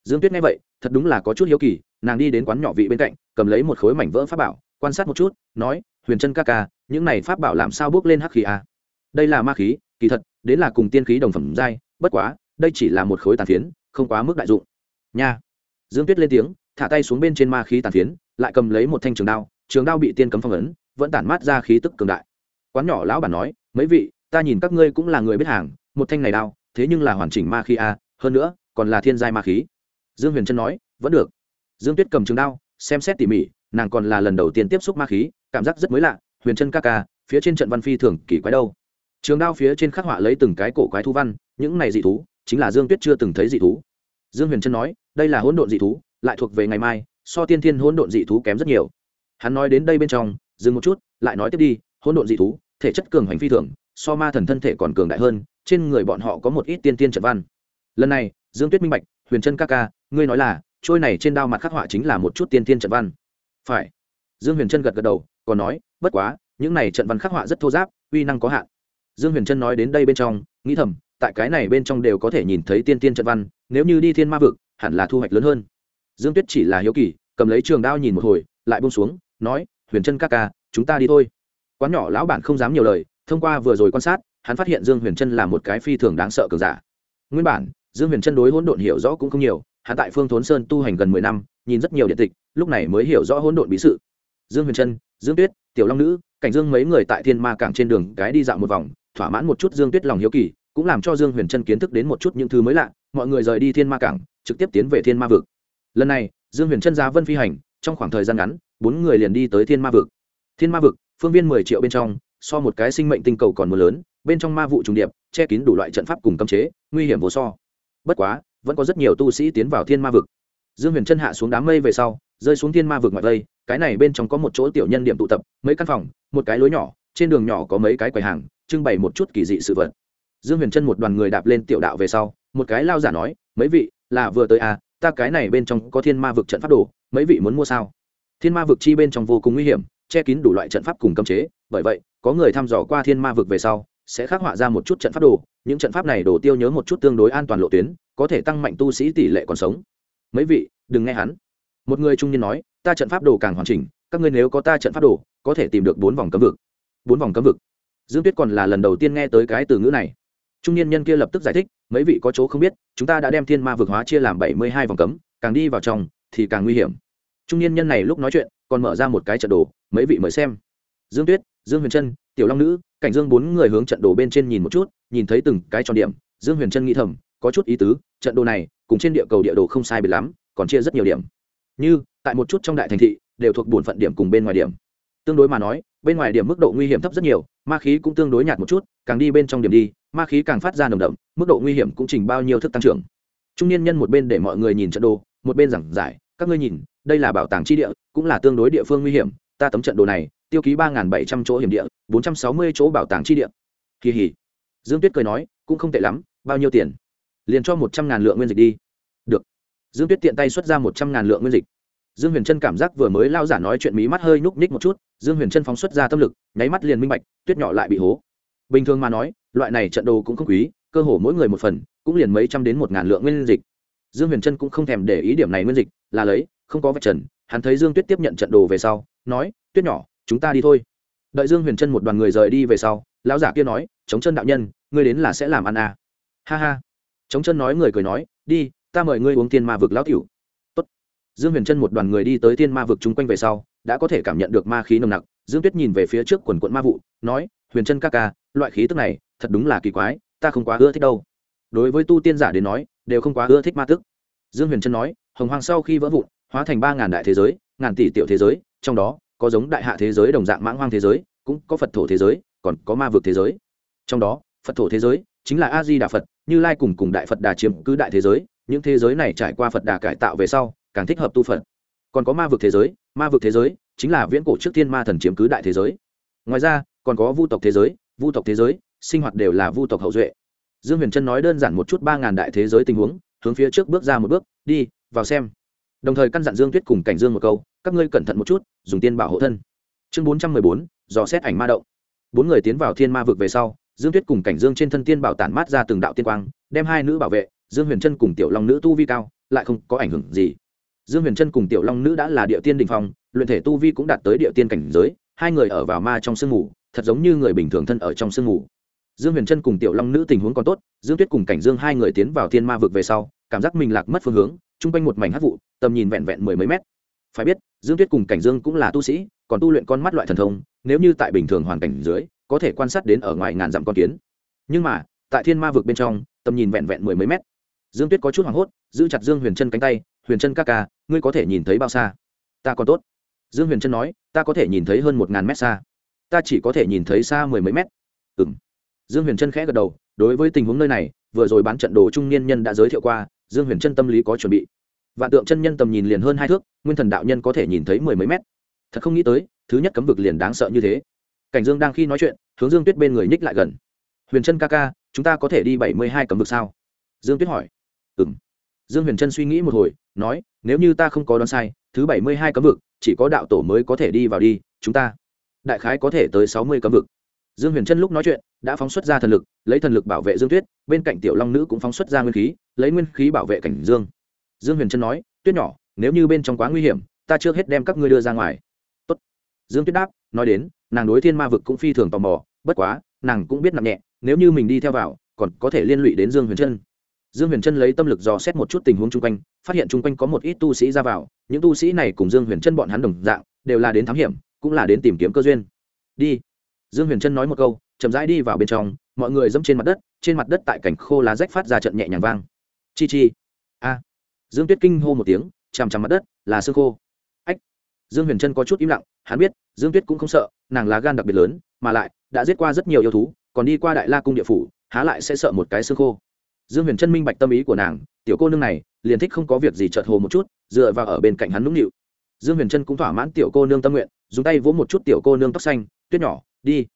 dương tuyết nghe vậy, thật đúng là có chút hiếu kỳ nàng đi đến quán nhỏ vị bên cạnh cầm lấy một khối mảnh vỡ pháp bảo quan sát một chút nói huyền chân ca ca những này pháp bảo làm sao bước lên hắc khí à? đây là ma khí kỳ thật đến là cùng tiên khí đồng phẩm giai bất quá đây chỉ là một khối tàn phiến không quá mức đại dụng. Nha. Dương tuyết lên tiếng thả tay xuống bên trên ma khí tàn phiến lại cầm lấy một thanh trường đao trường đao bị tiên cấm phong ấn vẫn tản mát ra khí tức cường đại. Quán nhỏ lão bản nói mấy vị ta nhìn các ngươi cũng là người biết hàng một thanh này đao thế nhưng là hoàn chỉnh ma khí a à, hơn nữa còn là thiên giai ma khí. Dương huyền trân nói vẫn được dương tuyết cầm trường đao, xem xét tỉ mỉ, nàng còn là lần đầu tiên tiếp xúc ma khí, cảm giác rất mới lạ, huyền trân ca ca, phía trên trận văn phi thường kỳ quái đâu. Trường đao phía trên khắc họa lấy từng cái cổ quái thú văn, những này dị thú, chính là dương tuyết chưa từng thấy dị thú. Dương huyền trân nói, đây là hỗn độn dị thú, lại thuộc về ngày mai, so tiên thiên hỗn độn dị thú kém rất nhiều. Hắn nói đến đây bên trong, dừng một chút, lại nói tiếp đi, hỗn độn dị thú, thể chất cường hành phi thường, so ma thần thân thể còn cường đại hơn, trên người bọn họ có một ít tiên tiên trận văn. Lần này, dương tuyết minh bạch, huyền trân ca ca, ngươi nói là trôi này trên đao mặt khắc họa chính là một chút tiên tiên trận văn. Phải. Dương huyền trân gật gật đầu, còn nói, bất quá, những này trận văn khắc họa rất thô giáp, uy năng có hạn. Dương huyền trân nói đến đây bên trong, nghĩ thầm, tại cái này bên trong đều có thể nhìn thấy tiên tiên trận văn, nếu như đi thiên ma vực, hẳn là thu hoạch lớn hơn. Dương tuyết chỉ là hiếu kỳ, cầm lấy trường đao nhìn một hồi, lại bông xuống, nói, huyền trân ca ca, chúng ta đi thôi. Quán nhỏ lão bản không dám nhiều lời, thông qua vừa rồi quan sát, hắn phát hiện dương huyền trân là một cái phi thường đáng sợ cường giả. Nguyên bản, dương huyền trân đối hỗn độn hiểu rõ cũng không nhiều hắn tại phương thốn sơn tu hành gần mười năm, nhìn rất nhiều điện tịch, lúc này mới hiểu rõ hỗn độn bí sự. Dương huyền trân, dương tuyết, tiểu long nữ, cảnh dương mấy người tại thiên ma cảng trên đường cái đi dạo một vòng, thỏa mãn một chút dương tuyết lòng hiếu kỳ, cũng làm cho dương huyền trân kiến thức đến một chút những thứ mới lạ, mọi người rời đi thiên ma cảng, trực tiếp tiến về thiên ma vực. Lần này, dương huyền trân ra vân phi hành, trong khoảng thời gian ngắn, bốn người liền đi tới thiên ma vực. Thiên ma vực, phương viên mười triệu bên trong, so một cái sinh mệnh tinh cầu còn mưa lớn, bên trong ma vụ trùng điệp, che kín đủ loại trận pháp cùng cấm chế, nguy hiểm vô so. Bất quá vẫn có rất nhiều tu sĩ tiến vào thiên ma vực. Dương huyền chân hạ xuống đám mây về sau, rơi xuống thiên ma vực ngoại vây, cái này bên trong có một chỗ tiểu nhân điểm tụ tập, mấy căn phòng, một cái lối nhỏ, trên đường nhỏ có mấy cái quầy hàng, trưng bày một chút kỳ dị sự vật. Dương huyền chân một đoàn người đạp lên tiểu đạo về sau, một cái lao giả nói, mấy vị, là vừa tới à ta cái này bên trong có thiên ma vực trận pháp đồ, mấy vị muốn mua sao? Thiên ma vực chi bên trong vô cùng nguy hiểm, che kín đủ loại trận pháp cùng cấm chế, bởi vậy, có người thăm dò qua thiên ma vực về sau, sẽ khắc họa ra một chút trận pháp đồ những trận pháp này đổ tiêu nhớ một chút tương đối an toàn lộ tuyến, có thể tăng mạnh tu sĩ tỷ lệ còn sống. Mấy vị, đừng nghe hắn. Một người trung niên nói, ta trận pháp đồ càng hoàn chỉnh, các ngươi nếu có ta trận pháp đồ, có thể tìm được bốn vòng cấm vực. Bốn vòng cấm vực. Dương tuyết còn là lần đầu tiên nghe tới cái từ ngữ này. Trung niên nhân kia lập tức giải thích, mấy vị có chỗ không biết, chúng ta đã đem thiên ma vực hóa chia làm bảy mươi hai vòng cấm, càng đi vào trong thì càng nguy hiểm. Trung niên nhân này lúc nói chuyện, còn mở ra một cái trận đồ, mấy vị mời xem. Dương tuyết, dương huyền trân, tiểu long nữ, cảnh dương bốn người hướng trận đồ bên trên nhìn một chút nhìn thấy từng cái tròn điểm, dương huyền trân nghĩ thầm, có chút ý tứ, trận đồ này, cùng trên địa cầu địa đồ không sai biệt lắm, còn chia rất nhiều điểm. Như, tại một chút trong đại thành thị, đều thuộc bổn phận điểm cùng bên ngoài điểm. Tương đối mà nói, bên ngoài điểm mức độ nguy hiểm thấp rất nhiều, ma khí cũng tương đối nhạt một chút, càng đi bên trong điểm đi, ma khí càng phát ra nồng đậm, mức độ nguy hiểm cũng chỉnh bao nhiêu thức tăng trưởng. Trung niên nhân một bên để mọi người nhìn trận đồ, một bên giảng giải, các ngươi nhìn, đây là bảo tàng chi địa, cũng là tương đối địa phương nguy hiểm, ta tấm trận đồ này, tiêu ký ba bảy trăm chỗ hiểm địa, bốn trăm sáu mươi chỗ bảo tàng chi địa. Kỳ hỉ dương tuyết cười nói, cũng không tệ lắm, bao nhiêu tiền? Liền cho một trăm ngàn lượng nguyên dịch đi. Được. Dương tuyết tiện tay xuất ra một trăm ngàn lượng nguyên dịch. Dương huyền trân cảm giác vừa mới lao giả nói chuyện mí mắt hơi nhúc nhích một chút, dương huyền trân phóng xuất ra tâm lực, nháy mắt liền minh bạch, tuyết nhỏ lại bị hố. Bình thường mà nói, loại này trận đồ cũng không quý, cơ hồ mỗi người một phần, cũng liền mấy trăm đến một ngàn lượng nguyên dịch. Dương huyền trân cũng không thèm để ý điểm này nguyên dịch, là lấy, không có vật trần, hắn thấy dương tuyết tiếp nhận trận đồ về sau, nói, tuyết nhỏ, chúng ta đi thôi. Đợi dương huyền trân một đoàn người rời đi về sau lão giả kia nói chống chân đạo nhân, ngươi đến là sẽ làm ăn à. ha ha chống chân nói người cười nói, đi, ta mời ngươi uống tiên ma vực lão tiểu Tốt. dương huyền chân một đoàn người đi tới tiên ma vực chung quanh về sau, đã có thể cảm nhận được ma khí nồng nặc, dương tuyết nhìn về phía trước quần quận ma vụ, nói, huyền chân ca ca, loại khí tức này, thật đúng là kỳ quái, ta không quá ưa thích đâu đối với tu tiên giả đến nói, đều không quá ưa thích ma tức dương huyền trân nói, hồng hoàng sau khi vỡ vụn, hóa thành ba ngàn đại thế giới, ngàn tỷ tiểu thế giới, trong đó có giống đại hạ thế giới, đồng dạng mãng hoang thế giới, cũng có phật thổ thế giới còn có ma vực thế giới. Trong đó, phật thổ thế giới chính là a di đà phật, như lai cùng cùng đại phật đà chiếm cứ đại thế giới, những thế giới này trải qua phật đà cải tạo về sau, càng thích hợp tu phật. Còn có ma vực thế giới, ma vực thế giới chính là viễn cổ trước thiên ma thần chiếm cứ đại thế giới. Ngoài ra, còn có vu tộc thế giới, vu tộc thế giới sinh hoạt đều là vu tộc hậu duệ. Dương huyền trân nói đơn giản một chút ba ngàn đại thế giới tình huống, hướng phía trước bước ra một bước, đi, vào xem. Đồng thời căn dặn dương tuyết cùng cảnh dương một câu, các ngươi cẩn thận một chút, dùng tiên bảo hộ thân. Chương bốn trăm mười bốn, dò xét ảnh ma động bốn người tiến vào thiên ma vực về sau, dương tuyết cùng cảnh dương trên thân tiên bảo tản mát ra từng đạo tiên quang, đem hai nữ bảo vệ, dương huyền trân cùng tiểu long nữ tu vi cao, lại không có ảnh hưởng gì. Dương huyền trân cùng tiểu long nữ đã là địa tiên đình phong, luyện thể tu vi cũng đạt tới địa tiên cảnh giới, hai người ở vào ma trong sương mù, thật giống như người bình thường thân ở trong sương mù. Dương huyền trân cùng tiểu long nữ tình huống còn tốt, dương tuyết cùng cảnh dương hai người tiến vào thiên ma vực về sau, cảm giác mình lạc mất phương hướng, chung quanh một mảnh hát vụ, tầm nhìn vẹn vẹn mười mấy mét. Phải biết, dương tuyết cùng cảnh dương cũng là tu sĩ còn tu luyện con mắt loại thần thông, nếu như tại bình thường hoàn cảnh dưới, có thể quan sát đến ở ngoài ngàn dặm con kiến. Nhưng mà, tại thiên ma vực bên trong, tầm nhìn vẹn vẹn mười mấy mét. Dương tuyết có chút hoảng hốt, giữ chặt dương huyền trân cánh tay, huyền trân ca ca, ngươi có thể nhìn thấy bao xa? Ta còn tốt. Dương huyền trân nói, ta có thể nhìn thấy hơn một ngàn mét xa. Ta chỉ có thể nhìn thấy xa mười mấy mét. Ừ m dương huyền trân khẽ gật đầu, đối với tình huống nơi này, vừa rồi bán trận đồ trung niên nhân đã giới thiệu qua, dương huyền trân tâm lý có chuẩn bị. Vạn tượng chân nhân tầm nhìn liền hơn hai thước, nguyên thần đạo nhân có thể nhìn thấy mười mấy mét thật không nghĩ tới, thứ nhất cấm vực liền đáng sợ như thế. Cảnh dương đang khi nói chuyện, hướng dương tuyết bên người nhích lại gần. Huyền trân ca ca, chúng ta có thể đi bảy mươi hai cấm vực sao? Dương tuyết hỏi. Ừ m dương huyền trân suy nghĩ một hồi, nói, nếu như ta không có đoán sai, thứ bảy mươi hai cấm vực, chỉ có đạo tổ mới có thể đi vào đi, chúng ta, đại khái có thể tới sáu mươi cấm vực. Dương huyền trân lúc nói chuyện, đã phóng xuất ra thần lực, lấy thần lực bảo vệ dương tuyết, bên cạnh tiểu long nữ cũng phóng xuất ra nguyên khí, lấy nguyên khí bảo vệ cảnh dương. Dương huyền trân nói, tuyết nhỏ, nếu như bên trong quá nguy hiểm, ta chưa hết đem các ngươi đưa ra ngoài dương tuyết đáp, nói đến, nàng đối thiên ma vực cũng phi thường tò mò, bất quá, nàng cũng biết nặng nhẹ, nếu như mình đi theo vào, còn có thể liên lụy đến dương huyền trân. Dương huyền trân lấy tâm lực dò xét một chút tình huống chung quanh, phát hiện chung quanh có một ít tu sĩ ra vào, những tu sĩ này cùng dương huyền trân bọn hắn đồng dạng, đều là đến thám hiểm, cũng là đến tìm kiếm cơ duyên. Đi. Dương huyền trân nói một câu, chậm rãi đi vào bên trong, mọi người dẫm trên mặt đất, trên mặt đất tại cảnh khô lá rách phát ra trận nhẹ nhàng vang. Chi chi. A. Dương tuyết kinh hô một tiếng, chằm chằm mặt đất, là xương khô dương huyền trân có chút im lặng, hắn biết, dương tuyết cũng không sợ, nàng là gan đặc biệt lớn, mà lại, đã giết qua rất nhiều yêu thú, còn đi qua đại la cung địa phủ, há lại sẽ sợ một cái xương khô. Dương huyền trân minh bạch tâm ý của nàng, tiểu cô nương này, liền thích không có việc gì chợt hồ một chút, dựa vào ở bên cạnh hắn nũng nịu. Dương huyền trân cũng thỏa mãn tiểu cô nương tâm nguyện, dùng tay vỗ một chút tiểu cô nương tóc xanh, tuyết nhỏ, đi,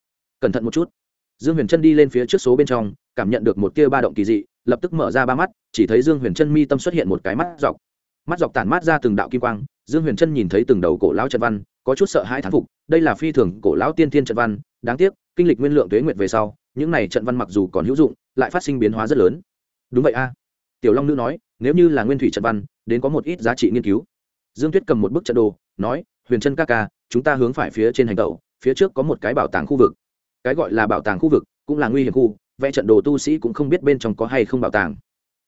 cẩn thận một chút. Dương huyền trân đi lên phía trước số bên trong, cảm nhận được một tia ba động kỳ dị, lập tức mở ra ba mắt, chỉ thấy dương huyền trân mi tâm xuất hiện một cái mắt dọc. Mắt dọc tản mát ra từng đạo kim quang dương huyền trân nhìn thấy từng đầu cổ lão trận văn, có chút sợ hãi thán phục, đây là phi thường cổ lão tiên thiên trận văn, đáng tiếc, kinh lịch nguyên lượng tuế nguyệt về sau, những này trận văn mặc dù còn hữu dụng, lại phát sinh biến hóa rất lớn. Đúng vậy a. Tiểu long nữ nói, nếu như là nguyên thủy trận văn, đến có một ít giá trị nghiên cứu. Dương tuyết cầm một bức trận đồ, nói, huyền trân ca ca, chúng ta hướng phải phía trên hành tẩu, phía trước có một cái bảo tàng khu vực. Cái gọi là bảo tàng khu vực, cũng là nguy hiểm khu, vẽ trận đồ tu sĩ cũng không biết bên trong có hay không bảo tàng.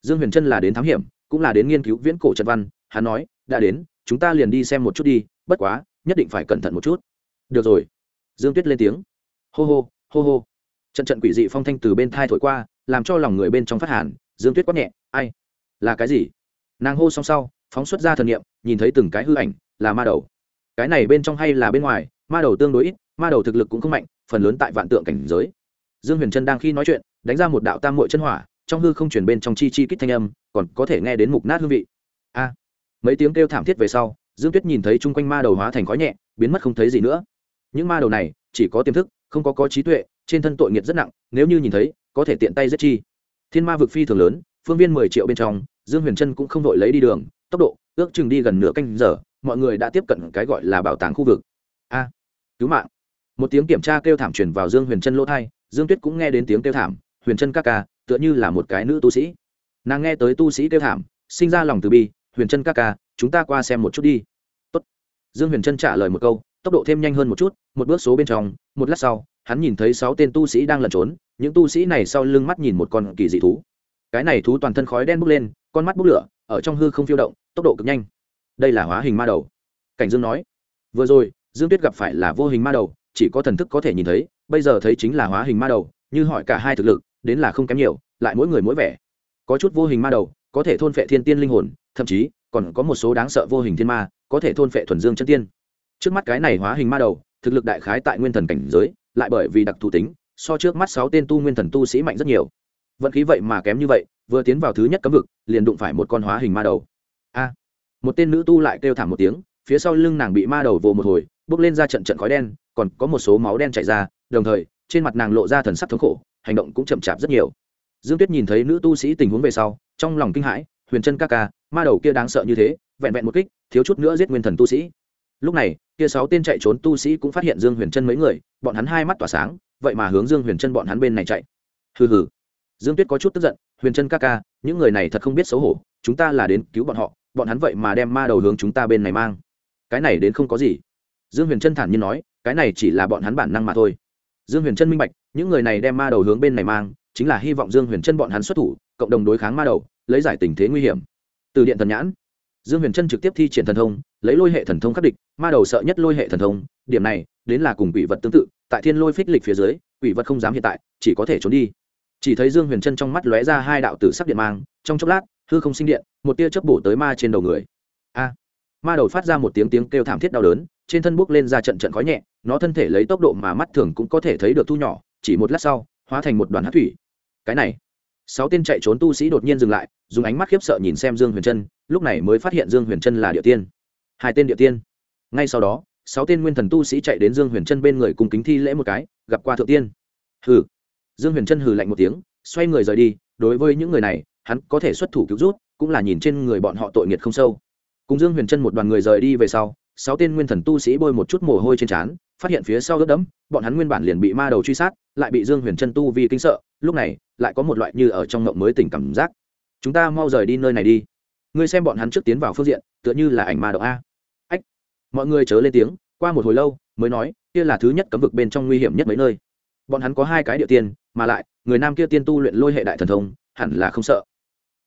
Dương huyền trân là đến thám hiểm, cũng là đến nghiên cứu viễn cổ trận văn, hắn nói, đã đến chúng ta liền đi xem một chút đi, bất quá, nhất định phải cẩn thận một chút. Được rồi. Dương tuyết lên tiếng. Hô hô hô hô. Trận trận quỷ dị phong thanh từ bên thai thổi qua, làm cho lòng người bên trong phát hàn, dương tuyết quát nhẹ, ai? Là cái gì? Nàng hô xong sau, phóng xuất ra thần nghiệm nhìn thấy từng cái hư ảnh, là ma đầu. Cái này bên trong hay là bên ngoài, ma đầu tương đối ít, ma đầu thực lực cũng không mạnh, phần lớn tại vạn tượng cảnh giới. Dương huyền trân đang khi nói chuyện, đánh ra một đạo tam mội chân hỏa, trong hư không chuyển bên trong chi chi kích thanh âm, còn có thể nghe đến mục nát hương vị. A mấy tiếng kêu thảm thiết về sau, dương tuyết nhìn thấy chung quanh ma đầu hóa thành khói nhẹ, biến mất không thấy gì nữa. Những ma đầu này, chỉ có tiềm thức, không có có trí tuệ, trên thân tội nghiệt rất nặng, nếu như nhìn thấy, có thể tiện tay giết chi. Thiên ma vực phi thường lớn, phương viên mười triệu bên trong, dương huyền trân cũng không đội lấy đi đường, tốc độ, ước chừng đi gần nửa canh giờ, mọi người đã tiếp cận cái gọi là bảo tàng khu vực. A, cứu mạng. Một tiếng kiểm tra kêu thảm truyền vào dương huyền trân lỗ thai dương tuyết cũng nghe đến tiếng kêu thảm, huyền trân ca ca, tựa như là một cái nữ tu sĩ. Nàng nghe tới tu sĩ kêu thảm, sinh ra lòng từ bi huyền trân ca ca, chúng ta qua xem một chút đi. Tốt. dương huyền trân trả lời một câu, tốc độ thêm nhanh hơn một chút, một bước số bên trong, một lát sau, hắn nhìn thấy sáu tên tu sĩ đang lẩn trốn, những tu sĩ này sau lưng mắt nhìn một con kỳ dị thú. Cái này thú toàn thân khói đen bốc lên, con mắt bốc lửa, ở trong hư không phiêu động, tốc độ cực nhanh. Đây là hóa hình ma đầu. Cảnh dương nói. Vừa rồi, dương tuyết gặp phải là vô hình ma đầu, chỉ có thần thức có thể nhìn thấy, bây giờ thấy chính là hóa hình ma đầu, như hỏi cả hai thực lực, đến là không kém nhiều, lại mỗi người mỗi vẻ. Có chút vô hình ma đầu, có thể thôn phệ thiên tiên linh hồn thậm chí còn có một số đáng sợ vô hình thiên ma có thể thôn phệ thuần dương chân tiên. Trước mắt cái này hóa hình ma đầu, thực lực đại khái tại nguyên thần cảnh giới, lại bởi vì đặc thù tính, so trước mắt sáu tên tu nguyên thần tu sĩ mạnh rất nhiều. Vận khí vậy mà kém như vậy, vừa tiến vào thứ nhất cấm vực, liền đụng phải một con hóa hình ma đầu. A! Một tên nữ tu lại kêu thảm một tiếng, phía sau lưng nàng bị ma đầu vồ một hồi bốc lên ra trận trận khói đen, còn có một số máu đen chảy ra, đồng thời, trên mặt nàng lộ ra thần sắc thống khổ, hành động cũng chậm chạp rất nhiều. Dương tuyết nhìn thấy nữ tu sĩ tình huống về sau, trong lòng kinh hãi, huyền chân ca ca ma đầu kia đáng sợ như thế, vẹn vẹn một kích, thiếu chút nữa giết nguyên thần tu sĩ. Lúc này, kia sáu tên chạy trốn tu sĩ cũng phát hiện dương huyền chân mấy người, bọn hắn hai mắt tỏa sáng, vậy mà hướng dương huyền chân bọn hắn bên này chạy. Hừ hừ. Dương tuyết có chút tức giận, huyền chân ca ca, những người này thật không biết xấu hổ, chúng ta là đến cứu bọn họ, bọn hắn vậy mà đem ma đầu hướng chúng ta bên này mang. Cái này đến không có gì. Dương huyền trân thản nhiên nói, cái này chỉ là bọn hắn bản năng mà thôi. Dương huyền trân minh bạch, những người này đem ma đầu hướng bên này mang, chính là hy vọng dương huyền trân bọn hắn xuất thủ, cộng đồng đối kháng ma đầu, lấy giải tình thế nguy hiểm từ điện thần nhãn, dương huyền trân trực tiếp thi triển thần thông, lấy lôi hệ thần thông khắc địch, ma đầu sợ nhất lôi hệ thần thông, điểm này, đến là cùng quỷ vật tương tự, tại thiên lôi phích lịch phía dưới, quỷ vật không dám hiện tại, chỉ có thể trốn đi. Chỉ thấy dương huyền trân trong mắt lóe ra hai đạo tử sắc điện mang, trong chốc lát, hư không sinh điện, một tia chớp bổ tới ma trên đầu người. A! Ma đầu phát ra một tiếng tiếng kêu thảm thiết đau đớn, trên thân bốc lên ra trận trận khói nhẹ, nó thân thể lấy tốc độ mà mắt thường cũng có thể thấy được thu nhỏ, chỉ một lát sau, hóa thành một đoàn hát thủy. Cái này sáu tên chạy trốn tu sĩ đột nhiên dừng lại, dùng ánh mắt khiếp sợ nhìn xem dương huyền trân, lúc này mới phát hiện dương huyền trân là địa tiên. Hai tên địa tiên. Ngay sau đó, sáu tên nguyên thần tu sĩ chạy đến dương huyền trân bên người cùng kính thi lễ một cái, gặp qua thượng tiên. Hừ. Dương huyền trân hừ lạnh một tiếng, xoay người rời đi, đối với những người này, hắn có thể xuất thủ cứu rút cũng là nhìn trên người bọn họ tội nghiệt không sâu. Cùng dương huyền trân một đoàn người rời đi về sau, sáu tên nguyên thần tu sĩ bôi một chút mồ hôi trên trán, phát hiện phía sau ướt đẫm bọn hắn nguyên bản liền bị ma đầu truy sát, lại bị dương huyền trân tu vì kinh sợ, lúc này, lại có một loại như ở trong ngộng mới tỉnh cảm giác. Chúng ta mau rời đi nơi này đi. Ngươi xem bọn hắn trước tiến vào phương diện, tựa như là ảnh ma động a. Ách. Mọi người chớ lên tiếng, qua một hồi lâu, mới nói, kia là thứ nhất cấm vực bên trong nguy hiểm nhất mấy nơi. Bọn hắn có hai cái địa tiên, mà lại, người nam kia tiên tu luyện lôi hệ đại thần thông, hẳn là không sợ.